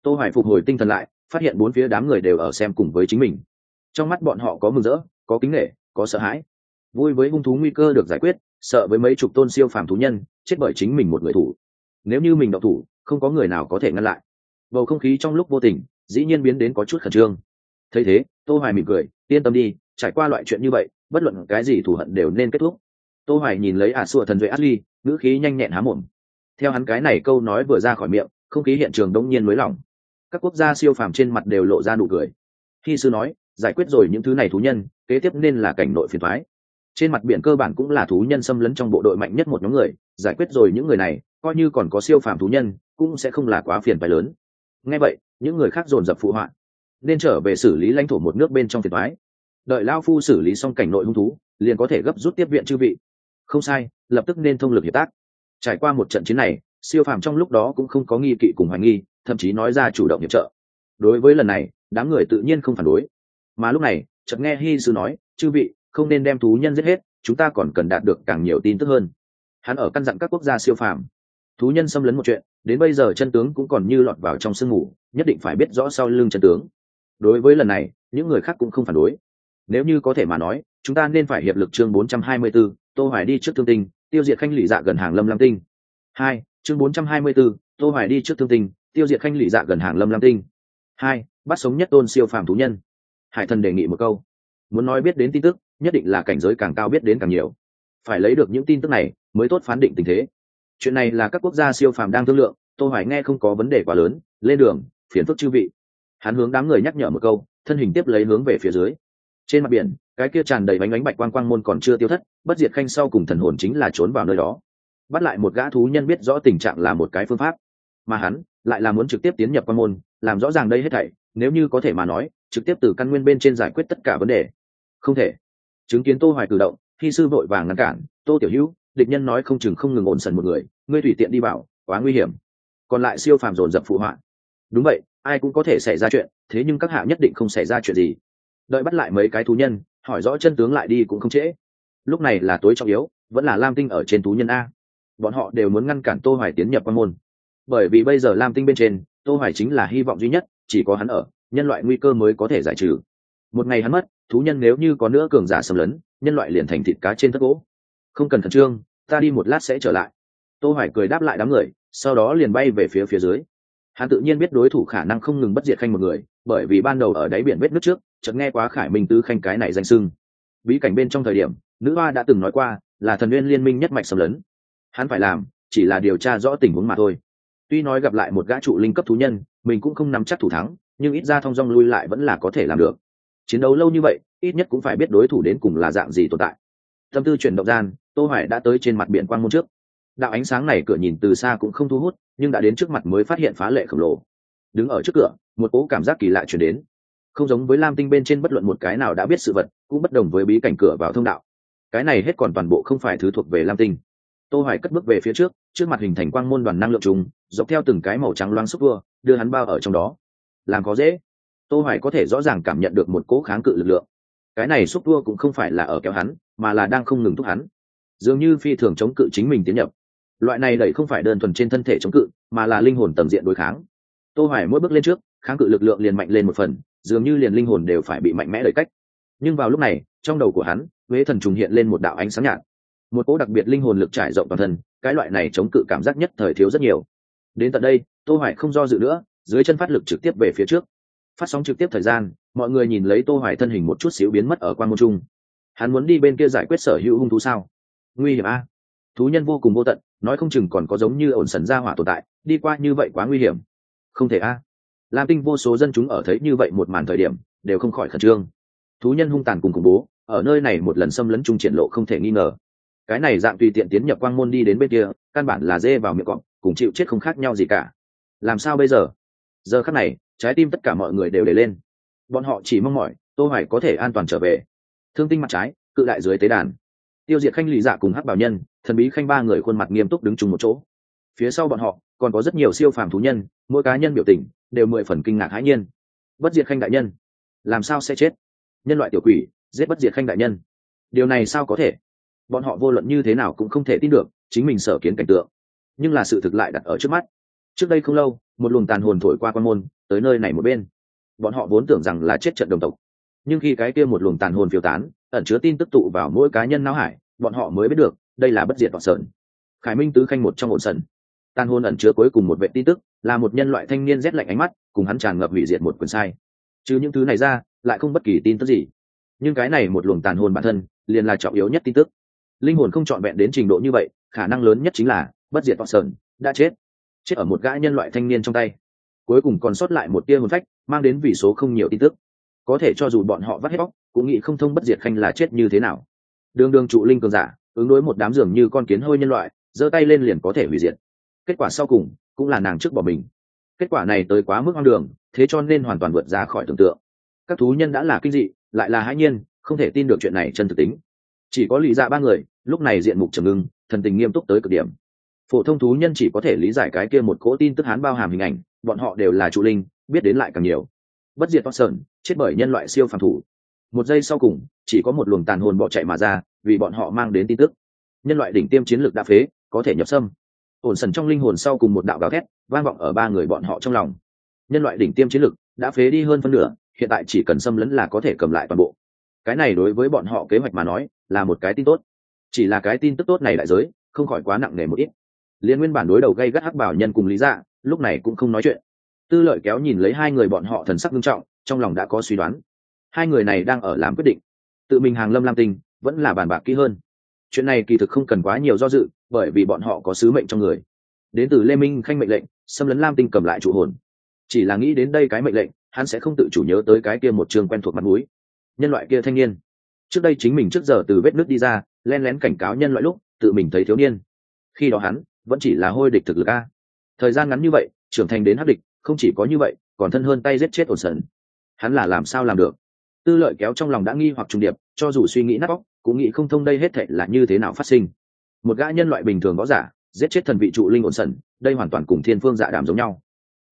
Tô hoài phục hồi tinh thần lại phát hiện bốn phía đám người đều ở xem cùng với chính mình. Trong mắt bọn họ có mừng rỡ, có kính nể, có sợ hãi. Vui với hung thú nguy cơ được giải quyết, sợ với mấy chục tôn siêu phàm thú nhân, chết bởi chính mình một người thủ. Nếu như mình đậu thủ, không có người nào có thể ngăn lại. Bầu không khí trong lúc vô tình, dĩ nhiên biến đến có chút khẩn trương. Thấy thế, tô hoài mỉm cười, yên tâm đi, trải qua loại chuyện như vậy, bất luận cái gì thù hận đều nên kết thúc. Tô hoài nhìn lấy ả à thần duệ ashley, ngữ khí nhanh nhẹn há mồm. Theo hắn cái này câu nói vừa ra khỏi miệng, không khí hiện trường đông nhiên nới lỏng các quốc gia siêu phàm trên mặt đều lộ ra nụ cười. Khi sư nói, giải quyết rồi những thứ này thú nhân, kế tiếp nên là cảnh nội phiền thoái trên mặt biển cơ bản cũng là thú nhân xâm lấn trong bộ đội mạnh nhất một nhóm người, giải quyết rồi những người này, coi như còn có siêu phàm thú nhân, cũng sẽ không là quá phiền phái lớn. Ngay vậy, những người khác dồn dập phụ họa. Nên trở về xử lý lãnh thổ một nước bên trong phiền thoái đợi lao phu xử lý xong cảnh nội hung thú, liền có thể gấp rút tiếp viện chư vị. Không sai, lập tức nên thông lực hiệp tác. Trải qua một trận chiến này, siêu phàm trong lúc đó cũng không có nghi kỵ cùng hoài nghi thậm chí nói ra chủ động hiệp trợ. Đối với lần này đám người tự nhiên không phản đối. Mà lúc này chợt nghe hy sư nói chư vị không nên đem thú nhân giết hết chúng ta còn cần đạt được càng nhiều tin tức hơn. Hắn ở căn dặn các quốc gia siêu phàm. Thú nhân xâm lấn một chuyện đến bây giờ chân tướng cũng còn như lọt vào trong sương mù nhất định phải biết rõ sau lưng chân tướng. Đối với lần này những người khác cũng không phản đối. Nếu như có thể mà nói chúng ta nên phải hiệp lực chương 424, tô hoài đi trước thương tinh tiêu diệt khanh lỵ dạ gần hàng lâm lam tinh. Hai chương 424, tô hoài đi trước thương tinh tiêu diệt khanh lì dạ gần hàng lâm lam tinh. Hai, bắt sống nhất tôn siêu phàm thú nhân. Hải thần đề nghị một câu. Muốn nói biết đến tin tức, nhất định là cảnh giới càng cao biết đến càng nhiều. Phải lấy được những tin tức này, mới tốt phán định tình thế. Chuyện này là các quốc gia siêu phàm đang thương lượng, tô hoài nghe không có vấn đề quá lớn, lên đường, phiền phức chư vị. Hắn hướng đám người nhắc nhở một câu, thân hình tiếp lấy hướng về phía dưới. Trên mặt biển, cái kia tràn đầy bánh bánh bạch quang quang môn còn chưa tiêu thất, bất diệt khanh sau cùng thần hồn chính là trốn vào nơi đó. Bắt lại một gã thú nhân biết rõ tình trạng là một cái phương pháp mà hắn lại là muốn trực tiếp tiến nhập quan môn, làm rõ ràng đây hết thảy, nếu như có thể mà nói, trực tiếp từ căn nguyên bên trên giải quyết tất cả vấn đề. Không thể. Chứng kiến tô hoài cử động khi sư vội vàng ngăn cản, tô tiểu hữu, địch nhân nói không chừng không ngừng ổn sần một người, ngươi tùy tiện đi vào quá nguy hiểm. Còn lại siêu phàm dồn dập phụ họa. Đúng vậy, ai cũng có thể xảy ra chuyện, thế nhưng các hạ nhất định không xảy ra chuyện gì. Đợi bắt lại mấy cái thú nhân, hỏi rõ chân tướng lại đi cũng không trễ. Lúc này là tối trọng yếu, vẫn là lam tinh ở trên thú nhân a. Bọn họ đều muốn ngăn cản tô hoài tiến nhập quan môn bởi vì bây giờ lam tinh bên trên, tô hoài chính là hy vọng duy nhất, chỉ có hắn ở, nhân loại nguy cơ mới có thể giải trừ. Một ngày hắn mất, thú nhân nếu như có nữa cường giả xâm lấn, nhân loại liền thành thịt cá trên thất gỗ. Không cần khẩn trương, ta đi một lát sẽ trở lại. Tô hoài cười đáp lại đám người, sau đó liền bay về phía phía dưới. Hắn tự nhiên biết đối thủ khả năng không ngừng bất diệt khanh một người, bởi vì ban đầu ở đáy biển vết nước trước, chợt nghe quá khải minh tứ khanh cái này danh sưng bí cảnh bên trong thời điểm, nữ hoa đã từng nói qua là thần nguyên liên minh nhất mạch xâm lấn. Hắn phải làm, chỉ là điều tra rõ tình huống mà thôi tuy nói gặp lại một gã trụ linh cấp thú nhân, mình cũng không nắm chắc thủ thắng, nhưng ít ra thong dong lui lại vẫn là có thể làm được. Chiến đấu lâu như vậy, ít nhất cũng phải biết đối thủ đến cùng là dạng gì tồn tại. Tâm tư chuyển động gian, tô hoài đã tới trên mặt biển quang môn trước. Đạo ánh sáng này cửa nhìn từ xa cũng không thu hút, nhưng đã đến trước mặt mới phát hiện phá lệ khổng lồ. Đứng ở trước cửa, một cỗ cảm giác kỳ lạ chuyển đến. Không giống với lam tinh bên trên bất luận một cái nào đã biết sự vật, cũng bất đồng với bí cảnh cửa vào thông đạo. Cái này hết còn toàn bộ không phải thứ thuộc về lam tinh tô hoài cất bước về phía trước trước mặt hình thành quang môn đoàn năng lượng trùng, dọc theo từng cái màu trắng loáng xúc vua, đưa hắn bao ở trong đó. Làm có dễ. Tô hoài có thể rõ ràng cảm nhận được một cỗ kháng cự lực lượng. Cái này xúc vua cũng không phải là ở kéo hắn, mà là đang không ngừng thúc hắn. Dường như phi thường chống cự chính mình tiến nhập. Loại này đẩy không phải đơn thuần trên thân thể chống cự, mà là linh hồn tầm diện đối kháng. Tô hoài mỗi bước lên trước, kháng cự lực lượng liền mạnh lên một phần, dường như liền linh hồn đều phải bị mạnh mẽ đẩy cách. Nhưng vào lúc này, trong đầu của hắn, huế thần trùng hiện lên một đạo ánh sáng nhạt một cỗ đặc biệt linh hồn lực trải rộng toàn thân, cái loại này chống cự cảm giác nhất thời thiếu rất nhiều. Đến tận đây, tô hoài không do dự nữa, dưới chân phát lực trực tiếp về phía trước. Phát sóng trực tiếp thời gian, mọi người nhìn lấy tô hoài thân hình một chút xíu biến mất ở quan môn trung. Hắn muốn đi bên kia giải quyết sở hữu hung thú sao? Nguy hiểm a. Thú nhân vô cùng vô tận, nói không chừng còn có giống như ổn sần ra hỏa tồn tại, đi qua như vậy quá nguy hiểm. Không thể a. Lam tinh vô số dân chúng ở thấy như vậy một màn thời điểm, đều không khỏi khẩn trương. Thú nhân hung tàn cùng khủng bố, ở nơi này một lần xâm lấn trung triển lộ không thể nghi ngờ cái này dạng tùy tiện tiến nhập quang môn đi đến bên kia, căn bản là dê vào miệng cọp, cùng chịu chết không khác nhau gì cả. Làm sao bây giờ? Giờ khắc này, trái tim tất cả mọi người đều để lên. Bọn họ chỉ mong mỏi, tô hoài có thể an toàn trở về. Thương tinh mặt trái, cự đại dưới tế đàn. Tiêu diệt khanh lì dạ cùng hắc bảo nhân, thần bí khanh ba người khuôn mặt nghiêm túc đứng chung một chỗ. Phía sau bọn họ, còn có rất nhiều siêu phàm thú nhân, mỗi cá nhân biểu tình đều mười phần kinh ngạc hãi nhiên. Bất diệt khanh đại nhân, làm sao sẽ chết? Nhân loại tiểu quỷ, giết bất diệt khanh đại nhân. Điều này sao có thể? Bọn họ vô luận như thế nào cũng không thể tin được chính mình sở kiến cảnh tượng. Nhưng là sự thực lại đặt ở trước mắt. Trước đây không lâu, một luồng tàn hồn thổi qua quan môn, tới nơi này một bên. Bọn họ vốn tưởng rằng là chết trận đồng tộc. Nhưng khi cái kia một luồng tàn hồn phiêu tán, ẩn chứa tin tức tụ vào mỗi cá nhân não hải, bọn họ mới biết được, đây là bất diệt bọn sơn khải minh tứ khanh một trong ổn sần tàn hồn ẩn chứa cuối cùng một vệ tin tức, là một nhân loại thanh niên rét lạnh ánh mắt, cùng hắn tràn ngập hủy diệt một quyền sai. Chứ những thứ này ra, lại không bất kỳ tin tức gì. Nhưng cái này một luồng tàn hồn bản thân, liền là trọng yếu nhất tin tức linh hồn không trọn vẹn đến trình độ như vậy, khả năng lớn nhất chính là bất diệt vọng sơn đã chết. Chết ở một gã nhân loại thanh niên trong tay. Cuối cùng còn sót lại một tia hồn phách, mang đến vì số không nhiều tin tức. Có thể cho dù bọn họ vắt hết bóc, cũng nghĩ không thông bất diệt khanh là chết như thế nào. Đường đường trụ linh cường giả, ứng đối một đám giường như con kiến hơi nhân loại, giơ tay lên liền có thể hủy diệt. Kết quả sau cùng, cũng là nàng trước bỏ mình. Kết quả này tới quá mức hoang đường, thế cho nên hoàn toàn vượt ra khỏi tưởng tượng. Các thú nhân đã là kinh dị, lại là hãi nhiên, không thể tin được chuyện này chân thực tính chỉ có lý dạ ba người, lúc này diện mục trầm ngưng, thần tình nghiêm túc tới cực điểm. Phổ thông thú nhân chỉ có thể lý giải cái kia một cỗ tin tức hán bao hàm hình ảnh, bọn họ đều là trụ linh, biết đến lại càng nhiều. Bất diệt toát sơn chết bởi nhân loại siêu phàm thủ. Một giây sau cùng, chỉ có một luồng tàn hồn bỏ chạy mà ra, vì bọn họ mang đến tin tức. Nhân loại đỉnh tiêm chiến lược đã phế, có thể nhập xâm. Ổn sần trong linh hồn sau cùng một đạo gào thét, vang vọng ở ba người bọn họ trong lòng. Nhân loại đỉnh tiêm chiến lược đã phế đi hơn phân nửa, hiện tại chỉ cần xâm lấn là có thể cầm lại toàn bộ. Cái này đối với bọn họ kế hoạch mà nói là một cái tin tốt. Chỉ là cái tin tức tốt này đại giới, không khỏi quá nặng nề một ít. Liên nguyên bản đối đầu gây gắt hắc bảo nhân cùng lý dạ lúc này cũng không nói chuyện. Tư lợi kéo nhìn lấy hai người bọn họ thần sắc nghiêm trọng, trong lòng đã có suy đoán. Hai người này đang ở làm quyết định. Tự mình hàng lâm lam tinh vẫn là bàn bạc kỹ hơn. Chuyện này kỳ thực không cần quá nhiều do dự, bởi vì bọn họ có sứ mệnh trong người. Đến từ lê minh khanh mệnh lệnh, xâm lấn lam tinh cầm lại trụ hồn. Chỉ là nghĩ đến đây cái mệnh lệnh, hắn sẽ không tự chủ nhớ tới cái kia một trường quen thuộc mặt mũi. Nhân loại kia thanh niên trước đây chính mình trước giờ từ vết nước đi ra, len lén cảnh cáo nhân loại lúc, tự mình thấy thiếu niên. Khi đó hắn, vẫn chỉ là hôi địch thực lực a. Thời gian ngắn như vậy, trưởng thành đến hắc địch, không chỉ có như vậy, còn thân hơn tay giết chết ổn sần. Hắn là làm sao làm được? Tư lợi kéo trong lòng đã nghi hoặc trùng điệp, cho dù suy nghĩ nát bóc cũng nghĩ không thông đây hết thệ là như thế nào phát sinh. Một gã nhân loại bình thường võ giả, giết chết thần vị trụ linh ổn sần, đây hoàn toàn cùng thiên phương dạ đàm giống nhau.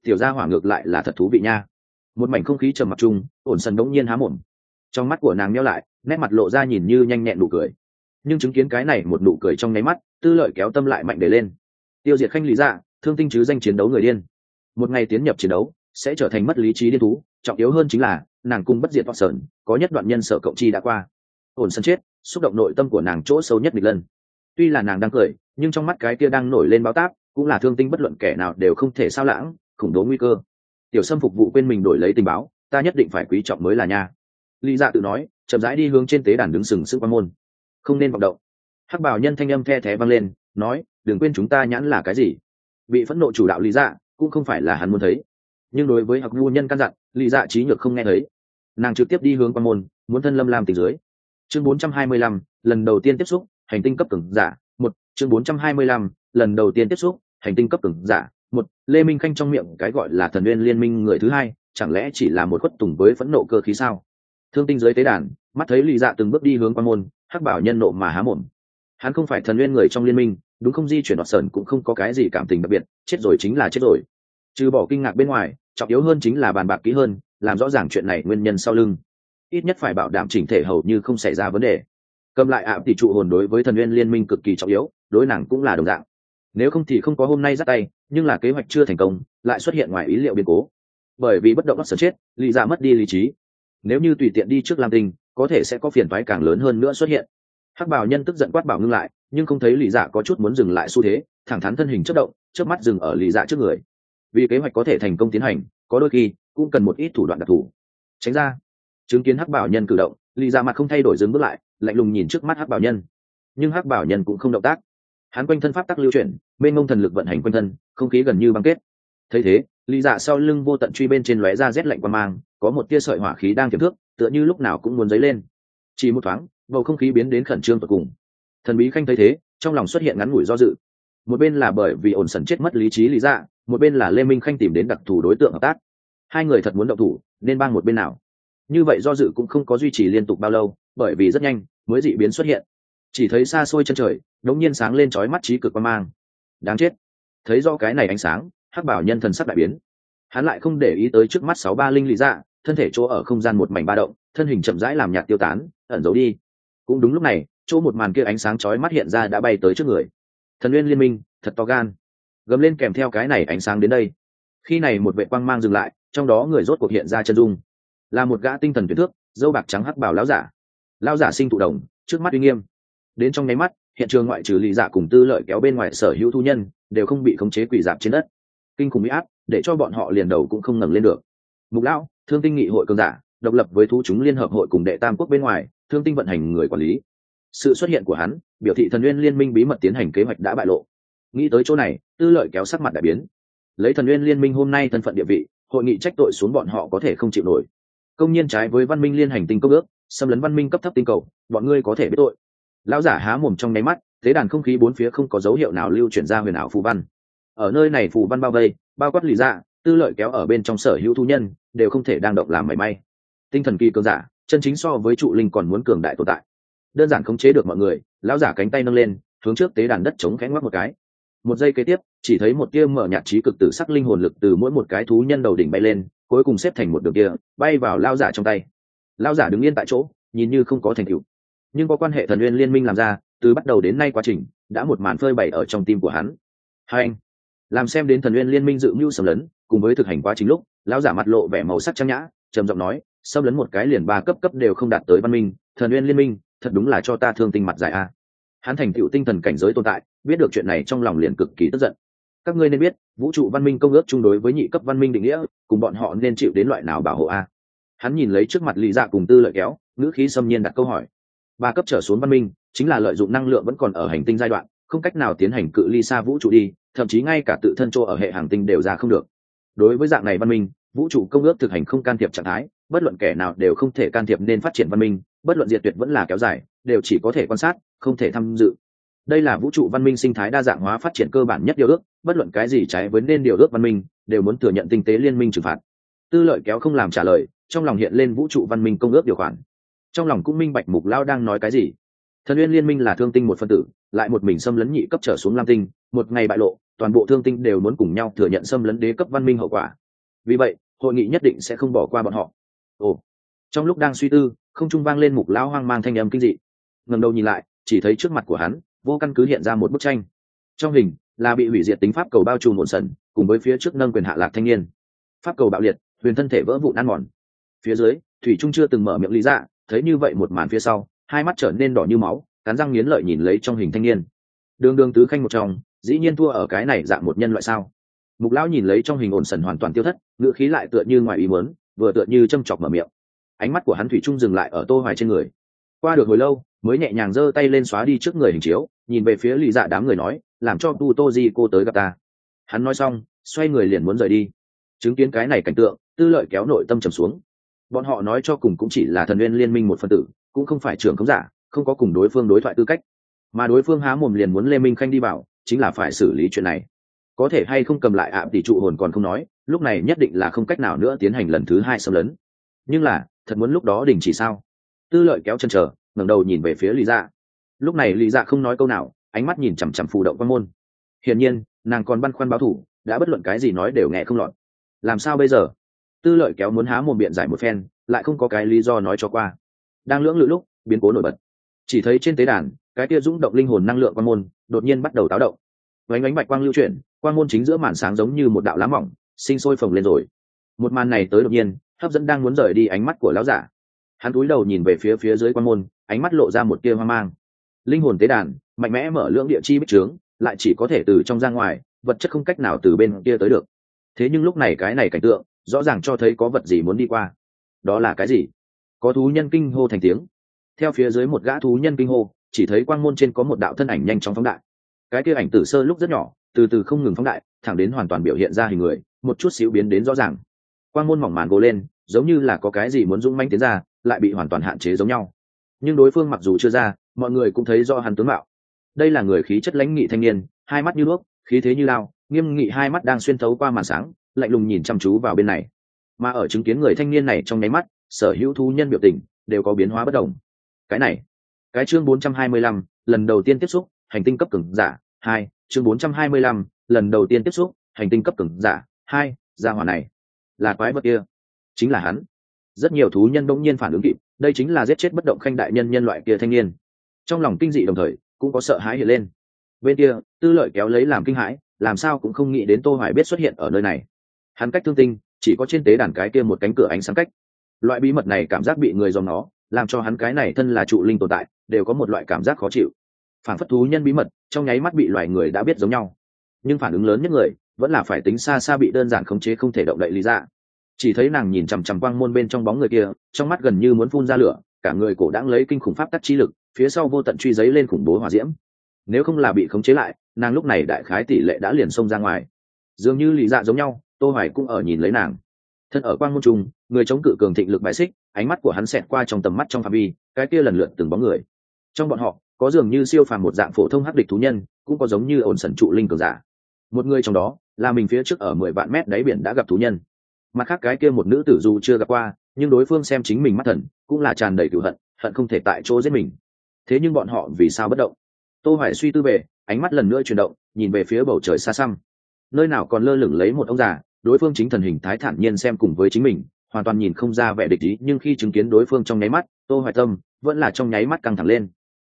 Tiểu gia hỏa ngược lại là thật thú vị nha. Một mảnh không khí trầm mặc chung, ổn sần đống nhiên há mồm. Trong mắt của nàng nheo lại nét mặt lộ ra nhìn như nhanh nhẹn nụ cười. Nhưng chứng kiến cái này một nụ cười trong nháy mắt, tư lợi kéo tâm lại mạnh để lên. Tiêu diệt khanh lý dạ thương tinh chứ danh chiến đấu người điên. Một ngày tiến nhập chiến đấu, sẽ trở thành mất lý trí điên thú, trọng yếu hơn chính là, nàng cung bất diệt vọng sờn, có nhất đoạn nhân sợ cộng chi đã qua. Ổn sân chết, xúc động nội tâm của nàng chỗ sâu nhất địch lân. Tuy là nàng đang cười, nhưng trong mắt cái kia đang nổi lên báo táp, cũng là thương tinh bất luận kẻ nào đều không thể sao lãng, khủng bố nguy cơ. Tiểu sâm phục vụ quên mình đổi lấy tình báo, ta nhất định phải quý trọng mới là nha. Lý dạ tự nói chậm rãi đi hướng trên tế đàn đứng sừng sững quan môn. Không nên vọng động. Hắc bảo nhân thanh âm the thé vang lên nói đừng quên chúng ta nhãn là cái gì? Bị phẫn nộ chủ đạo lý dạ cũng không phải là hắn muốn thấy. Nhưng đối với học ngu nhân căn dặn lý dạ trí nhược không nghe thấy. Nàng trực tiếp đi hướng quan môn muốn thân lâm làm tình dưới. Chương 425, lần đầu tiên tiếp xúc hành tinh cấp cường giả một. Chương 425, lần đầu tiên tiếp xúc hành tinh cấp cường giả một. Lê minh khanh trong miệng cái gọi là thần nguyên liên minh người thứ hai chẳng lẽ chỉ là một khuất tùng với phẫn nộ cơ khí sao? Thương tinh giới tế đàn, mắt thấy lì dạ từng bước đi hướng quan môn, hắc bảo nhân nộ mà há mồm. Hắn không phải thần nguyên người trong liên minh, đúng không di chuyển đoạt sờn cũng không có cái gì cảm tình đặc biệt, chết rồi chính là chết rồi. Trừ bỏ kinh ngạc bên ngoài, trọng yếu hơn chính là bàn bạc kỹ hơn, làm rõ ràng chuyện này nguyên nhân sau lưng. Ít nhất phải bảo đảm chỉnh thể hầu như không xảy ra vấn đề. Cầm lại ạ tỷ trụ hồn đối với thần nguyên liên minh cực kỳ trọng yếu, đối nàng cũng là đồng dạng. Nếu không thì không có hôm nay dắt tay, nhưng là kế hoạch chưa thành công, lại xuất hiện ngoài ý liệu biến cố. Bởi vì bất động bất sở chết lì ra dạ mất đi lý trí nếu như tùy tiện đi trước lam tinh, có thể sẽ có phiền phái càng lớn hơn nữa xuất hiện. Hắc bảo nhân tức giận quát bảo ngưng lại, nhưng không thấy lì dạ có chút muốn dừng lại xu thế, thẳng thắn thân hình chất động trước mắt dừng ở lì dạ trước người. Vì kế hoạch có thể thành công tiến hành, có đôi khi cũng cần một ít thủ đoạn đặc thù. Tránh ra. Chứng kiến hắc bảo nhân cử động lì dạ mặt không thay đổi dừng bước lại, lạnh lùng nhìn trước mắt hắc bảo nhân. Nhưng hắc bảo nhân cũng không động tác. Hắn quanh thân pháp tắc lưu chuyển bên ngông thần lực vận hành quanh thân, không khí gần như băng kết. Thấy thế lì dạ sau lưng vô tận truy bên trên lóe ra rét lạnh qua mang có một tia sợi hỏa khí đang tiềm thước tựa như lúc nào cũng muốn dấy lên. Chỉ một thoáng, bầu không khí biến đến khẩn trương tột cùng. Thần bí khanh thấy thế, trong lòng xuất hiện ngắn ngủi do dự. Một bên là bởi vì ổn sần chết mất lý trí lý dạ một bên là lê minh khanh tìm đến đặc thù đối tượng hợp tác. Hai người thật muốn động thủ, nên bang một bên nào. Như vậy do dự cũng không có duy trì liên tục bao lâu, bởi vì rất nhanh mới dị biến xuất hiện. Chỉ thấy xa xôi chân trời, đống nhiên sáng lên trói mắt trí cực quan mang. Đáng chết. Thấy do cái này ánh sáng, hắc bảo nhân thần sắc đại biến. Hắn lại không để ý tới trước mắt sáu ba linh lý dạ thân thể chỗ ở không gian một mảnh ba động, thân hình chậm rãi làm nhạt tiêu tán, ẩn giấu đi. Cũng đúng lúc này, chỗ một màn kia ánh sáng chói mắt hiện ra đã bay tới trước người. Thần nguyên liên minh, thật to gan. Gầm lên kèm theo cái này ánh sáng đến đây. Khi này một vệ quang mang dừng lại, trong đó người rốt cuộc hiện ra chân dung. Là một gã tinh thần tuyệt thước, dâu bạc trắng hắc bảo lão giả. Lão giả sinh thụ đồng, trước mắt uy nghiêm. Đến trong nháy mắt, hiện trường ngoại trừ lì dạ cùng tư lợi kéo bên ngoài sở hữu thu nhân, đều không bị khống chế quỷ dạp trên đất. Kinh khủng bị áp, để cho bọn họ liền đầu cũng không ngẩng lên được mục lão, thương tinh nghị hội cường giả, độc lập với thu chúng liên hợp hội cùng đệ tam quốc bên ngoài, thương tinh vận hành người quản lý. Sự xuất hiện của hắn, biểu thị thần nguyên liên minh bí mật tiến hành kế hoạch đã bại lộ. Nghĩ tới chỗ này, tư lợi kéo sắc mặt đại biến. Lấy thần nguyên liên minh hôm nay thân phận địa vị, hội nghị trách tội xuống bọn họ có thể không chịu nổi. Công nhiên trái với văn minh liên hành tinh công ước, xâm lấn văn minh cấp thấp tinh cầu, bọn ngươi có thể biết tội. Lão giả há mồm trong nháy mắt, thế đàn không khí bốn phía không có dấu hiệu nào lưu chuyển ra huyền ảo phù văn. Ở nơi này phù văn bao vây, bao quát lì ra tư lợi kéo ở bên trong sở hữu thu nhân, đều không thể đang động làm mảy may. Tinh thần kỳ cường giả, chân chính so với trụ linh còn muốn cường đại tồn tại. Đơn giản khống chế được mọi người, lão giả cánh tay nâng lên, hướng trước tế đàn đất chống khẽ ngoắc một cái. Một giây kế tiếp, chỉ thấy một tia mở nhạt trí cực tử sắc linh hồn lực từ mỗi một cái thú nhân đầu đỉnh bay lên, cuối cùng xếp thành một đường kia, bay vào lao giả trong tay. Lao giả đứng yên tại chỗ, nhìn như không có thành tựu. Nhưng có quan hệ thần nguyên liên minh làm ra, từ bắt đầu đến nay quá trình, đã một màn phơi bày ở trong tim của hắn. Hai anh, làm xem đến thần nguyên liên minh dự mưu sầm lấn cùng với thực hành quá trình lúc, lão giả mặt lộ vẻ màu sắc trang nhã, trầm giọng nói, xâm lấn một cái liền ba cấp cấp đều không đạt tới văn minh, thần nguyên liên minh, thật đúng là cho ta thương tinh mặt dài a. Hắn thành tựu tinh thần cảnh giới tồn tại, biết được chuyện này trong lòng liền cực kỳ tức giận. Các ngươi nên biết, vũ trụ văn minh công ước chung đối với nhị cấp văn minh định nghĩa, cùng bọn họ nên chịu đến loại nào bảo hộ a? Hắn nhìn lấy trước mặt lý dạ cùng tư lợi kéo, ngữ khí xâm nhiên đặt câu hỏi. Ba cấp trở xuống văn minh, chính là lợi dụng năng lượng vẫn còn ở hành tinh giai đoạn, không cách nào tiến hành cự ly xa vũ trụ đi, thậm chí ngay cả tự thân chỗ ở hệ hàng tinh đều ra không được đối với dạng này văn minh, vũ trụ công ước thực hành không can thiệp trạng thái, bất luận kẻ nào đều không thể can thiệp nên phát triển văn minh, bất luận diệt tuyệt vẫn là kéo dài, đều chỉ có thể quan sát, không thể tham dự. Đây là vũ trụ văn minh sinh thái đa dạng hóa phát triển cơ bản nhất điều ước, bất luận cái gì trái với nên điều ước văn minh, đều muốn thừa nhận tinh tế liên minh trừng phạt. Tư lợi kéo không làm trả lời, trong lòng hiện lên vũ trụ văn minh công ước điều khoản. Trong lòng cũng minh bạch mục lao đang nói cái gì. Thần uyên liên minh là thương tinh một phân tử, lại một mình xâm lấn nhị cấp trở xuống lam tinh, một ngày bại lộ toàn bộ thương tinh đều muốn cùng nhau thừa nhận xâm lấn đế cấp văn minh hậu quả. Vì vậy, hội nghị nhất định sẽ không bỏ qua bọn họ. Ồ, trong lúc đang suy tư, không trung vang lên mục lão hoang mang thanh âm kinh dị. Ngầm đầu nhìn lại, chỉ thấy trước mặt của hắn, vô căn cứ hiện ra một bức tranh. Trong hình, là bị hủy diệt tính pháp cầu bao trùm một sần, cùng với phía trước nâng quyền hạ lạc thanh niên. Pháp cầu bạo liệt, huyền thân thể vỡ vụn ăn mòn. Phía dưới, thủy trung chưa từng mở miệng lý dạ thấy như vậy một màn phía sau, hai mắt trở nên đỏ như máu, cắn răng nghiến lợi nhìn lấy trong hình thanh niên. Đường đường tứ khanh một trong dĩ nhiên thua ở cái này dạng một nhân loại sao? Mục lão nhìn lấy trong hình ổn sần hoàn toàn tiêu thất, ngữ khí lại tựa như ngoài ý muốn, vừa tựa như châm chọc mở miệng. Ánh mắt của hắn thủy trung dừng lại ở tô hoài trên người. Qua được hồi lâu, mới nhẹ nhàng giơ tay lên xóa đi trước người hình chiếu, nhìn về phía lì dạ đám người nói, làm cho tu tô di cô tới gặp ta. Hắn nói xong, xoay người liền muốn rời đi. Chứng kiến cái này cảnh tượng, tư lợi kéo nội tâm trầm xuống. Bọn họ nói cho cùng cũng chỉ là thần nguyên liên minh một phân tử, cũng không phải trưởng khống giả, không có cùng đối phương đối thoại tư cách. Mà đối phương há mồm liền muốn lê minh khanh đi vào chính là phải xử lý chuyện này. Có thể hay không cầm lại ạ tỷ trụ hồn còn không nói, lúc này nhất định là không cách nào nữa tiến hành lần thứ hai xâm lấn. Nhưng là, thật muốn lúc đó đình chỉ sao? Tư lợi kéo chân chờ, ngẩng đầu nhìn về phía lý dạ. Lúc này lý dạ không nói câu nào, ánh mắt nhìn chằm chằm phù động quan môn. Hiển nhiên, nàng còn băn khoăn báo thủ, đã bất luận cái gì nói đều nghe không lọt. Làm sao bây giờ? Tư lợi kéo muốn há một biện giải một phen, lại không có cái lý do nói cho qua. Đang lưỡng lự lúc, biến cố nổi bật. Chỉ thấy trên tế đàn, cái kia rung động linh hồn năng lượng quan môn đột nhiên bắt đầu táo động. Vánh ánh bạch quang lưu chuyển, quang môn chính giữa màn sáng giống như một đạo lá mỏng, sinh sôi phồng lên rồi. Một màn này tới đột nhiên, hấp dẫn đang muốn rời đi ánh mắt của lão giả. Hắn cúi đầu nhìn về phía phía dưới quan môn, ánh mắt lộ ra một tia hoang mang. Linh hồn tế đàn, mạnh mẽ mở lưỡng địa chi bích trướng, lại chỉ có thể từ trong ra ngoài, vật chất không cách nào từ bên kia tới được. Thế nhưng lúc này cái này cảnh tượng, rõ ràng cho thấy có vật gì muốn đi qua. Đó là cái gì? Có thú nhân kinh hô thành tiếng. Theo phía dưới một gã thú nhân kinh hô chỉ thấy quang môn trên có một đạo thân ảnh nhanh chóng phóng đại. Cái kia ảnh tử sơ lúc rất nhỏ, từ từ không ngừng phóng đại, thẳng đến hoàn toàn biểu hiện ra hình người, một chút xíu biến đến rõ ràng. Quang môn mỏng màn gồ lên, giống như là có cái gì muốn dũng manh tiến ra, lại bị hoàn toàn hạn chế giống nhau. Nhưng đối phương mặc dù chưa ra, mọi người cũng thấy do hắn tướng mạo. Đây là người khí chất lãnh nghị thanh niên, hai mắt như nước, khí thế như lao, nghiêm nghị hai mắt đang xuyên thấu qua màn sáng, lạnh lùng nhìn chăm chú vào bên này. Mà ở chứng kiến người thanh niên này trong nháy mắt, sở hữu thu nhân biểu tình đều có biến hóa bất đồng. Cái này cái chương 425, lần đầu tiên tiếp xúc hành tinh cấp cường giả hai chương 425, lần đầu tiên tiếp xúc hành tinh cấp cường giả hai gia hỏa này là quái vật kia. Chính là hắn. Rất nhiều thú nhân bỗng nhiên phản ứng kịp đây chính là giết chết bất động khanh đại nhân nhân loại kia thanh niên. Trong lòng kinh dị đồng thời cũng có sợ hãi hiện lên. Bên kia tư lợi kéo lấy làm kinh hãi làm sao cũng không nghĩ đến tô hoài biết xuất hiện ở nơi này. Hắn cách thương tinh chỉ có trên tế đàn cái kia một cánh cửa ánh sáng cách. Loại bí mật này cảm giác bị người dòm nó làm cho hắn cái này thân là trụ linh tồn tại, đều có một loại cảm giác khó chịu. Phản phất thú nhân bí mật, trong nháy mắt bị loài người đã biết giống nhau. Nhưng phản ứng lớn nhất người, vẫn là phải tính xa xa bị đơn giản khống chế không thể động đậy lý ra chỉ thấy nàng nhìn chằm chằm quang môn bên trong bóng người kia, trong mắt gần như muốn phun ra lửa, cả người cổ đang lấy kinh khủng pháp tắc chi lực, phía sau vô tận truy giấy lên khủng bố hỏa diễm. Nếu không là bị khống chế lại, nàng lúc này đại khái tỷ lệ đã liền xông ra ngoài. Dường như lý dạ giống nhau, tô hoài cũng ở nhìn lấy nàng. Thân ở quang môn trung người chống cự cường thịnh lực bại xích ánh mắt của hắn xẹt qua trong tầm mắt trong phạm vi, cái kia lần lượt từng bóng người. Trong bọn họ, có dường như siêu phàm một dạng phổ thông hắc địch thú nhân, cũng có giống như ổn sẩn trụ linh cường giả. Một người trong đó, là mình phía trước ở mười vạn mét đáy biển đã gặp thú nhân. Mặt khác cái kia một nữ tử dù chưa gặp qua, nhưng đối phương xem chính mình mắt thần, cũng là tràn đầy cửu hận hận không thể tại chỗ giết mình. Thế nhưng bọn họ vì sao bất động? Tô hoài suy tư về, ánh mắt lần nữa chuyển động, nhìn về phía bầu trời xa xăm. Nơi nào còn lơ lửng lấy một ông già, đối phương chính thần hình thái thản nhiên xem cùng với chính mình hoàn toàn nhìn không ra vẻ địch ý, nhưng khi chứng kiến đối phương trong nháy mắt, tô hoài tâm vẫn là trong nháy mắt căng thẳng lên.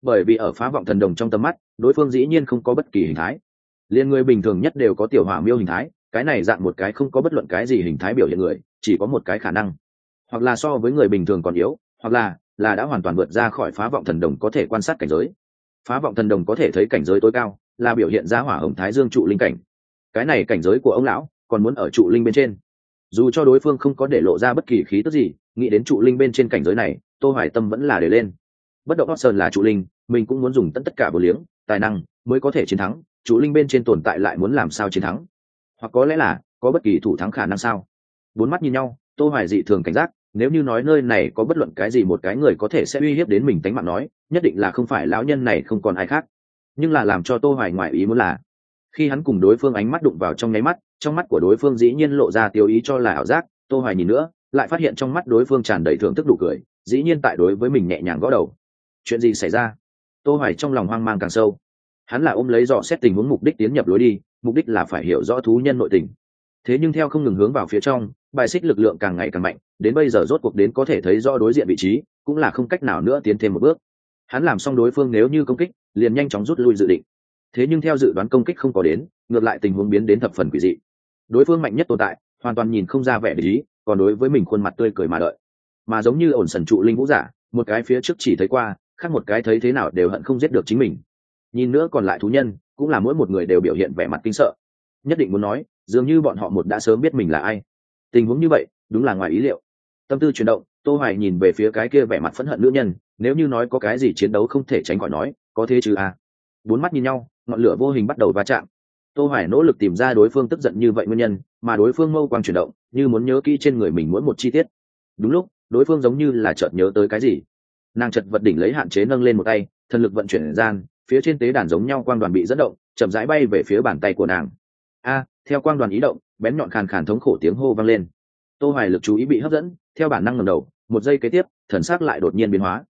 Bởi vì ở phá vọng thần đồng trong tầm mắt, đối phương dĩ nhiên không có bất kỳ hình thái. Liên người bình thường nhất đều có tiểu hỏa miêu hình thái, cái này dạng một cái không có bất luận cái gì hình thái biểu hiện người, chỉ có một cái khả năng. Hoặc là so với người bình thường còn yếu, hoặc là là đã hoàn toàn vượt ra khỏi phá vọng thần đồng có thể quan sát cảnh giới. Phá vọng thần đồng có thể thấy cảnh giới tối cao, là biểu hiện ra hỏa hồng thái dương trụ linh cảnh. Cái này cảnh giới của ông lão còn muốn ở trụ linh bên trên dù cho đối phương không có để lộ ra bất kỳ khí tức gì, nghĩ đến trụ linh bên trên cảnh giới này, tô hoài tâm vẫn là để lên. Bất động sơn là trụ linh, mình cũng muốn dùng tất tất cả vô liếng, tài năng mới có thể chiến thắng, trụ linh bên trên tồn tại lại muốn làm sao chiến thắng? Hoặc có lẽ là có bất kỳ thủ thắng khả năng sao? Bốn mắt nhìn nhau, tô hoài dị thường cảnh giác, nếu như nói nơi này có bất luận cái gì một cái người có thể sẽ uy hiếp đến mình tánh mạng nói, nhất định là không phải lão nhân này không còn ai khác. Nhưng là làm cho tô hoài ngoại ý muốn là khi hắn cùng đối phương ánh mắt đụng vào trong nháy mắt, trong mắt của đối phương dĩ nhiên lộ ra tiêu ý cho là ảo giác, tô hoài nhìn nữa, lại phát hiện trong mắt đối phương tràn đầy thưởng thức đủ cười, dĩ nhiên tại đối với mình nhẹ nhàng gõ đầu. Chuyện gì xảy ra? Tô hoài trong lòng hoang mang càng sâu. Hắn là ôm lấy dò xét tình huống mục đích tiến nhập lối đi, mục đích là phải hiểu rõ thú nhân nội tình. Thế nhưng theo không ngừng hướng vào phía trong, bài xích lực lượng càng ngày càng mạnh, đến bây giờ rốt cuộc đến có thể thấy rõ đối diện vị trí, cũng là không cách nào nữa tiến thêm một bước. Hắn làm xong đối phương nếu như công kích, liền nhanh chóng rút lui dự định thế nhưng theo dự đoán công kích không có đến, ngược lại tình huống biến đến thập phần quỷ dị. Đối phương mạnh nhất tồn tại, hoàn toàn nhìn không ra vẻ lý còn đối với mình khuôn mặt tươi cười mà đợi. Mà giống như ổn sần trụ linh vũ giả, một cái phía trước chỉ thấy qua, khác một cái thấy thế nào đều hận không giết được chính mình. Nhìn nữa còn lại thú nhân, cũng là mỗi một người đều biểu hiện vẻ mặt kinh sợ. Nhất định muốn nói, dường như bọn họ một đã sớm biết mình là ai. Tình huống như vậy, đúng là ngoài ý liệu. Tâm tư chuyển động, tô hoài nhìn về phía cái kia vẻ mặt phẫn hận nữ nhân, nếu như nói có cái gì chiến đấu không thể tránh khỏi nói, có thế chứ à? Bốn mắt nhìn nhau ngọn lửa vô hình bắt đầu va chạm. Tô hoài nỗ lực tìm ra đối phương tức giận như vậy nguyên nhân, mà đối phương mâu quang chuyển động, như muốn nhớ kỹ trên người mình mỗi một chi tiết. Đúng lúc, đối phương giống như là chợt nhớ tới cái gì. Nàng chợt vật đỉnh lấy hạn chế nâng lên một tay, thần lực vận chuyển gian, phía trên tế đàn giống nhau quang đoàn bị dẫn động, chậm rãi bay về phía bàn tay của nàng. A, theo quang đoàn ý động, bén nhọn khàn khàn thống khổ tiếng hô vang lên. Tô hoài lực chú ý bị hấp dẫn, theo bản năng ngẩng đầu, một giây kế tiếp, thần sắc lại đột nhiên biến hóa.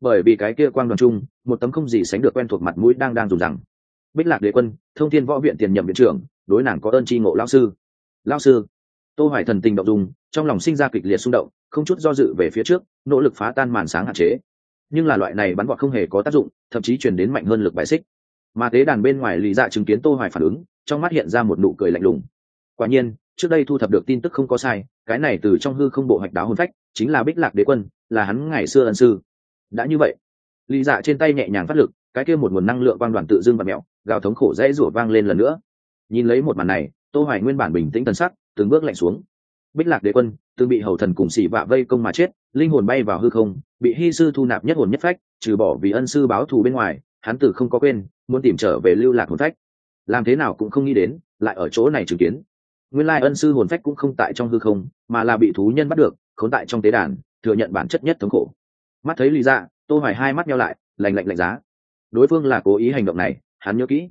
Bởi vì cái kia quang đoàn chung, một tấm không gì sánh được quen thuộc mặt mũi đang đang dùng rằng bích lạc đế quân, thông thiên võ viện tiền nhậm viện trưởng, đối nàng có ơn tri ngộ lao sư. Lao sư, tô hoài thần tình động dung, trong lòng sinh ra kịch liệt xung động, không chút do dự về phía trước, nỗ lực phá tan màn sáng hạn chế. Nhưng là loại này bắn gọn không hề có tác dụng, thậm chí truyền đến mạnh hơn lực bài xích. Mà tế đàn bên ngoài lý dạ chứng kiến tô hoài phản ứng, trong mắt hiện ra một nụ cười lạnh lùng. Quả nhiên, trước đây thu thập được tin tức không có sai, cái này từ trong hư không bộ hoạch đáo hồn phách, chính là bích lạc đế quân, là hắn ngày xưa ân sư. Đã như vậy lý dạ trên tay nhẹ nhàng phát lực, cái kia một nguồn năng lượng quang đoàn tự dưng và mẹo gào thống khổ dễ rủa vang lên lần nữa. Nhìn lấy một màn này, tô hoài nguyên bản bình tĩnh thần sắc, từng bước lạnh xuống. Bích lạc đế quân, từng bị hầu thần cùng xỉ vạ vây công mà chết, linh hồn bay vào hư không, bị hy sư thu nạp nhất hồn nhất phách, trừ bỏ vì ân sư báo thù bên ngoài, hắn tử không có quên, muốn tìm trở về lưu lạc hồn phách. Làm thế nào cũng không nghĩ đến, lại ở chỗ này chứng kiến. Nguyên lai ân sư hồn phách cũng không tại trong hư không, mà là bị thú nhân bắt được, khốn tại trong tế đàn, thừa nhận bản chất nhất thống khổ. Mắt thấy lý ra tô hoài hai mắt nhau lại, lạnh lạnh lạnh giá. Đối phương là cố ý hành động này hắn nhớ kỹ.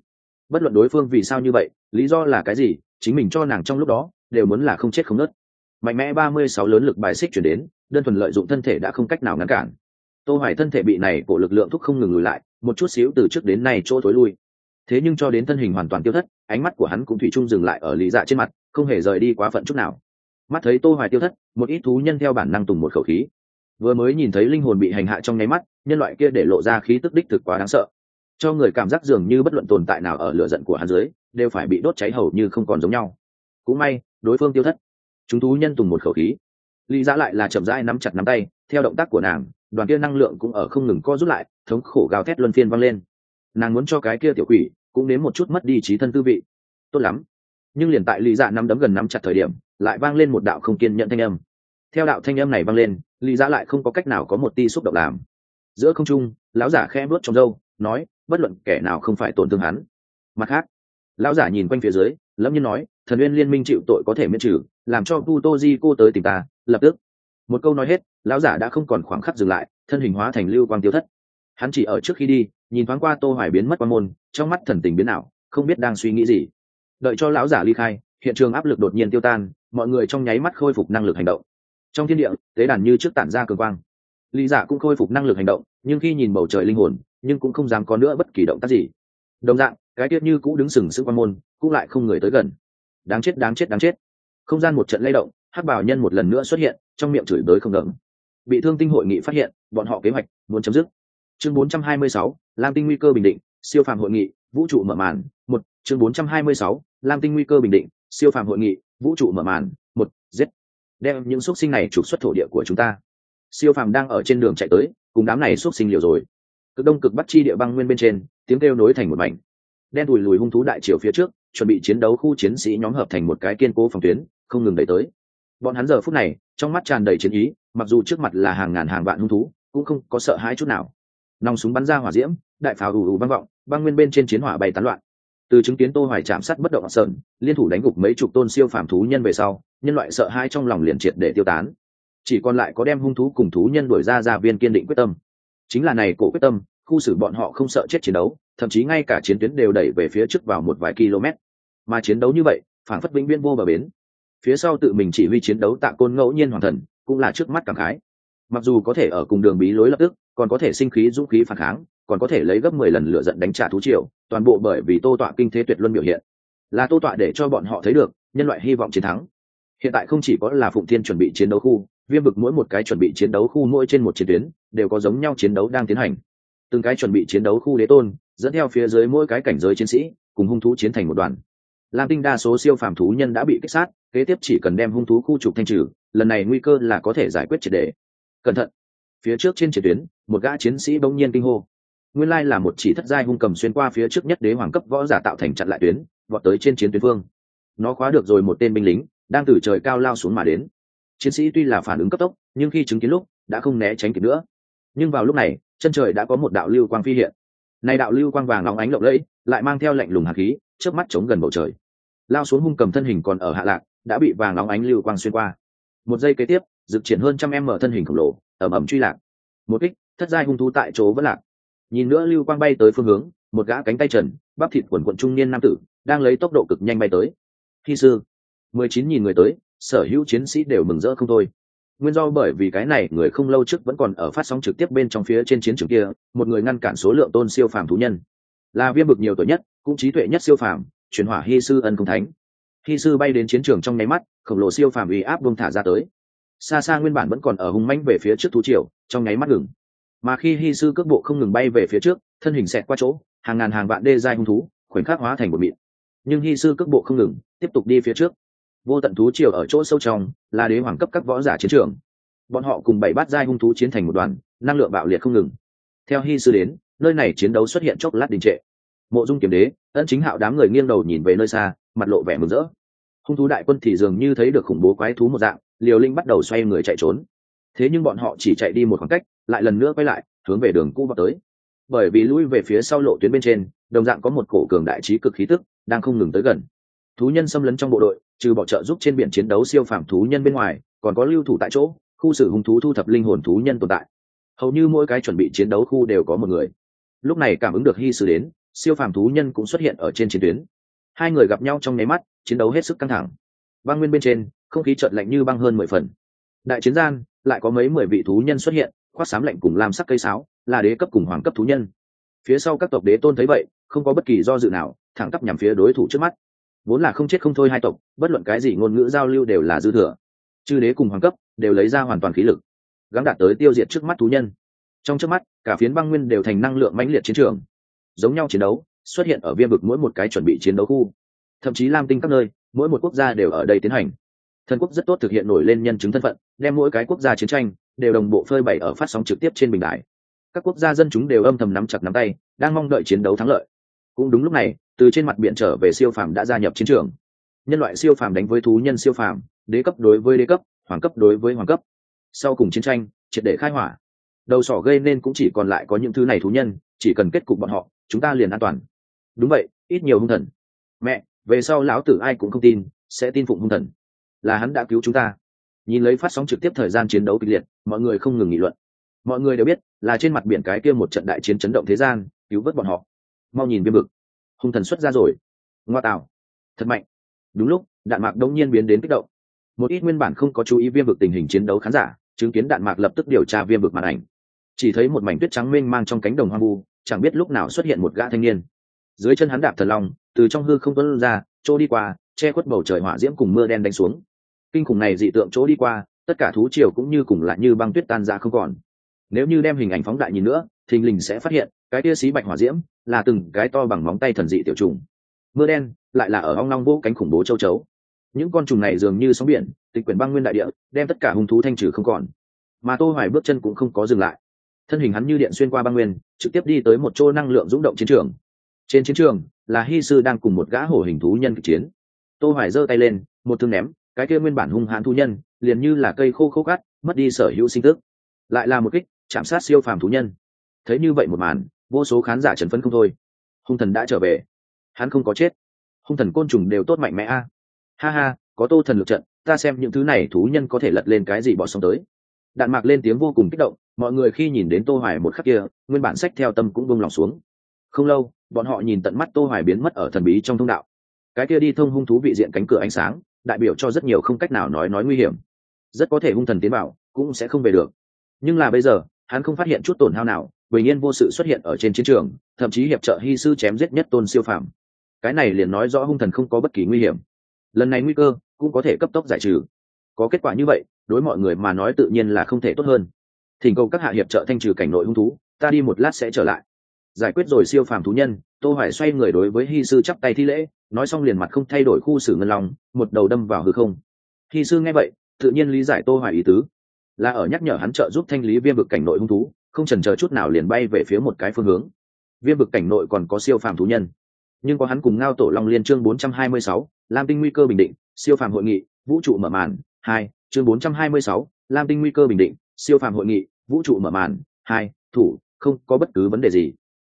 Bất luận đối phương vì sao như vậy, lý do là cái gì, chính mình cho nàng trong lúc đó, đều muốn là không chết không nớt mạnh mẽ ba mươi sáu lớn lực bài xích chuyển đến, đơn thuần lợi dụng thân thể đã không cách nào ngăn cản. Tô hoài thân thể bị này của lực lượng thúc không ngừng lùi lại, một chút xíu từ trước đến nay chỗ thối lui. Thế nhưng cho đến thân hình hoàn toàn tiêu thất, ánh mắt của hắn cũng thủy chung dừng lại ở lý dạ trên mặt, không hề rời đi quá phận chút nào. Mắt thấy tô hoài tiêu thất, một ít thú nhân theo bản năng tùng một khẩu khí. Vừa mới nhìn thấy linh hồn bị hành hạ trong nháy mắt, nhân loại kia để lộ ra khí tức đích thực quá đáng sợ cho người cảm giác dường như bất luận tồn tại nào ở lửa giận của hắn dưới, đều phải bị đốt cháy hầu như không còn giống nhau. Cũng may, đối phương tiêu thất. Chúng thú nhân tùng một khẩu khí. Lý giá lại là chậm rãi nắm chặt nắm tay, theo động tác của nàng, đoàn kia năng lượng cũng ở không ngừng co rút lại, thống khổ gào thét luân phiên vang lên. Nàng muốn cho cái kia tiểu quỷ cũng đến một chút mất đi trí thân tư vị. Tốt lắm. Nhưng liền tại lý dạ nắm đấm gần nắm chặt thời điểm, lại vang lên một đạo không kiên nhận thanh âm. Theo đạo thanh âm này vang lên, lý dạ lại không có cách nào có một ti xúc động làm. Giữa không trung, lão giả khe bước trong râu, nói bất luận kẻ nào không phải tổn thương hắn. Mặt khác, lão giả nhìn quanh phía dưới lâm nhiên nói, thần uyên liên minh chịu tội có thể miễn trừ, làm cho tu tô di cô tới tìm ta. Lập tức, một câu nói hết, lão giả đã không còn khoảng khắc dừng lại, thân hình hóa thành lưu quang tiêu thất. Hắn chỉ ở trước khi đi, nhìn thoáng qua tô hoài biến mất quan môn, trong mắt thần tình biến ảo, không biết đang suy nghĩ gì. Đợi cho lão giả ly khai, hiện trường áp lực đột nhiên tiêu tan, mọi người trong nháy mắt khôi phục năng lực hành động. Trong thiên địa, tế đàn như trước tản ra cường quang. Lý giả cũng khôi phục năng lực hành động, nhưng khi nhìn bầu trời linh hồn nhưng cũng không dám có nữa bất kỳ động tác gì. Đồng dạng cái tiết như cũ đứng sừng sững quan môn cũng lại không người tới gần. Đáng chết đáng chết đáng chết. Không gian một trận lay động hắc bảo nhân một lần nữa xuất hiện trong miệng chửi bới không ngừng. Bị thương tinh hội nghị phát hiện bọn họ kế hoạch muốn chấm dứt. Chương 426, lam tinh nguy cơ bình định siêu phàm hội nghị vũ trụ mở màn một. Chương 426, lam tinh nguy cơ bình định siêu phàm hội nghị vũ trụ mở màn một. Giết. Đem những xuất sinh này trục xuất thổ địa của chúng ta. Siêu phàm đang ở trên đường chạy tới cùng đám này xuất sinh liều rồi cực đông cực bắc chi địa băng nguyên bên trên, tiếng kêu nối thành một mảnh. Đen đùi lùi hung thú đại triều phía trước, chuẩn bị chiến đấu khu chiến sĩ nhóm hợp thành một cái kiên cố phòng tuyến, không ngừng đẩy tới. Bọn hắn giờ phút này, trong mắt tràn đầy chiến ý, mặc dù trước mặt là hàng ngàn hàng vạn hung thú, cũng không có sợ hãi chút nào. Nòng súng bắn ra hỏa diễm, đại pháo ù ù vang vọng, băng nguyên bên trên chiến hỏa bay tán loạn. Từ chứng kiến tô hoài chạm sát bất động sơn liên thủ đánh gục mấy chục tôn siêu phàm thú nhân về sau, nhân loại sợ hãi trong lòng liền triệt để tiêu tán. Chỉ còn lại có đem hung thú cùng thú nhân đuổi ra ra viên kiên định quyết tâm chính là này cổ quyết tâm, khu xử bọn họ không sợ chết chiến đấu, thậm chí ngay cả chiến tuyến đều đẩy về phía trước vào một vài km. Mà chiến đấu như vậy phản phất vĩnh viên vô bờ bến. Phía sau tự mình chỉ huy chiến đấu tạ côn ngẫu nhiên hoàn thần, cũng là trước mắt cảm khái. Mặc dù có thể ở cùng đường bí lối lập tức, còn có thể sinh khí dũng khí phản kháng, còn có thể lấy gấp mười lần lựa giận đánh trả thú triều, toàn bộ bởi vì tô tọa kinh thế tuyệt luân biểu hiện. Là tô tọa để cho bọn họ thấy được, nhân loại hy vọng chiến thắng hiện tại không chỉ có là phụng thiên chuẩn bị chiến đấu khu, viêm vực mỗi một cái chuẩn bị chiến đấu khu mỗi trên một chiến tuyến, đều có giống nhau chiến đấu đang tiến hành. Từng cái chuẩn bị chiến đấu khu đế tôn, dẫn theo phía dưới mỗi cái cảnh giới chiến sĩ, cùng hung thú chiến thành một đoàn. Lam tinh đa số siêu phàm thú nhân đã bị kích sát, kế tiếp chỉ cần đem hung thú khu trục thanh trừ, lần này nguy cơ là có thể giải quyết triệt đề. Cẩn thận! Phía trước trên chiến tuyến, một gã chiến sĩ bỗng nhiên kinh hô. Nguyên lai là một chỉ thất giai hung cầm xuyên qua phía trước nhất đế hoàng cấp võ giả tạo thành chặn lại tuyến, vọt tới trên chiến tuyến phương. Nó khóa được rồi một tên binh lính đang từ trời cao lao xuống mà đến. Chiến sĩ tuy là phản ứng cấp tốc, nhưng khi chứng kiến lúc, đã không né tránh kịp nữa. Nhưng vào lúc này, chân trời đã có một đạo lưu quang phi hiện. Này đạo lưu quang vàng óng ánh lộng lẫy, lại mang theo lạnh lùng hạt khí trước mắt chống gần bầu trời. Lao xuống hung cầm thân hình còn ở hạ lạc, đã bị vàng nóng ánh lưu quang xuyên qua. Một giây kế tiếp dực triển hơn trăm em mở thân hình khổng lồ ẩm ẩm truy lạc. Một kích, thất giai hung thú tại chỗ vẫn lạc. Nhìn nữa lưu quang bay tới phương hướng, một gã cánh tay trần, bắp thịt quần quận trung niên nam tử, đang lấy tốc độ cực nhanh bay tới. Khi sư mười chín nghìn người tới, sở hữu chiến sĩ đều mừng rỡ không thôi. Nguyên do bởi vì cái này, người không lâu trước vẫn còn ở phát sóng trực tiếp bên trong phía trên chiến trường kia, một người ngăn cản số lượng tôn siêu phàm thú nhân. Là viêm bực nhiều tuổi nhất, cũng trí tuệ nhất siêu phàm chuyển hỏa hy sư ân không thánh. Hy sư bay đến chiến trường trong nháy mắt, khổng lồ siêu phàm uy áp buông thả ra tới. Xa xa nguyên bản vẫn còn ở hung manh về phía trước thú triều, trong nháy mắt ngừng. Mà khi hy sư cước bộ không ngừng bay về phía trước, thân hình xẹt qua chỗ, hàng ngàn hàng vạn đê dài hung thú, khoảnh khắc hóa thành một mịn. Nhưng hy sư cước bộ không ngừng, tiếp tục đi phía trước vô tận thú triều ở chỗ sâu trong, là đế hoàng cấp các võ giả chiến trường. Bọn họ cùng bảy bát giai hung thú chiến thành một đoàn, năng lượng bạo liệt không ngừng. Theo hy sư đến, nơi này chiến đấu xuất hiện chốc lát đình trệ. Mộ dung kiếm đế, ân chính hạo đám người nghiêng đầu nhìn về nơi xa, mặt lộ vẻ mừng rỡ. Hung thú đại quân thì dường như thấy được khủng bố quái thú một dạng, liều linh bắt đầu xoay người chạy trốn. Thế nhưng bọn họ chỉ chạy đi một khoảng cách, lại lần nữa quay lại, hướng về đường cũ vào tới. Bởi vì lui về phía sau lộ tuyến bên trên, đồng dạng có một cổ cường đại trí cực khí tức, đang không ngừng tới gần. Thú nhân xâm lấn trong bộ đội trừ bỏ trợ giúp trên biển chiến đấu siêu phàm thú nhân bên ngoài, còn có lưu thủ tại chỗ, khu xử hung thú thu thập linh hồn thú nhân tồn tại. Hầu như mỗi cái chuẩn bị chiến đấu khu đều có một người. Lúc này cảm ứng được hy sử đến, siêu phàm thú nhân cũng xuất hiện ở trên chiến tuyến. Hai người gặp nhau trong nháy mắt, chiến đấu hết sức căng thẳng. Băng nguyên bên trên, không khí trợn lạnh như băng hơn mười phần. Đại chiến gian, lại có mấy mười vị thú nhân xuất hiện, khoác sám lạnh cùng làm sắc cây sáo, là đế cấp cùng hoàng cấp thú nhân. Phía sau các tộc đế tôn thấy vậy, không có bất kỳ do dự nào, thẳng tắp nhằm phía đối thủ trước mắt vốn là không chết không thôi hai tộc, bất luận cái gì ngôn ngữ giao lưu đều là dư thừa. Chư đế cùng hoàng cấp đều lấy ra hoàn toàn khí lực, gắng đạt tới tiêu diệt trước mắt thú nhân. Trong trước mắt, cả phiến băng nguyên đều thành năng lượng mãnh liệt chiến trường, giống nhau chiến đấu, xuất hiện ở viêm vực mỗi một cái chuẩn bị chiến đấu khu. Thậm chí lam tinh các nơi, mỗi một quốc gia đều ở đây tiến hành. Thần quốc rất tốt thực hiện nổi lên nhân chứng thân phận, đem mỗi cái quốc gia chiến tranh đều đồng bộ phơi bày ở phát sóng trực tiếp trên bình đại các quốc gia dân chúng đều âm thầm nắm chặt nắm tay, đang mong đợi chiến đấu thắng lợi cũng đúng lúc này, từ trên mặt biển trở về siêu phàm đã gia nhập chiến trường. Nhân loại siêu phàm đánh với thú nhân siêu phàm, đế cấp đối với đế cấp, hoàng cấp đối với hoàng cấp. Sau cùng chiến tranh, triệt để khai hỏa. Đầu sỏ gây nên cũng chỉ còn lại có những thứ này thú nhân, chỉ cần kết cục bọn họ, chúng ta liền an toàn. Đúng vậy, ít nhiều hung thần. Mẹ, về sau lão tử ai cũng không tin, sẽ tin phụng hung thần. Là hắn đã cứu chúng ta. Nhìn lấy phát sóng trực tiếp thời gian chiến đấu kịch liệt, mọi người không ngừng nghị luận. Mọi người đều biết, là trên mặt biển cái kia một trận đại chiến chấn động thế gian, cứu vớt bọn họ mau nhìn viêm bực hung thần xuất ra rồi. Ngoa tạo. Thật mạnh. Đúng lúc, đạn mạc đông nhiên biến đến kích động. Một ít nguyên bản không có chú ý viêm vực tình hình chiến đấu khán giả, chứng kiến đạn mạc lập tức điều tra viêm vực màn ảnh. Chỉ thấy một mảnh tuyết trắng mênh mang trong cánh đồng hoang vu, chẳng biết lúc nào xuất hiện một gã thanh niên. Dưới chân hắn đạp thần long, từ trong hư không tuân ra, chỗ đi qua, che khuất bầu trời hỏa diễm cùng mưa đen đánh xuống. Kinh khủng này dị tượng chỗ đi qua, tất cả thú triều cũng như cùng lại như băng tuyết tan ra không còn nếu như đem hình ảnh phóng đại nhìn nữa thình lình sẽ phát hiện cái tia xí bạch hỏa diễm là từng cái to bằng móng tay thần dị tiểu trùng. Mưa đen lại là ở ong long vỗ cánh khủng bố châu chấu. Những con trùng này dường như sóng biển tịch quyển băng nguyên đại địa đem tất cả hung thú thanh trừ không còn. Mà tô hoài bước chân cũng không có dừng lại. Thân hình hắn như điện xuyên qua băng nguyên trực tiếp đi tới một chỗ năng lượng dũng động chiến trường. Trên chiến trường là hy sư đang cùng một gã hổ hình thú nhân kịch chiến. Tô hoài giơ tay lên một thương ném cái kia nguyên bản hung hãn thú nhân liền như là cây khô khô gắt, mất đi sở hữu sinh tức. Lại là một kích chạm sát siêu phàm thú nhân. Thấy như vậy một màn, vô số khán giả chấn phấn không thôi. Hung thần đã trở về. Hắn không có chết. Hung thần côn trùng đều tốt mạnh mẽ a. Ha ha, có tô thần lực trận, ta xem những thứ này thú nhân có thể lật lên cái gì bỏ xong tới. Đạn mạc lên tiếng vô cùng kích động, mọi người khi nhìn đến tô hoài một khắc kia, nguyên bản sách theo tâm cũng buông lòng xuống. Không lâu, bọn họ nhìn tận mắt tô hoài biến mất ở thần bí trong thông đạo. Cái kia đi thông hung thú vị diện cánh cửa ánh sáng, đại biểu cho rất nhiều không cách nào nói nói nguy hiểm. Rất có thể hung thần tiến bảo cũng sẽ không về được. Nhưng là bây giờ hắn không phát hiện chút tổn hao nào bình yên vô sự xuất hiện ở trên chiến trường, thậm chí hiệp trợ hy sư chém giết nhất tôn siêu phàm. Cái này liền nói rõ hung thần không có bất kỳ nguy hiểm. Lần này nguy cơ cũng có thể cấp tốc giải trừ. Có kết quả như vậy, đối mọi người mà nói tự nhiên là không thể tốt hơn. Thỉnh cầu các hạ hiệp trợ thanh trừ cảnh nội hung thú, ta đi một lát sẽ trở lại. Giải quyết rồi siêu phàm thú nhân, tô hoài xoay người đối với hy sư chắp tay thi lễ, nói xong liền mặt không thay đổi khu xử ngân lòng, một đầu đâm vào hư không. Hy sư nghe vậy, tự nhiên lý giải tô hoài ý tứ là ở nhắc nhở hắn trợ giúp thanh lý viêm vực cảnh nội hung thú không chần chờ chút nào liền bay về phía một cái phương hướng. Viêm vực cảnh nội còn có siêu phàm thú nhân. Nhưng có hắn cùng ngao tổ long liên chương 426, lam tinh nguy cơ bình định siêu phàm hội nghị vũ trụ mở màn hai chương 426, lam tinh nguy cơ bình định siêu phàm hội nghị vũ trụ mở màn hai thủ không có bất cứ vấn đề gì.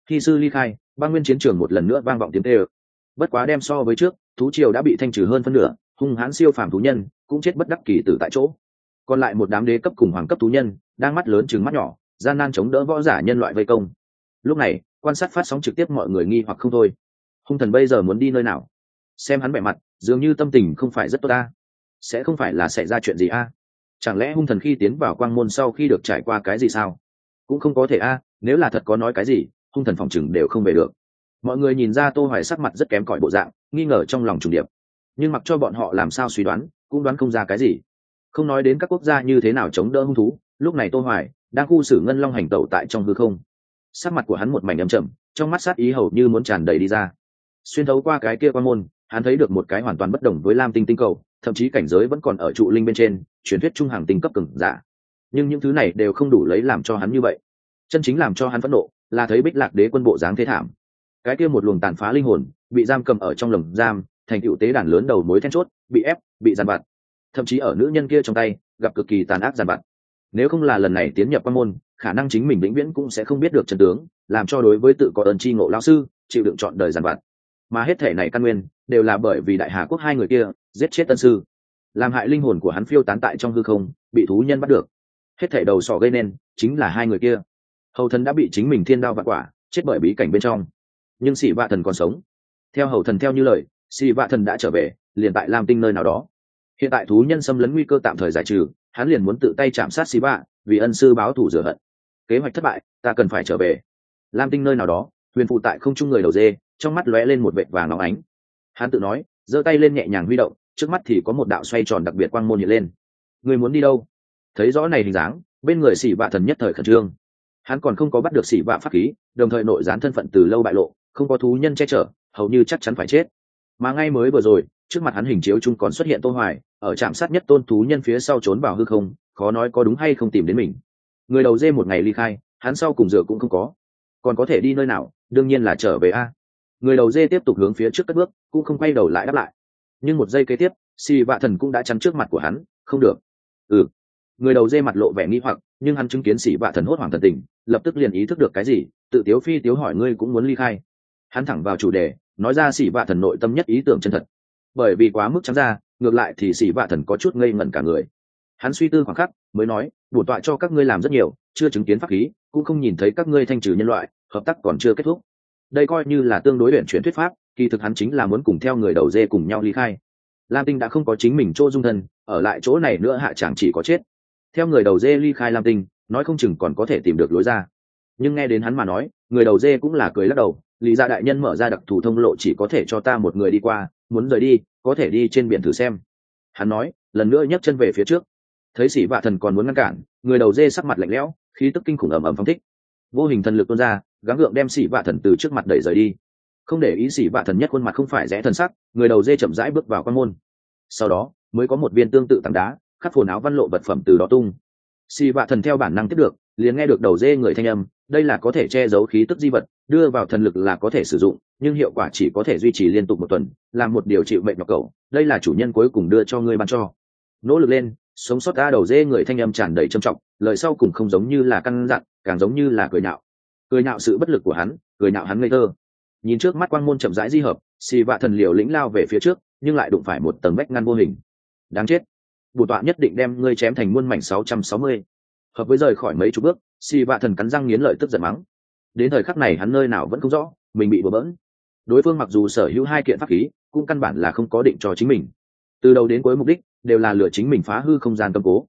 Khi sư ly khai ba nguyên chiến trường một lần nữa vang vọng tiếng tê bất quá đem so với trước thú triều đã bị thanh trừ hơn phân nửa hung hãn siêu phàm thú nhân cũng chết bất đắc kỳ tử tại chỗ còn lại một đám đế cấp cùng hoàng cấp thú nhân, đang mắt lớn chừng mắt nhỏ, gian nan chống đỡ võ giả nhân loại vây công. Lúc này, quan sát phát sóng trực tiếp mọi người nghi hoặc không thôi. Hung thần bây giờ muốn đi nơi nào? Xem hắn vẻ mặt, dường như tâm tình không phải rất tốt ta. Sẽ không phải là xảy ra chuyện gì a? Chẳng lẽ hung thần khi tiến vào quang môn sau khi được trải qua cái gì sao? Cũng không có thể a, nếu là thật có nói cái gì, hung thần phòng chừng đều không về được. Mọi người nhìn ra tô hoài sắc mặt rất kém cỏi bộ dạng, nghi ngờ trong lòng trùng điệp. Nhưng mặc cho bọn họ làm sao suy đoán, cũng đoán không ra cái gì không nói đến các quốc gia như thế nào chống đỡ hung thú, lúc này tô hoài đang khu xử ngân long hành tẩu tại trong hư không. Sắc mặt của hắn một mảnh âm trầm, trong mắt sát ý hầu như muốn tràn đầy đi ra. Xuyên thấu qua cái kia quan môn, hắn thấy được một cái hoàn toàn bất đồng với lam tinh tinh cầu, thậm chí cảnh giới vẫn còn ở trụ linh bên trên, truyền thuyết trung hàng tinh cấp cường giả. Dạ. Nhưng những thứ này đều không đủ lấy làm cho hắn như vậy. Chân chính làm cho hắn phẫn nộ là thấy bích lạc đế quân bộ dáng thế thảm. Cái kia một luồng tàn phá linh hồn bị giam cầm ở trong lồng giam, thành cựu tế đàn lớn đầu mối then chốt, bị ép, bị giàn vặt thậm chí ở nữ nhân kia trong tay, gặp cực kỳ tàn ác giàn vặt. Nếu không là lần này tiến nhập quan môn, khả năng chính mình vĩnh viễn cũng sẽ không biết được chân tướng, làm cho đối với tự có ơn tri ngộ lao sư, chịu đựng chọn đời giàn vặt. Mà hết thể này căn nguyên, đều là bởi vì đại hà quốc hai người kia, giết chết tân sư. Làm hại linh hồn của hắn phiêu tán tại trong hư không, bị thú nhân bắt được. Hết thể đầu sỏ gây nên, chính là hai người kia. Hầu thần đã bị chính mình thiên đao vạn quả, chết bởi bí cảnh bên trong. Nhưng sĩ vạ thần còn sống. Theo hầu thần theo như lời sĩ vạ thần đã trở về, liền tại lam tinh nơi nào đó hiện tại thú nhân xâm lấn nguy cơ tạm thời giải trừ, hắn liền muốn tự tay chạm sát xí bạ vì ân sư báo thủ rửa hận. Kế hoạch thất bại, ta cần phải trở về. Lam tinh nơi nào đó, huyền phụ tại không trung người đầu dê, trong mắt lóe lên một vệt vàng óng ánh. Hắn tự nói, giơ tay lên nhẹ nhàng huy động, trước mắt thì có một đạo xoay tròn đặc biệt quang môn hiện lên. Người muốn đi đâu? Thấy rõ này hình dáng, bên người xỉ vạ thần nhất thời khẩn trương. Hắn còn không có bắt được xỉ vạ pháp khí, đồng thời nội gián thân phận từ lâu bại lộ, không có thú nhân che chở, hầu như chắc chắn phải chết. Mà ngay mới vừa rồi trước mặt hắn hình chiếu chung còn xuất hiện tô hoài, ở trạm sát nhất tôn thú nhân phía sau trốn vào hư không, khó nói có đúng hay không tìm đến mình. Người đầu dê một ngày ly khai, hắn sau cùng dựa cũng không có. Còn có thể đi nơi nào, đương nhiên là trở về a. Người đầu dê tiếp tục hướng phía trước cất bước, cũng không quay đầu lại đáp lại. Nhưng một giây kế tiếp xì vạ thần cũng đã chắn trước mặt của hắn, không được. Ừ. Người đầu dê mặt lộ vẻ nghi hoặc, nhưng hắn chứng kiến xì vạ thần hốt hoảng thần tình, lập tức liền ý thức được cái gì, tự tiếu phi tiếu hỏi ngươi cũng muốn ly khai. Hắn thẳng vào chủ đề, nói ra xì vạ thần nội tâm nhất ý tưởng chân thật bởi vì quá mức trắng ra, ngược lại thì xì vạ thần có chút ngây ngẩn cả người. Hắn suy tư khoảng khắc, mới nói, bổn tọa cho các ngươi làm rất nhiều, chưa chứng kiến pháp khí, cũng không nhìn thấy các ngươi thanh trừ nhân loại, hợp tác còn chưa kết thúc. Đây coi như là tương đối luyện chuyển thuyết pháp, kỳ thực hắn chính là muốn cùng theo người đầu dê cùng nhau ly khai. Lam tinh đã không có chính mình chỗ dung thân, ở lại chỗ này nữa hạ chẳng chỉ có chết. Theo người đầu dê ly khai lam tinh, nói không chừng còn có thể tìm được lối ra. Nhưng nghe đến hắn mà nói, người đầu dê cũng là cười lắc đầu, lý gia đại nhân mở ra đặc thù thông lộ chỉ có thể cho ta một người đi qua muốn rời đi, có thể đi trên biển thử xem. Hắn nói, lần nữa nhấc chân về phía trước. Thấy sĩ vạ thần còn muốn ngăn cản, người đầu dê sắc mặt lạnh lẽo, khí tức kinh khủng ầm ầm phong thích. Vô hình thần lực tuôn ra, gắng gượng đem sĩ vạ thần từ trước mặt đẩy rời đi. Không để ý sĩ vạ thần nhất khuôn mặt không phải rẽ thần sắc, người đầu dê chậm rãi bước vào quan môn. Sau đó, mới có một viên tương tự tảng đá, khắc phồn áo văn lộ vật phẩm từ đó tung. Sĩ vạ thần theo bản năng tiếp được liền nghe được đầu dê người thanh âm, đây là có thể che giấu khí tức di vật, đưa vào thần lực là có thể sử dụng, nhưng hiệu quả chỉ có thể duy trì liên tục một tuần làm một điều chịu mệnh nhọc cầu, đây là chủ nhân cuối cùng đưa cho ngươi ban cho. Nỗ lực lên, sống sót ta đầu dê người thanh âm tràn đầy trầm trọng, lời sau cùng không giống như là căn dặn, càng giống như là cười nhạo cười nhạo sự bất lực của hắn, cười nhạo hắn ngây thơ. Nhìn trước mắt quan môn chậm rãi di hợp, xì vạ thần liều lĩnh lao về phía trước, nhưng lại đụng phải một tầng vách ngăn vô hình. Đáng chết. Bù tọa nhất định đem ngươi chém thành muôn mảnh sáu trăm sáu mươi hợp với rời khỏi mấy chục bước, xì vạ thần cắn răng nghiến lợi tức giận mắng. Đến thời khắc này hắn nơi nào vẫn không rõ, mình bị bừa bỡn. Đối phương mặc dù sở hữu hai kiện pháp khí, cũng căn bản là không có định cho chính mình. Từ đầu đến cuối mục đích đều là lựa chính mình phá hư không gian cầm cố.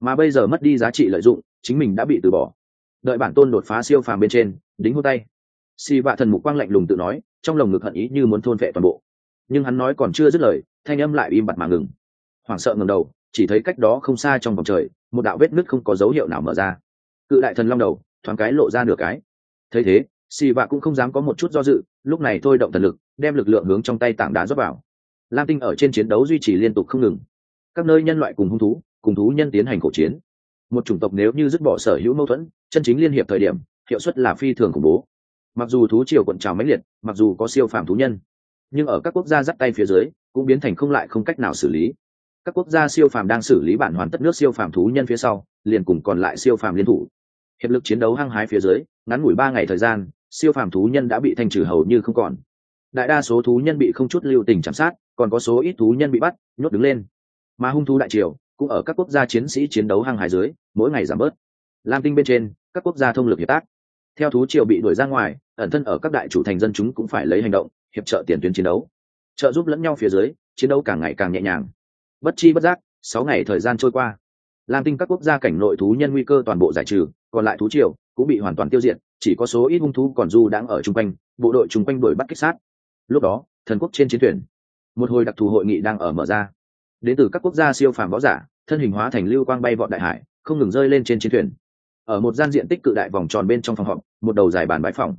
Mà bây giờ mất đi giá trị lợi dụng, chính mình đã bị từ bỏ. Đợi bản tôn đột phá siêu phàm bên trên, đính hô tay. Xì vạ thần mục quang lạnh lùng tự nói, trong lồng ngực hận ý như muốn thôn vệ toàn bộ. Nhưng hắn nói còn chưa dứt lời, thanh âm lại im bặt mà ngừng. Hoảng sợ ngầm đầu chỉ thấy cách đó không xa trong vòng trời, một đạo vết nứt không có dấu hiệu nào mở ra. Cự đại thần long đầu, thoáng cái lộ ra nửa cái. Thấy thế, xì vạ cũng không dám có một chút do dự, lúc này thôi động thần lực, đem lực lượng hướng trong tay tảng đá rót vào. Lam tinh ở trên chiến đấu duy trì liên tục không ngừng. Các nơi nhân loại cùng hung thú, cùng thú nhân tiến hành cổ chiến. Một chủng tộc nếu như dứt bỏ sở hữu mâu thuẫn, chân chính liên hiệp thời điểm, hiệu suất là phi thường khủng bố. Mặc dù thú triều quận trào mãnh liệt, mặc dù có siêu phàm thú nhân, nhưng ở các quốc gia dắt tay phía dưới, cũng biến thành không lại không cách nào xử lý các quốc gia siêu phàm đang xử lý bản hoàn tất nước siêu phàm thú nhân phía sau, liền cùng còn lại siêu phàm liên thủ. Hiệp lực chiến đấu hăng hái phía dưới, ngắn ngủi ba ngày thời gian, siêu phàm thú nhân đã bị thanh trừ hầu như không còn. Đại đa số thú nhân bị không chút lưu tình chạm sát, còn có số ít thú nhân bị bắt, nhốt đứng lên. Mà hung thú đại triều cũng ở các quốc gia chiến sĩ chiến đấu hăng hải dưới, mỗi ngày giảm bớt. Lam tinh bên trên, các quốc gia thông lực hiệp tác. Theo thú triều bị đuổi ra ngoài, ẩn thân ở các đại chủ thành dân chúng cũng phải lấy hành động, hiệp trợ tiền tuyến chiến đấu. Trợ giúp lẫn nhau phía dưới, chiến đấu càng ngày càng nhẹ nhàng bất chi bất giác, sáu ngày thời gian trôi qua. Lam tinh các quốc gia cảnh nội thú nhân nguy cơ toàn bộ giải trừ, còn lại thú triều cũng bị hoàn toàn tiêu diệt, chỉ có số ít hung thú còn du đang ở chung quanh, bộ đội chung quanh đuổi bắt kích sát. Lúc đó, thần quốc trên chiến thuyền, một hồi đặc thù hội nghị đang ở mở ra. Đến từ các quốc gia siêu phàm võ giả, thân hình hóa thành lưu quang bay vọt đại hải, không ngừng rơi lên trên chiến thuyền. Ở một gian diện tích cự đại vòng tròn bên trong phòng họp, một đầu dài bàn bãi phòng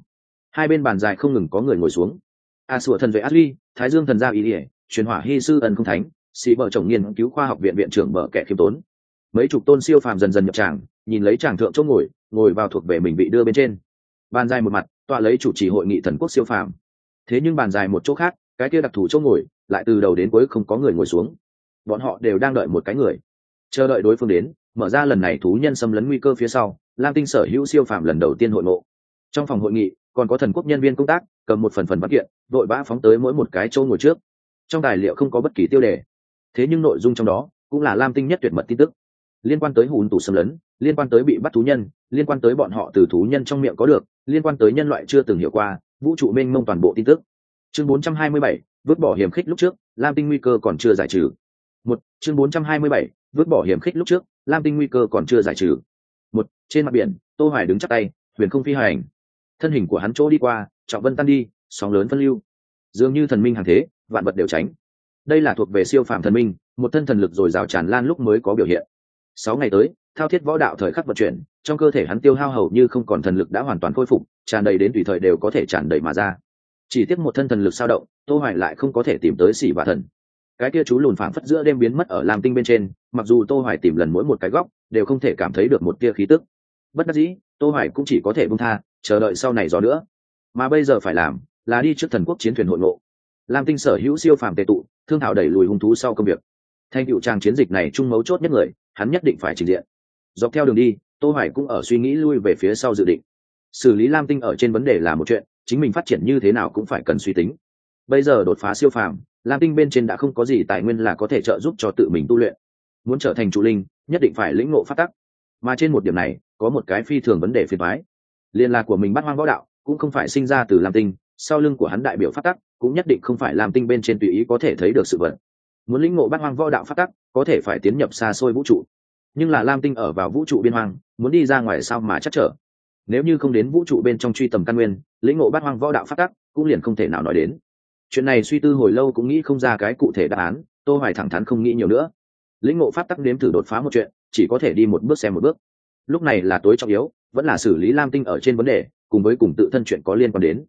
hai bên bàn dài không ngừng có người ngồi xuống. A sủa thần vệ ashley, thái dương thần gia ý ỉa truyền hỏa hy sư ẩn không thánh sĩ vợ chồng nghiên cứu khoa học viện viện trưởng mở kẻ khiêm tốn. Mấy chục tôn siêu phàm dần dần nhập tràng, nhìn lấy tràng thượng chỗ ngồi ngồi vào thuộc về mình bị đưa bên trên. Bàn dài một mặt, tọa lấy chủ trì hội nghị thần quốc siêu phàm. Thế nhưng bàn dài một chỗ khác, cái kia đặc thù chỗ ngồi, lại từ đầu đến cuối không có người ngồi xuống. Bọn họ đều đang đợi một cái người. Chờ đợi đối phương đến, mở ra lần này thú nhân xâm lấn nguy cơ phía sau, lam tinh sở hữu siêu phàm lần đầu tiên hội ngộ. Trong phòng hội nghị, còn có thần quốc nhân viên công tác, cầm một phần phần văn kiện vội vã phóng tới mỗi một cái chỗ ngồi trước. Trong tài liệu không có bất kỳ tiêu đề thế nhưng nội dung trong đó cũng là lam tinh nhất tuyệt mật tin tức. Liên quan tới hùn tù xâm lấn liên quan tới bị bắt thú nhân liên quan tới bọn họ từ thú nhân trong miệng có được liên quan tới nhân loại chưa từng hiểu qua vũ trụ mênh mông toàn bộ tin tức. Chương 427, vứt bỏ hiểm khích lúc trước lam tinh nguy cơ còn chưa giải trừ. Một chương 427, vứt bỏ hiểm khích lúc trước lam tinh nguy cơ còn chưa giải trừ. Một trên mặt biển tô hoài đứng chắc tay huyền không phi hành. Thân hình của hắn chỗ đi qua trọng vân tan đi sóng lớn phân lưu. Dường như thần minh hàng thế vạn vật đều tránh đây là thuộc về siêu phàm thần minh, một thân thần lực dồi rào tràn lan lúc mới có biểu hiện. Sáu ngày tới, thao thiết võ đạo thời khắc vận chuyển, trong cơ thể hắn tiêu hao hầu như không còn thần lực đã hoàn toàn khôi phục, tràn đầy đến tùy thời đều có thể tràn đầy mà ra. Chỉ tiếc một thân thần lực sao động, tô hoài lại không có thể tìm tới xỉ và thần. Cái kia chú lùn phảng phất giữa đêm biến mất ở lam tinh bên trên, mặc dù tô hoài tìm lần mỗi một cái góc, đều không thể cảm thấy được một tia khí tức. Bất đắc dĩ, tô hoài cũng chỉ có thể buông tha, chờ đợi sau này gió nữa. Mà bây giờ phải làm, là đi trước thần quốc chiến thuyền hội ngộ lam tinh sở hữu siêu phàm tề tụ, thương thảo đẩy lùi hung thú sau công việc. Thành cựu trang chiến dịch này trung mấu chốt nhất người, hắn nhất định phải trình diện. Dọc theo đường đi, tô hoài cũng ở suy nghĩ lui về phía sau dự định. Xử lý lam tinh ở trên vấn đề là một chuyện, chính mình phát triển như thế nào cũng phải cần suy tính. Bây giờ đột phá siêu phàm, lam tinh bên trên đã không có gì tài nguyên là có thể trợ giúp cho tự mình tu luyện. Muốn trở thành trụ linh, nhất định phải lĩnh ngộ phát tắc. Mà trên một điểm này, có một cái phi thường vấn đề phiền thoái liên lạc của mình bắt hoang võ đạo, cũng không phải sinh ra từ lam tinh, sau lưng của hắn đại biểu phát tắc cũng nhất định không phải lam tinh bên trên tùy ý có thể thấy được sự vật. Muốn lĩnh ngộ bát hoang võ đạo phát tắc, có thể phải tiến nhập xa xôi vũ trụ. Nhưng là lam tinh ở vào vũ trụ biên hoang, muốn đi ra ngoài sao mà chắc trở? Nếu như không đến vũ trụ bên trong truy tầm căn nguyên, lĩnh ngộ bát hoang võ đạo phát tắc cũng liền không thể nào nói đến. Chuyện này suy tư hồi lâu cũng nghĩ không ra cái cụ thể đáp án, tô hoài thẳng thắn không nghĩ nhiều nữa. Lĩnh ngộ pháp tắc nếm thử đột phá một chuyện, chỉ có thể đi một bước xem một bước. Lúc này là tối trọng yếu, vẫn là xử lý lam tinh ở trên vấn đề, cùng với cùng tự thân chuyện có liên quan đến.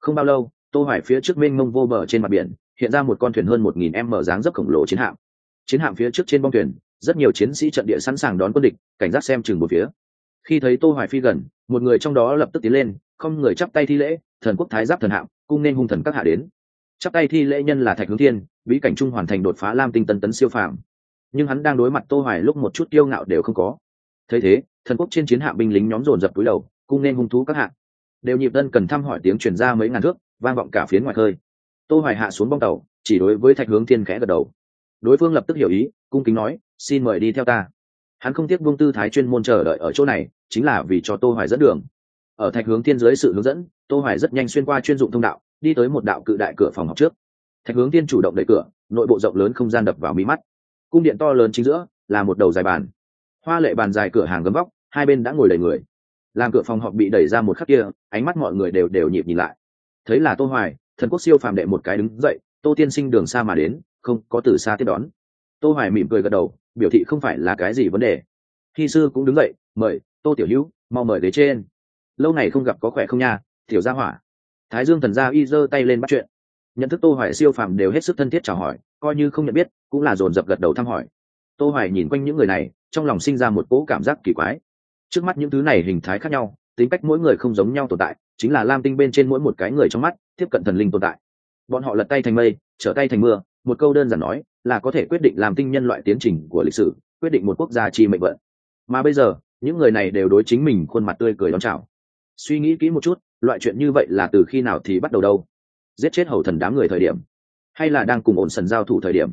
Không bao lâu tô hoài phía trước mênh mông vô bờ trên mặt biển, hiện ra một con thuyền hơn 1.000 m dáng dấp khổng lồ chiến hạm. Chiến hạm phía trước trên bong thuyền, rất nhiều chiến sĩ trận địa sẵn sàng đón quân địch, cảnh giác xem chừng một phía. Khi thấy tô hoài phi gần, một người trong đó lập tức tiến lên, không người chắp tay thi lễ, thần quốc thái giáp thần hạm, cung nên hung thần các hạ đến. Chắp tay thi lễ nhân là thạch hướng thiên, bí cảnh trung hoàn thành đột phá lam tinh tân tấn siêu phàm. Nhưng hắn đang đối mặt tô hoài lúc một chút kiêu ngạo đều không có. Thấy thế, thần quốc trên chiến hạm binh lính nhóm dồn dập túi đầu, cung nên hung thú các hạng đều nhịp tân cần thăm hỏi tiếng truyền ra mấy ngàn thước, vang vọng cả phía ngoài khơi. Tô hoài hạ xuống bong tàu, chỉ đối với thạch hướng thiên khẽ gật đầu. Đối phương lập tức hiểu ý, cung kính nói, xin mời đi theo ta. Hắn không tiếc buông tư thái chuyên môn chờ đợi ở chỗ này, chính là vì cho tô hoài dẫn đường. Ở thạch hướng thiên dưới sự hướng dẫn, tô hoài rất nhanh xuyên qua chuyên dụng thông đạo, đi tới một đạo cự đại cửa phòng học trước. Thạch hướng Thiên chủ động đẩy cửa, nội bộ rộng lớn không gian đập vào mí mắt. Cung điện to lớn chính giữa, là một đầu dài bàn. Hoa lệ bàn dài cửa hàng gấm vóc, hai bên đã ngồi đầy người làm cửa phòng họp bị đẩy ra một khắc kia, ánh mắt mọi người đều đều nhịp nhìn lại. Thấy là tô hoài, thần quốc siêu phàm đệ một cái đứng dậy, tô tiên sinh đường xa mà đến, không có từ xa tiếp đón. Tô hoài mỉm cười gật đầu, biểu thị không phải là cái gì vấn đề. Khi sư cũng đứng dậy, mời, tô tiểu hữu, mau mời ghế trên. Lâu này không gặp có khỏe không nha, tiểu gia hỏa. Thái dương thần gia y giơ tay lên bắt chuyện. Nhận thức tô hoài siêu phàm đều hết sức thân thiết chào hỏi, coi như không nhận biết, cũng là dồn dập gật đầu thăm hỏi. Tô hoài nhìn quanh những người này, trong lòng sinh ra một cỗ cảm giác kỳ quái trước mắt những thứ này hình thái khác nhau, tính cách mỗi người không giống nhau tồn tại, chính là lam tinh bên trên mỗi một cái người trong mắt, tiếp cận thần linh tồn tại. Bọn họ lật tay thành mây, trở tay thành mưa, một câu đơn giản nói là có thể quyết định làm tinh nhân loại tiến trình của lịch sử, quyết định một quốc gia chi mệnh vận. Mà bây giờ, những người này đều đối chính mình khuôn mặt tươi cười đón chào. Suy nghĩ kỹ một chút, loại chuyện như vậy là từ khi nào thì bắt đầu đâu? Giết chết hầu thần đám người thời điểm, hay là đang cùng ổn sần giao thủ thời điểm,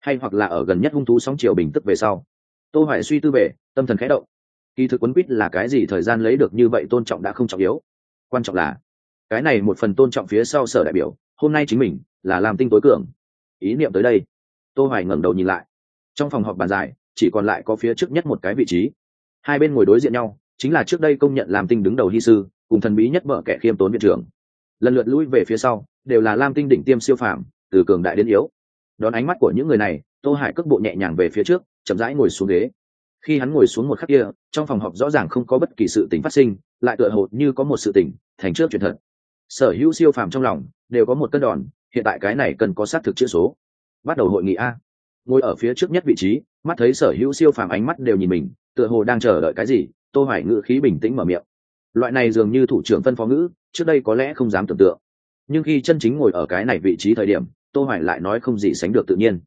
hay hoặc là ở gần nhất hung thú sóng chiều bình tức về sau? Tô hoài suy tư về, tâm thần khẽ động kỳ thực quấn quýt là cái gì thời gian lấy được như vậy tôn trọng đã không trọng yếu. Quan trọng là, cái này một phần tôn trọng phía sau sở đại biểu, hôm nay chính mình là làm tinh tối cường. Ý niệm tới đây, tô hoài ngẩng đầu nhìn lại. Trong phòng họp bàn dài chỉ còn lại có phía trước nhất một cái vị trí. Hai bên ngồi đối diện nhau, chính là trước đây công nhận làm tinh đứng đầu hy sư, cùng thần bí nhất vợ kẻ khiêm tốn viện trưởng. Lần lượt lui về phía sau, đều là lam tinh đỉnh tiêm siêu phàm, từ cường đại đến yếu. Đón ánh mắt của những người này, tô hải cước bộ nhẹ nhàng về phía trước, chậm rãi ngồi xuống ghế khi hắn ngồi xuống một khắc kia, trong phòng họp rõ ràng không có bất kỳ sự tình phát sinh, lại tựa hồ như có một sự tình, thành trước chuyện thật. Sở hữu siêu phàm trong lòng đều có một cân đòn, hiện tại cái này cần có xác thực chữ số. Bắt đầu hội nghị a. Ngồi ở phía trước nhất vị trí, mắt thấy sở hữu siêu phàm ánh mắt đều nhìn mình, tựa hồ đang chờ đợi cái gì, tô hoài ngữ khí bình tĩnh mở miệng. Loại này dường như thủ trưởng phân phó ngữ, trước đây có lẽ không dám tưởng tượng. Nhưng khi chân chính ngồi ở cái này vị trí thời điểm, tô hoài lại nói không gì sánh được tự nhiên.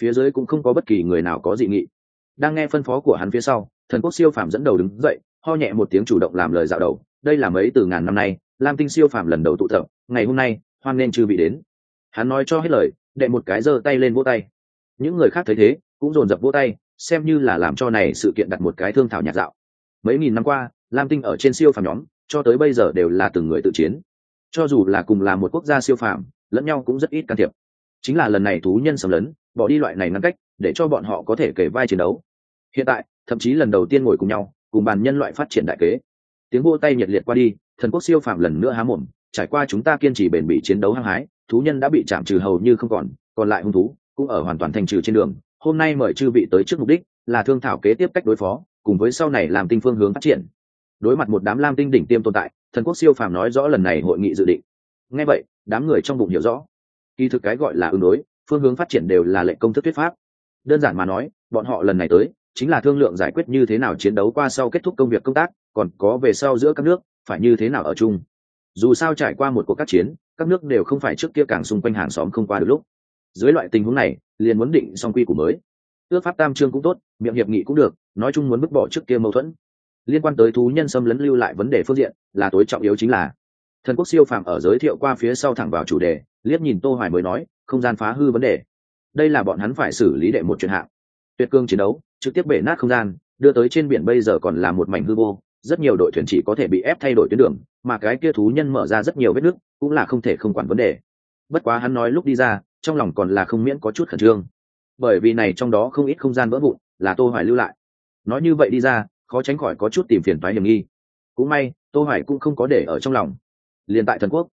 Phía dưới cũng không có bất kỳ người nào có dị nghị đang nghe phân phó của hắn phía sau, thần quốc siêu phàm dẫn đầu đứng dậy, ho nhẹ một tiếng chủ động làm lời dạo đầu. Đây là mấy từ ngàn năm nay, lam tinh siêu phàm lần đầu tụ tập, ngày hôm nay, hoan nên chư bị đến. Hắn nói cho hết lời, đệ một cái giơ tay lên vỗ tay. Những người khác thấy thế, cũng dồn dập vỗ tay, xem như là làm cho này sự kiện đặt một cái thương thảo nhạt dạo. Mấy nghìn năm qua, lam tinh ở trên siêu phàm nhóm, cho tới bây giờ đều là từng người tự chiến. Cho dù là cùng là một quốc gia siêu phàm, lẫn nhau cũng rất ít can thiệp. Chính là lần này thú nhân xâm lấn, bỏ đi loại này ngăn cách để cho bọn họ có thể kể vai chiến đấu. Hiện tại, thậm chí lần đầu tiên ngồi cùng nhau, cùng bàn nhân loại phát triển đại kế. Tiếng vô tay nhiệt liệt qua đi, thần quốc siêu phàm lần nữa há mồm, trải qua chúng ta kiên trì bền bỉ chiến đấu hăng hái, thú nhân đã bị chạm trừ hầu như không còn còn lại hung thú cũng ở hoàn toàn thành trừ trên đường. Hôm nay mời chư vị tới trước mục đích là thương thảo kế tiếp cách đối phó, cùng với sau này làm tinh phương hướng phát triển. Đối mặt một đám lam tinh đỉnh tiêm tồn tại, thần quốc siêu phàm nói rõ lần này hội nghị dự định. Ngay vậy, đám người trong bụng hiểu rõ. Kỳ thực cái gọi là ứng đối, phương hướng phát triển đều là lệnh công thức thuyết pháp đơn giản mà nói, bọn họ lần này tới, chính là thương lượng giải quyết như thế nào chiến đấu qua sau kết thúc công việc công tác, còn có về sau giữa các nước, phải như thế nào ở chung. Dù sao trải qua một cuộc các chiến, các nước đều không phải trước kia càng xung quanh hàng xóm không qua được lúc. Dưới loại tình huống này, liền muốn định song quy của mới. Ước pháp tam trương cũng tốt, miệng hiệp nghị cũng được, nói chung muốn bứt bỏ trước kia mâu thuẫn. Liên quan tới thú nhân xâm lấn lưu lại vấn đề phương diện, là tối trọng yếu chính là. Thần quốc siêu phàm ở giới thiệu qua phía sau thẳng vào chủ đề, liếc nhìn tô hoài mới nói, không gian phá hư vấn đề đây là bọn hắn phải xử lý đệ một chuyện hạng. Tuyệt cương chiến đấu, trực tiếp bể nát không gian, đưa tới trên biển bây giờ còn là một mảnh hư vô, rất nhiều đội thuyền chỉ có thể bị ép thay đổi tuyến đường, mà cái kia thú nhân mở ra rất nhiều vết nước, cũng là không thể không quản vấn đề. Bất quá hắn nói lúc đi ra, trong lòng còn là không miễn có chút khẩn trương. Bởi vì này trong đó không ít không gian vỡ vụn, là tô hoài lưu lại. Nói như vậy đi ra, khó tránh khỏi có chút tìm phiền toái hiểm nghi. Cũng may, tô hoài cũng không có để ở trong lòng. Liền tại thần quốc